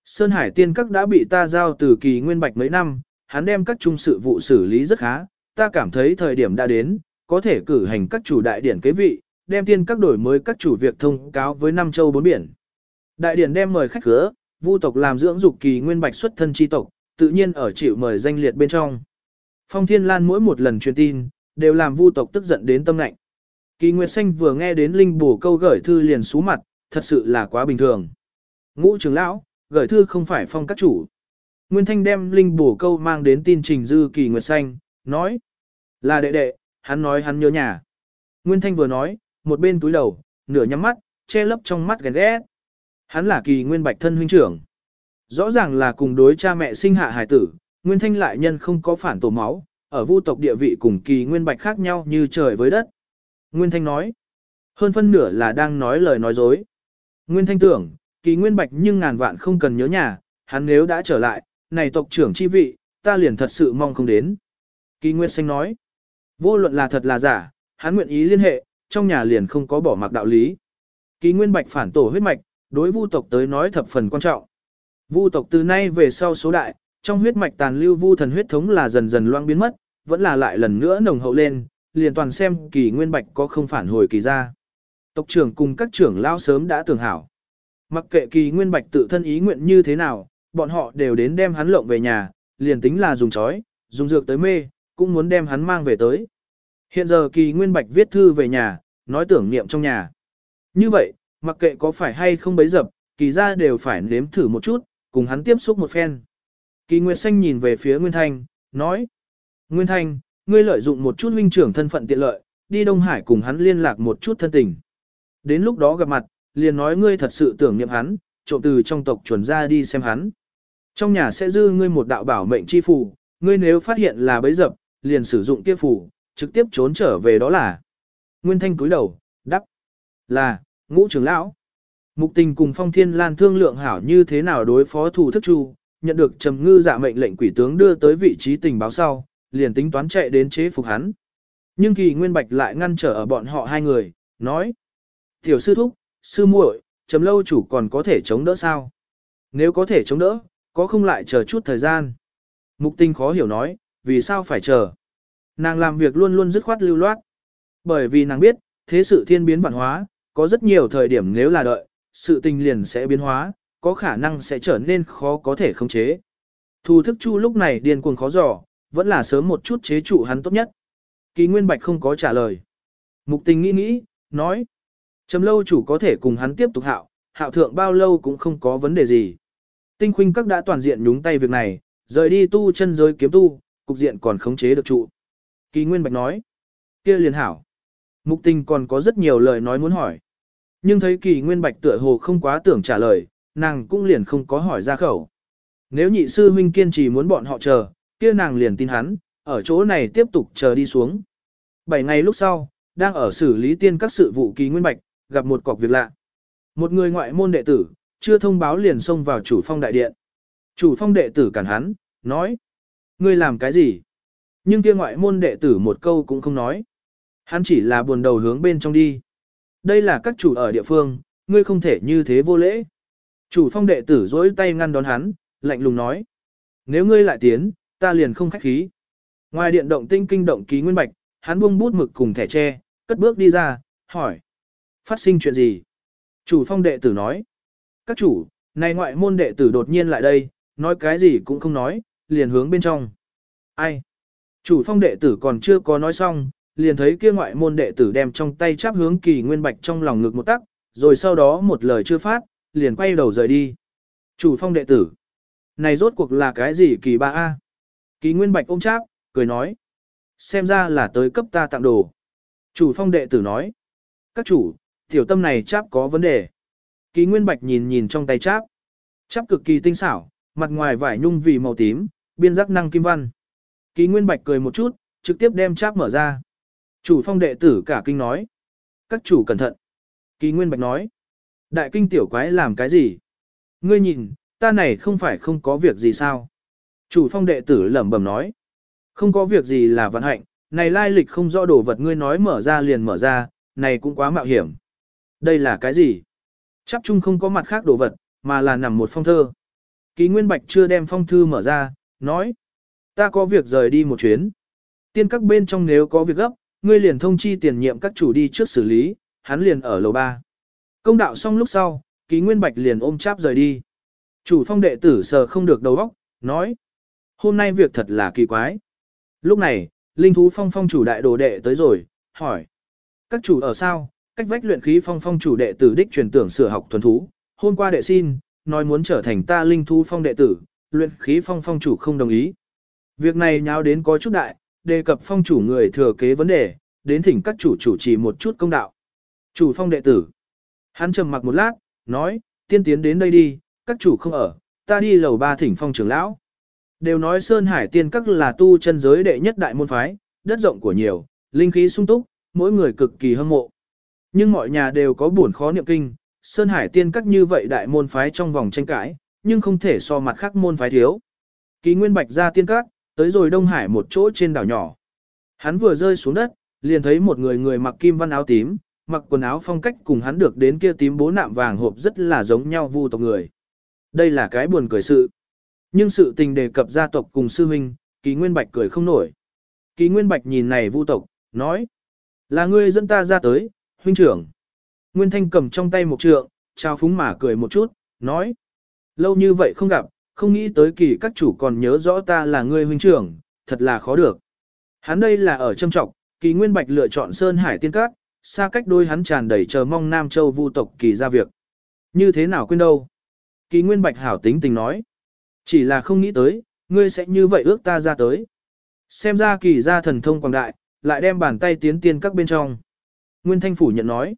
Sơn Hải tiên các đã bị ta giao từ kỳ nguyên bạch mấy năm, hắn đem các trung sự vụ xử lý rất khá, ta cảm thấy thời điểm đã đến, có thể cử hành các chủ đại điển kế vị, đem tiên các đổi mới các chủ việc thông cáo với năm châu bốn biển. Đại điển đem mời khách khứa, vu tộc làm dưỡng dục kỳ nguyên bạch xuất thân chi tộc, tự nhiên ở chịu mời danh liệt bên trong. Phong Thiên Lan mỗi một lần truyền tin, đều làm vu tộc tức giận đến tâm lạnh. Kỳ Nguyệt Xanh vừa nghe đến Linh Bổ câu gửi thư liền sú mặt, thật sự là quá bình thường. Ngũ trưởng lão, gửi thư không phải phong các chủ. Nguyên Thanh đem Linh Bổ câu mang đến tin trình dư Kỳ Nguyệt Xanh, nói. Là đệ đệ, hắn nói hắn nhớ nhà. Nguyên Thanh vừa nói, một bên túi đầu, nửa nhắm mắt, che lấp trong mắt ghen ghét. Hắn là Kỳ Nguyên Bạch thân huynh trưởng. Rõ ràng là cùng đối cha mẹ sinh hạ hải tử, Nguyên Thanh lại nhân không có phản tổ máu, ở vu tộc địa vị cùng Kỳ Nguyên Bạch khác nhau như trời với đất. Nguyên Thanh nói, hơn phân nửa là đang nói lời nói dối. Nguyên Thanh tưởng, Kỳ Nguyên Bạch nhưng ngàn vạn không cần nhớ nhà, hắn nếu đã trở lại, này tộc trưởng chi vị, ta liền thật sự mong không đến. Kỳ Nguyên Xanh nói, vô luận là thật là giả, hắn nguyện ý liên hệ, trong nhà liền không có bỏ mặc đạo lý. Kỳ Nguyên Bạch phản tổ huyết mạch, đối vu tộc tới nói thập phần quan trọng. Vu tộc từ nay về sau số đại, trong huyết mạch tàn lưu vu thần huyết thống là dần dần loang biến mất, vẫn là lại lần nữa nồng hậu lên, liền toàn xem kỳ nguyên bạch có không phản hồi kỳ ra. Tộc trưởng cùng các trưởng lao sớm đã tưởng hảo. Mặc kệ kỳ nguyên bạch tự thân ý nguyện như thế nào, bọn họ đều đến đem hắn lộng về nhà, liền tính là dùng chói, dùng dược tới mê, cũng muốn đem hắn mang về tới. Hiện giờ kỳ nguyên bạch viết thư về nhà, nói tưởng niệm trong nhà. Như vậy, mặc kệ có phải hay không bấy dập, kỳ ra đều phải nếm thử một chút, cùng hắn tiếp xúc một phen. Kỳ Nguyệt Xanh nhìn về phía Nguyên Thanh, nói. Nguyên Thanh, ngươi lợi dụng một chút huynh trưởng thân phận tiện lợi, đi Đông Hải cùng hắn liên lạc một chút thân tình. Đến lúc đó gặp mặt, liền nói ngươi thật sự tưởng niệm hắn, trộm từ trong tộc chuẩn ra đi xem hắn. Trong nhà sẽ dư ngươi một đạo bảo mệnh chi phù, ngươi nếu phát hiện là bấy dập, liền sử dụng kia phù, trực tiếp trốn trở về đó là. Nguyên Thanh cúi đầu, đắp. Là, ngũ trưởng lão. Mục tình cùng phong thiên lan thương lượng hảo như thế nào đối phó thủ thức chu, nhận được trầm ngư dạ mệnh lệnh quỷ tướng đưa tới vị trí tình báo sau, liền tính toán chạy đến chế phục hắn. Nhưng kỳ nguyên bạch lại ngăn trở ở bọn họ hai người, nói. Tiểu sư thúc, sư muội, trầm lâu chủ còn có thể chống đỡ sao? Nếu có thể chống đỡ, có không lại chờ chút thời gian? Mục tinh khó hiểu nói, vì sao phải chờ? Nàng làm việc luôn luôn dứt khoát lưu loát. Bởi vì nàng biết, thế sự thiên biến vạn hóa, có rất nhiều thời điểm nếu là đợi, sự tình liền sẽ biến hóa, có khả năng sẽ trở nên khó có thể khống chế. Thu thức chu lúc này điên cuồng khó dò, vẫn là sớm một chút chế trụ hắn tốt nhất. Kỳ Nguyên Bạch không có trả lời. Mục tình nghĩ nghĩ, nói. Trầm lâu chủ có thể cùng hắn tiếp tục hạo, hạo thượng bao lâu cũng không có vấn đề gì. Tinh khuynh các đã toàn diện nhúng tay việc này, rời đi tu chân giới kiếm tu, cục diện còn khống chế được trụ. Kỳ Nguyên Bạch nói. kia liền hảo. Mục tình còn có rất nhiều lời nói muốn hỏi. Nhưng thấy kỳ Nguyên Bạch tựa hồ không quá tưởng trả lời, nàng cũng liền không có hỏi ra khẩu. Nếu nhị sư huynh kiên trì muốn bọn họ chờ, kia nàng liền tin hắn, ở chỗ này tiếp tục chờ đi xuống. Bảy ngày lúc sau, đang ở xử lý tiên các sự vụ kỳ nguyên bạch, gặp một cọc việc lạ. Một người ngoại môn đệ tử, chưa thông báo liền xông vào chủ phong đại điện. Chủ phong đệ tử cản hắn, nói. Ngươi làm cái gì? Nhưng kia ngoại môn đệ tử một câu cũng không nói. Hắn chỉ là buồn đầu hướng bên trong đi. Đây là các chủ ở địa phương, ngươi không thể như thế vô lễ. Chủ phong đệ tử dối tay ngăn đón hắn, lạnh lùng nói. Nếu ngươi lại tiến, ta liền không khách khí. Ngoài điện động tinh kinh động ký nguyên bạch, hắn buông bút mực cùng thẻ tre, cất bước đi ra, hỏi. Phát sinh chuyện gì? Chủ phong đệ tử nói. Các chủ, này ngoại môn đệ tử đột nhiên lại đây, nói cái gì cũng không nói, liền hướng bên trong. Ai? Chủ phong đệ tử còn chưa có nói xong, liền thấy kia ngoại môn đệ tử đem trong tay chắp hướng kỳ nguyên bạch trong lòng ngực một tắc, rồi sau đó một lời chưa phát, liền quay đầu rời đi. Chủ phong đệ tử. Này rốt cuộc là cái gì kỳ ba a? Kỳ nguyên bạch ôm cháp, cười nói. Xem ra là tới cấp ta tặng đồ. Chủ phong đệ tử nói. Các chủ, tiểu tâm này cháp có vấn đề. Kỳ nguyên bạch nhìn nhìn trong tay cháp. Cháp cực kỳ tinh xảo, mặt ngoài vải nhung vì màu tím, biên giác năng kim văn. Kỳ nguyên bạch cười một chút, trực tiếp đem cháp mở ra. Chủ phong đệ tử cả kinh nói. Các chủ cẩn thận. Kỳ nguyên bạch nói. Đại kinh tiểu quái làm cái gì? Ngươi nhìn, ta này không phải không có việc gì sao? Chủ phong đệ tử lẩm bẩm nói. Không có việc gì là vận hạnh, này lai lịch không rõ đồ vật ngươi nói mở ra liền mở ra, này cũng quá mạo hiểm. Đây là cái gì? Chắp chung không có mặt khác đồ vật, mà là nằm một phong thơ. Ký Nguyên Bạch chưa đem phong thư mở ra, nói. Ta có việc rời đi một chuyến. Tiên các bên trong nếu có việc gấp, ngươi liền thông chi tiền nhiệm các chủ đi trước xử lý, hắn liền ở lầu ba. Công đạo xong lúc sau, ký Nguyên Bạch liền ôm cháp rời đi. Chủ phong đệ tử sờ không được đầu óc, nói. Hôm nay việc thật là kỳ quái. Lúc này, linh thú phong phong chủ đại đồ đệ tới rồi, hỏi. Các chủ ở sao? Cách vách luyện khí phong phong chủ đệ tử đích truyền tưởng sửa học thuần thú. Hôm qua đệ xin, nói muốn trở thành ta linh thú phong đệ tử, luyện khí phong phong chủ không đồng ý. Việc này nháo đến có chút đại, đề cập phong chủ người thừa kế vấn đề, đến thỉnh các chủ chủ trì một chút công đạo. Chủ phong đệ tử. Hắn trầm mặc một lát, nói, tiên tiến đến đây đi, các chủ không ở, ta đi lầu ba thỉnh phong trưởng lão. Đều nói Sơn Hải tiên các là tu chân giới đệ nhất đại môn phái, đất rộng của nhiều, linh khí sung túc, mỗi người cực kỳ hâm mộ. Nhưng mọi nhà đều có buồn khó niệm kinh, Sơn Hải tiên các như vậy đại môn phái trong vòng tranh cãi, nhưng không thể so mặt khác môn phái thiếu. Ký Nguyên Bạch ra tiên các, tới rồi Đông Hải một chỗ trên đảo nhỏ. Hắn vừa rơi xuống đất, liền thấy một người người mặc kim văn áo tím, mặc quần áo phong cách cùng hắn được đến kia tím bố nạm vàng hộp rất là giống nhau vu tộc người. Đây là cái buồn cười sự. Nhưng sự tình đề cập gia tộc cùng sư huynh, Kỳ Nguyên Bạch cười không nổi. Kỳ Nguyên Bạch nhìn này vu tộc, nói. Là ngươi dẫn ta ra tới, huynh trưởng. Nguyên Thanh cầm trong tay một trượng, trao phúng mà cười một chút, nói. Lâu như vậy không gặp, không nghĩ tới kỳ các chủ còn nhớ rõ ta là ngươi huynh trưởng, thật là khó được. Hắn đây là ở châm trọng, kỳ Nguyên Bạch lựa chọn Sơn Hải Tiên Cát, xa cách đôi hắn tràn đầy chờ mong Nam Châu vu tộc kỳ ra việc. Như thế nào quên đâu? Kỳ Nguyên Bạch hảo tính tình nói. Chỉ là không nghĩ tới, ngươi sẽ như vậy ước ta ra tới. Xem ra kỳ ra thần thông quảng đại, lại đem bàn tay tiến tiên các bên trong. Nguyên Thanh phủ nhận nói.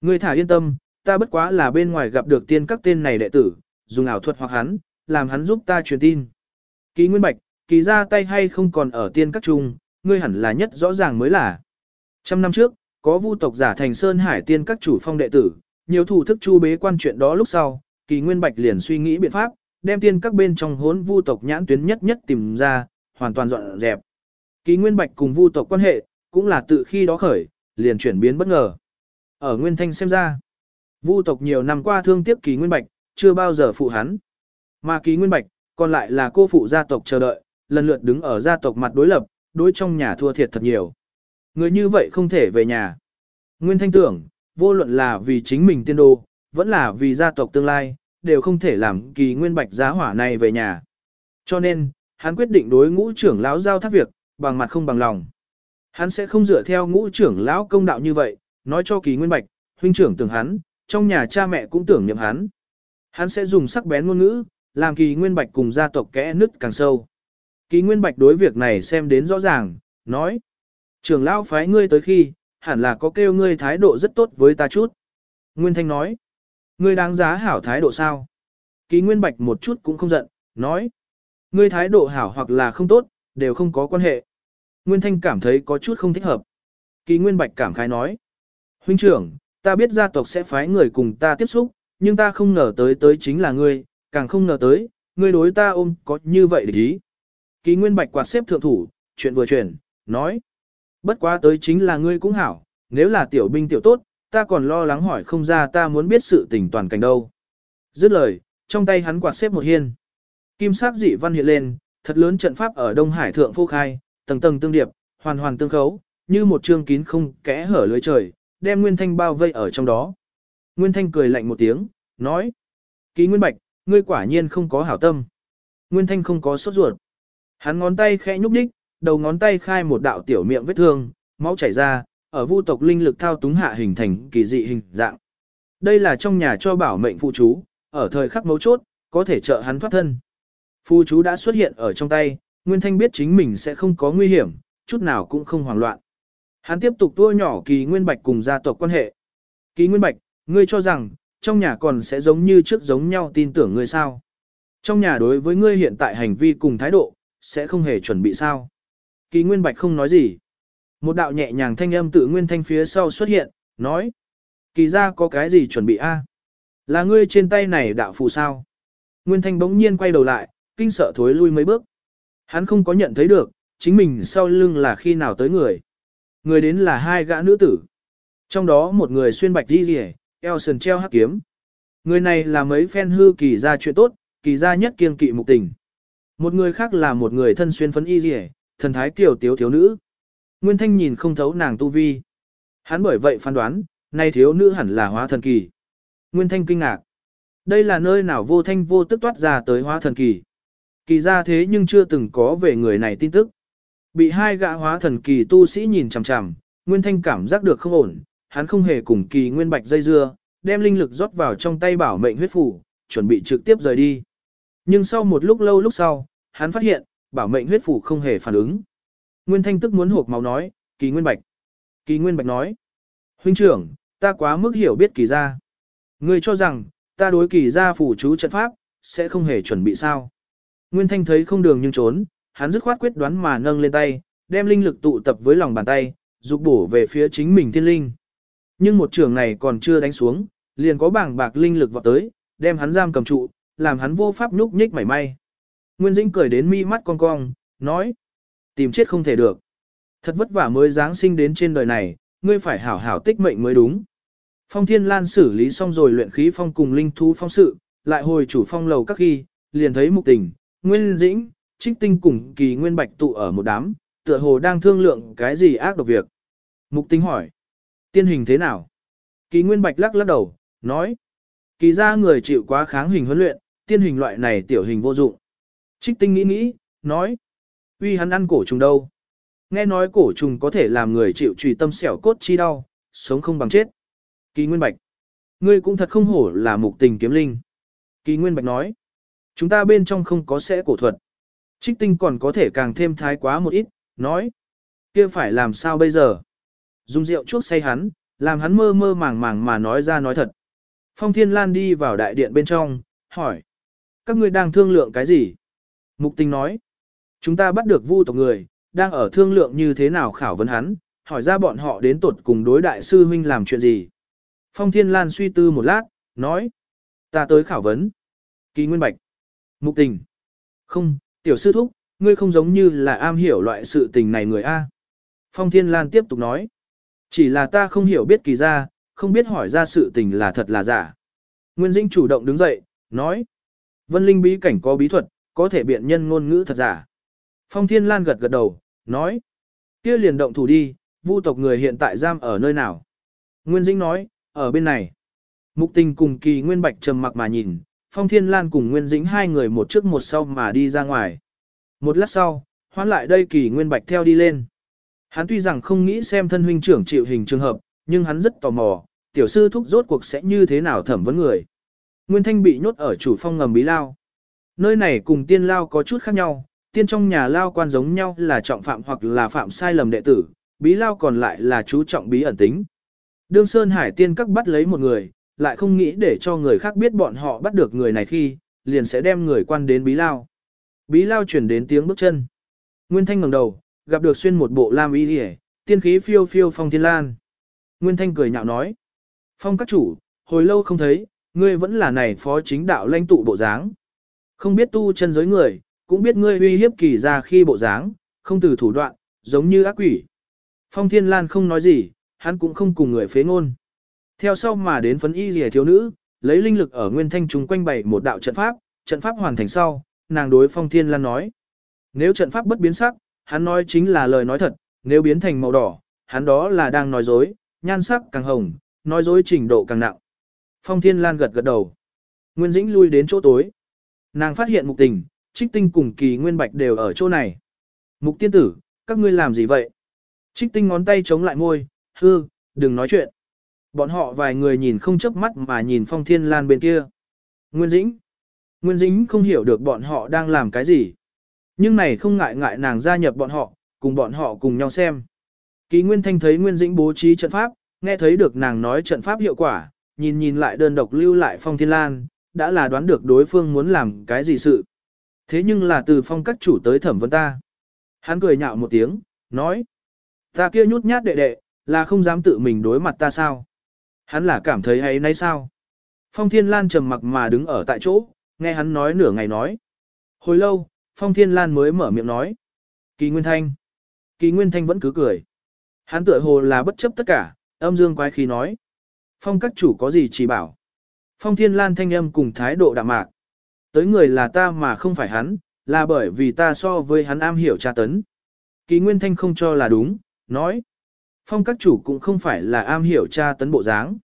Ngươi thả yên tâm, ta bất quá là bên ngoài gặp được tiên các tên này đệ tử, dùng ảo thuật hoặc hắn, làm hắn giúp ta truyền tin. Kỳ Nguyên Bạch, kỳ ra tay hay không còn ở tiên các Trung, ngươi hẳn là nhất rõ ràng mới là. Trăm năm trước, có vu tộc giả thành Sơn Hải tiên các chủ phong đệ tử, nhiều thủ thức chu bế quan chuyện đó lúc sau, kỳ nguyên bạch liền suy nghĩ biện pháp, đem tiên các bên trong hốn vu tộc nhãn tuyến nhất nhất tìm ra, hoàn toàn dọn dẹp. Kỳ nguyên bạch cùng vu tộc quan hệ, cũng là tự khi đó khởi, liền chuyển biến bất ngờ. Ở Nguyên Thanh xem ra, vu tộc nhiều năm qua thương tiếc kỳ nguyên bạch, chưa bao giờ phụ hắn. Mà kỳ nguyên bạch, còn lại là cô phụ gia tộc chờ đợi, lần lượt đứng ở gia tộc mặt đối lập, đối trong nhà thua thiệt thật nhiều. Người như vậy không thể về nhà. Nguyên Thanh tưởng, vô luận là vì chính mình tiên đồ, vẫn là vì gia tộc tương lai, đều không thể làm kỳ nguyên bạch giá hỏa này về nhà. Cho nên, hắn quyết định đối ngũ trưởng lão giao thác việc, bằng mặt không bằng lòng. Hắn sẽ không dựa theo ngũ trưởng lão công đạo như vậy, nói cho kỳ nguyên bạch, huynh trưởng tưởng hắn, trong nhà cha mẹ cũng tưởng niệm hắn. Hắn sẽ dùng sắc bén ngôn ngữ, làm kỳ nguyên bạch cùng gia tộc kẽ nứt càng sâu. Kỳ nguyên bạch đối việc này xem đến rõ ràng, nói. Trưởng lão phái ngươi tới khi, hẳn là có kêu ngươi thái độ rất tốt với ta chút. Nguyên Thanh nói. Ngươi đáng giá hảo thái độ sao? Kỳ Nguyên Bạch một chút cũng không giận, nói. Ngươi thái độ hảo hoặc là không tốt, đều không có quan hệ. Nguyên Thanh cảm thấy có chút không thích hợp. Kỳ Nguyên Bạch cảm khái nói. Huynh trưởng, ta biết gia tộc sẽ phái người cùng ta tiếp xúc, nhưng ta không ngờ tới tới chính là ngươi, càng không ngờ tới, ngươi đối ta ôm có như vậy để ý. Ký Nguyên Bạch quạt xếp thượng thủ, chuyện vừa chuyển, nói. Bất quá tới chính là ngươi cũng hảo, nếu là tiểu binh tiểu tốt, ta còn lo lắng hỏi không ra ta muốn biết sự tình toàn cảnh đâu. Dứt lời, trong tay hắn quạt xếp một hiên. Kim sắc dị văn hiện lên, thật lớn trận pháp ở Đông Hải thượng phô khai, tầng tầng tương điệp, hoàn hoàn tương khấu, như một trương kín không kẽ hở lưới trời, đem Nguyên Thanh bao vây ở trong đó. Nguyên Thanh cười lạnh một tiếng, nói: "Ký Nguyên Bạch, ngươi quả nhiên không có hảo tâm." Nguyên Thanh không có sốt ruột. Hắn ngón tay khẽ nhúc đích, đầu ngón tay khai một đạo tiểu miệng vết thương, máu chảy ra, ở vu tộc linh lực thao túng hạ hình thành kỳ dị hình dạng. Đây là trong nhà cho bảo mệnh phụ chú, ở thời khắc mấu chốt, có thể trợ hắn thoát thân. Phụ chú đã xuất hiện ở trong tay, Nguyên Thanh biết chính mình sẽ không có nguy hiểm, chút nào cũng không hoảng loạn. Hắn tiếp tục tua nhỏ kỳ Nguyên Bạch cùng gia tộc quan hệ. Kỳ Nguyên Bạch, ngươi cho rằng, trong nhà còn sẽ giống như trước giống nhau tin tưởng ngươi sao? Trong nhà đối với ngươi hiện tại hành vi cùng thái độ, sẽ không hề chuẩn bị sao? Kỳ Nguyên Bạch không nói gì. Một đạo nhẹ nhàng thanh âm tự Nguyên Thanh phía sau xuất hiện, nói. Kỳ ra có cái gì chuẩn bị a? Là ngươi trên tay này đạo phù sao? Nguyên Thanh bỗng nhiên quay đầu lại, kinh sợ thối lui mấy bước. Hắn không có nhận thấy được, chính mình sau lưng là khi nào tới người. Người đến là hai gã nữ tử. Trong đó một người xuyên bạch đi rỉ, eo sườn treo hắc kiếm. Người này là mấy phen hư kỳ ra chuyện tốt, kỳ ra nhất kiêng kỵ mục tình. Một người khác là một người thân xuyên phấn y rỉ, thần thái kiểu tiếu thiếu nữ. Nguyên Thanh nhìn không thấu nàng tu vi. Hắn bởi vậy phán đoán, nay thiếu nữ hẳn là hóa thần kỳ. Nguyên Thanh kinh ngạc. Đây là nơi nào vô thanh vô tức toát ra tới hóa thần kỳ. Kỳ ra thế nhưng chưa từng có về người này tin tức. Bị hai gã hóa thần kỳ tu sĩ nhìn chằm chằm, Nguyên Thanh cảm giác được không ổn, hắn không hề cùng kỳ Nguyên Bạch dây dưa, đem linh lực rót vào trong tay bảo mệnh huyết phủ, chuẩn bị trực tiếp rời đi. Nhưng sau một lúc lâu lúc sau, hắn phát hiện, bảo mệnh huyết phủ không hề phản ứng. Nguyên Thanh tức muốn hộp máu nói, kỳ Nguyên Bạch. Kỳ Nguyên Bạch nói, huynh trưởng, ta quá mức hiểu biết kỳ gia. Ngươi cho rằng, ta đối kỳ gia phủ chú trận pháp, sẽ không hề chuẩn bị sao. Nguyên Thanh thấy không đường nhưng trốn, hắn dứt khoát quyết đoán mà nâng lên tay, đem linh lực tụ tập với lòng bàn tay, dục bổ về phía chính mình thiên linh. Nhưng một trường này còn chưa đánh xuống, liền có bảng bạc linh lực vọt tới, đem hắn giam cầm trụ, làm hắn vô pháp nhúc nhích mảy may. Nguyên Dĩnh cười đến mi mắt cong cong, nói, tìm chết không thể được. Thật vất vả mới giáng sinh đến trên đời này, ngươi phải hảo hảo tích mệnh mới đúng. Phong Thiên Lan xử lý xong rồi luyện khí phong cùng linh thú phong sự, lại hồi chủ phong lầu các khi, liền thấy mục tình, Nguyên Dĩnh, Trích Tinh cùng kỳ Nguyên Bạch tụ ở một đám, tựa hồ đang thương lượng cái gì ác độc việc. Mục tình hỏi, tiên hình thế nào? Kỳ Nguyên Bạch lắc lắc đầu, nói, kỳ ra người chịu quá kháng hình huấn luyện, tiên hình loại này tiểu hình vô dụng. Trích Tinh nghĩ nghĩ, nói, uy hắn ăn cổ trùng đâu. Nghe nói cổ trùng có thể làm người chịu trùy tâm xẻo cốt chi đau, sống không bằng chết. Kỳ Nguyên Bạch, ngươi cũng thật không hổ là mục tình kiếm linh. Kỳ Nguyên Bạch nói, chúng ta bên trong không có sẽ cổ thuật. Trích tinh còn có thể càng thêm thái quá một ít, nói, kia phải làm sao bây giờ? Dùng rượu chuốc say hắn, làm hắn mơ mơ màng màng mà nói ra nói thật. Phong Thiên Lan đi vào đại điện bên trong, hỏi, các ngươi đang thương lượng cái gì? Mục tình nói, chúng ta bắt được vu tộc người, đang ở thương lượng như thế nào khảo vấn hắn, hỏi ra bọn họ đến tột cùng đối đại sư huynh làm chuyện gì. Phong Thiên Lan suy tư một lát, nói. Ta tới khảo vấn. Kỳ Nguyên Bạch. Mục tình. Không, tiểu sư thúc, ngươi không giống như là am hiểu loại sự tình này người A. Phong Thiên Lan tiếp tục nói. Chỉ là ta không hiểu biết kỳ ra, không biết hỏi ra sự tình là thật là giả. Nguyên Dĩnh chủ động đứng dậy, nói. Vân Linh bí cảnh có bí thuật, có thể biện nhân ngôn ngữ thật giả. Phong Thiên Lan gật gật đầu, nói. kia liền động thủ đi, vu tộc người hiện tại giam ở nơi nào. Nguyên Dĩnh nói, ở bên này. Mục tình cùng kỳ Nguyên Bạch trầm mặc mà nhìn, Phong Thiên Lan cùng Nguyên Dĩnh hai người một trước một sau mà đi ra ngoài. Một lát sau, hoán lại đây kỳ Nguyên Bạch theo đi lên. Hắn tuy rằng không nghĩ xem thân huynh trưởng chịu hình trường hợp, nhưng hắn rất tò mò, tiểu sư thúc rốt cuộc sẽ như thế nào thẩm vấn người. Nguyên Thanh bị nhốt ở chủ phong ngầm bí lao. Nơi này cùng tiên lao có chút khác nhau, tiên trong nhà lao quan giống nhau là trọng phạm hoặc là phạm sai lầm đệ tử, bí lao còn lại là chú trọng bí ẩn tính. Đương Sơn Hải tiên các bắt lấy một người, lại không nghĩ để cho người khác biết bọn họ bắt được người này khi, liền sẽ đem người quan đến bí lao. Bí lao chuyển đến tiếng bước chân. Nguyên Thanh ngẩng đầu, gặp được xuyên một bộ lam y hề, tiên khí phiêu phiêu phong thiên lan. Nguyên Thanh cười nhạo nói. Phong các chủ, hồi lâu không thấy, ngươi vẫn là này phó chính đạo lãnh tụ bộ dáng. Không biết tu chân giới người, cũng biết ngươi uy hiếp kỳ ra khi bộ dáng, không từ thủ đoạn, giống như ác quỷ. Phong Thiên Lan không nói gì, hắn cũng không cùng người phế ngôn. Theo sau mà đến phấn y rìa thiếu nữ, lấy linh lực ở nguyên thanh chúng quanh bày một đạo trận pháp, trận pháp hoàn thành sau, nàng đối Phong Thiên Lan nói. Nếu trận pháp bất biến sắc, hắn nói chính là lời nói thật, nếu biến thành màu đỏ, hắn đó là đang nói dối, nhan sắc càng hồng, nói dối trình độ càng nặng. Phong Thiên Lan gật gật đầu. Nguyên Dĩnh lui đến chỗ tối. Nàng phát hiện mục tình, trích tinh cùng kỳ nguyên bạch đều ở chỗ này. Mục tiên tử, các ngươi làm gì vậy? Trích tinh ngón tay chống lại môi, hư, đừng nói chuyện. Bọn họ vài người nhìn không chớp mắt mà nhìn Phong Thiên Lan bên kia. Nguyên Dĩnh. Nguyên Dĩnh không hiểu được bọn họ đang làm cái gì. Nhưng này không ngại ngại nàng gia nhập bọn họ, cùng bọn họ cùng nhau xem. Kỳ Nguyên Thanh thấy Nguyên Dĩnh bố trí trận pháp, nghe thấy được nàng nói trận pháp hiệu quả, nhìn nhìn lại đơn độc lưu lại Phong Thiên Lan, đã là đoán được đối phương muốn làm cái gì sự. Thế nhưng là từ phong các chủ tới thẩm vấn ta. Hắn cười nhạo một tiếng, nói. Ta kia nhút nhát đệ đệ, là không dám tự mình đối mặt ta sao? Hắn là cảm thấy hay nay sao? Phong Thiên Lan trầm mặc mà đứng ở tại chỗ, nghe hắn nói nửa ngày nói. Hồi lâu, Phong Thiên Lan mới mở miệng nói. Kỳ Nguyên Thanh. Kỳ Nguyên Thanh vẫn cứ cười. Hắn tựa hồ là bất chấp tất cả, âm dương quái khí nói. Phong các chủ có gì chỉ bảo. Phong Thiên Lan thanh âm cùng thái độ đạm mạc. Tới người là ta mà không phải hắn, là bởi vì ta so với hắn am hiểu tra tấn. Kỳ Nguyên Thanh không cho là đúng, nói. Phong các chủ cũng không phải là am hiểu tra tấn bộ dáng.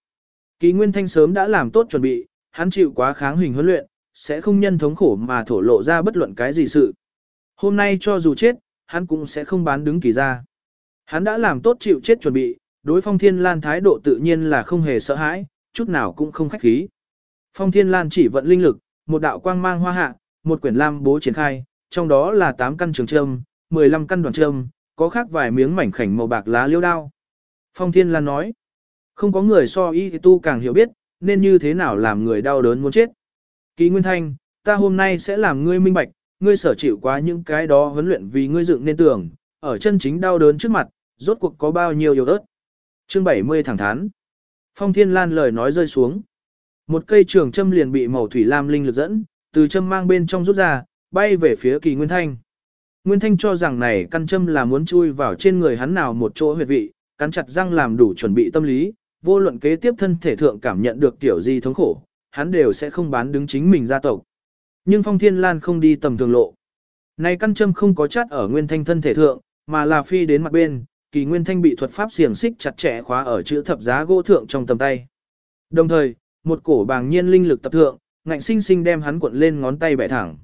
Kỳ Nguyên Thanh sớm đã làm tốt chuẩn bị, hắn chịu quá kháng hình huấn luyện, sẽ không nhân thống khổ mà thổ lộ ra bất luận cái gì sự. Hôm nay cho dù chết, hắn cũng sẽ không bán đứng kỳ ra. Hắn đã làm tốt chịu chết chuẩn bị, đối phong thiên lan thái độ tự nhiên là không hề sợ hãi, chút nào cũng không khách khí. Phong thiên lan chỉ vận linh lực, một đạo quang mang hoa hạ, một quyển lam bố triển khai, trong đó là 8 căn trường trâm, 15 căn đoàn trâm, có khác vài miếng mảnh khảnh màu bạc lá liêu đao. Phong thiên lan nói, không có người so y tu càng hiểu biết, nên như thế nào làm người đau đớn muốn chết. Ký Nguyên Thanh, ta hôm nay sẽ làm ngươi minh bạch, ngươi sở chịu quá những cái đó huấn luyện vì ngươi dựng nên tưởng, ở chân chính đau đớn trước mặt, rốt cuộc có bao nhiêu yếu ớt. Chương 70 thẳng thắn. Phong Thiên Lan lời nói rơi xuống. Một cây trường châm liền bị màu thủy lam linh lực dẫn, từ châm mang bên trong rút ra, bay về phía Kỳ Nguyên Thanh. Nguyên Thanh cho rằng này căn châm là muốn chui vào trên người hắn nào một chỗ huyệt vị, cắn chặt răng làm đủ chuẩn bị tâm lý, vô luận kế tiếp thân thể thượng cảm nhận được tiểu gì thống khổ, hắn đều sẽ không bán đứng chính mình gia tộc. Nhưng Phong Thiên Lan không đi tầm thường lộ. Này căn châm không có chát ở Nguyên Thanh thân thể thượng, mà là phi đến mặt bên, kỳ Nguyên Thanh bị thuật pháp xiềng xích chặt chẽ khóa ở chữ thập giá gỗ thượng trong tầm tay. Đồng thời, một cổ bàng nhiên linh lực tập thượng, ngạnh sinh sinh đem hắn cuộn lên ngón tay bẻ thẳng.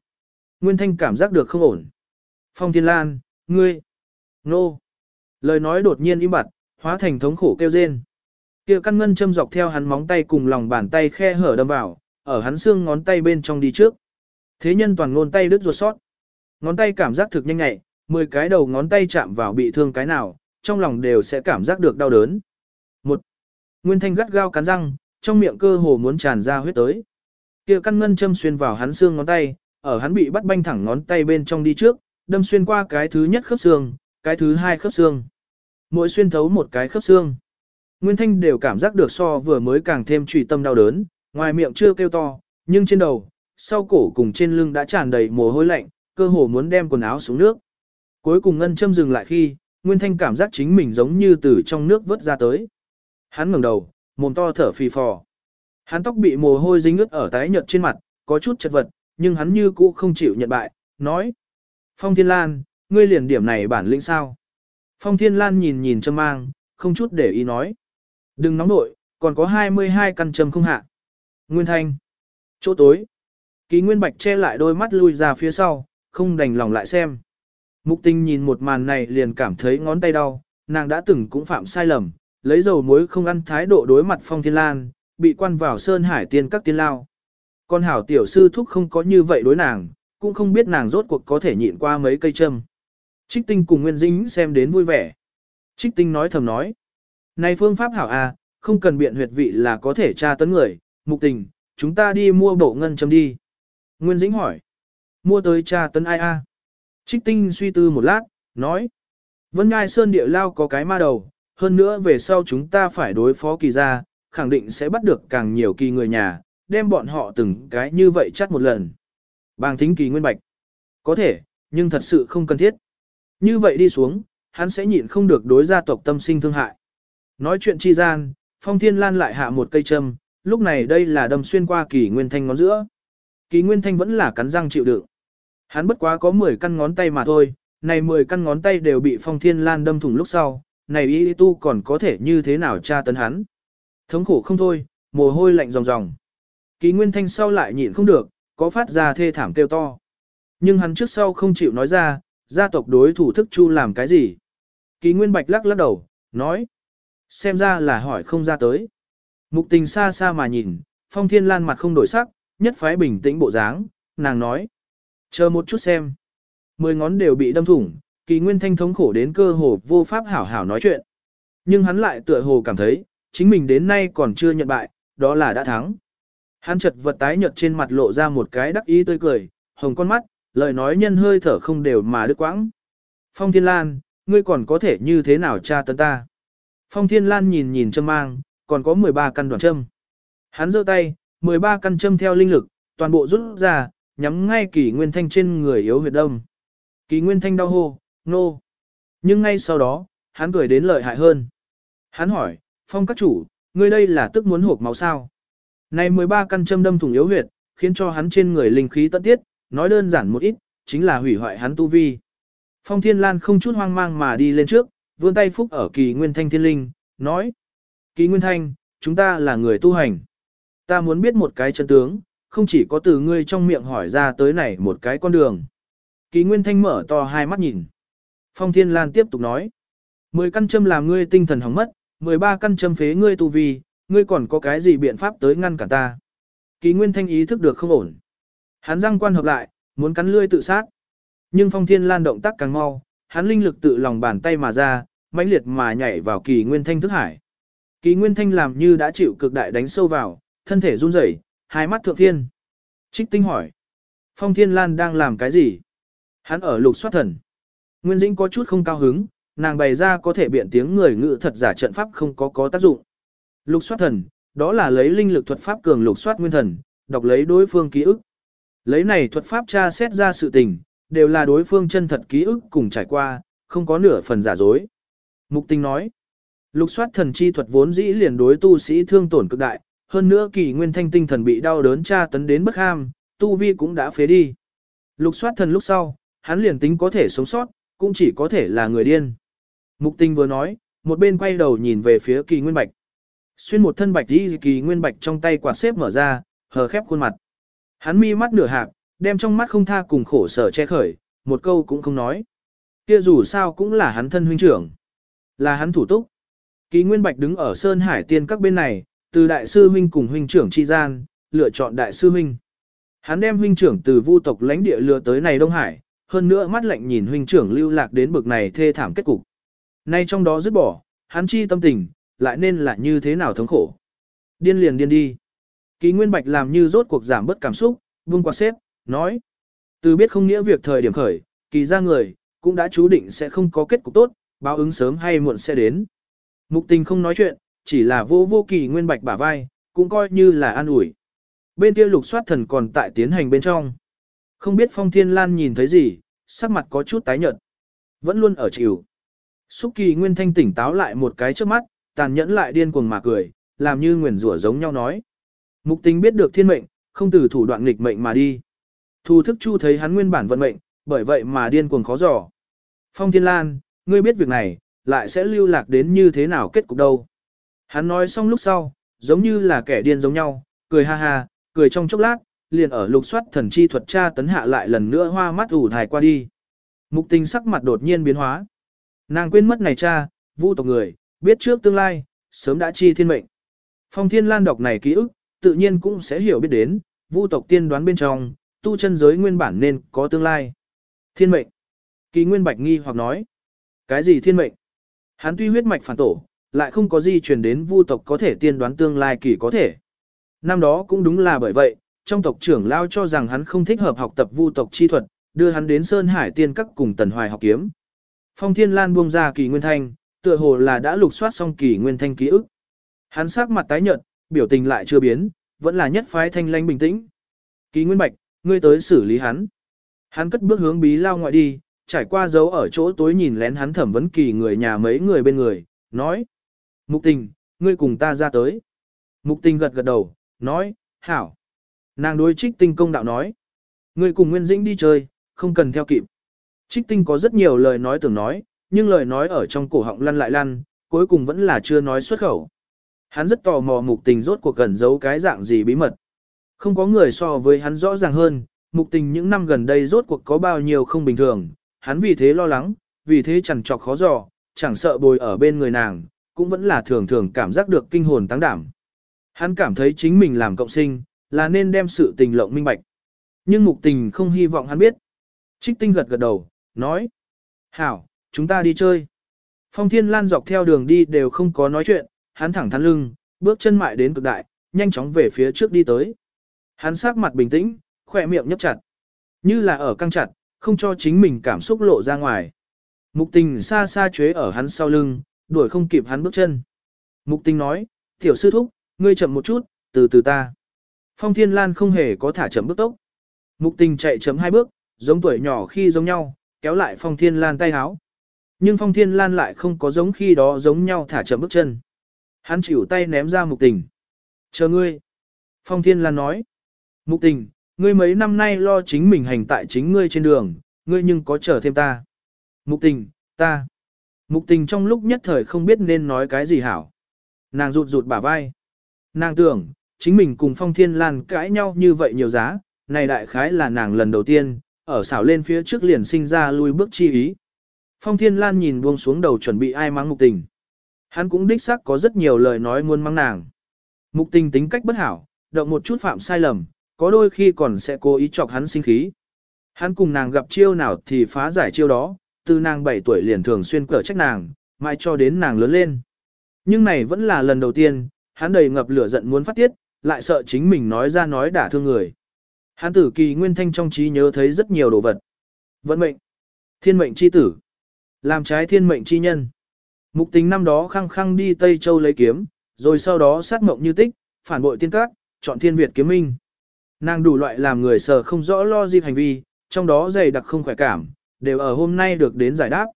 Nguyên Thanh cảm giác được không ổn. Phong Thiên Lan, ngươi, nô. Lời nói đột nhiên im bặt, hóa thành thống khổ kêu rên. Kia căn ngân châm dọc theo hắn móng tay cùng lòng bàn tay khe hở đâm vào, ở hắn xương ngón tay bên trong đi trước. Thế nhân toàn ngôn tay đứt ruột sót. Ngón tay cảm giác thực nhanh nhẹ, 10 cái đầu ngón tay chạm vào bị thương cái nào, trong lòng đều sẽ cảm giác được đau đớn. Một, Nguyên Thanh gắt gao cắn răng, trong miệng cơ hồ muốn tràn ra huyết tới. Kia căn ngân châm xuyên vào hắn xương ngón tay, ở hắn bị bắt banh thẳng ngón tay bên trong đi trước, đâm xuyên qua cái thứ nhất khớp xương, cái thứ hai khớp xương. Mỗi xuyên thấu một cái khớp xương. Nguyên Thanh đều cảm giác được so vừa mới càng thêm trùy tâm đau đớn, ngoài miệng chưa kêu to, nhưng trên đầu, sau cổ cùng trên lưng đã tràn đầy mồ hôi lạnh, cơ hồ muốn đem quần áo xuống nước. Cuối cùng ngân châm dừng lại khi, Nguyên Thanh cảm giác chính mình giống như từ trong nước vớt ra tới. Hắn ngẩng đầu, mồm to thở phì phò. Hắn tóc bị mồ hôi dính ướt ở tái nhợt trên mặt, có chút chật vật, nhưng hắn như cũ không chịu nhận bại, nói. Phong Thiên Lan, ngươi liền điểm này bản lĩnh sao? Phong Thiên Lan nhìn nhìn Trâm mang, không chút để ý nói. Đừng nóng nội, còn có 22 căn châm không hạ. Nguyên Thanh. Chỗ tối. Ký Nguyên Bạch che lại đôi mắt lui ra phía sau, không đành lòng lại xem. Mục tình nhìn một màn này liền cảm thấy ngón tay đau, nàng đã từng cũng phạm sai lầm, lấy dầu muối không ăn thái độ đối mặt Phong Thiên Lan, bị quan vào Sơn Hải tiên các tiên lao. Con hảo tiểu sư thúc không có như vậy đối nàng, cũng không biết nàng rốt cuộc có thể nhịn qua mấy cây châm. Trích tinh cùng Nguyên Dĩnh xem đến vui vẻ. Trích tinh nói thầm nói. Này phương pháp hảo à, không cần biện huyệt vị là có thể tra tấn người, mục tình, chúng ta đi mua bộ ngân châm đi. Nguyên Dĩnh hỏi. Mua tới tra tấn ai a? À? Trích tinh suy tư một lát, nói. Vân Ngai Sơn địa lao có cái ma đầu, hơn nữa về sau chúng ta phải đối phó kỳ gia, khẳng định sẽ bắt được càng nhiều kỳ người nhà, đem bọn họ từng cái như vậy chắt một lần. Bàng thính kỳ nguyên bạch. Có thể, nhưng thật sự không cần thiết. Như vậy đi xuống, hắn sẽ nhịn không được đối gia tộc tâm sinh thương hại. Nói chuyện chi gian, phong thiên lan lại hạ một cây châm, lúc này đây là đâm xuyên qua kỳ nguyên thanh ngón giữa. Kỳ nguyên thanh vẫn là cắn răng chịu đựng. Hắn bất quá có 10 căn ngón tay mà thôi, này 10 căn ngón tay đều bị phong thiên lan đâm thủng lúc sau, này y tu còn có thể như thế nào tra tấn hắn. Thống khổ không thôi, mồ hôi lạnh ròng ròng. Kỳ nguyên thanh sau lại nhịn không được, có phát ra thê thảm kêu to. Nhưng hắn trước sau không chịu nói ra, gia tộc đối thủ thức chu làm cái gì. Kỳ nguyên bạch lắc lắc đầu, nói. Xem ra là hỏi không ra tới. Mục tình xa xa mà nhìn, phong thiên lan mặt không đổi sắc, nhất phái bình tĩnh bộ dáng, nàng nói. Chờ một chút xem. Mười ngón đều bị đâm thủng, kỳ nguyên thanh thống khổ đến cơ hồ vô pháp hảo hảo nói chuyện. Nhưng hắn lại tựa hồ cảm thấy, chính mình đến nay còn chưa nhận bại, đó là đã thắng. Hắn chật vật tái nhợt trên mặt lộ ra một cái đắc ý tươi cười, hồng con mắt, lời nói nhân hơi thở không đều mà đứt quãng. Phong Thiên Lan, ngươi còn có thể như thế nào tra tấn ta? Phong Thiên Lan nhìn nhìn châm mang, còn có 13 căn đoạn châm. Hắn giơ tay, 13 căn châm theo linh lực, toàn bộ rút ra, nhắm ngay kỳ nguyên thanh trên người yếu huyệt đông. Kỳ nguyên thanh đau hô, nô. No. Nhưng ngay sau đó, hắn cười đến lợi hại hơn. Hắn hỏi, phong các chủ, ngươi đây là tức muốn hộp máu sao? Này 13 căn châm đâm thủng yếu huyệt, khiến cho hắn trên người linh khí tận tiết, nói đơn giản một ít, chính là hủy hoại hắn tu vi. Phong Thiên Lan không chút hoang mang mà đi lên trước, vươn tay phúc ở kỳ nguyên thanh thiên linh, nói. Kỳ nguyên thanh, chúng ta là người tu hành. Ta muốn biết một cái chân tướng, không chỉ có từ ngươi trong miệng hỏi ra tới này một cái con đường. Kỳ nguyên thanh mở to hai mắt nhìn. Phong Thiên Lan tiếp tục nói. Mười căn châm làm ngươi tinh thần hỏng mất, mười ba căn châm phế ngươi tu vi, ngươi còn có cái gì biện pháp tới ngăn cản ta. Kỳ nguyên thanh ý thức được không ổn. Hắn răng quan hợp lại, muốn cắn lươi tự sát. Nhưng phong thiên lan động tác càng mau, hắn linh lực tự lòng bàn tay mà ra, mãnh liệt mà nhảy vào kỳ nguyên thanh thức hải. Kỳ nguyên thanh làm như đã chịu cực đại đánh sâu vào, thân thể run rẩy, hai mắt thượng thiên. Trích tinh hỏi. Phong thiên lan đang làm cái gì? Hắn ở lục soát thần. Nguyên dĩnh có chút không cao hứng, nàng bày ra có thể biện tiếng người ngữ thật giả trận pháp không có có tác dụng. Lục soát thần, đó là lấy linh lực thuật pháp cường lục soát nguyên thần, đọc lấy đối phương ký ức. Lấy này thuật pháp tra xét ra sự tình, đều là đối phương chân thật ký ức cùng trải qua, không có nửa phần giả dối. Mục tình nói, lục soát thần chi thuật vốn dĩ liền đối tu sĩ thương tổn cực đại, hơn nữa kỳ nguyên thanh tinh thần bị đau đớn tra tấn đến bất ham, tu vi cũng đã phế đi. Lục soát thần lúc sau, hắn liền tính có thể sống sót, cũng chỉ có thể là người điên. Mục tình vừa nói, một bên quay đầu nhìn về phía kỳ nguyên bạch. Xuyên một thân bạch đi kỳ nguyên bạch trong tay quạt xếp mở ra, hờ khép khuôn mặt. Hắn mi mắt nửa hạp, đem trong mắt không tha cùng khổ sở che khởi, một câu cũng không nói. Kia dù sao cũng là hắn thân huynh trưởng. Là hắn thủ túc. Kỳ Nguyên Bạch đứng ở Sơn Hải Tiên các bên này, từ đại sư huynh cùng huynh trưởng chi gian, lựa chọn đại sư huynh. Hắn đem huynh trưởng từ vu tộc lãnh địa lừa tới này Đông Hải, hơn nữa mắt lạnh nhìn huynh trưởng lưu lạc đến bực này thê thảm kết cục. Nay trong đó dứt bỏ, hắn chi tâm tình, lại nên là như thế nào thống khổ. Điên liền điên đi. Kỳ Nguyên Bạch làm như rốt cuộc giảm bớt cảm xúc, vung qua xếp, nói. Từ biết không nghĩa việc thời điểm khởi, kỳ ra người, cũng đã chú định sẽ không có kết cục tốt, báo ứng sớm hay muộn sẽ đến. Mục tình không nói chuyện, chỉ là vô vô kỳ nguyên bạch bả vai, cũng coi như là an ủi. Bên kia lục soát thần còn tại tiến hành bên trong. Không biết phong thiên lan nhìn thấy gì, sắc mặt có chút tái nhợt. Vẫn luôn ở chịu. Xúc kỳ nguyên thanh tỉnh táo lại một cái trước mắt, tàn nhẫn lại điên cuồng mà cười, làm như nguyền rủa giống nhau nói. Mục tình biết được thiên mệnh, không từ thủ đoạn nghịch mệnh mà đi. Thu thức chu thấy hắn nguyên bản vận mệnh, bởi vậy mà điên cuồng khó dò. Phong Thiên Lan, ngươi biết việc này, lại sẽ lưu lạc đến như thế nào kết cục đâu. Hắn nói xong lúc sau, giống như là kẻ điên giống nhau, cười ha ha, cười trong chốc lát, liền ở lục soát thần chi thuật tra tấn hạ lại lần nữa hoa mắt ủ thải qua đi. Mục tình sắc mặt đột nhiên biến hóa. Nàng quên mất này cha, vu tộc người, biết trước tương lai, sớm đã chi thiên mệnh. Phong Thiên Lan đọc này ký ức, tự nhiên cũng sẽ hiểu biết đến, vu tộc tiên đoán bên trong, tu chân giới nguyên bản nên có tương lai. Thiên mệnh. Kỳ Nguyên Bạch nghi hoặc nói. Cái gì thiên mệnh? Hắn tuy huyết mạch phản tổ, lại không có gì truyền đến vu tộc có thể tiên đoán tương lai kỳ có thể. Năm đó cũng đúng là bởi vậy, trong tộc trưởng lao cho rằng hắn không thích hợp học tập vu tộc chi thuật, đưa hắn đến Sơn Hải tiên các cùng Tần Hoài học kiếm. Phong Thiên Lan buông ra kỳ nguyên thanh, tựa hồ là đã lục soát xong kỳ nguyên thanh ký ức. Hắn sắc mặt tái nhợt, biểu tình lại chưa biến, vẫn là nhất phái thanh lãnh bình tĩnh. Kỳ Nguyên Bạch, ngươi tới xử lý hắn. Hắn cất bước hướng bí lao ngoại đi, trải qua dấu ở chỗ tối nhìn lén hắn thẩm vấn kỳ người nhà mấy người bên người, nói. Mục tình, ngươi cùng ta ra tới. Mục tình gật gật đầu, nói, hảo. Nàng đối trích tinh công đạo nói. Ngươi cùng Nguyên Dĩnh đi chơi, không cần theo kịp. Trích tinh có rất nhiều lời nói tưởng nói, nhưng lời nói ở trong cổ họng lăn lại lăn, cuối cùng vẫn là chưa nói xuất khẩu. Hắn rất tò mò mục tình rốt cuộc gần giấu cái dạng gì bí mật. Không có người so với hắn rõ ràng hơn, mục tình những năm gần đây rốt cuộc có bao nhiêu không bình thường, hắn vì thế lo lắng, vì thế chẳng trọc khó dò, chẳng sợ bồi ở bên người nàng, cũng vẫn là thường thường cảm giác được kinh hồn tăng đảm. Hắn cảm thấy chính mình làm cộng sinh, là nên đem sự tình lộng minh bạch. Nhưng mục tình không hy vọng hắn biết. Trích tinh gật gật đầu, nói. Hảo, chúng ta đi chơi. Phong Thiên Lan dọc theo đường đi đều không có nói chuyện, hắn thẳng thắn lưng, bước chân mại đến cực đại, nhanh chóng về phía trước đi tới. Hắn sắc mặt bình tĩnh, khỏe miệng nhấp chặt. Như là ở căng chặt, không cho chính mình cảm xúc lộ ra ngoài. Mục tình xa xa chế ở hắn sau lưng, đuổi không kịp hắn bước chân. Mục tình nói, tiểu sư thúc, ngươi chậm một chút, từ từ ta. Phong Thiên Lan không hề có thả chậm bước tốc. Mục tình chạy chấm hai bước, giống tuổi nhỏ khi giống nhau, kéo lại Phong Thiên Lan tay háo. Nhưng Phong Thiên Lan lại không có giống khi đó giống nhau thả chậm bước chân. Hắn chịu tay ném ra mục tình. Chờ ngươi. Phong Thiên Lan nói. Mục tình, ngươi mấy năm nay lo chính mình hành tại chính ngươi trên đường, ngươi nhưng có chờ thêm ta. Mục tình, ta. Mục tình trong lúc nhất thời không biết nên nói cái gì hảo. Nàng rụt rụt bả vai. Nàng tưởng, chính mình cùng Phong Thiên Lan cãi nhau như vậy nhiều giá, này đại khái là nàng lần đầu tiên, ở xảo lên phía trước liền sinh ra lui bước chi ý. Phong Thiên Lan nhìn buông xuống đầu chuẩn bị ai mắng mục tình. Hắn cũng đích xác có rất nhiều lời nói muốn mắng nàng. Mục tình tính cách bất hảo, động một chút phạm sai lầm, có đôi khi còn sẽ cố ý chọc hắn sinh khí. Hắn cùng nàng gặp chiêu nào thì phá giải chiêu đó, từ nàng 7 tuổi liền thường xuyên cở trách nàng, mãi cho đến nàng lớn lên. Nhưng này vẫn là lần đầu tiên, hắn đầy ngập lửa giận muốn phát tiết, lại sợ chính mình nói ra nói đả thương người. Hắn tử kỳ nguyên thanh trong trí nhớ thấy rất nhiều đồ vật. Vận mệnh, thiên mệnh chi tử, làm trái thiên mệnh chi nhân. Mục tính năm đó khăng khăng đi Tây Châu lấy kiếm, rồi sau đó sát mộng như tích, phản bội tiên các, chọn thiên Việt kiếm minh. Nàng đủ loại làm người sờ không rõ lo gì hành vi, trong đó dày đặc không khỏe cảm, đều ở hôm nay được đến giải đáp.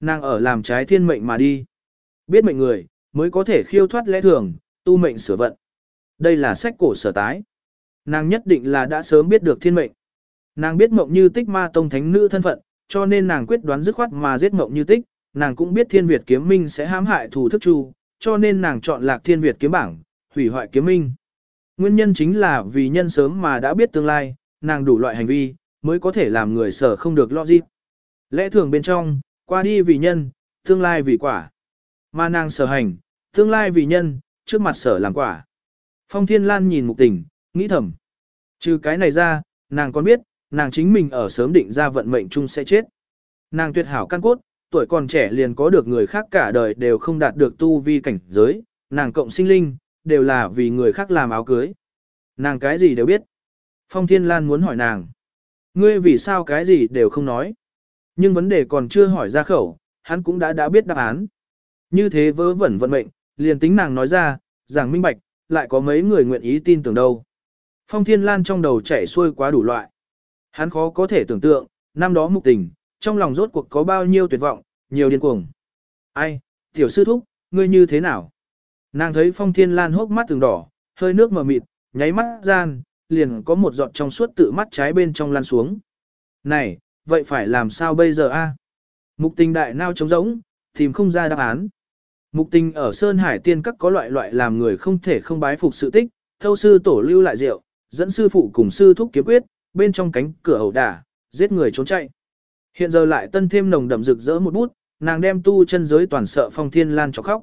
Nàng ở làm trái thiên mệnh mà đi. Biết mệnh người, mới có thể khiêu thoát lẽ thường, tu mệnh sửa vận. Đây là sách cổ sở tái. Nàng nhất định là đã sớm biết được thiên mệnh. Nàng biết mộng như tích ma tông thánh nữ thân phận, cho nên nàng quyết đoán dứt khoát mà giết mộng như tích, nàng cũng biết thiên Việt kiếm minh sẽ hãm hại thủ thức chu, cho nên nàng chọn lạc thiên Việt kiếm bảng, hủy hoại kiếm minh. Nguyên nhân chính là vì nhân sớm mà đã biết tương lai, nàng đủ loại hành vi, mới có thể làm người sở không được lo logic. Lẽ thường bên trong, qua đi vì nhân, tương lai vì quả. Mà nàng sở hành, tương lai vì nhân, trước mặt sở làm quả. Phong Thiên Lan nhìn mục tình, nghĩ thầm. Trừ cái này ra, nàng còn biết, nàng chính mình ở sớm định ra vận mệnh chung sẽ chết. Nàng tuyệt hảo căn cốt, tuổi còn trẻ liền có được người khác cả đời đều không đạt được tu vi cảnh giới, nàng cộng sinh linh, đều là vì người khác làm áo cưới. Nàng cái gì đều biết. Phong Thiên Lan muốn hỏi nàng. Ngươi vì sao cái gì đều không nói. Nhưng vấn đề còn chưa hỏi ra khẩu, hắn cũng đã đã biết đáp án. Như thế vớ vẩn vận mệnh, liền tính nàng nói ra, giảng minh bạch, lại có mấy người nguyện ý tin tưởng đâu. Phong Thiên Lan trong đầu chảy xuôi quá đủ loại. Hắn khó có thể tưởng tượng, năm đó mục tình, trong lòng rốt cuộc có bao nhiêu tuyệt vọng, nhiều điên cuồng. Ai, tiểu sư thúc, ngươi như thế nào? Nàng thấy Phong Thiên Lan hốc mắt từng đỏ, hơi nước mờ mịt, nháy mắt gian, liền có một giọt trong suốt tự mắt trái bên trong lan xuống. Này, vậy phải làm sao bây giờ a? Mục tình đại nao trống rỗng, tìm không ra đáp án. Mục tình ở Sơn Hải Tiên Các có loại loại làm người không thể không bái phục sự tích, thâu sư tổ lưu lại rượu, dẫn sư phụ cùng sư thúc kiếm quyết, bên trong cánh cửa ẩu đả, giết người trốn chạy. Hiện giờ lại tân thêm nồng đậm rực rỡ một bút, nàng đem tu chân giới toàn sợ Phong Thiên Lan cho khóc.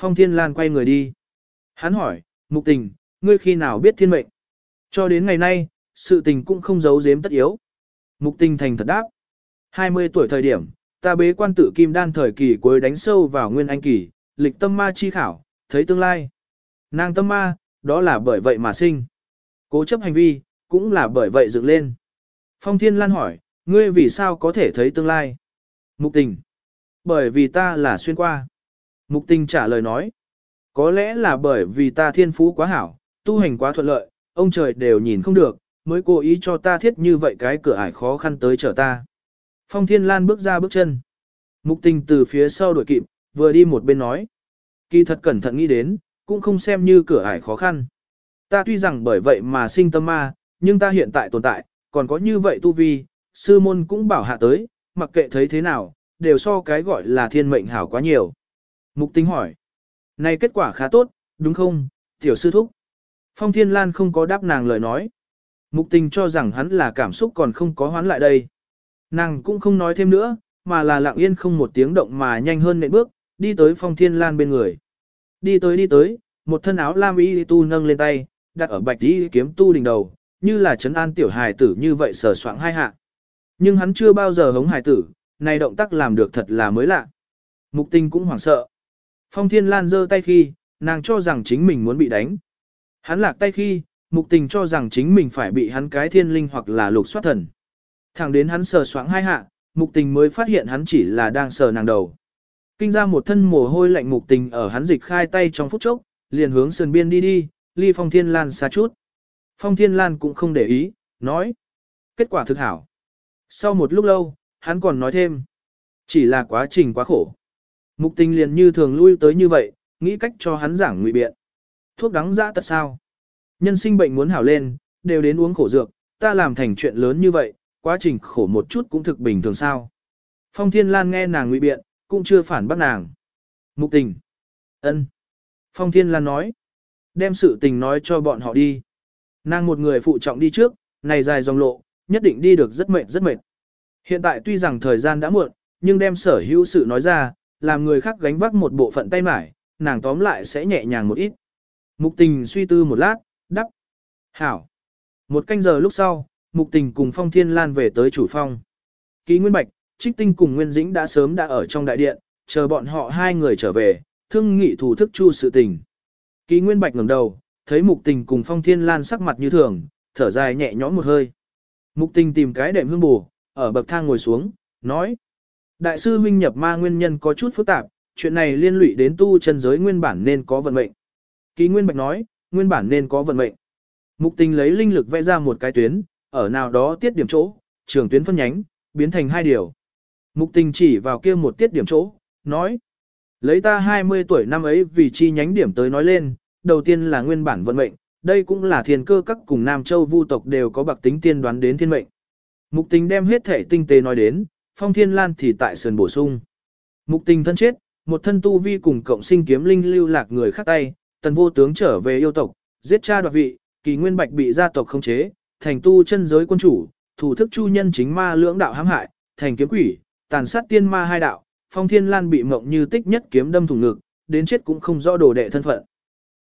Phong Thiên Lan quay người đi. Hắn hỏi, mục tình, ngươi khi nào biết thiên mệnh? Cho đến ngày nay, sự tình cũng không giấu giếm tất yếu. Mục tình thành thật đáp. 20 tuổi thời điểm, ta bế quan tự kim đan thời kỳ cuối đánh sâu vào nguyên anh kỳ, lịch tâm ma chi khảo, thấy tương lai. Nàng tâm ma, đó là bởi vậy mà sinh. Cố chấp hành vi, cũng là bởi vậy dựng lên. Phong Thiên Lan hỏi, ngươi vì sao có thể thấy tương lai? Mục tình. Bởi vì ta là xuyên qua. Mục tình trả lời nói. Có lẽ là bởi vì ta thiên phú quá hảo, tu hành quá thuận lợi, ông trời đều nhìn không được, mới cố ý cho ta thiết như vậy cái cửa ải khó khăn tới chở ta. Phong Thiên Lan bước ra bước chân. Mục tình từ phía sau đuổi kịp, vừa đi một bên nói. Kỳ thật cẩn thận nghĩ đến, cũng không xem như cửa ải khó khăn. Ta tuy rằng bởi vậy mà sinh tâm ma, nhưng ta hiện tại tồn tại, còn có như vậy tu vi, sư môn cũng bảo hạ tới, mặc kệ thấy thế nào, đều so cái gọi là thiên mệnh hảo quá nhiều. Mục tính hỏi. Này kết quả khá tốt, đúng không, tiểu sư thúc? Phong Thiên Lan không có đáp nàng lời nói. Mục tình cho rằng hắn là cảm xúc còn không có hoán lại đây. Nàng cũng không nói thêm nữa, mà là lặng yên không một tiếng động mà nhanh hơn nệm bước, đi tới Phong Thiên Lan bên người. Đi tới đi tới, một thân áo lam y tu nâng lên tay, đặt ở bạch y kiếm tu đỉnh đầu, như là trấn an tiểu hài tử như vậy sờ soạng hai hạ. Nhưng hắn chưa bao giờ hống hài tử, này động tác làm được thật là mới lạ. Mục tình cũng hoảng sợ. Phong Thiên Lan giơ tay khi, nàng cho rằng chính mình muốn bị đánh. Hắn lạc tay khi, mục tình cho rằng chính mình phải bị hắn cái thiên linh hoặc là lục soát thần. Thẳng đến hắn sờ soáng hai hạ, mục tình mới phát hiện hắn chỉ là đang sờ nàng đầu. Kinh ra một thân mồ hôi lạnh mục tình ở hắn dịch khai tay trong phút chốc, liền hướng sườn biên đi đi, ly phong thiên lan xa chút. Phong thiên lan cũng không để ý, nói. Kết quả thực hảo. Sau một lúc lâu, hắn còn nói thêm. Chỉ là quá trình quá khổ. Mục tình liền như thường lui tới như vậy, nghĩ cách cho hắn giảng ngụy biện. Thuốc đắng dã tật sao? Nhân sinh bệnh muốn hảo lên, đều đến uống khổ dược, ta làm thành chuyện lớn như vậy, quá trình khổ một chút cũng thực bình thường sao. Phong Thiên Lan nghe nàng ngụy biện, cũng chưa phản bác nàng. Mục tình. ân. Phong Thiên Lan nói. Đem sự tình nói cho bọn họ đi. Nàng một người phụ trọng đi trước, này dài dòng lộ, nhất định đi được rất mệt rất mệt. Hiện tại tuy rằng thời gian đã muộn, nhưng đem sở hữu sự nói ra, làm người khác gánh vác một bộ phận tay mải, nàng tóm lại sẽ nhẹ nhàng một ít. Mục tình suy tư một lát, đắp. Hảo. Một canh giờ lúc sau, mục tình cùng phong thiên lan về tới chủ phong. Ký Nguyên Bạch, Trích Tinh cùng Nguyên Dĩnh đã sớm đã ở trong đại điện, chờ bọn họ hai người trở về, thương nghị thủ thức chu sự tình. Ký Nguyên Bạch ngẩng đầu, thấy mục tình cùng phong thiên lan sắc mặt như thường, thở dài nhẹ nhõm một hơi. Mục tình tìm cái đệm hương bù, ở bậc thang ngồi xuống, nói. Đại sư huynh nhập ma nguyên nhân có chút phức tạp, chuyện này liên lụy đến tu chân giới nguyên bản nên có vận mệnh. Ký Nguyên Bạch nói, nguyên bản nên có vận mệnh. Mục tình lấy linh lực vẽ ra một cái tuyến, ở nào đó tiết điểm chỗ, trường tuyến phân nhánh, biến thành hai điều. Mục tình chỉ vào kia một tiết điểm chỗ, nói. Lấy ta 20 tuổi năm ấy vì chi nhánh điểm tới nói lên, đầu tiên là nguyên bản vận mệnh, đây cũng là thiên cơ các cùng Nam Châu vu tộc đều có bạc tính tiên đoán đến thiên mệnh. Mục tình đem hết thể tinh tế nói đến, phong thiên lan thì tại sườn bổ sung. Mục tình thân chết, một thân tu vi cùng cộng sinh kiếm linh lưu lạc người khác tay, tần vô tướng trở về yêu tộc, giết cha đoạt vị, kỳ nguyên bạch bị gia tộc khống chế, thành tu chân giới quân chủ, thủ thức chu nhân chính ma lưỡng đạo hãm hại, thành kiếm quỷ, tàn sát tiên ma hai đạo, phong thiên lan bị mộng như tích nhất kiếm đâm thủng ngực, đến chết cũng không rõ đồ đệ thân phận.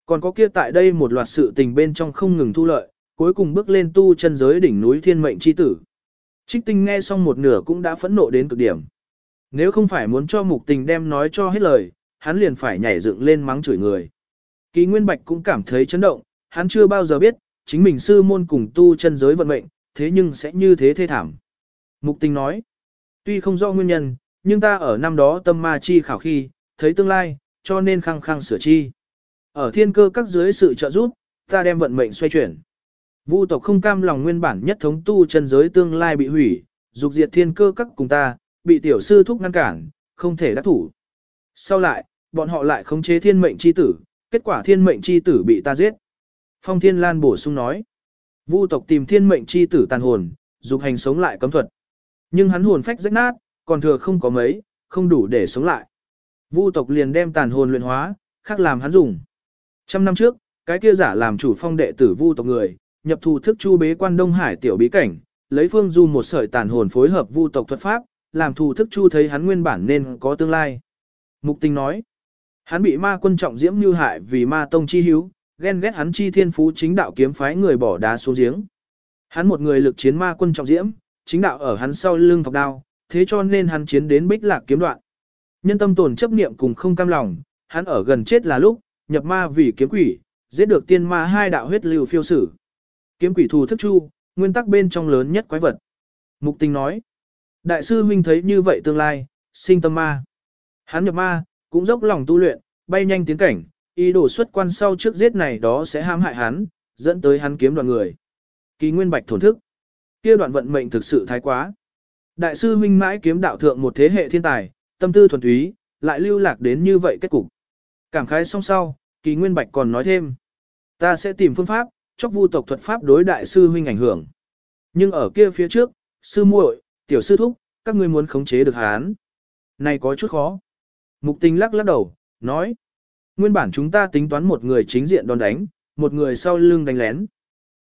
Còn có kia tại đây một loạt sự tình bên trong không ngừng thu lợi, cuối cùng bước lên tu chân giới đỉnh núi thiên mệnh chi tử. Trích tinh nghe xong một nửa cũng đã phẫn nộ đến cực điểm. Nếu không phải muốn cho mục tình đem nói cho hết lời, hắn liền phải nhảy dựng lên mắng chửi người. Kỳ Nguyên Bạch cũng cảm thấy chấn động, hắn chưa bao giờ biết, chính mình sư môn cùng tu chân giới vận mệnh, thế nhưng sẽ như thế thê thảm. Mục tình nói, tuy không rõ nguyên nhân, nhưng ta ở năm đó tâm ma chi khảo khi, thấy tương lai, cho nên khăng khăng sửa chi. Ở thiên cơ các dưới sự trợ giúp, ta đem vận mệnh xoay chuyển. Vu tộc không cam lòng nguyên bản nhất thống tu chân giới tương lai bị hủy, dục diệt thiên cơ các cùng ta, bị tiểu sư thúc ngăn cản, không thể đắc thủ. Sau lại, bọn họ lại khống chế thiên mệnh chi tử, kết quả thiên mệnh chi tử bị ta giết. Phong Thiên Lan bổ sung nói, Vu tộc tìm thiên mệnh chi tử tàn hồn, dục hành sống lại cấm thuật. Nhưng hắn hồn phách rách nát, còn thừa không có mấy, không đủ để sống lại. Vu tộc liền đem tàn hồn luyện hóa, khác làm hắn dùng. Trăm năm trước, cái kia giả làm chủ phong đệ tử Vu tộc người, nhập thủ thức chu bế quan Đông Hải tiểu bí cảnh, lấy phương du một sợi tàn hồn phối hợp Vu tộc thuật pháp, làm thủ thức chu thấy hắn nguyên bản nên có tương lai. Mục tình nói, hắn bị ma quân trọng diễm như hại vì ma tông chi hiếu, ghen ghét hắn chi thiên phú chính đạo kiếm phái người bỏ đá xuống giếng. Hắn một người lực chiến ma quân trọng diễm, chính đạo ở hắn sau lưng thọc đao, thế cho nên hắn chiến đến bích lạc kiếm đoạn. Nhân tâm tồn chấp niệm cùng không cam lòng, hắn ở gần chết là lúc, nhập ma vì kiếm quỷ, giết được tiên ma hai đạo huyết lưu phiêu sử. Kiếm quỷ thù thức chu, nguyên tắc bên trong lớn nhất quái vật. Mục tình nói, đại sư huynh thấy như vậy tương lai, sinh tâm ma. Hắn nhập ma, cũng dốc lòng tu luyện, bay nhanh tiến cảnh, ý đồ xuất quan sau trước giết này đó sẽ hãm hại hắn, dẫn tới hắn kiếm đoàn người. Kỳ nguyên bạch thổn thức. kia đoạn vận mệnh thực sự thái quá. Đại sư huynh mãi kiếm đạo thượng một thế hệ thiên tài, tâm tư thuần túy, lại lưu lạc đến như vậy kết cục. Cảm khái xong sau, kỳ nguyên bạch còn nói thêm. Ta sẽ tìm phương pháp, chóc vu tộc thuật pháp đối đại sư huynh ảnh hưởng. Nhưng ở kia phía trước, sư muội, tiểu sư thúc, các ngươi muốn khống chế được hán. Này có chút khó. Mục tình lắc lắc đầu, nói. Nguyên bản chúng ta tính toán một người chính diện đòn đánh, một người sau lưng đánh lén.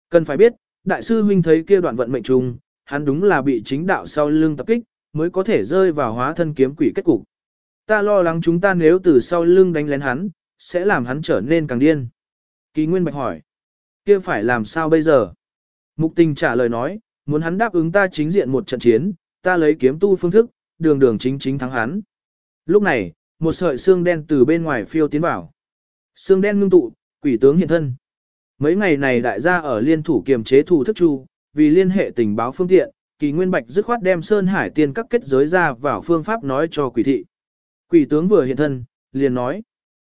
Cần phải biết, đại sư huynh thấy kia đoạn vận mệnh trùng, hắn đúng là bị chính đạo sau lưng tập kích, mới có thể rơi vào hóa thân kiếm quỷ kết cục. Ta lo lắng chúng ta nếu từ sau lưng đánh lén hắn, sẽ làm hắn trở nên càng điên. Kỳ Nguyên Bạch hỏi, kia phải làm sao bây giờ? Mục tình trả lời nói, muốn hắn đáp ứng ta chính diện một trận chiến, ta lấy kiếm tu phương thức, đường đường chính chính thắng hắn. Lúc này, một sợi xương đen từ bên ngoài phiêu tiến vào. Xương đen ngưng tụ, quỷ tướng hiện thân. Mấy ngày này đại gia ở liên thủ kiềm chế thủ thức chu, vì liên hệ tình báo phương tiện, kỳ nguyên bạch dứt khoát đem Sơn Hải tiên các kết giới ra vào phương pháp nói cho quỷ thị. Quỷ tướng vừa hiện thân, liền nói.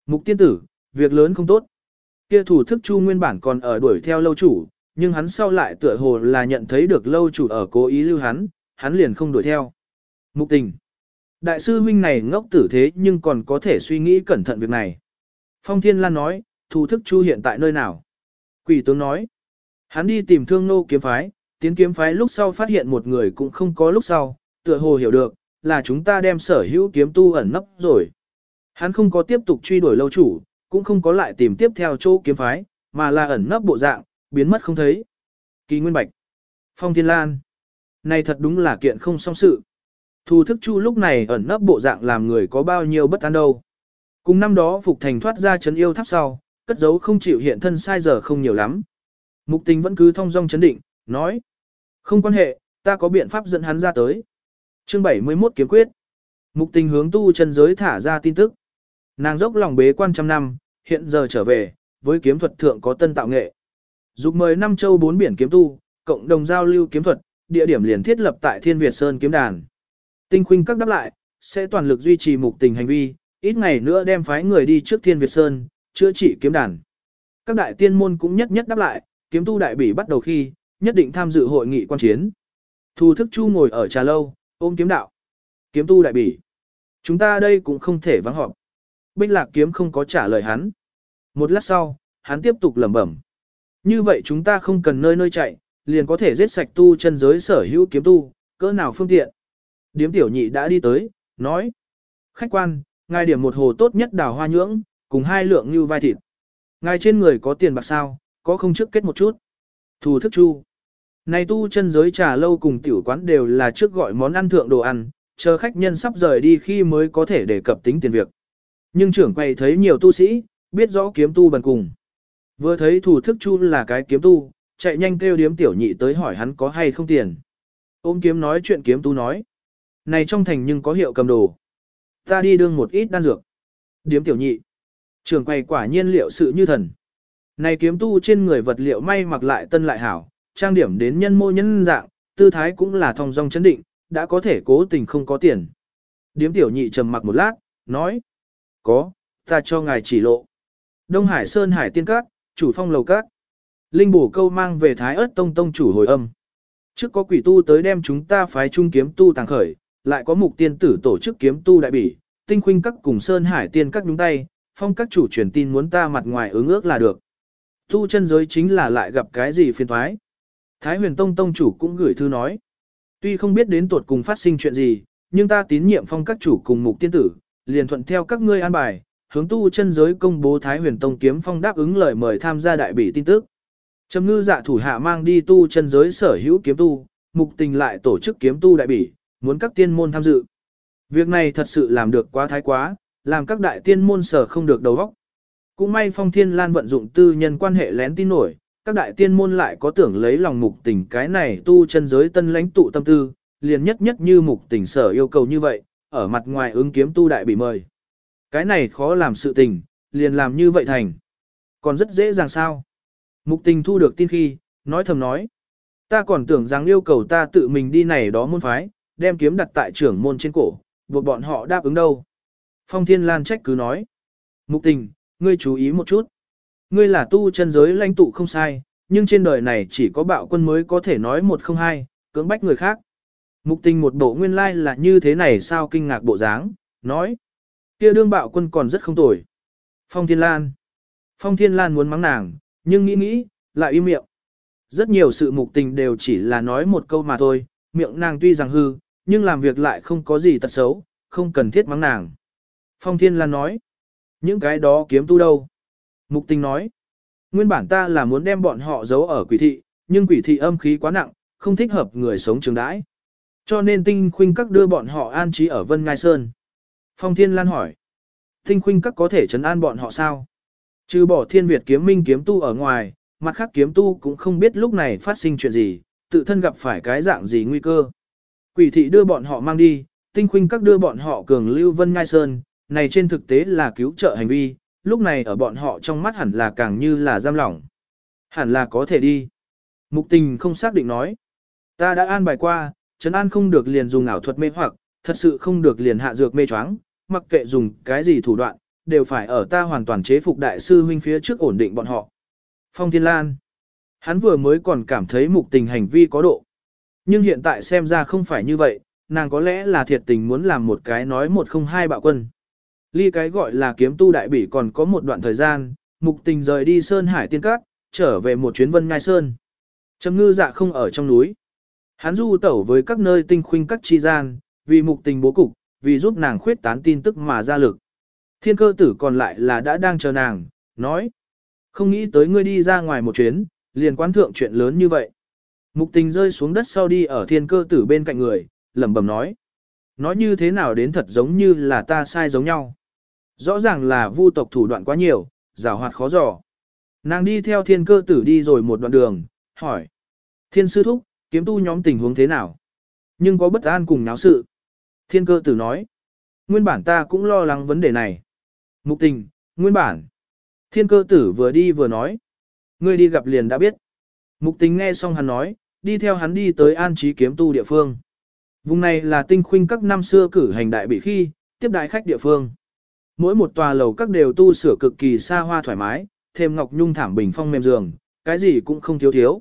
Mục tiên tử, việc lớn không tốt. Kia thủ thức chu nguyên bản còn ở đuổi theo lâu chủ, nhưng hắn sau lại tựa hồ là nhận thấy được lâu chủ ở cố ý lưu hắn, hắn liền không đuổi theo. Mục tình. Đại sư huynh này ngốc tử thế nhưng còn có thể suy nghĩ cẩn thận việc này. Phong Thiên Lan nói, thủ thức chu hiện tại nơi nào? Quỷ tướng nói, hắn đi tìm thương nô kiếm phái, tiến kiếm phái lúc sau phát hiện một người cũng không có lúc sau, tựa hồ hiểu được, là chúng ta đem sở hữu kiếm tu ẩn nấp rồi. Hắn không có tiếp tục truy đuổi lâu chủ, cũng không có lại tìm tiếp theo chỗ kiếm phái, mà là ẩn nấp bộ dạng, biến mất không thấy. Kỳ Nguyên Bạch, Phong Thiên Lan, này thật đúng là kiện không song sự. Thu thức chu lúc này ẩn nấp bộ dạng làm người có bao nhiêu bất an đâu. Cùng năm đó Phục Thành thoát ra chấn yêu tháp sau, cất giấu không chịu hiện thân sai giờ không nhiều lắm. Mục tình vẫn cứ thong dong chấn định, nói. Không quan hệ, ta có biện pháp dẫn hắn ra tới. Chương 71 kiếm quyết. Mục tình hướng tu chân giới thả ra tin tức. Nàng dốc lòng bế quan trăm năm, hiện giờ trở về, với kiếm thuật thượng có tân tạo nghệ. Dục mời năm châu bốn biển kiếm tu, cộng đồng giao lưu kiếm thuật, địa điểm liền thiết lập tại Thiên Việt Sơn kiếm đàn. Tinh khuynh các đáp lại, sẽ toàn lực duy trì mục tình hành vi, ít ngày nữa đem phái người đi trước Thiên Việt Sơn, chữa trị kiếm đàn. Các đại tiên môn cũng nhất nhất đáp lại, kiếm tu đại bỉ bắt đầu khi, nhất định tham dự hội nghị quan chiến. Thu thức chu ngồi ở trà lâu, ôm kiếm đạo. Kiếm tu đại bỉ. Chúng ta đây cũng không thể vắng họp. Bích lạc kiếm không có trả lời hắn. Một lát sau, hắn tiếp tục lẩm bẩm. Như vậy chúng ta không cần nơi nơi chạy, liền có thể giết sạch tu chân giới sở hữu kiếm tu, cỡ nào phương tiện. Điếm tiểu nhị đã đi tới, nói. Khách quan, ngài điểm một hồ tốt nhất đào hoa nhưỡng, cùng hai lượng như vai thịt. Ngài trên người có tiền bạc sao, có không trước kết một chút. Thù thức chu. Này tu chân giới trà lâu cùng tiểu quán đều là trước gọi món ăn thượng đồ ăn, chờ khách nhân sắp rời đi khi mới có thể đề cập tính tiền việc. Nhưng trưởng quầy thấy nhiều tu sĩ, biết rõ kiếm tu bần cùng. Vừa thấy thủ thức chu là cái kiếm tu, chạy nhanh kêu điếm tiểu nhị tới hỏi hắn có hay không tiền. Ôm kiếm nói chuyện kiếm tu nói. Này trong thành nhưng có hiệu cầm đồ. Ta đi đương một ít đan dược. Điếm tiểu nhị. Trường quầy quả nhiên liệu sự như thần. Này kiếm tu trên người vật liệu may mặc lại tân lại hảo, trang điểm đến nhân mô nhân dạng, tư thái cũng là thong dong chấn định, đã có thể cố tình không có tiền. Điếm tiểu nhị trầm mặc một lát, nói. Có, ta cho ngài chỉ lộ. Đông Hải Sơn Hải Tiên Các, chủ phong lầu các. Linh bổ câu mang về Thái ớt tông tông chủ hồi âm. Trước có quỷ tu tới đem chúng ta phái trung kiếm tu tàng khởi, lại có mục tiên tử tổ chức kiếm tu đại bỉ, tinh khuynh các cùng Sơn Hải Tiên Các nhúng tay, phong các chủ truyền tin muốn ta mặt ngoài ứng ước là được. Tu chân giới chính là lại gặp cái gì phiền thoái. Thái huyền tông tông chủ cũng gửi thư nói. Tuy không biết đến tuột cùng phát sinh chuyện gì, nhưng ta tín nhiệm phong các chủ cùng mục tiên tử, liền thuận theo các ngươi an bài, hướng tu chân giới công bố Thái huyền tông kiếm phong đáp ứng lời mời tham gia đại bỉ tin tức. Trầm ngư dạ thủ hạ mang đi tu chân giới sở hữu kiếm tu, mục tình lại tổ chức kiếm tu đại bỉ, muốn các tiên môn tham dự. Việc này thật sự làm được quá thái quá, làm các đại tiên môn sở không được đầu óc. Cũng may phong thiên lan vận dụng tư nhân quan hệ lén tin nổi, các đại tiên môn lại có tưởng lấy lòng mục tình cái này tu chân giới tân lãnh tụ tâm tư, liền nhất nhất như mục tình sở yêu cầu như vậy, ở mặt ngoài ứng kiếm tu đại bị mời. Cái này khó làm sự tình, liền làm như vậy thành. Còn rất dễ dàng sao. Mục tình thu được tin khi, nói thầm nói. Ta còn tưởng rằng yêu cầu ta tự mình đi này đó môn phái, đem kiếm đặt tại trưởng môn trên cổ, buộc bọn họ đáp ứng đâu. Phong Thiên Lan trách cứ nói. Mục tình, ngươi chú ý một chút. Ngươi là tu chân giới lãnh tụ không sai, nhưng trên đời này chỉ có bạo quân mới có thể nói một không hai, cưỡng bách người khác. Mục tình một bộ nguyên lai like là như thế này sao kinh ngạc bộ dáng, nói. kia đương bạo quân còn rất không tồi. Phong Thiên Lan. Phong Thiên Lan muốn mắng nàng, nhưng nghĩ nghĩ, lại im miệng. Rất nhiều sự mục tình đều chỉ là nói một câu mà thôi, miệng nàng tuy rằng hư, nhưng làm việc lại không có gì tật xấu, không cần thiết mắng nàng. Phong Thiên Lan nói, những cái đó kiếm tu đâu? Mục tình nói, nguyên bản ta là muốn đem bọn họ giấu ở quỷ thị, nhưng quỷ thị âm khí quá nặng, không thích hợp người sống trường đãi. Cho nên tinh khuynh các đưa bọn họ an trí ở Vân Ngai Sơn. Phong Thiên Lan hỏi, tinh khuynh các có thể chấn an bọn họ sao? Trừ bỏ thiên Việt kiếm minh kiếm tu ở ngoài, mặt khác kiếm tu cũng không biết lúc này phát sinh chuyện gì, tự thân gặp phải cái dạng gì nguy cơ. Quỷ thị đưa bọn họ mang đi, tinh khuynh các đưa bọn họ cường lưu Vân Ngai Sơn, này trên thực tế là cứu trợ hành vi, lúc này ở bọn họ trong mắt hẳn là càng như là giam lỏng. Hẳn là có thể đi. Mục tình không xác định nói. Ta đã an bài qua, Trấn An không được liền dùng ảo thuật mê hoặc, thật sự không được liền hạ dược mê choáng, mặc kệ dùng cái gì thủ đoạn, đều phải ở ta hoàn toàn chế phục đại sư huynh phía trước ổn định bọn họ. Phong Thiên Lan. Hắn vừa mới còn cảm thấy mục tình hành vi có độ. Nhưng hiện tại xem ra không phải như vậy, nàng có lẽ là thiệt tình muốn làm một cái nói một không hai bạo quân. Ly cái gọi là kiếm tu đại bỉ còn có một đoạn thời gian, mục tình rời đi Sơn Hải Tiên Cát, trở về một chuyến vân ngai Sơn. Trầm ngư dạ không ở trong núi. Hắn du tẩu với các nơi tinh khuynh các chi gian, vì mục tình bố cục, vì giúp nàng khuyết tán tin tức mà ra lực. Thiên cơ tử còn lại là đã đang chờ nàng, nói. Không nghĩ tới ngươi đi ra ngoài một chuyến, liền quán thượng chuyện lớn như vậy. Mục tình rơi xuống đất sau đi ở thiên cơ tử bên cạnh người, lẩm bẩm nói. Nói như thế nào đến thật giống như là ta sai giống nhau. Rõ ràng là vu tộc thủ đoạn quá nhiều, rào hoạt khó dò. Nàng đi theo thiên cơ tử đi rồi một đoạn đường, hỏi. Thiên sư thúc, kiếm tu nhóm tình huống thế nào? Nhưng có bất an cùng náo sự. Thiên cơ tử nói. Nguyên bản ta cũng lo lắng vấn đề này. Mục tình, nguyên bản. Thiên cơ tử vừa đi vừa nói. Ngươi đi gặp liền đã biết. Mục tình nghe xong hắn nói, đi theo hắn đi tới an trí kiếm tu địa phương. Vùng này là tinh khuynh các năm xưa cử hành đại bị khi, tiếp đại khách địa phương. Mỗi một tòa lầu các đều tu sửa cực kỳ xa hoa thoải mái, thêm ngọc nhung thảm bình phong mềm giường, cái gì cũng không thiếu thiếu.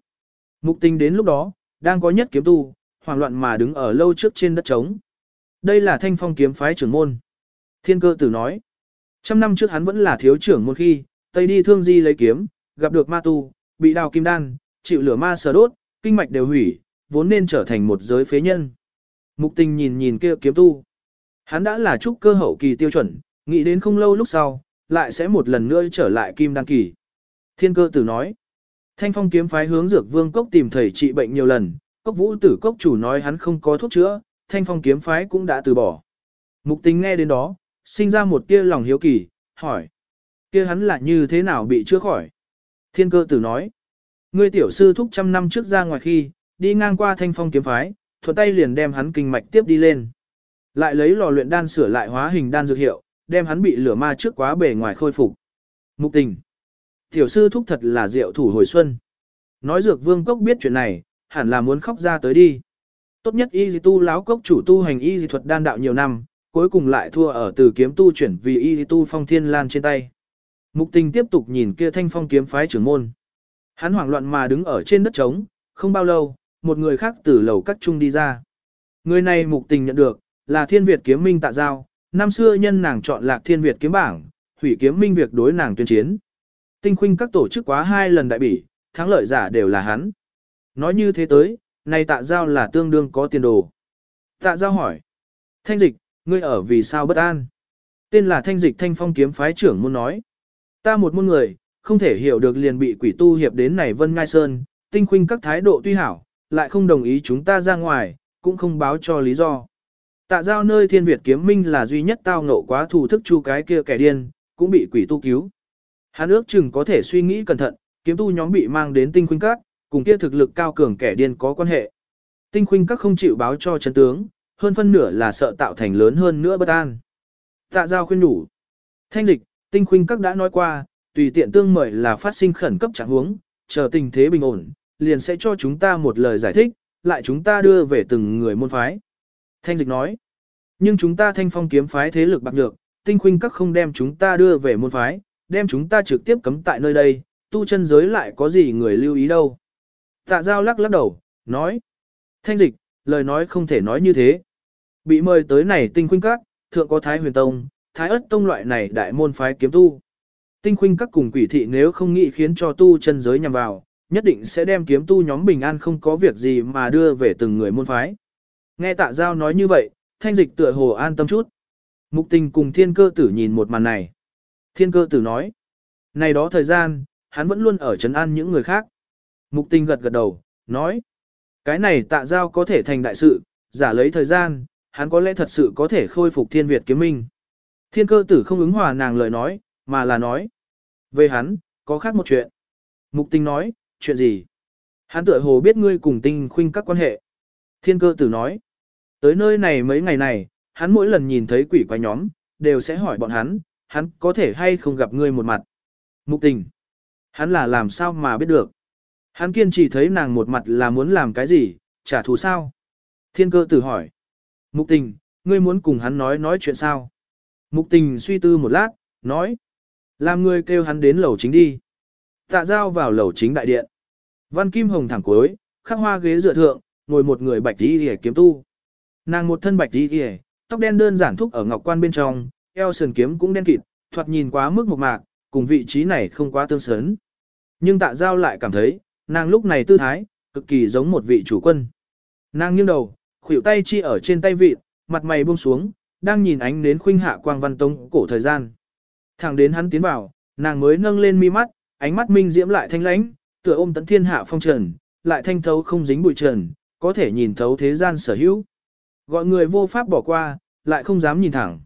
Mục tình đến lúc đó, đang có nhất kiếm tu, hoảng loạn mà đứng ở lâu trước trên đất trống. Đây là thanh phong kiếm phái trưởng môn. Thiên cơ tử nói, trăm năm trước hắn vẫn là thiếu trưởng môn khi, tây đi thương di lấy kiếm, gặp được ma tu, bị đào kim đan, chịu lửa ma sờ đốt, kinh mạch đều hủy, vốn nên trở thành một giới phế nhân. Mục tình nhìn nhìn kia kiếm tu. Hắn đã là trúc cơ hậu kỳ tiêu chuẩn, nghĩ đến không lâu lúc sau, lại sẽ một lần nữa trở lại kim đan kỳ. Thiên cơ tử nói, thanh phong kiếm phái hướng dược vương cốc tìm thầy trị bệnh nhiều lần, cốc vũ tử cốc chủ nói hắn không có thuốc chữa, thanh phong kiếm phái cũng đã từ bỏ. Mục tính nghe đến đó, sinh ra một tia lòng hiếu kỳ, hỏi, kia hắn là như thế nào bị chữa khỏi? Thiên cơ tử nói, ngươi tiểu sư thúc trăm năm trước ra ngoài khi, đi ngang qua thanh phong kiếm phái, thuận tay liền đem hắn kinh mạch tiếp đi lên. Lại lấy lò luyện đan sửa lại hóa hình đan dược hiệu, đem hắn bị lửa ma trước quá bề ngoài khôi phục. Mục tình. Tiểu sư thúc thật là diệu thủ hồi xuân. Nói dược vương cốc biết chuyện này, hẳn là muốn khóc ra tới đi. Tốt nhất y di tu láo cốc chủ tu hành y di thuật đan đạo nhiều năm, cuối cùng lại thua ở từ kiếm tu chuyển vì y tu phong thiên lan trên tay. Mục tình tiếp tục nhìn kia thanh phong kiếm phái trưởng môn. Hắn hoảng loạn mà đứng ở trên đất trống, không bao lâu, một người khác từ lầu cắt trung đi ra. Người này mục tình nhận được, là thiên Việt kiếm minh tạ giao, năm xưa nhân nàng chọn lạc thiên Việt kiếm bảng, hủy kiếm minh việc đối nàng tuyên chiến. Tinh khuynh các tổ chức quá hai lần đại bỉ, thắng lợi giả đều là hắn. Nói như thế tới, này tạ giao là tương đương có tiền đồ. Tạ giao hỏi. Thanh dịch, ngươi ở vì sao bất an? Tên là thanh dịch thanh phong kiếm phái trưởng muốn nói. Ta một môn người, không thể hiểu được liền bị quỷ tu hiệp đến này Vân Ngai Sơn, tinh khuynh các thái độ tuy hảo, lại không đồng ý chúng ta ra ngoài, cũng không báo cho lý do. Tạ giao nơi thiên Việt kiếm minh là duy nhất tao ngộ quá thù thức chu cái kia kẻ điên, cũng bị quỷ tu cứu. Hắn ước chừng có thể suy nghĩ cẩn thận, kiếm tu nhóm bị mang đến tinh khuynh các, cùng kia thực lực cao cường kẻ điên có quan hệ. Tinh khuynh các không chịu báo cho chấn tướng, hơn phân nửa là sợ tạo thành lớn hơn nữa bất an. Tạ giao khuyên đủ. Thanh lịch, tinh khuynh các đã nói qua, tùy tiện tương mời là phát sinh khẩn cấp trạng huống, chờ tình thế bình ổn, liền sẽ cho chúng ta một lời giải thích, lại chúng ta đưa về từng người môn phái. Thanh dịch nói, nhưng chúng ta thanh phong kiếm phái thế lực bạc nhược, tinh khuynh các không đem chúng ta đưa về môn phái, đem chúng ta trực tiếp cấm tại nơi đây, tu chân giới lại có gì người lưu ý đâu. Tạ giao lắc lắc đầu, nói, thanh dịch, lời nói không thể nói như thế. Bị mời tới này tinh khuynh các, thượng có Thái huyền tông, Thái ất tông loại này đại môn phái kiếm tu. Tinh khuynh các cùng quỷ thị nếu không nghĩ khiến cho tu chân giới nhằm vào, nhất định sẽ đem kiếm tu nhóm bình an không có việc gì mà đưa về từng người môn phái. Nghe tạ giao nói như vậy, thanh dịch tựa hồ an tâm chút. Mục tình cùng thiên cơ tử nhìn một màn này. Thiên cơ tử nói, này đó thời gian, hắn vẫn luôn ở trấn an những người khác. Mục tình gật gật đầu, nói, cái này tạ giao có thể thành đại sự, giả lấy thời gian, hắn có lẽ thật sự có thể khôi phục thiên Việt kiếm minh. Thiên cơ tử không ứng hòa nàng lời nói, mà là nói. Về hắn, có khác một chuyện. Mục tình nói, chuyện gì? Hắn tựa hồ biết ngươi cùng tinh khuynh các quan hệ. Thiên cơ tử nói. Tới nơi này mấy ngày này, hắn mỗi lần nhìn thấy quỷ quái nhóm, đều sẽ hỏi bọn hắn, hắn có thể hay không gặp ngươi một mặt. Mục tình. Hắn là làm sao mà biết được. Hắn kiên trì thấy nàng một mặt là muốn làm cái gì, trả thù sao? Thiên cơ tử hỏi. Mục tình, ngươi muốn cùng hắn nói nói chuyện sao? Mục tình suy tư một lát, nói. Làm ngươi kêu hắn đến lầu chính đi. Tạ giao vào lầu chính đại điện. Văn Kim Hồng thẳng cuối, khắc hoa ghế dựa thượng, ngồi một người bạch đi hề kiếm tu. Nàng một thân bạch đi hề, tóc đen đơn giản thúc ở ngọc quan bên trong, eo sườn kiếm cũng đen kịt, thoạt nhìn quá mức một mạc, cùng vị trí này không quá tương sớn. Nhưng tạ giao lại cảm thấy, nàng lúc này tư thái, cực kỳ giống một vị chủ quân. Nàng nghiêng đầu, khuỷu tay chi ở trên tay vị, mặt mày buông xuống, đang nhìn ánh đến khuynh hạ quang văn tông cổ thời gian. Thẳng đến hắn tiến vào, nàng mới nâng lên mi mắt, ánh mắt minh diễm lại thanh lãnh, tựa ôm tấn thiên hạ phong trần, lại thanh thấu không dính bụi trần, có thể nhìn thấu thế gian sở hữu. Gọi người vô pháp bỏ qua, lại không dám nhìn thẳng.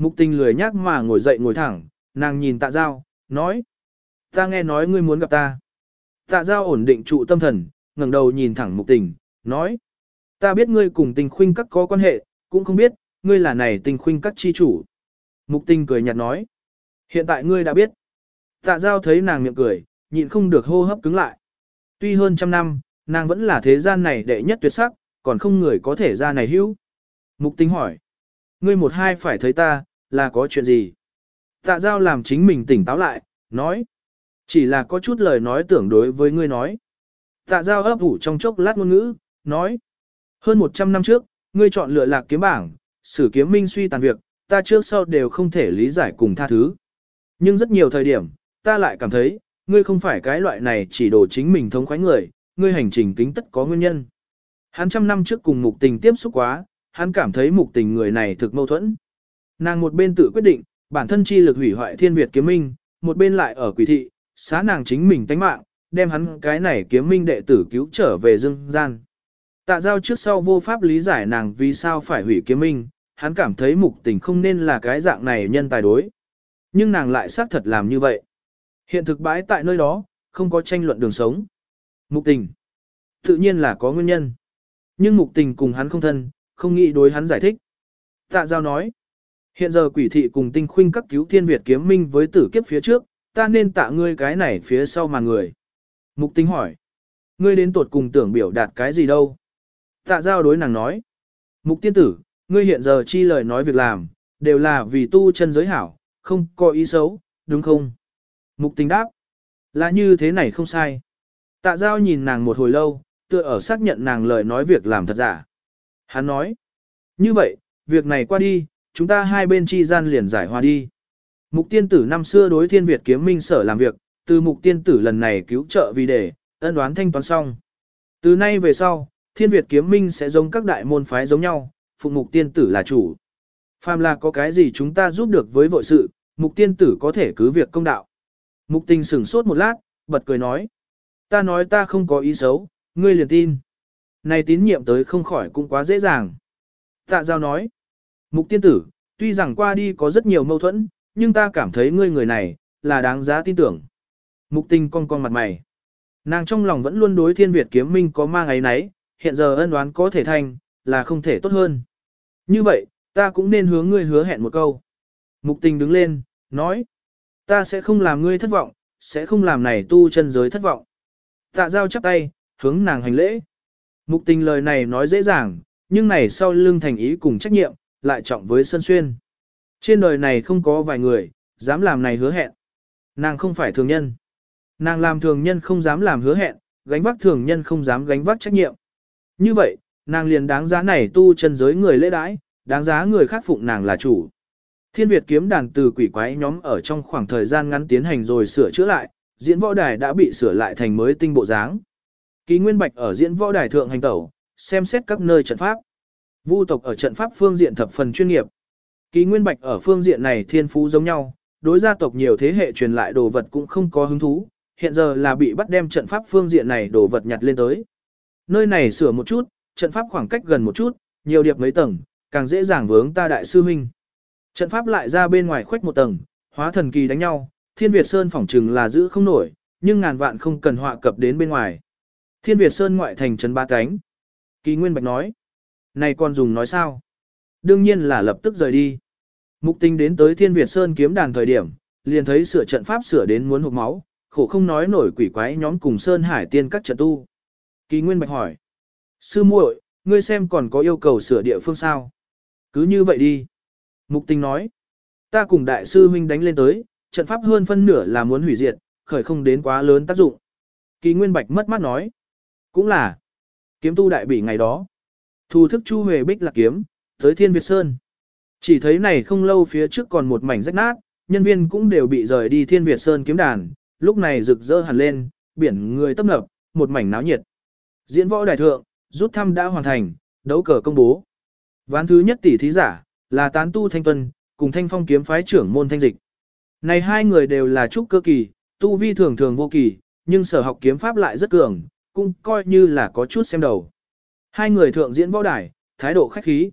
Mục tình lười nhác mà ngồi dậy ngồi thẳng, nàng nhìn tạ giao, nói. Ta nghe nói ngươi muốn gặp ta. Tạ giao ổn định trụ tâm thần, ngẩng đầu nhìn thẳng mục tình, nói. Ta biết ngươi cùng tình khuynh các có quan hệ, cũng không biết, ngươi là này tình khuynh các chi chủ. Mục tình cười nhạt nói. Hiện tại ngươi đã biết. Tạ giao thấy nàng miệng cười, nhịn không được hô hấp cứng lại. Tuy hơn trăm năm, nàng vẫn là thế gian này đệ nhất tuyệt sắc, còn không người có thể ra này hữu. Mục tình hỏi. Ngươi một hai phải thấy ta, là có chuyện gì? Tạ giao làm chính mình tỉnh táo lại, nói. Chỉ là có chút lời nói tưởng đối với ngươi nói. Tạ giao ấp ủ trong chốc lát ngôn ngữ, nói. Hơn 100 năm trước, ngươi chọn lựa lạc kiếm bảng, sử kiếm minh suy tàn việc, ta trước sau đều không thể lý giải cùng tha thứ. Nhưng rất nhiều thời điểm, ta lại cảm thấy, ngươi không phải cái loại này chỉ đổ chính mình thống khoái người, ngươi hành trình kính tất có nguyên nhân. Hắn trăm năm trước cùng mục tình tiếp xúc quá, hắn cảm thấy mục tình người này thực mâu thuẫn. Nàng một bên tự quyết định, bản thân chi lực hủy hoại thiên Việt kiếm minh, một bên lại ở quỷ thị, xá nàng chính mình tánh mạng, đem hắn cái này kiếm minh đệ tử cứu trở về dương gian. Tạ giao trước sau vô pháp lý giải nàng vì sao phải hủy kiếm minh, hắn cảm thấy mục tình không nên là cái dạng này nhân tài đối. Nhưng nàng lại xác thật làm như vậy. Hiện thực bãi tại nơi đó, không có tranh luận đường sống. Mục tình. Tự nhiên là có nguyên nhân. Nhưng mục tình cùng hắn không thân, không nghĩ đối hắn giải thích. Tạ giao nói. Hiện giờ quỷ thị cùng tinh khuynh các cứu thiên Việt kiếm minh với tử kiếp phía trước, ta nên tạ ngươi cái này phía sau mà người. Mục Tinh hỏi. Ngươi đến tuột cùng tưởng biểu đạt cái gì đâu? Tạ giao đối nàng nói. Mục tiên tử, ngươi hiện giờ chi lời nói việc làm, đều là vì tu chân giới hảo, không có ý xấu, đúng không? Mục Tinh đáp, là như thế này không sai. Tạ giao nhìn nàng một hồi lâu, tựa ở xác nhận nàng lời nói việc làm thật giả. Hắn nói, như vậy, việc này qua đi, chúng ta hai bên chi gian liền giải hòa đi. Mục tiên tử năm xưa đối thiên Việt kiếm minh sở làm việc, từ mục tiên tử lần này cứu trợ vì để, ân đoán thanh toán xong. Từ nay về sau, thiên Việt kiếm minh sẽ giống các đại môn phái giống nhau, phụ mục tiên tử là chủ. Phàm là có cái gì chúng ta giúp được với vội sự, mục tiên tử có thể cứ việc công đạo. Mục tình sửng sốt một lát, bật cười nói. Ta nói ta không có ý xấu, ngươi liền tin. Này tín nhiệm tới không khỏi cũng quá dễ dàng. Tạ giao nói. Mục tiên tử, tuy rằng qua đi có rất nhiều mâu thuẫn, nhưng ta cảm thấy ngươi người này, là đáng giá tin tưởng. Mục tình con con mặt mày. Nàng trong lòng vẫn luôn đối thiên Việt kiếm minh có mang ấy nấy, hiện giờ ân đoán có thể thành, là không thể tốt hơn. Như vậy, ta cũng nên hướng ngươi hứa hẹn một câu. Mục tình đứng lên, nói. Ta sẽ không làm ngươi thất vọng, sẽ không làm này tu chân giới thất vọng. Tạ giao chắp tay, hướng nàng hành lễ. Mục tình lời này nói dễ dàng, nhưng này sau lưng thành ý cùng trách nhiệm, lại trọng với sân xuyên. Trên đời này không có vài người, dám làm này hứa hẹn. Nàng không phải thường nhân. Nàng làm thường nhân không dám làm hứa hẹn, gánh vác thường nhân không dám gánh vác trách nhiệm. Như vậy, nàng liền đáng giá này tu chân giới người lễ đãi, đáng giá người khác phụng nàng là chủ. Thiên Việt kiếm đàn từ quỷ quái nhóm ở trong khoảng thời gian ngắn tiến hành rồi sửa chữa lại, diễn võ đài đã bị sửa lại thành mới tinh bộ dáng. Ký Nguyên Bạch ở diễn võ đài thượng hành tẩu, xem xét các nơi trận pháp. Vu tộc ở trận pháp phương diện thập phần chuyên nghiệp. Ký Nguyên Bạch ở phương diện này thiên phú giống nhau, đối gia tộc nhiều thế hệ truyền lại đồ vật cũng không có hứng thú, hiện giờ là bị bắt đem trận pháp phương diện này đồ vật nhặt lên tới. Nơi này sửa một chút, trận pháp khoảng cách gần một chút, nhiều điệp mấy tầng, càng dễ dàng vướng ta đại sư huynh. Trận pháp lại ra bên ngoài khuếch một tầng, hóa thần kỳ đánh nhau, Thiên Việt Sơn phỏng trừng là giữ không nổi, nhưng ngàn vạn không cần họa cập đến bên ngoài. Thiên Việt Sơn ngoại thành trấn ba cánh. Kỳ Nguyên Bạch nói. Này còn dùng nói sao? Đương nhiên là lập tức rời đi. Mục tình đến tới Thiên Việt Sơn kiếm đàn thời điểm, liền thấy sửa trận pháp sửa đến muốn hụt máu, khổ không nói nổi quỷ quái nhóm cùng Sơn Hải tiên các trận tu. Kỳ Nguyên Bạch hỏi. Sư muội, ngươi xem còn có yêu cầu sửa địa phương sao? Cứ như vậy đi. Mục tình nói. Ta cùng đại sư huynh đánh lên tới, trận pháp hơn phân nửa là muốn hủy diệt, khởi không đến quá lớn tác dụng. Kỳ Nguyên Bạch mất mắt nói. Cũng là. Kiếm tu đại bỉ ngày đó. Thu thức Chu Huệ Bích lạc kiếm, tới Thiên Việt Sơn. Chỉ thấy này không lâu phía trước còn một mảnh rách nát, nhân viên cũng đều bị rời đi Thiên Việt Sơn kiếm đàn, lúc này rực rỡ hẳn lên, biển người tấp nập, một mảnh náo nhiệt. Diễn võ đại thượng, rút thăm đã hoàn thành, đấu cờ công bố. Ván thứ nhất tỷ thí giả, là tán tu thanh tuân, cùng thanh phong kiếm phái trưởng môn thanh dịch. Này hai người đều là trúc cơ kỳ, tu vi thường thường vô kỳ, nhưng sở học kiếm pháp lại rất cường, cũng coi như là có chút xem đầu. Hai người thượng diễn võ đài, thái độ khách khí.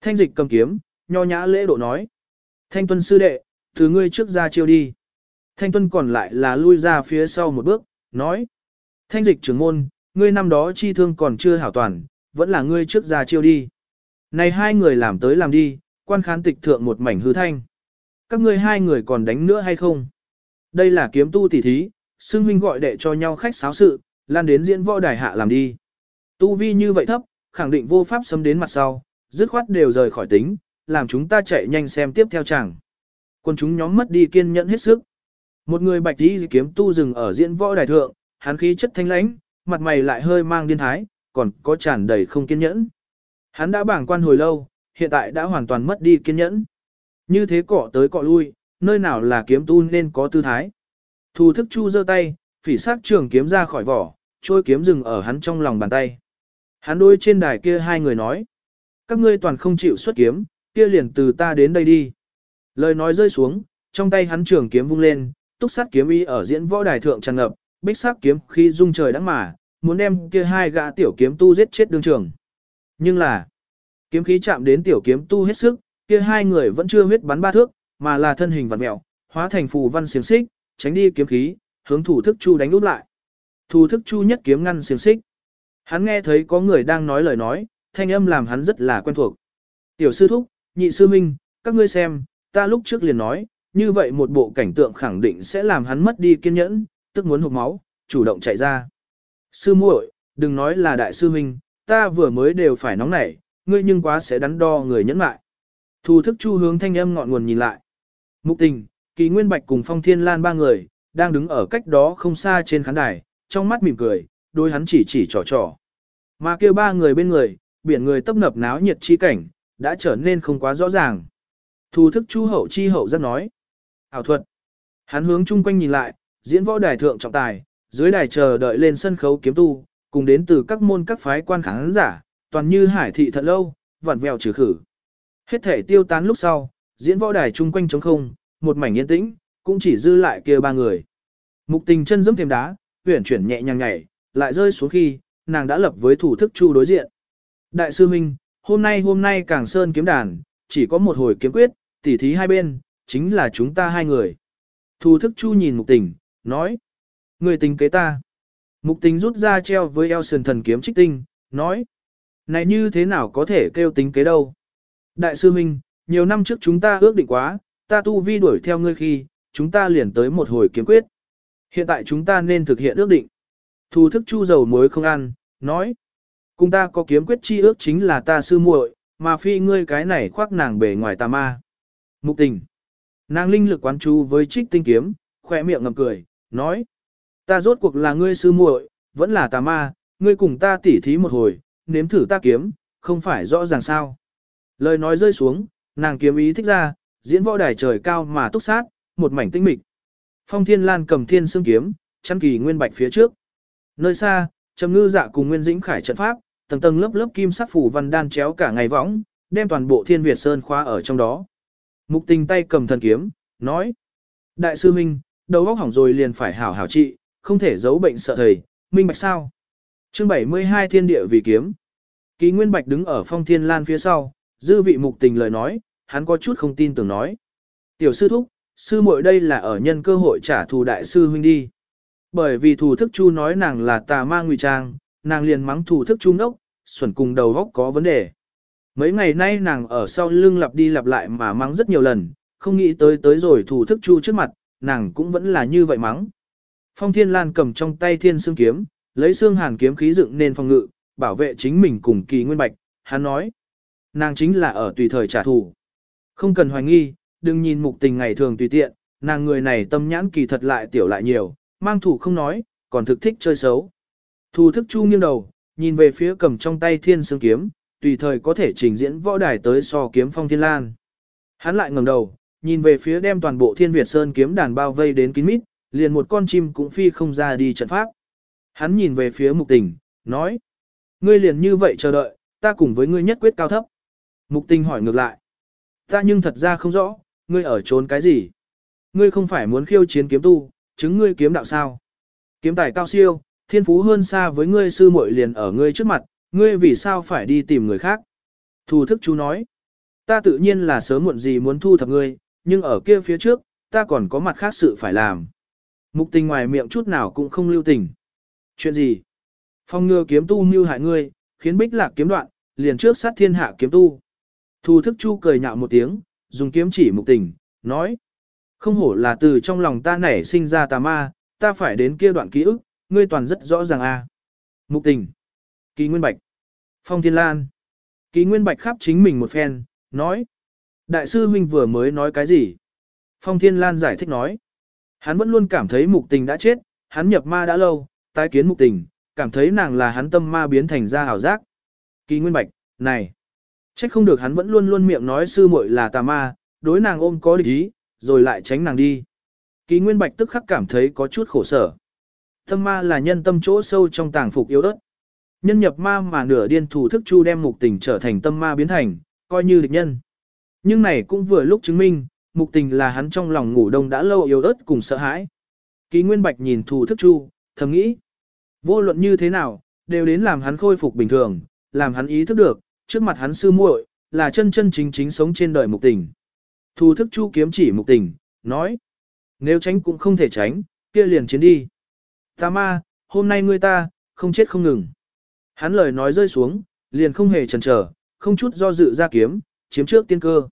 Thanh dịch cầm kiếm, nho nhã lễ độ nói. Thanh tuân sư đệ, từ ngươi trước ra chiêu đi. Thanh tuân còn lại là lui ra phía sau một bước, nói. Thanh dịch trưởng môn, ngươi năm đó chi thương còn chưa hảo toàn, vẫn là ngươi trước ra chiêu đi. Này hai người làm tới làm đi, quan khán tịch thượng một mảnh hư thanh. Các ngươi hai người còn đánh nữa hay không? Đây là kiếm tu tỉ thí, xưng huynh gọi đệ cho nhau khách sáo sự, lan đến diễn võ đài hạ làm đi. Tu vi như vậy thấp, khẳng định vô pháp xâm đến mặt sau, dứt khoát đều rời khỏi tính, làm chúng ta chạy nhanh xem tiếp theo chẳng. Quân chúng nhóm mất đi kiên nhẫn hết sức. Một người bạch y kiếm tu dừng ở diễn võ đài thượng, hắn khí chất thanh lãnh, mặt mày lại hơi mang điên thái, còn có tràn đầy không kiên nhẫn. Hắn đã bảng quan hồi lâu, hiện tại đã hoàn toàn mất đi kiên nhẫn. Như thế cọ tới cọ lui, nơi nào là kiếm tu nên có tư thái. Thù thức chu giơ tay, phỉ sát trường kiếm ra khỏi vỏ, trôi kiếm dừng ở hắn trong lòng bàn tay. Hắn đôi trên đài kia hai người nói. Các ngươi toàn không chịu xuất kiếm, kia liền từ ta đến đây đi. Lời nói rơi xuống, trong tay hắn trường kiếm vung lên, túc sát kiếm ý ở diễn võ đài thượng tràn ngập, bích sát kiếm khi rung trời đắng mà, muốn đem kia hai gã tiểu kiếm tu giết chết đương trường. Nhưng là, kiếm khí chạm đến tiểu kiếm tu hết sức, kia hai người vẫn chưa huyết bắn ba thước, mà là thân hình vặn mẹo, hóa thành phù văn xiềng xích, tránh đi kiếm khí, hướng thủ thức chu đánh úp lại. Thủ thức chu nhất kiếm ngăn xiềng xích. Hắn nghe thấy có người đang nói lời nói, thanh âm làm hắn rất là quen thuộc. Tiểu sư thúc, nhị sư minh, các ngươi xem, ta lúc trước liền nói, như vậy một bộ cảnh tượng khẳng định sẽ làm hắn mất đi kiên nhẫn, tức muốn hụt máu, chủ động chạy ra. Sư muội, đừng nói là đại sư minh, ta vừa mới đều phải nóng nảy, ngươi nhưng quá sẽ đắn đo người nhẫn lại. Thu thức chu hướng thanh âm ngọn nguồn nhìn lại. Mục tình, kỳ nguyên bạch cùng phong thiên lan ba người, đang đứng ở cách đó không xa trên khán đài, trong mắt mỉm cười, đôi hắn chỉ chỉ trò trò. Mà kêu ba người bên người, biển người tấp nập náo nhiệt chi cảnh, đã trở nên không quá rõ ràng. Thu thức chu hậu chi hậu rất nói. Ảo thuật. Hắn hướng chung quanh nhìn lại, diễn võ đài thượng trọng tài, dưới đài chờ đợi lên sân khấu kiếm tu, cùng đến từ các môn các phái quan khán giả, toàn như hải thị thật lâu, vặn vẹo trừ khử. Hết thể tiêu tán lúc sau, diễn võ đài chung quanh trống không, một mảnh yên tĩnh, cũng chỉ dư lại kia ba người. Mục tình chân giẫm thêm đá, huyển chuyển nhẹ nhàng nhảy, lại rơi xuống khi, nàng đã lập với thủ thức chu đối diện. Đại sư Minh, hôm nay hôm nay càng sơn kiếm đàn, chỉ có một hồi kiếm quyết, tỉ thí hai bên, chính là chúng ta hai người. Thủ thức chu nhìn mục tình, nói. Người tình kế ta. Mục tình rút ra treo với eo sườn thần kiếm trích tinh, nói. Này như thế nào có thể kêu tính kế đâu? Đại sư Minh, nhiều năm trước chúng ta ước định quá, ta tu vi đuổi theo ngươi khi, chúng ta liền tới một hồi kiếm quyết. Hiện tại chúng ta nên thực hiện ước định. Thu thức chu dầu muối không ăn, nói. Cùng ta có kiếm quyết chi ước chính là ta sư muội, mà phi ngươi cái này khoác nàng bề ngoài tà ma. Mục tình. Nàng linh lực quán chú với trích tinh kiếm, khỏe miệng ngầm cười, nói. Ta rốt cuộc là ngươi sư muội, vẫn là tà ma, ngươi cùng ta tỉ thí một hồi, nếm thử ta kiếm, không phải rõ ràng sao. Lời nói rơi xuống, nàng kiếm ý thích ra, diễn võ đài trời cao mà túc sát, một mảnh tinh mịch. Phong Thiên Lan cầm thiên xương kiếm, chăn kỳ nguyên bạch phía trước. Nơi xa, Trầm Ngư Dạ cùng Nguyên Dĩnh khải trận pháp, tầng tầng lớp lớp kim sắc phủ văn đan chéo cả ngày võng, đem toàn bộ Thiên Việt Sơn khóa ở trong đó. Mục Tình tay cầm thần kiếm, nói: "Đại sư huynh, đầu óc hỏng rồi liền phải hảo hảo trị, không thể giấu bệnh sợ thầy, minh bạch sao?" Chương 72 Thiên địa vì kiếm. Ký Nguyên Bạch đứng ở Phong Thiên Lan phía sau, dư vị Mục Tình lời nói, hắn có chút không tin tưởng nói: "Tiểu sư thúc, sư muội đây là ở nhân cơ hội trả thù đại sư huynh đi. Bởi vì thủ thức chu nói nàng là tà ma ngụy trang, nàng liền mắng thủ thức chu nốc, xuẩn cùng đầu góc có vấn đề. Mấy ngày nay nàng ở sau lưng lặp đi lặp lại mà mắng rất nhiều lần, không nghĩ tới tới rồi thủ thức chu trước mặt, nàng cũng vẫn là như vậy mắng. Phong Thiên Lan cầm trong tay thiên xương kiếm, lấy xương hàn kiếm khí dựng nên phòng ngự, bảo vệ chính mình cùng kỳ nguyên bạch, hắn nói. Nàng chính là ở tùy thời trả thù. Không cần hoài nghi, đừng nhìn mục tình ngày thường tùy tiện, nàng người này tâm nhãn kỳ thật lại tiểu lại nhiều, mang thủ không nói, còn thực thích chơi xấu. Thu thức chu nghiêng đầu, nhìn về phía cầm trong tay thiên sương kiếm, tùy thời có thể trình diễn võ đài tới so kiếm phong thiên lan. Hắn lại ngẩng đầu, nhìn về phía đem toàn bộ thiên Việt Sơn kiếm đàn bao vây đến kín mít, liền một con chim cũng phi không ra đi trận pháp. Hắn nhìn về phía mục tình, nói. Ngươi liền như vậy chờ đợi, ta cùng với ngươi nhất quyết cao thấp. Mục tình hỏi ngược lại. Ta nhưng thật ra không rõ, ngươi ở trốn cái gì? Ngươi không phải muốn khiêu chiến kiếm tu, chứng ngươi kiếm đạo sao? Kiếm tài cao siêu, thiên phú hơn xa với ngươi sư muội liền ở ngươi trước mặt, ngươi vì sao phải đi tìm người khác? Thù thức chú nói, ta tự nhiên là sớm muộn gì muốn thu thập ngươi, nhưng ở kia phía trước, ta còn có mặt khác sự phải làm. Mục tình ngoài miệng chút nào cũng không lưu tình. Chuyện gì? Phong ngừa kiếm tu mưu hại ngươi, khiến bích lạc kiếm đoạn, liền trước sát thiên hạ kiếm tu. Thù thức chu cười nhạo một tiếng, dùng kiếm chỉ mục tình, nói. Không hổ là từ trong lòng ta nảy sinh ra tà ma, ta phải đến kia đoạn ký ức, ngươi toàn rất rõ ràng a. Mục tình. Kỳ Nguyên Bạch. Phong Thiên Lan. Kỳ Nguyên Bạch khắp chính mình một phen, nói. Đại sư huynh vừa mới nói cái gì? Phong Thiên Lan giải thích nói. Hắn vẫn luôn cảm thấy mục tình đã chết, hắn nhập ma đã lâu, tái kiến mục tình, cảm thấy nàng là hắn tâm ma biến thành ra hảo giác. Kỳ Nguyên Bạch, này. Trách không được hắn vẫn luôn luôn miệng nói sư muội là tà ma, đối nàng ôm có địch ý, rồi lại tránh nàng đi. Kỳ Nguyên Bạch tức khắc cảm thấy có chút khổ sở. Tâm ma là nhân tâm chỗ sâu trong tàng phục yếu ớt. Nhân nhập ma mà nửa điên thủ thức chu đem mục tình trở thành tâm ma biến thành, coi như địch nhân. Nhưng này cũng vừa lúc chứng minh, mục tình là hắn trong lòng ngủ đông đã lâu yếu ớt cùng sợ hãi. Kỳ Nguyên Bạch nhìn thủ thức chu, thầm nghĩ. Vô luận như thế nào, đều đến làm hắn khôi phục bình thường, làm hắn ý thức được, trước mặt hắn sư muội, là chân chân chính chính sống trên đời mục tình. Thu thức chu kiếm chỉ mục tình, nói. Nếu tránh cũng không thể tránh, kia liền chiến đi. Ta ma, hôm nay ngươi ta, không chết không ngừng. Hắn lời nói rơi xuống, liền không hề chần chờ, không chút do dự ra kiếm, chiếm trước tiên cơ.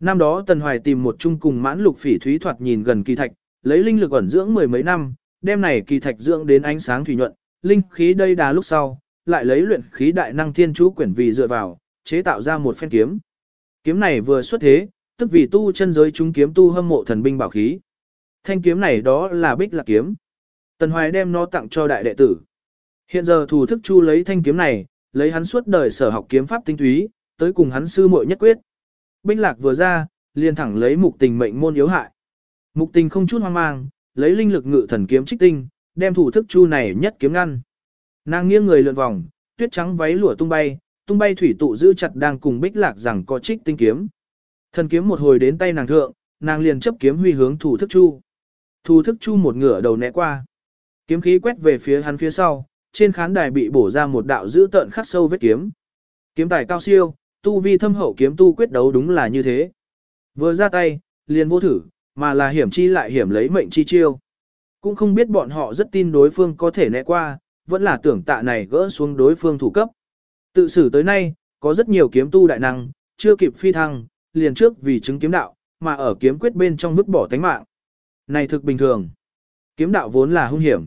Năm đó Tần Hoài tìm một chung cùng mãn lục phỉ thúy thoạt nhìn gần kỳ thạch, lấy linh lực ẩn dưỡng mười mấy năm, đem này kỳ thạch dưỡng đến ánh sáng thủy nhuận, linh khí đây đà lúc sau, lại lấy luyện khí đại năng thiên chú quyển vì dựa vào, chế tạo ra một phen kiếm. Kiếm này vừa xuất thế, tức vì tu chân giới chúng kiếm tu hâm mộ thần binh bảo khí. Thanh kiếm này đó là bích lạc kiếm. Tần Hoài đem nó tặng cho đại đệ tử. Hiện giờ thủ thức chu lấy thanh kiếm này, lấy hắn suốt đời sở học kiếm pháp tinh túy, tới cùng hắn sư muội nhất quyết. Bích lạc vừa ra, liền thẳng lấy mục tình mệnh môn yếu hại. Mục tình không chút hoang mang, lấy linh lực ngự thần kiếm trích tinh, đem thủ thức chu này nhất kiếm ngăn. Nàng nghiêng người lượn vòng, tuyết trắng váy lụa tung bay, tung bay thủy tụ giữ chặt đang cùng bích lạc rằng có trích tinh kiếm. Thần kiếm một hồi đến tay nàng thượng, nàng liền chấp kiếm huy hướng thủ thức chu. Thủ thức chu một ngửa đầu né qua. Kiếm khí quét về phía hắn phía sau, trên khán đài bị bổ ra một đạo dữ tợn khắc sâu vết kiếm. Kiếm tài cao siêu, tu vi thâm hậu kiếm tu quyết đấu đúng là như thế. Vừa ra tay, liền vô thử, mà là hiểm chi lại hiểm lấy mệnh chi chiêu. Cũng không biết bọn họ rất tin đối phương có thể né qua, vẫn là tưởng tạ này gỡ xuống đối phương thủ cấp. Tự xử tới nay, có rất nhiều kiếm tu đại năng, chưa kịp phi thăng, liền trước vì chứng kiếm đạo, mà ở kiếm quyết bên trong vứt bỏ tánh mạng. Này thực bình thường. Kiếm đạo vốn là hung hiểm.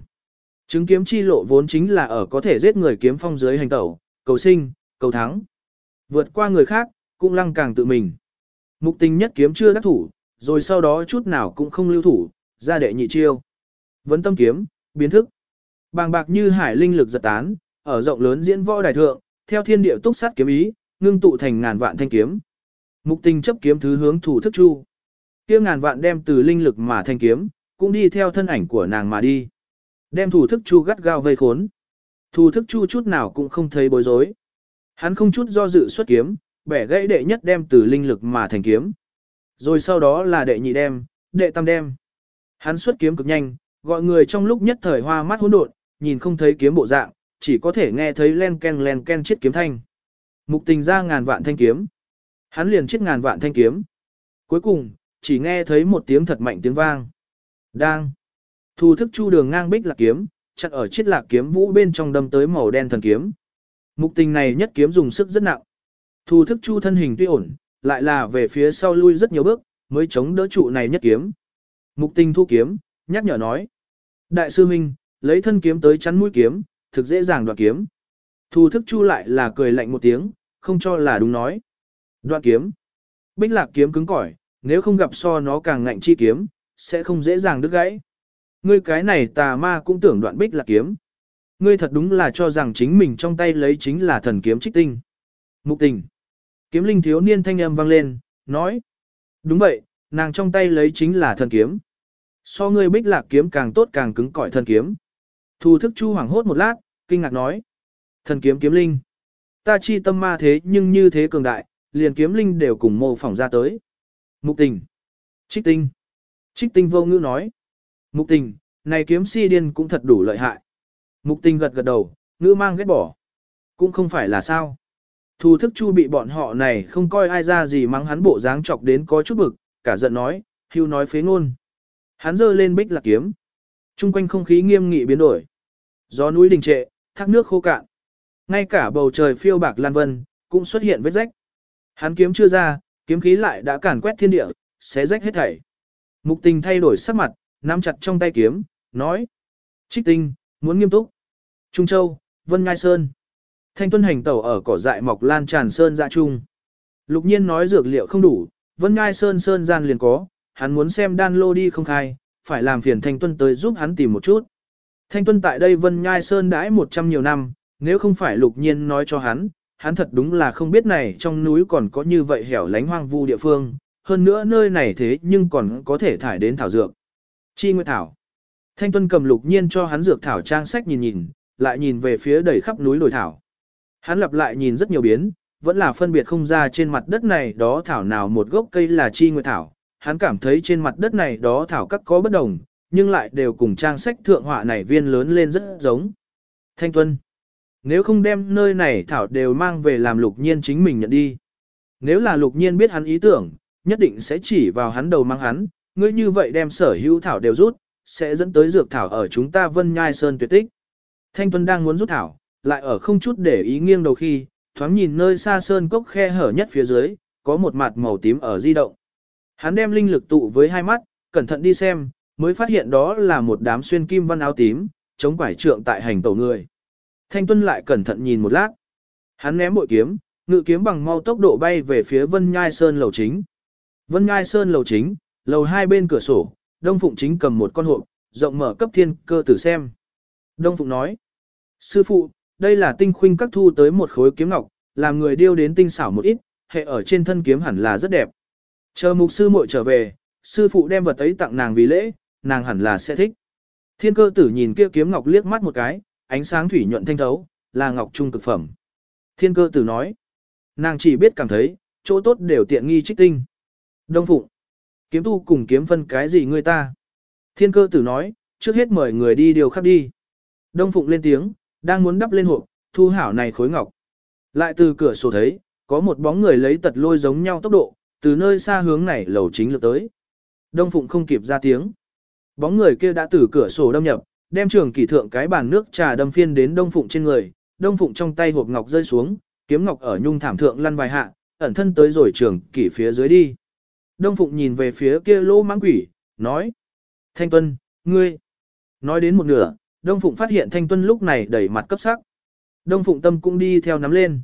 Chứng kiếm chi lộ vốn chính là ở có thể giết người kiếm phong dưới hành tẩu, cầu sinh, cầu thắng. Vượt qua người khác, cũng lăng càng tự mình. Mục tình nhất kiếm chưa đắc thủ, rồi sau đó chút nào cũng không lưu thủ, ra đệ nhị chiêu. Vấn tâm kiếm, biến thức. Bàng bạc như hải linh lực giật tán, ở rộng lớn diễn võ đài thượng, theo thiên địa túc sát kiếm ý, ngưng tụ thành ngàn vạn thanh kiếm. Mục tình chấp kiếm thứ hướng thủ thức chu. Kia ngàn vạn đem từ linh lực mà thành kiếm, cũng đi theo thân ảnh của nàng mà đi. Đem thủ thức chu gắt gao vây khốn. Thủ thức chu chút nào cũng không thấy bối rối. Hắn không chút do dự xuất kiếm, bẻ gãy đệ nhất đem từ linh lực mà thành kiếm. Rồi sau đó là đệ nhị đem, đệ tam đem. Hắn xuất kiếm cực nhanh, gọi người trong lúc nhất thời hoa mắt hỗn độn, nhìn không thấy kiếm bộ dạng, chỉ có thể nghe thấy len ken len ken chiếc kiếm thanh. Mục tình ra ngàn vạn thanh kiếm. Hắn liền chết ngàn vạn thanh kiếm. Cuối cùng, chỉ nghe thấy một tiếng thật mạnh tiếng vang. Đang. Thu thức chu đường ngang bích lạc kiếm, chặt ở chiếc lạc kiếm vũ bên trong đâm tới màu đen thần kiếm. Mục tình này nhất kiếm dùng sức rất nặng. Thu thức chu thân hình tuy ổn, lại là về phía sau lui rất nhiều bước, mới chống đỡ trụ này nhất kiếm. Mục tình thu kiếm, nhắc nhở nói. Đại sư huynh, lấy thân kiếm tới chắn mũi kiếm, thực dễ dàng đoạt kiếm. Thu thức chu lại là cười lạnh một tiếng, không cho là đúng nói đoạn kiếm. Bích lạc kiếm cứng cỏi, nếu không gặp so nó càng ngạnh chi kiếm, sẽ không dễ dàng đứt gãy. Ngươi cái này tà ma cũng tưởng đoạn bích lạc kiếm. Ngươi thật đúng là cho rằng chính mình trong tay lấy chính là thần kiếm trích tinh. Mục tình. Kiếm linh thiếu niên thanh âm vang lên, nói. Đúng vậy, nàng trong tay lấy chính là thần kiếm. So ngươi bích lạc kiếm càng tốt càng cứng cỏi thần kiếm. Thu thức chu hoảng hốt một lát, kinh ngạc nói. Thần kiếm kiếm linh. Ta chi tâm ma thế nhưng như thế cường đại, liền kiếm linh đều cùng mô phỏng ra tới. Mục tình. Trích tinh. Trích tinh vô ngữ nói. Mục tình, này kiếm si điên cũng thật đủ lợi hại. Mục tình gật gật đầu, ngữ mang ghét bỏ. Cũng không phải là sao. Thu thức chu bị bọn họ này không coi ai ra gì mắng hắn bộ dáng chọc đến có chút bực, cả giận nói, hưu nói phế ngôn. Hắn giơ lên bích lạc kiếm. Trung quanh không khí nghiêm nghị biến đổi. Gió núi đình trệ, thác nước khô cạn. Ngay cả bầu trời phiêu bạc lan vân, cũng xuất hiện vết rách. Hắn kiếm chưa ra, kiếm khí lại đã cản quét thiên địa, xé rách hết thảy. Mục tình thay đổi sắc mặt, nắm chặt trong tay kiếm, nói. Trích tinh, muốn nghiêm túc. Trung Châu, Vân Ngai Sơn. Thanh tuân hành tẩu ở cỏ dại mọc lan tràn sơn dạ trung. Lục nhiên nói dược liệu không đủ, Vân Ngai Sơn Sơn gian liền có, hắn muốn xem đan lô đi không khai, phải làm phiền Thanh tuân tới giúp hắn tìm một chút. Thanh tuân tại đây Vân Nhai Sơn đãi một trăm nhiều năm, nếu không phải lục nhiên nói cho hắn, hắn thật đúng là không biết này trong núi còn có như vậy hẻo lánh hoang vu địa phương, hơn nữa nơi này thế nhưng còn có thể thải đến thảo dược. Chi Nguyệt Thảo Thanh Tuân cầm lục nhiên cho hắn dược thảo trang sách nhìn nhìn, lại nhìn về phía đầy khắp núi đồi thảo. Hắn lặp lại nhìn rất nhiều biến, vẫn là phân biệt không ra trên mặt đất này đó thảo nào một gốc cây là chi nguyệt thảo. Hắn cảm thấy trên mặt đất này đó thảo các có bất đồng, nhưng lại đều cùng trang sách thượng họa này viên lớn lên rất giống. Thanh Tuân nếu không đem nơi này thảo đều mang về làm lục nhiên chính mình nhận đi. Nếu là lục nhiên biết hắn ý tưởng, nhất định sẽ chỉ vào hắn đầu mang hắn, ngươi như vậy đem sở hữu thảo đều rút, sẽ dẫn tới dược thảo ở chúng ta vân nhai sơn tuyệt tích. Thanh Tuân đang muốn rút thảo, lại ở không chút để ý nghiêng đầu khi, thoáng nhìn nơi xa sơn cốc khe hở nhất phía dưới, có một mặt màu tím ở di động. Hắn đem linh lực tụ với hai mắt, cẩn thận đi xem, mới phát hiện đó là một đám xuyên kim văn áo tím, chống quải trượng tại hành tổ người. Thanh Tuân lại cẩn thận nhìn một lát. Hắn ném bội kiếm, Ngự kiếm bằng mau tốc độ bay về phía Vân Nhai Sơn lầu chính. Vân Nhai Sơn lầu chính, lầu hai bên cửa sổ, Đông Phụng chính cầm một con hộp, rộng mở cấp thiên cơ tử xem. Đông Phụng nói, Sư phụ, đây là tinh khuynh các thu tới một khối kiếm ngọc, làm người điêu đến tinh xảo một ít, hệ ở trên thân kiếm hẳn là rất đẹp. Chờ mục sư muội trở về, sư phụ đem vật ấy tặng nàng vì lễ, nàng hẳn là sẽ thích. Thiên cơ tử nhìn kia kiếm ngọc liếc mắt một cái, ánh sáng thủy nhuận thanh thấu, là ngọc trung cực phẩm. Thiên cơ tử nói, nàng chỉ biết cảm thấy, chỗ tốt đều tiện nghi trích tinh. Đông Phụng, kiếm tu cùng kiếm phân cái gì người ta? Thiên cơ tử nói, trước hết mời người đi điều khác đi. Đông Phụng lên tiếng, đang muốn đắp lên hộp, thu hảo này khối ngọc. Lại từ cửa sổ thấy, có một bóng người lấy tật lôi giống nhau tốc độ, từ nơi xa hướng này lầu chính lược tới. Đông Phụng không kịp ra tiếng. Bóng người kia đã từ cửa sổ đâm nhập, đem trường kỳ thượng cái bàn nước trà đâm phiên đến Đông Phụng trên người, Đông Phụng trong tay hộp ngọc rơi xuống, kiếm ngọc ở nhung thảm thượng lăn vài hạ, ẩn thân tới rồi trường kỳ phía dưới đi. Đông Phụng nhìn về phía kia lỗ mãng quỷ, nói. Thanh Tuân, ngươi. Nói đến một nửa, Đông Phụng phát hiện Thanh Tuân lúc này đẩy mặt cấp sắc. Đông Phụng tâm cũng đi theo nắm lên.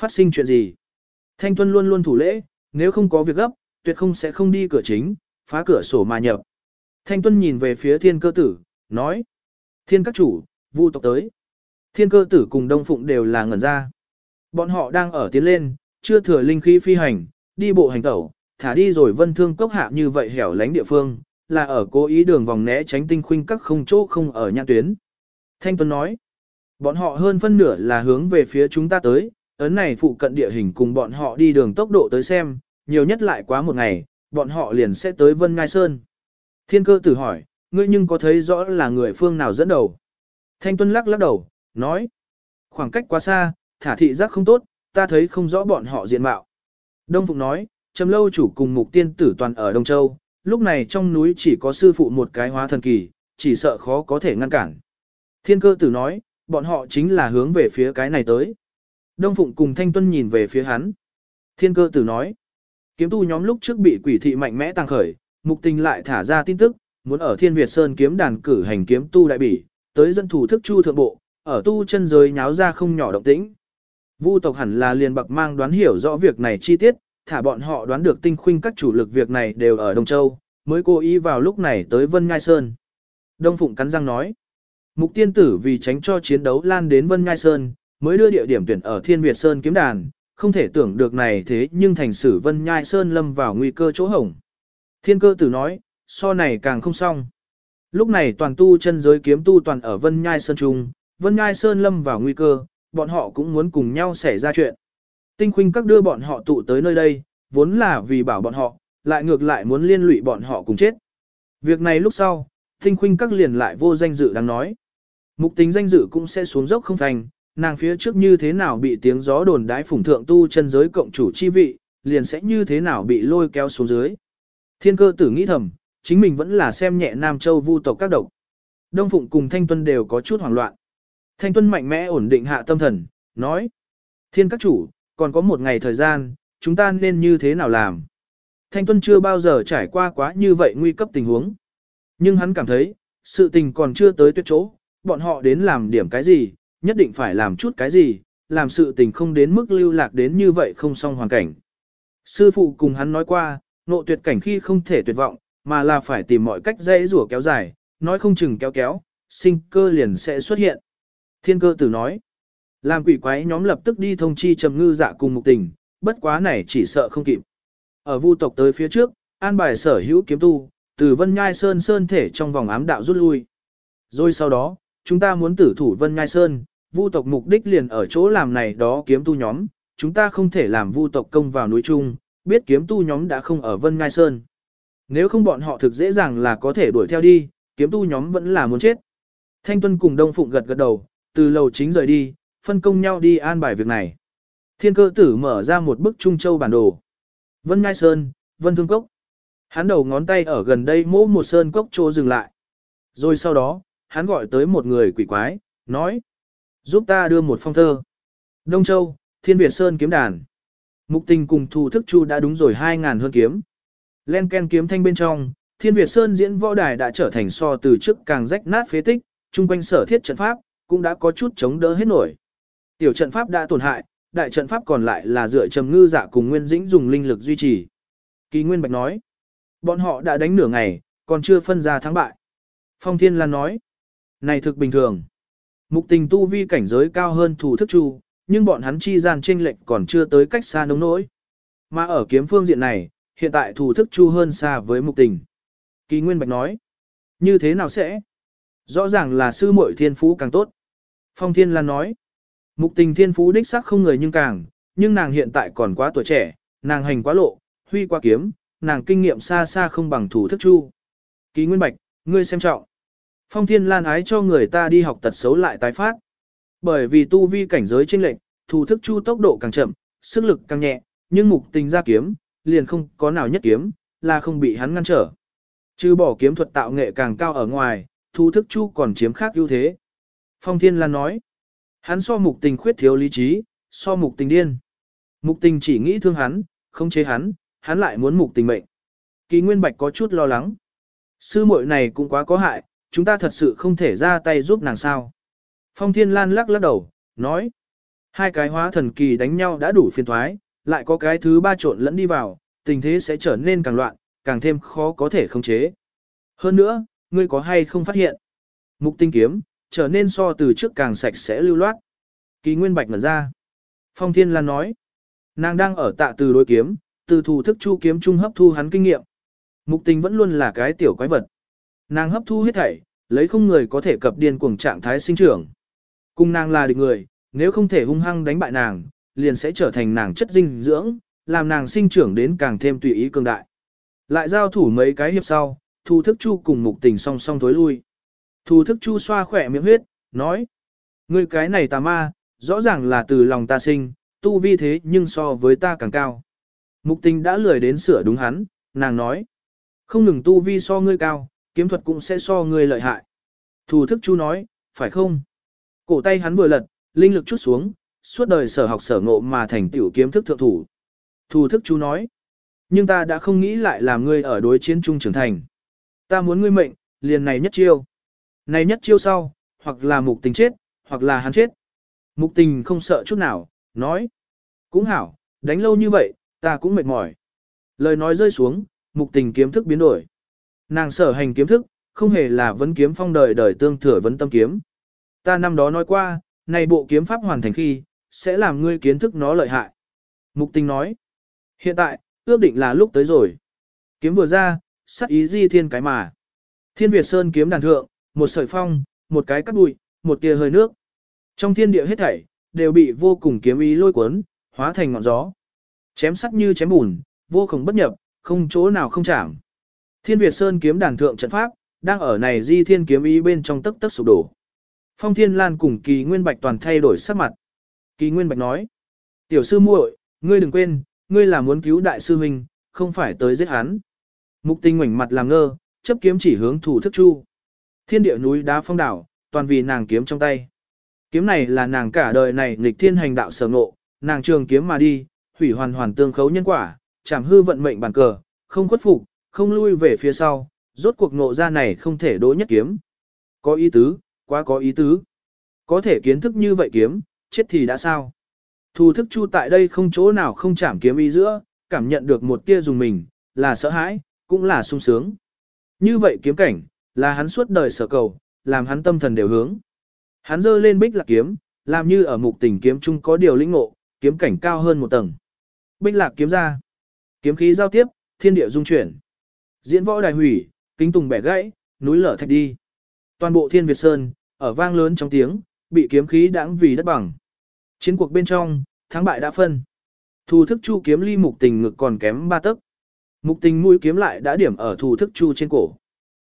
Phát sinh chuyện gì? Thanh Tuân luôn luôn thủ lễ, nếu không có việc gấp, tuyệt không sẽ không đi cửa chính, phá cửa sổ mà nhập. Thanh Tuân nhìn về phía thiên cơ tử, nói. Thiên các chủ, vu tộc tới. Thiên cơ tử cùng Đông Phụng đều là ngẩn ra. Bọn họ đang ở tiến lên, chưa thừa linh khí phi hành, đi bộ hành tẩu, thả đi rồi vân thương cốc hạ như vậy hẻo lánh địa phương, là ở cố ý đường vòng né tránh tinh khuynh các không chỗ không ở nhãn tuyến. Thanh Tuấn nói, bọn họ hơn phân nửa là hướng về phía chúng ta tới, ấn này phụ cận địa hình cùng bọn họ đi đường tốc độ tới xem, nhiều nhất lại quá một ngày, bọn họ liền sẽ tới Vân Ngai Sơn. Thiên cơ tử hỏi, ngươi nhưng có thấy rõ là người phương nào dẫn đầu? Thanh Tuân lắc lắc đầu, nói, khoảng cách quá xa, thả thị giác không tốt, ta thấy không rõ bọn họ diện mạo. Đông Phụng nói, Trầm lâu chủ cùng mục tiên tử toàn ở Đông Châu, lúc này trong núi chỉ có sư phụ một cái hóa thần kỳ, chỉ sợ khó có thể ngăn cản. Thiên cơ tử nói, bọn họ chính là hướng về phía cái này tới. Đông Phụng cùng Thanh Tuân nhìn về phía hắn. Thiên cơ tử nói, kiếm tu nhóm lúc trước bị quỷ thị mạnh mẽ tăng khởi, mục tình lại thả ra tin tức, muốn ở Thiên Việt Sơn kiếm đàn cử hành kiếm tu đại bỉ, tới dân thủ thức chu thượng bộ, ở tu chân giới nháo ra không nhỏ động tĩnh. Vu tộc hẳn là liền bậc mang đoán hiểu rõ việc này chi tiết, thả bọn họ đoán được tinh khuynh các chủ lực việc này đều ở Đông Châu, mới cố ý vào lúc này tới Vân Ngai Sơn. Đông Phụng cắn răng nói, mục tiên tử vì tránh cho chiến đấu lan đến Vân Ngai Sơn, mới đưa địa điểm tuyển ở Thiên Việt Sơn kiếm đàn, không thể tưởng được này thế nhưng thành sử Vân Nhai Sơn lâm vào nguy cơ chỗ hổng. Thiên cơ tử nói, so này càng không xong. Lúc này toàn tu chân giới kiếm tu toàn ở Vân Nhai Sơn Trung, Vân Nhai Sơn lâm vào nguy cơ, bọn họ cũng muốn cùng nhau xảy ra chuyện. Tinh khuynh các đưa bọn họ tụ tới nơi đây, vốn là vì bảo bọn họ, lại ngược lại muốn liên lụy bọn họ cùng chết. Việc này lúc sau, tinh khuynh các liền lại vô danh dự đang nói. Mục tính danh dự cũng sẽ xuống dốc không thành, nàng phía trước như thế nào bị tiếng gió đồn đái phủng thượng tu chân giới cộng chủ chi vị, liền sẽ như thế nào bị lôi kéo xuống dưới. Thiên cơ tử nghĩ thầm, chính mình vẫn là xem nhẹ Nam Châu vu tộc các độc. Đông Phụng cùng Thanh Tuân đều có chút hoảng loạn. Thanh Tuân mạnh mẽ ổn định hạ tâm thần, nói. Thiên các chủ, còn có một ngày thời gian, chúng ta nên như thế nào làm? Thanh Tuân chưa bao giờ trải qua quá như vậy nguy cấp tình huống. Nhưng hắn cảm thấy, sự tình còn chưa tới tuyệt chỗ, bọn họ đến làm điểm cái gì, nhất định phải làm chút cái gì, làm sự tình không đến mức lưu lạc đến như vậy không xong hoàn cảnh. Sư phụ cùng hắn nói qua, nộ tuyệt cảnh khi không thể tuyệt vọng, mà là phải tìm mọi cách dễ rủa kéo dài, nói không chừng kéo kéo, sinh cơ liền sẽ xuất hiện. Thiên cơ tử nói, làm quỷ quái nhóm lập tức đi thông chi trầm ngư dạ cùng mục tình, bất quá này chỉ sợ không kịp. Ở vu tộc tới phía trước, an bài sở hữu kiếm tu, từ vân nhai sơn sơn thể trong vòng ám đạo rút lui. Rồi sau đó, chúng ta muốn tử thủ vân nhai sơn, vu tộc mục đích liền ở chỗ làm này đó kiếm tu nhóm, chúng ta không thể làm vu tộc công vào núi trung, biết kiếm tu nhóm đã không ở vân nhai sơn. Nếu không bọn họ thực dễ dàng là có thể đuổi theo đi, kiếm tu nhóm vẫn là muốn chết. Thanh Tuân cùng Đông Phụng gật gật đầu, từ lầu chính rời đi, phân công nhau đi an bài việc này. Thiên cơ tử mở ra một bức Trung Châu bản đồ. Vân Ngai Sơn, Vân Thương Cốc. Hắn đầu ngón tay ở gần đây mỗ một sơn cốc chỗ dừng lại. Rồi sau đó, hắn gọi tới một người quỷ quái, nói. Giúp ta đưa một phong thơ. Đông Châu, Thiên Việt Sơn kiếm đàn. Mục tình cùng thù thức chu đã đúng rồi 2.000 hơn kiếm. Len ken kiếm thanh bên trong, Thiên Việt Sơn diễn võ đài đã trở thành so từ trước càng rách nát phế tích, chung quanh sở thiết trận pháp, cũng đã có chút chống đỡ hết nổi. Tiểu trận pháp đã tổn hại, đại trận pháp còn lại là dựa trầm ngư giả cùng Nguyên Dĩnh dùng linh lực duy trì. Kỳ Nguyên Bạch nói, bọn họ đã đánh nửa ngày, còn chưa phân ra thắng bại. Phong Thiên Lan nói, này thực bình thường. Mục tình tu vi cảnh giới cao hơn thủ thức chu, nhưng bọn hắn chi gian chênh lệch còn chưa tới cách xa nông nỗi. Mà ở kiếm phương diện này, hiện tại thủ thức chu hơn xa với mục tình. Kỳ Nguyên Bạch nói, như thế nào sẽ? Rõ ràng là sư muội thiên phú càng tốt. Phong Thiên Lan nói, mục tình thiên phú đích sắc không người nhưng càng, nhưng nàng hiện tại còn quá tuổi trẻ, nàng hành quá lộ, huy quá kiếm, nàng kinh nghiệm xa xa không bằng thủ thức chu. Kỳ Nguyên Bạch, ngươi xem trọng. Phong Thiên Lan ái cho người ta đi học tật xấu lại tái phát. Bởi vì tu vi cảnh giới chênh lệch, thủ thức chu tốc độ càng chậm, sức lực càng nhẹ, nhưng mục tình ra kiếm, liền không có nào nhất kiếm, là không bị hắn ngăn trở. Trừ bỏ kiếm thuật tạo nghệ càng cao ở ngoài, thu thức chu còn chiếm khác ưu thế. Phong Thiên Lan nói, hắn so mục tình khuyết thiếu lý trí, so mục tình điên. Mục tình chỉ nghĩ thương hắn, không chế hắn, hắn lại muốn mục tình mệnh. Kỳ Nguyên Bạch có chút lo lắng. Sư muội này cũng quá có hại, chúng ta thật sự không thể ra tay giúp nàng sao. Phong Thiên Lan lắc lắc đầu, nói. Hai cái hóa thần kỳ đánh nhau đã đủ phiền thoái, lại có cái thứ ba trộn lẫn đi vào, tình thế sẽ trở nên càng loạn, càng thêm khó có thể khống chế. Hơn nữa, ngươi có hay không phát hiện? Mục tinh kiếm, trở nên so từ trước càng sạch sẽ lưu loát. Kỳ Nguyên Bạch ngẩn ra. Phong Thiên Lan nói. Nàng đang ở tạ từ đối kiếm, từ thủ thức chu kiếm trung hấp thu hắn kinh nghiệm. Mục tình vẫn luôn là cái tiểu quái vật. Nàng hấp thu hết thảy, lấy không người có thể cập điên cuồng trạng thái sinh trưởng. Cùng nàng là địch người, nếu không thể hung hăng đánh bại nàng, liền sẽ trở thành nàng chất dinh dưỡng, làm nàng sinh trưởng đến càng thêm tùy ý cường đại. Lại giao thủ mấy cái hiệp sau, Thu Thức Chu cùng Mục Tình song song tối lui. Thu Thức Chu xoa khỏe miệng huyết, nói: "Ngươi cái này tà ma, rõ ràng là từ lòng ta sinh, tu vi thế nhưng so với ta càng cao." Mục Tình đã lười đến sửa đúng hắn, nàng nói: "Không ngừng tu vi so ngươi cao, kiếm thuật cũng sẽ so ngươi lợi hại." Thu Thức Chu nói: "Phải không?" Cổ tay hắn vừa lật, linh lực chút xuống, suốt đời sở học sở ngộ mà thành tiểu kiếm thức thượng thủ. thủ thức chú nói, nhưng ta đã không nghĩ lại làm ngươi ở đối chiến trung trưởng thành. Ta muốn ngươi mệnh, liền này nhất chiêu. Này nhất chiêu sau, hoặc là mục tình chết, hoặc là hắn chết. Mục tình không sợ chút nào, nói. Cũng hảo, đánh lâu như vậy, ta cũng mệt mỏi. Lời nói rơi xuống, mục tình kiếm thức biến đổi. Nàng sở hành kiếm thức, không hề là vấn kiếm phong đời đời tương thừa vấn tâm kiếm. Ta năm đó nói qua, này bộ kiếm pháp hoàn thành khi, sẽ làm ngươi kiến thức nó lợi hại. Mục tình nói, hiện tại, ước định là lúc tới rồi. Kiếm vừa ra, sắc ý di thiên cái mà. Thiên Việt Sơn kiếm đàn thượng, một sợi phong, một cái cắt bụi, một tia hơi nước. Trong thiên địa hết thảy, đều bị vô cùng kiếm ý lôi cuốn, hóa thành ngọn gió. Chém sắc như chém bùn, vô cùng bất nhập, không chỗ nào không chạm. Thiên Việt Sơn kiếm đàn thượng trận pháp, đang ở này di thiên kiếm ý bên trong tức tức sụp đổ. Phong Thiên Lan cùng Kỳ Nguyên Bạch toàn thay đổi sắc mặt. Kỳ Nguyên Bạch nói, tiểu sư muội, ngươi đừng quên, ngươi là muốn cứu đại sư huynh, không phải tới giết hắn. Mục tinh ngoảnh mặt làm ngơ, chấp kiếm chỉ hướng thủ thức chu. Thiên địa núi đá phong đảo, toàn vì nàng kiếm trong tay. Kiếm này là nàng cả đời này nghịch thiên hành đạo sở ngộ, nàng trường kiếm mà đi, hủy hoàn hoàn tương khấu nhân quả, chảm hư vận mệnh bản cờ, không khuất phục, không lui về phía sau, rốt cuộc ngộ ra này không thể đối nhất kiếm. Có ý tứ, quá có ý tứ. Có thể kiến thức như vậy kiếm, chết thì đã sao? Thù thức chu tại đây không chỗ nào không chạm kiếm ý giữa, cảm nhận được một tia dùng mình, là sợ hãi, cũng là sung sướng. Như vậy kiếm cảnh, là hắn suốt đời sở cầu, làm hắn tâm thần đều hướng. Hắn giơ lên bích lạc kiếm, làm như ở mục tình kiếm chung có điều lĩnh ngộ, kiếm cảnh cao hơn một tầng. Bích lạc kiếm ra, kiếm khí giao tiếp, thiên địa dung chuyển. Diễn võ đài hủy, kính tùng bẻ gãy, núi lở thạch đi. Toàn bộ thiên Việt Sơn, ở vang lớn trong tiếng, bị kiếm khí đãng vì đất bằng. Chiến cuộc bên trong, thắng bại đã phân. Thù thức chu kiếm ly mục tình ngực còn kém ba tấc. Mục tình mũi kiếm lại đã điểm ở thù thức chu trên cổ.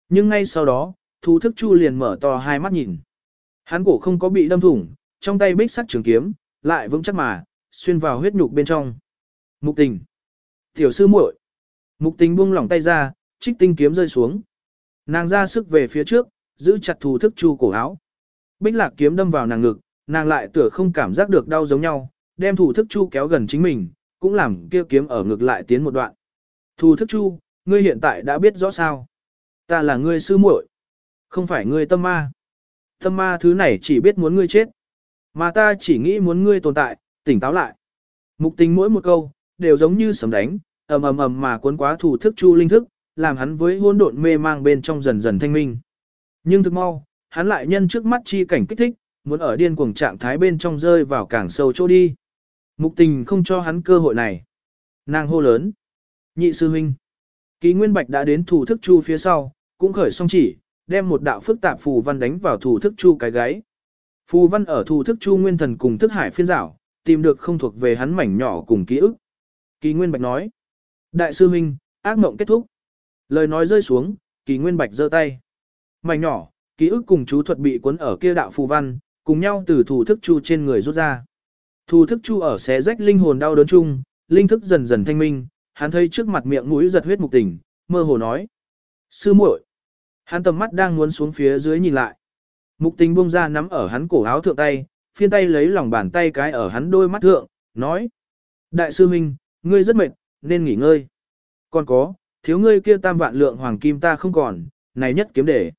Nhưng ngay sau đó, thù thức chu liền mở to hai mắt nhìn. Hắn cổ không có bị đâm thủng, trong tay bích sắt trường kiếm, lại vững chắc mà, xuyên vào huyết nhục bên trong. Mục tình. Tiểu sư muội. Mục tình buông lỏng tay ra, trích tinh kiếm rơi xuống. Nàng ra sức về phía trước, giữ chặt thù thức chu cổ áo. Bích lạc kiếm đâm vào nàng ngực, nàng lại tựa không cảm giác được đau giống nhau, đem thủ thức chu kéo gần chính mình, cũng làm kia kiếm ở ngực lại tiến một đoạn. Thủ thức chu, ngươi hiện tại đã biết rõ sao. Ta là ngươi sư muội, không phải ngươi tâm ma. Tâm ma thứ này chỉ biết muốn ngươi chết. Mà ta chỉ nghĩ muốn ngươi tồn tại, tỉnh táo lại. Mục tình mỗi một câu, đều giống như sấm đánh, ầm ầm ầm mà cuốn quá thủ thức chu linh thức, làm hắn với hôn độn mê mang bên trong dần dần thanh minh. Nhưng thực mau, hắn lại nhân trước mắt chi cảnh kích thích, muốn ở điên cuồng trạng thái bên trong rơi vào càng sâu chỗ đi. Mục tình không cho hắn cơ hội này. Nàng hô lớn. Nhị sư huynh. Ký Nguyên Bạch đã đến thủ thức chu phía sau, cũng khởi song chỉ, đem một đạo phức tạp phù văn đánh vào thủ thức chu cái gáy. Phù văn ở thủ thức chu nguyên thần cùng thức hải phiên dảo, tìm được không thuộc về hắn mảnh nhỏ cùng ký ức. Kỳ Nguyên Bạch nói. Đại sư huynh, ác mộng kết thúc. Lời nói rơi xuống, Kỳ Nguyên Bạch giơ tay. Mảnh nhỏ, ký ức cùng chú thuật bị cuốn ở kia đạo phù văn, cùng nhau từ thủ thức chu trên người rút ra. Thủ thức chu ở xé rách linh hồn đau đớn chung, linh thức dần dần thanh minh, hắn thấy trước mặt miệng mũi giật huyết mục tỉnh, mơ hồ nói. Sư muội. Hắn tầm mắt đang muốn xuống phía dưới nhìn lại. Mục tình buông ra nắm ở hắn cổ áo thượng tay, phiên tay lấy lòng bàn tay cái ở hắn đôi mắt thượng, nói. Đại sư Minh, ngươi rất mệt, nên nghỉ ngơi. Còn có, thiếu ngươi kia tam vạn lượng hoàng kim ta không còn, này nhất kiếm để.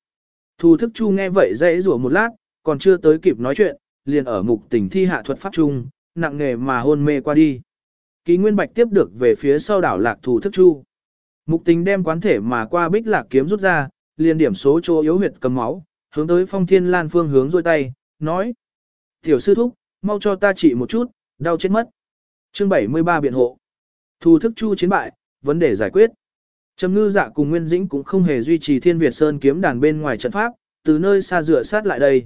Thu thức chu nghe vậy dãy rủa một lát, còn chưa tới kịp nói chuyện, liền ở mục tình thi hạ thuật pháp trung, nặng nghề mà hôn mê qua đi. Ký Nguyên Bạch tiếp được về phía sau đảo lạc thủ thức chu. Mục tình đem quán thể mà qua bích lạc kiếm rút ra, liền điểm số chỗ yếu huyệt cầm máu, hướng tới phong thiên lan phương hướng rôi tay, nói. Tiểu sư thúc, mau cho ta trị một chút, đau chết mất. Chương 73 biện hộ. Thu thức chu chiến bại, vấn đề giải quyết. Trầm ngư dạ cùng Nguyên Dĩnh cũng không hề duy trì thiên Việt Sơn kiếm đàn bên ngoài trận pháp, từ nơi xa dựa sát lại đây.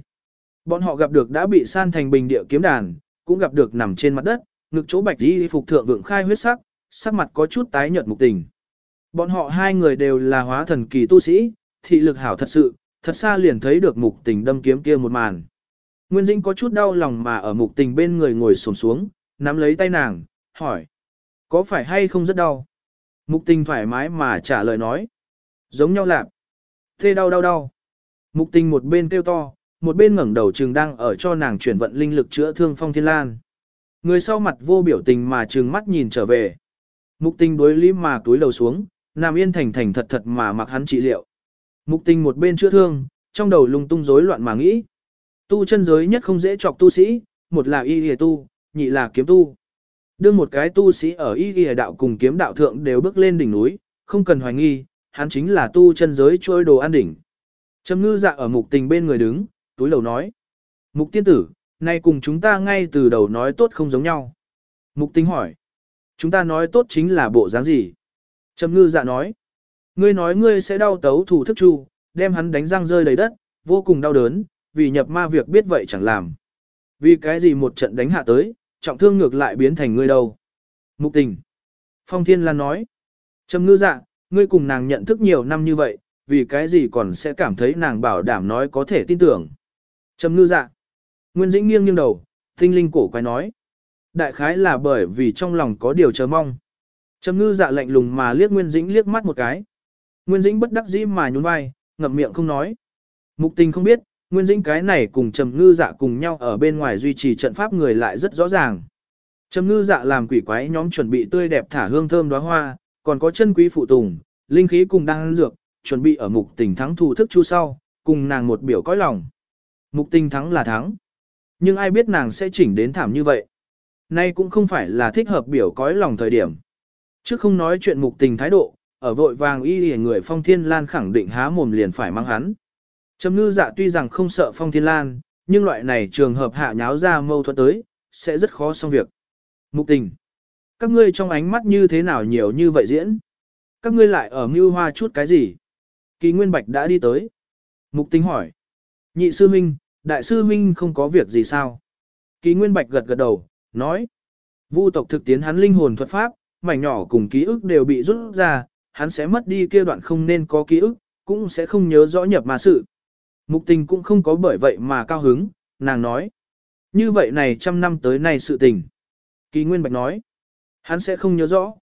Bọn họ gặp được đã bị san thành bình địa kiếm đàn, cũng gặp được nằm trên mặt đất, ngực chỗ bạch đi phục thượng vượng khai huyết sắc, sắc mặt có chút tái nhợt mục tình. Bọn họ hai người đều là hóa thần kỳ tu sĩ, thị lực hảo thật sự, thật xa liền thấy được mục tình đâm kiếm kia một màn. Nguyên Dĩnh có chút đau lòng mà ở mục tình bên người ngồi xổm xuống, nắm lấy tay nàng, hỏi. Có phải hay không rất đau? Mục tình thoải mái mà trả lời nói. Giống nhau lạc. Thê đau đau đau. Mục tình một bên kêu to, một bên ngẩng đầu trừng đang ở cho nàng chuyển vận linh lực chữa thương phong thiên lan. Người sau mặt vô biểu tình mà trừng mắt nhìn trở về. Mục tình đối lý mà túi đầu xuống, nằm yên thành thành thật thật mà mặc hắn trị liệu. Mục tình một bên chữa thương, trong đầu lung tung rối loạn mà nghĩ. Tu chân giới nhất không dễ chọc tu sĩ, một là y hề tu, nhị là kiếm tu. Đương một cái tu sĩ ở y ghi đạo cùng kiếm đạo thượng đều bước lên đỉnh núi, không cần hoài nghi, hắn chính là tu chân giới trôi đồ an đỉnh. Trầm ngư dạ ở mục tình bên người đứng, túi lầu nói. Mục tiên tử, nay cùng chúng ta ngay từ đầu nói tốt không giống nhau. Mục tình hỏi. Chúng ta nói tốt chính là bộ dáng gì? Trầm ngư dạ nói. Ngươi nói ngươi sẽ đau tấu thủ thức chu, đem hắn đánh răng rơi đầy đất, vô cùng đau đớn, vì nhập ma việc biết vậy chẳng làm. Vì cái gì một trận đánh hạ tới, trọng thương ngược lại biến thành ngươi đâu. Mục tình. Phong Thiên Lan nói. Trầm ngư dạ, ngươi cùng nàng nhận thức nhiều năm như vậy, vì cái gì còn sẽ cảm thấy nàng bảo đảm nói có thể tin tưởng. Trầm ngư dạ. Nguyên dĩnh nghiêng nghiêng đầu, tinh linh cổ quái nói. Đại khái là bởi vì trong lòng có điều chờ mong. Trầm ngư dạ lạnh lùng mà liếc Nguyên dĩnh liếc mắt một cái. Nguyên dĩnh bất đắc dĩ mà nhún vai, ngậm miệng không nói. Mục tình không biết, Nguyên dĩnh cái này cùng trầm ngư dạ cùng nhau ở bên ngoài duy trì trận pháp người lại rất rõ ràng. Trầm ngư dạ làm quỷ quái nhóm chuẩn bị tươi đẹp thả hương thơm đóa hoa, còn có chân quý phụ tùng, linh khí cùng đang dược, chuẩn bị ở mục tình thắng thu thức chu sau, cùng nàng một biểu cõi lòng. Mục tình thắng là thắng. Nhưng ai biết nàng sẽ chỉnh đến thảm như vậy. Nay cũng không phải là thích hợp biểu cõi lòng thời điểm. Trước không nói chuyện mục tình thái độ, ở vội vàng y lìa người phong thiên lan khẳng định há mồm liền phải mang hắn. Trầm ngư dạ tuy rằng không sợ phong thiên lan, nhưng loại này trường hợp hạ nháo ra mâu thuẫn tới, sẽ rất khó xong việc. Mục tình. Các ngươi trong ánh mắt như thế nào nhiều như vậy diễn? Các ngươi lại ở mưu hoa chút cái gì? Kỳ Nguyên Bạch đã đi tới. Mục tình hỏi. Nhị sư huynh, đại sư huynh không có việc gì sao? Kỳ Nguyên Bạch gật gật đầu, nói. Vu tộc thực tiến hắn linh hồn thuật pháp, mảnh nhỏ cùng ký ức đều bị rút ra, hắn sẽ mất đi kia đoạn không nên có ký ức, cũng sẽ không nhớ rõ nhập mà sự. Mục tình cũng không có bởi vậy mà cao hứng, nàng nói. Như vậy này trăm năm tới nay sự tình. Kỳ Nguyên Bạch nói. Hắn sẽ không nhớ rõ.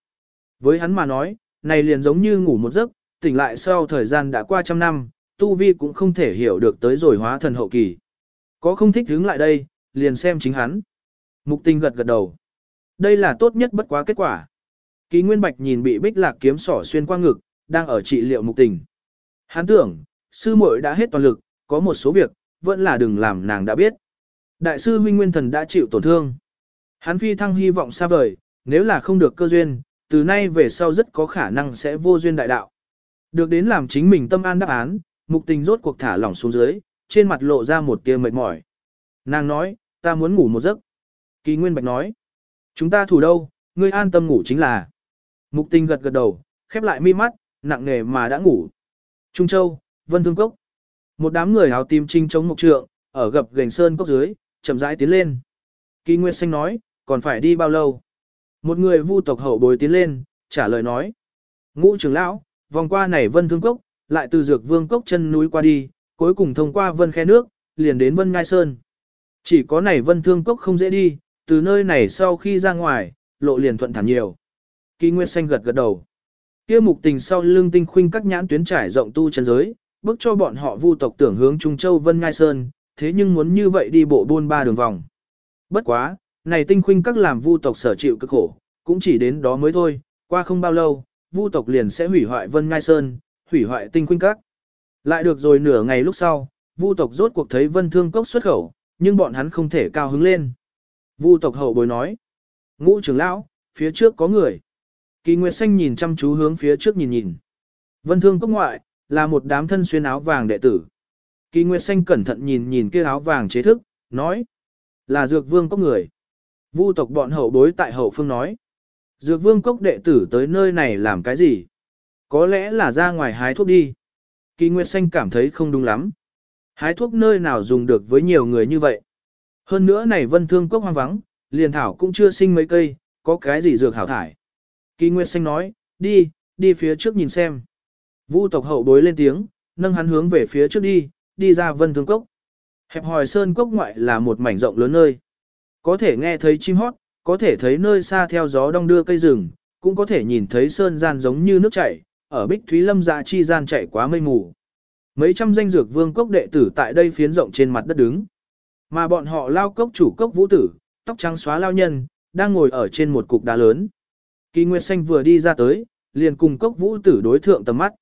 Với hắn mà nói, này liền giống như ngủ một giấc, tỉnh lại sau thời gian đã qua trăm năm, Tu Vi cũng không thể hiểu được tới rồi hóa thần hậu kỳ. Có không thích hướng lại đây, liền xem chính hắn. Mục tình gật gật đầu. Đây là tốt nhất bất quá kết quả. Kỳ Nguyên Bạch nhìn bị bích lạc kiếm sỏ xuyên qua ngực, đang ở trị liệu mục tình. Hắn tưởng, sư muội đã hết toàn lực, có một số việc, vẫn là đừng làm nàng đã biết. Đại sư huynh Nguyên Thần đã chịu tổn thương. Hắn phi thăng hy vọng xa vời, nếu là không được cơ duyên, từ nay về sau rất có khả năng sẽ vô duyên đại đạo. Được đến làm chính mình tâm an đáp án, mục tình rốt cuộc thả lỏng xuống dưới, trên mặt lộ ra một tia mệt mỏi. Nàng nói, ta muốn ngủ một giấc. Kỳ Nguyên Bạch nói, chúng ta thủ đâu, ngươi an tâm ngủ chính là. Mục tình gật gật đầu, khép lại mi mắt, nặng nề mà đã ngủ. Trung Châu, Vân Thương Cốc. Một đám người áo tím trinh chống mục trượng, ở gập gành sơn cốc dưới, chậm rãi tiến lên. Kỳ Nguyệt Xanh nói, còn phải đi bao lâu? Một người vu tộc hậu bồi tiến lên, trả lời nói. Ngũ trưởng lão, vòng qua này Vân Thương Cốc, lại từ Dược Vương Cốc chân núi qua đi, cuối cùng thông qua Vân Khe Nước, liền đến Vân Ngai Sơn. Chỉ có này Vân Thương Cốc không dễ đi, từ nơi này sau khi ra ngoài, lộ liền thuận thẳng nhiều. Kỳ Nguyệt Xanh gật gật đầu. Kia mục tình sau lưng tinh khuynh các nhãn tuyến trải rộng tu chân giới, bước cho bọn họ vu tộc tưởng hướng Trung Châu Vân Ngai Sơn, thế nhưng muốn như vậy đi bộ buôn ba đường vòng. Bất quá, này tinh khuynh các làm vu tộc sở chịu cực khổ, cũng chỉ đến đó mới thôi, qua không bao lâu, vu tộc liền sẽ hủy hoại Vân Ngai Sơn, hủy hoại tinh khuynh các. Lại được rồi nửa ngày lúc sau, vu tộc rốt cuộc thấy Vân Thương Cốc xuất khẩu, nhưng bọn hắn không thể cao hứng lên. Vu tộc hậu bối nói, ngũ trưởng lão, phía trước có người. Kỳ Nguyệt Xanh nhìn chăm chú hướng phía trước nhìn nhìn. Vân Thương Cốc ngoại, là một đám thân xuyên áo vàng đệ tử. Kỳ Nguyệt Xanh cẩn thận nhìn nhìn kia áo vàng chế thức, nói, là Dược Vương Cốc người. Vu tộc bọn hậu bối tại hậu phương nói, Dược Vương Cốc đệ tử tới nơi này làm cái gì? Có lẽ là ra ngoài hái thuốc đi. Kỳ Nguyệt Xanh cảm thấy không đúng lắm. Hái thuốc nơi nào dùng được với nhiều người như vậy. Hơn nữa này vân thương cốc hoang vắng, liền thảo cũng chưa sinh mấy cây, có cái gì dược hảo thải. Kỳ Nguyệt Xanh nói, đi, đi phía trước nhìn xem. Vu tộc hậu bối lên tiếng, nâng hắn hướng về phía trước đi, đi ra vân thương cốc. Hẹp hòi sơn cốc ngoại là một mảnh rộng lớn nơi. Có thể nghe thấy chim hót, có thể thấy nơi xa theo gió đông đưa cây rừng, cũng có thể nhìn thấy sơn gian giống như nước chảy, ở bích thúy lâm dạ chi gian chảy quá mây mù. Mấy trăm danh dược vương cốc đệ tử tại đây phiến rộng trên mặt đất đứng. Mà bọn họ lao cốc chủ cốc vũ tử, tóc trắng xóa lao nhân, đang ngồi ở trên một cục đá lớn. Kỳ Nguyệt Xanh vừa đi ra tới, liền cùng cốc vũ tử đối thượng tầm mắt.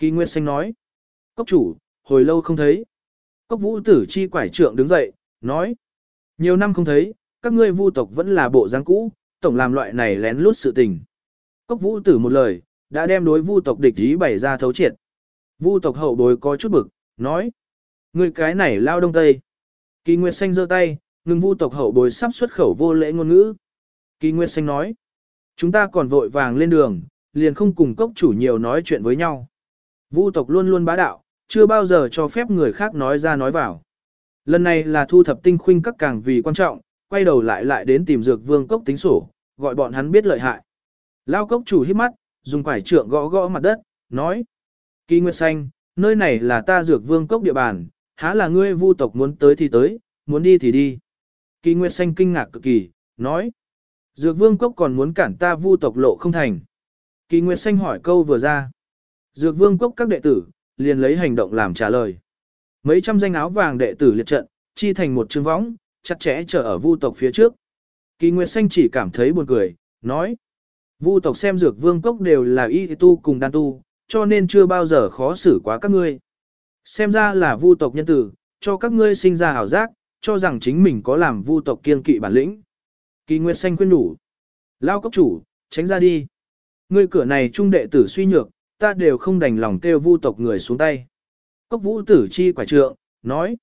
Kỳ Nguyệt Xanh nói, cốc chủ, hồi lâu không thấy. Cốc vũ tử chi quải trượng đứng dậy, nói, nhiều năm không thấy, các ngươi vu tộc vẫn là bộ dáng cũ, tổng làm loại này lén lút sự tình. Cốc vũ tử một lời, đã đem đối vu tộc địch ý bày ra thấu triệt. Vu tộc hậu bối có chút bực, nói, người cái này lao đông tây. Kỳ Nguyệt Xanh giơ tay, ngừng vu tộc hậu bối sắp xuất khẩu vô lễ ngôn ngữ. Kỳ Nguyệt Xanh nói, chúng ta còn vội vàng lên đường, liền không cùng cốc chủ nhiều nói chuyện với nhau. Vu tộc luôn luôn bá đạo, chưa bao giờ cho phép người khác nói ra nói vào. Lần này là thu thập tinh khuynh các càng vì quan trọng, quay đầu lại lại đến tìm dược vương cốc tính sổ, gọi bọn hắn biết lợi hại. Lao cốc chủ hít mắt, dùng quải trượng gõ gõ mặt đất, nói. Kỳ Nguyệt Xanh, nơi này là ta dược vương cốc địa bàn, há là ngươi vu tộc muốn tới thì tới, muốn đi thì đi. Kỳ Nguyệt Xanh kinh ngạc cực kỳ, nói. Dược vương cốc còn muốn cản ta vu tộc lộ không thành. Kỳ Nguyệt Xanh hỏi câu vừa ra. Dược vương cốc các đệ tử, liền lấy hành động làm trả lời. Mấy trăm danh áo vàng đệ tử liệt trận, chi thành một chương võng, chặt chẽ chờ ở vu tộc phía trước. Kỳ Nguyệt Xanh chỉ cảm thấy buồn cười, nói. Vu tộc xem dược vương cốc đều là y tu cùng đan tu, cho nên chưa bao giờ khó xử quá các ngươi. Xem ra là vu tộc nhân tử, cho các ngươi sinh ra hảo giác, cho rằng chính mình có làm vu tộc kiên kỵ bản lĩnh. Kỳ Nguyệt Xanh khuyên đủ. Lao cốc chủ, tránh ra đi. Ngươi cửa này trung đệ tử suy nhược, ta đều không đành lòng kêu vu tộc người xuống tay. Cốc vũ tử chi quả trượng, nói.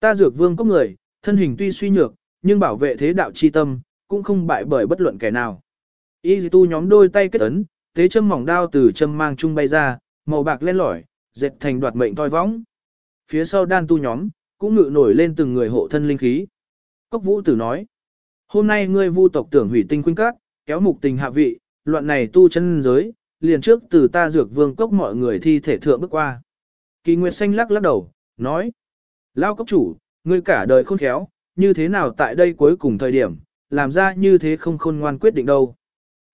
Ta dược vương cốc người, thân hình tuy suy nhược, nhưng bảo vệ thế đạo chi tâm, cũng không bại bởi bất luận kẻ nào. Y tu nhóm đôi tay kết ấn, tế châm mỏng đao từ châm mang chung bay ra, màu bạc lên lỏi, dệt thành đoạt mệnh toi võng. Phía sau đan tu nhóm, cũng ngự nổi lên từng người hộ thân linh khí. Cốc vũ tử nói, hôm nay ngươi vu tộc tưởng hủy tinh khuynh cát, kéo mục tình hạ vị, loạn này tu chân giới, liền trước từ ta dược vương cốc mọi người thi thể thượng bước qua. Kỳ Nguyệt Xanh lắc lắc đầu, nói, lao cốc chủ, ngươi cả đời khôn khéo, như thế nào tại đây cuối cùng thời điểm, làm ra như thế không khôn ngoan quyết định đâu.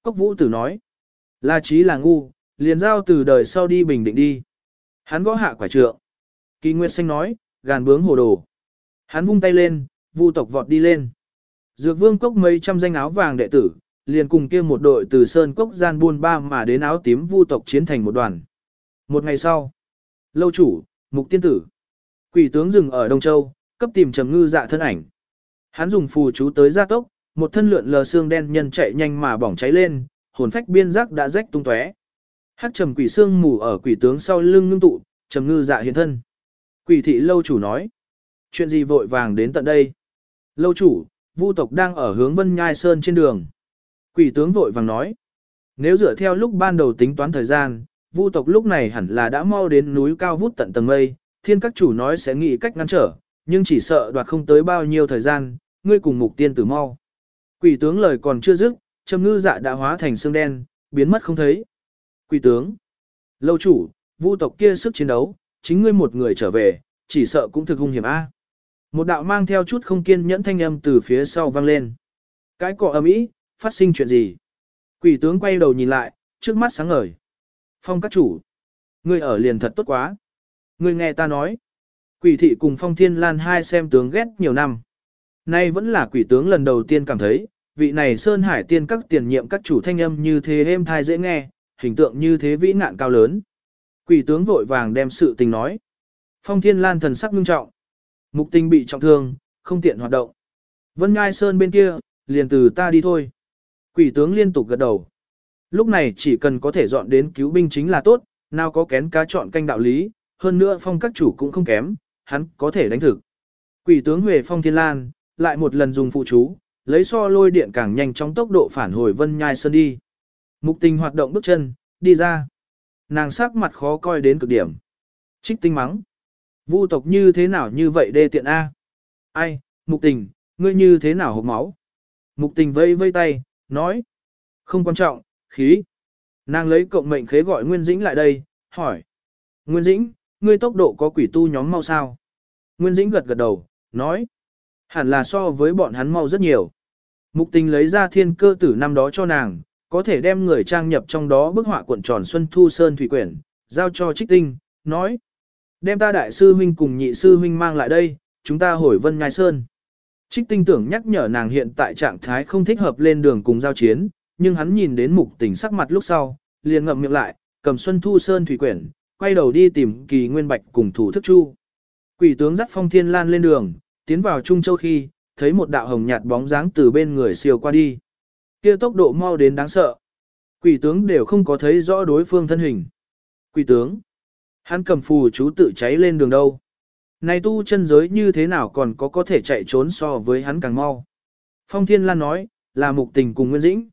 Cốc vũ tử nói, là trí là ngu, liền giao từ đời sau đi bình định đi. Hắn gõ hạ quả trượng. Kỳ Nguyệt Xanh nói, gàn bướng hồ đồ. Hắn vung tay lên, vu tộc vọt đi lên. Dược vương cốc mấy trăm danh áo vàng đệ tử, liền cùng kia một đội từ sơn cốc gian buôn ba mà đến áo tím vu tộc chiến thành một đoàn. Một ngày sau, lâu chủ, mục tiên tử, quỷ tướng dừng ở Đông Châu, cấp tìm trầm ngư dạ thân ảnh. Hắn dùng phù chú tới gia tốc, Một thân lượn lờ xương đen nhân chạy nhanh mà bỏng cháy lên, hồn phách biên giác đã rách tung tóe. Hắc trầm quỷ xương mù ở quỷ tướng sau lưng ngưng tụ, trầm ngư dạ hiện thân. Quỷ thị lâu chủ nói, chuyện gì vội vàng đến tận đây? Lâu chủ, vu tộc đang ở hướng Vân Nhai Sơn trên đường. Quỷ tướng vội vàng nói, nếu dựa theo lúc ban đầu tính toán thời gian, vu tộc lúc này hẳn là đã mau đến núi cao vút tận tầng mây, thiên các chủ nói sẽ nghĩ cách ngăn trở, nhưng chỉ sợ đoạt không tới bao nhiêu thời gian, ngươi cùng mục tiên tử mau. Quỷ tướng lời còn chưa dứt, trầm ngư dạ đã hóa thành xương đen, biến mất không thấy. Quỷ tướng, lâu chủ, vu tộc kia sức chiến đấu, chính ngươi một người trở về, chỉ sợ cũng thực hung hiểm a. Một đạo mang theo chút không kiên nhẫn thanh âm từ phía sau vang lên. Cái cọ ầm ĩ, phát sinh chuyện gì? Quỷ tướng quay đầu nhìn lại, trước mắt sáng ngời. Phong các chủ, ngươi ở liền thật tốt quá. Ngươi nghe ta nói. Quỷ thị cùng phong thiên lan hai xem tướng ghét nhiều năm. Nay vẫn là quỷ tướng lần đầu tiên cảm thấy, vị này Sơn Hải tiên các tiền nhiệm các chủ thanh âm như thế êm thai dễ nghe, hình tượng như thế vĩ ngạn cao lớn. Quỷ tướng vội vàng đem sự tình nói. Phong thiên lan thần sắc ngưng trọng. Mục tình bị trọng thương, không tiện hoạt động. Vân Ngai Sơn bên kia, liền từ ta đi thôi. Quỷ tướng liên tục gật đầu. Lúc này chỉ cần có thể dọn đến cứu binh chính là tốt, nào có kén cá chọn canh đạo lý, hơn nữa phong các chủ cũng không kém, hắn có thể đánh thực. Quỷ tướng Huệ Phong Thiên Lan, lại một lần dùng phụ chú, lấy so lôi điện càng nhanh trong tốc độ phản hồi Vân Nhai Sơn đi. Mục tình hoạt động bước chân, đi ra. Nàng sắc mặt khó coi đến cực điểm. Trích tinh mắng. Vu tộc như thế nào như vậy đê tiện A? Ai, mục tình, ngươi như thế nào hộp máu? Mục tình vây vây tay, nói. Không quan trọng, khí. Nàng lấy cộng mệnh khế gọi Nguyên Dĩnh lại đây, hỏi. Nguyên Dĩnh, ngươi tốc độ có quỷ tu nhóm mau sao? Nguyên Dĩnh gật gật đầu, nói. Hẳn là so với bọn hắn mau rất nhiều. Mục tình lấy ra thiên cơ tử năm đó cho nàng, có thể đem người trang nhập trong đó bức họa cuộn tròn Xuân Thu Sơn Thủy Quyển, giao cho trích tinh, nói. Đem ta đại sư huynh cùng nhị sư huynh mang lại đây, chúng ta hồi vân ngai sơn. Trích tinh tưởng nhắc nhở nàng hiện tại trạng thái không thích hợp lên đường cùng giao chiến, nhưng hắn nhìn đến mục tình sắc mặt lúc sau, liền ngậm miệng lại, cầm Xuân Thu Sơn Thủy Quyển, quay đầu đi tìm kỳ nguyên bạch cùng thủ thức chu. Quỷ tướng dắt phong thiên lan lên đường, tiến vào Trung Châu khi, thấy một đạo hồng nhạt bóng dáng từ bên người siêu qua đi. Kia tốc độ mau đến đáng sợ. Quỷ tướng đều không có thấy rõ đối phương thân hình. Quỷ tướng. Hắn cầm phù chú tự cháy lên đường đâu. Này tu chân giới như thế nào còn có có thể chạy trốn so với hắn càng mau. Phong Thiên Lan nói, là mục tình cùng Nguyên Dĩnh.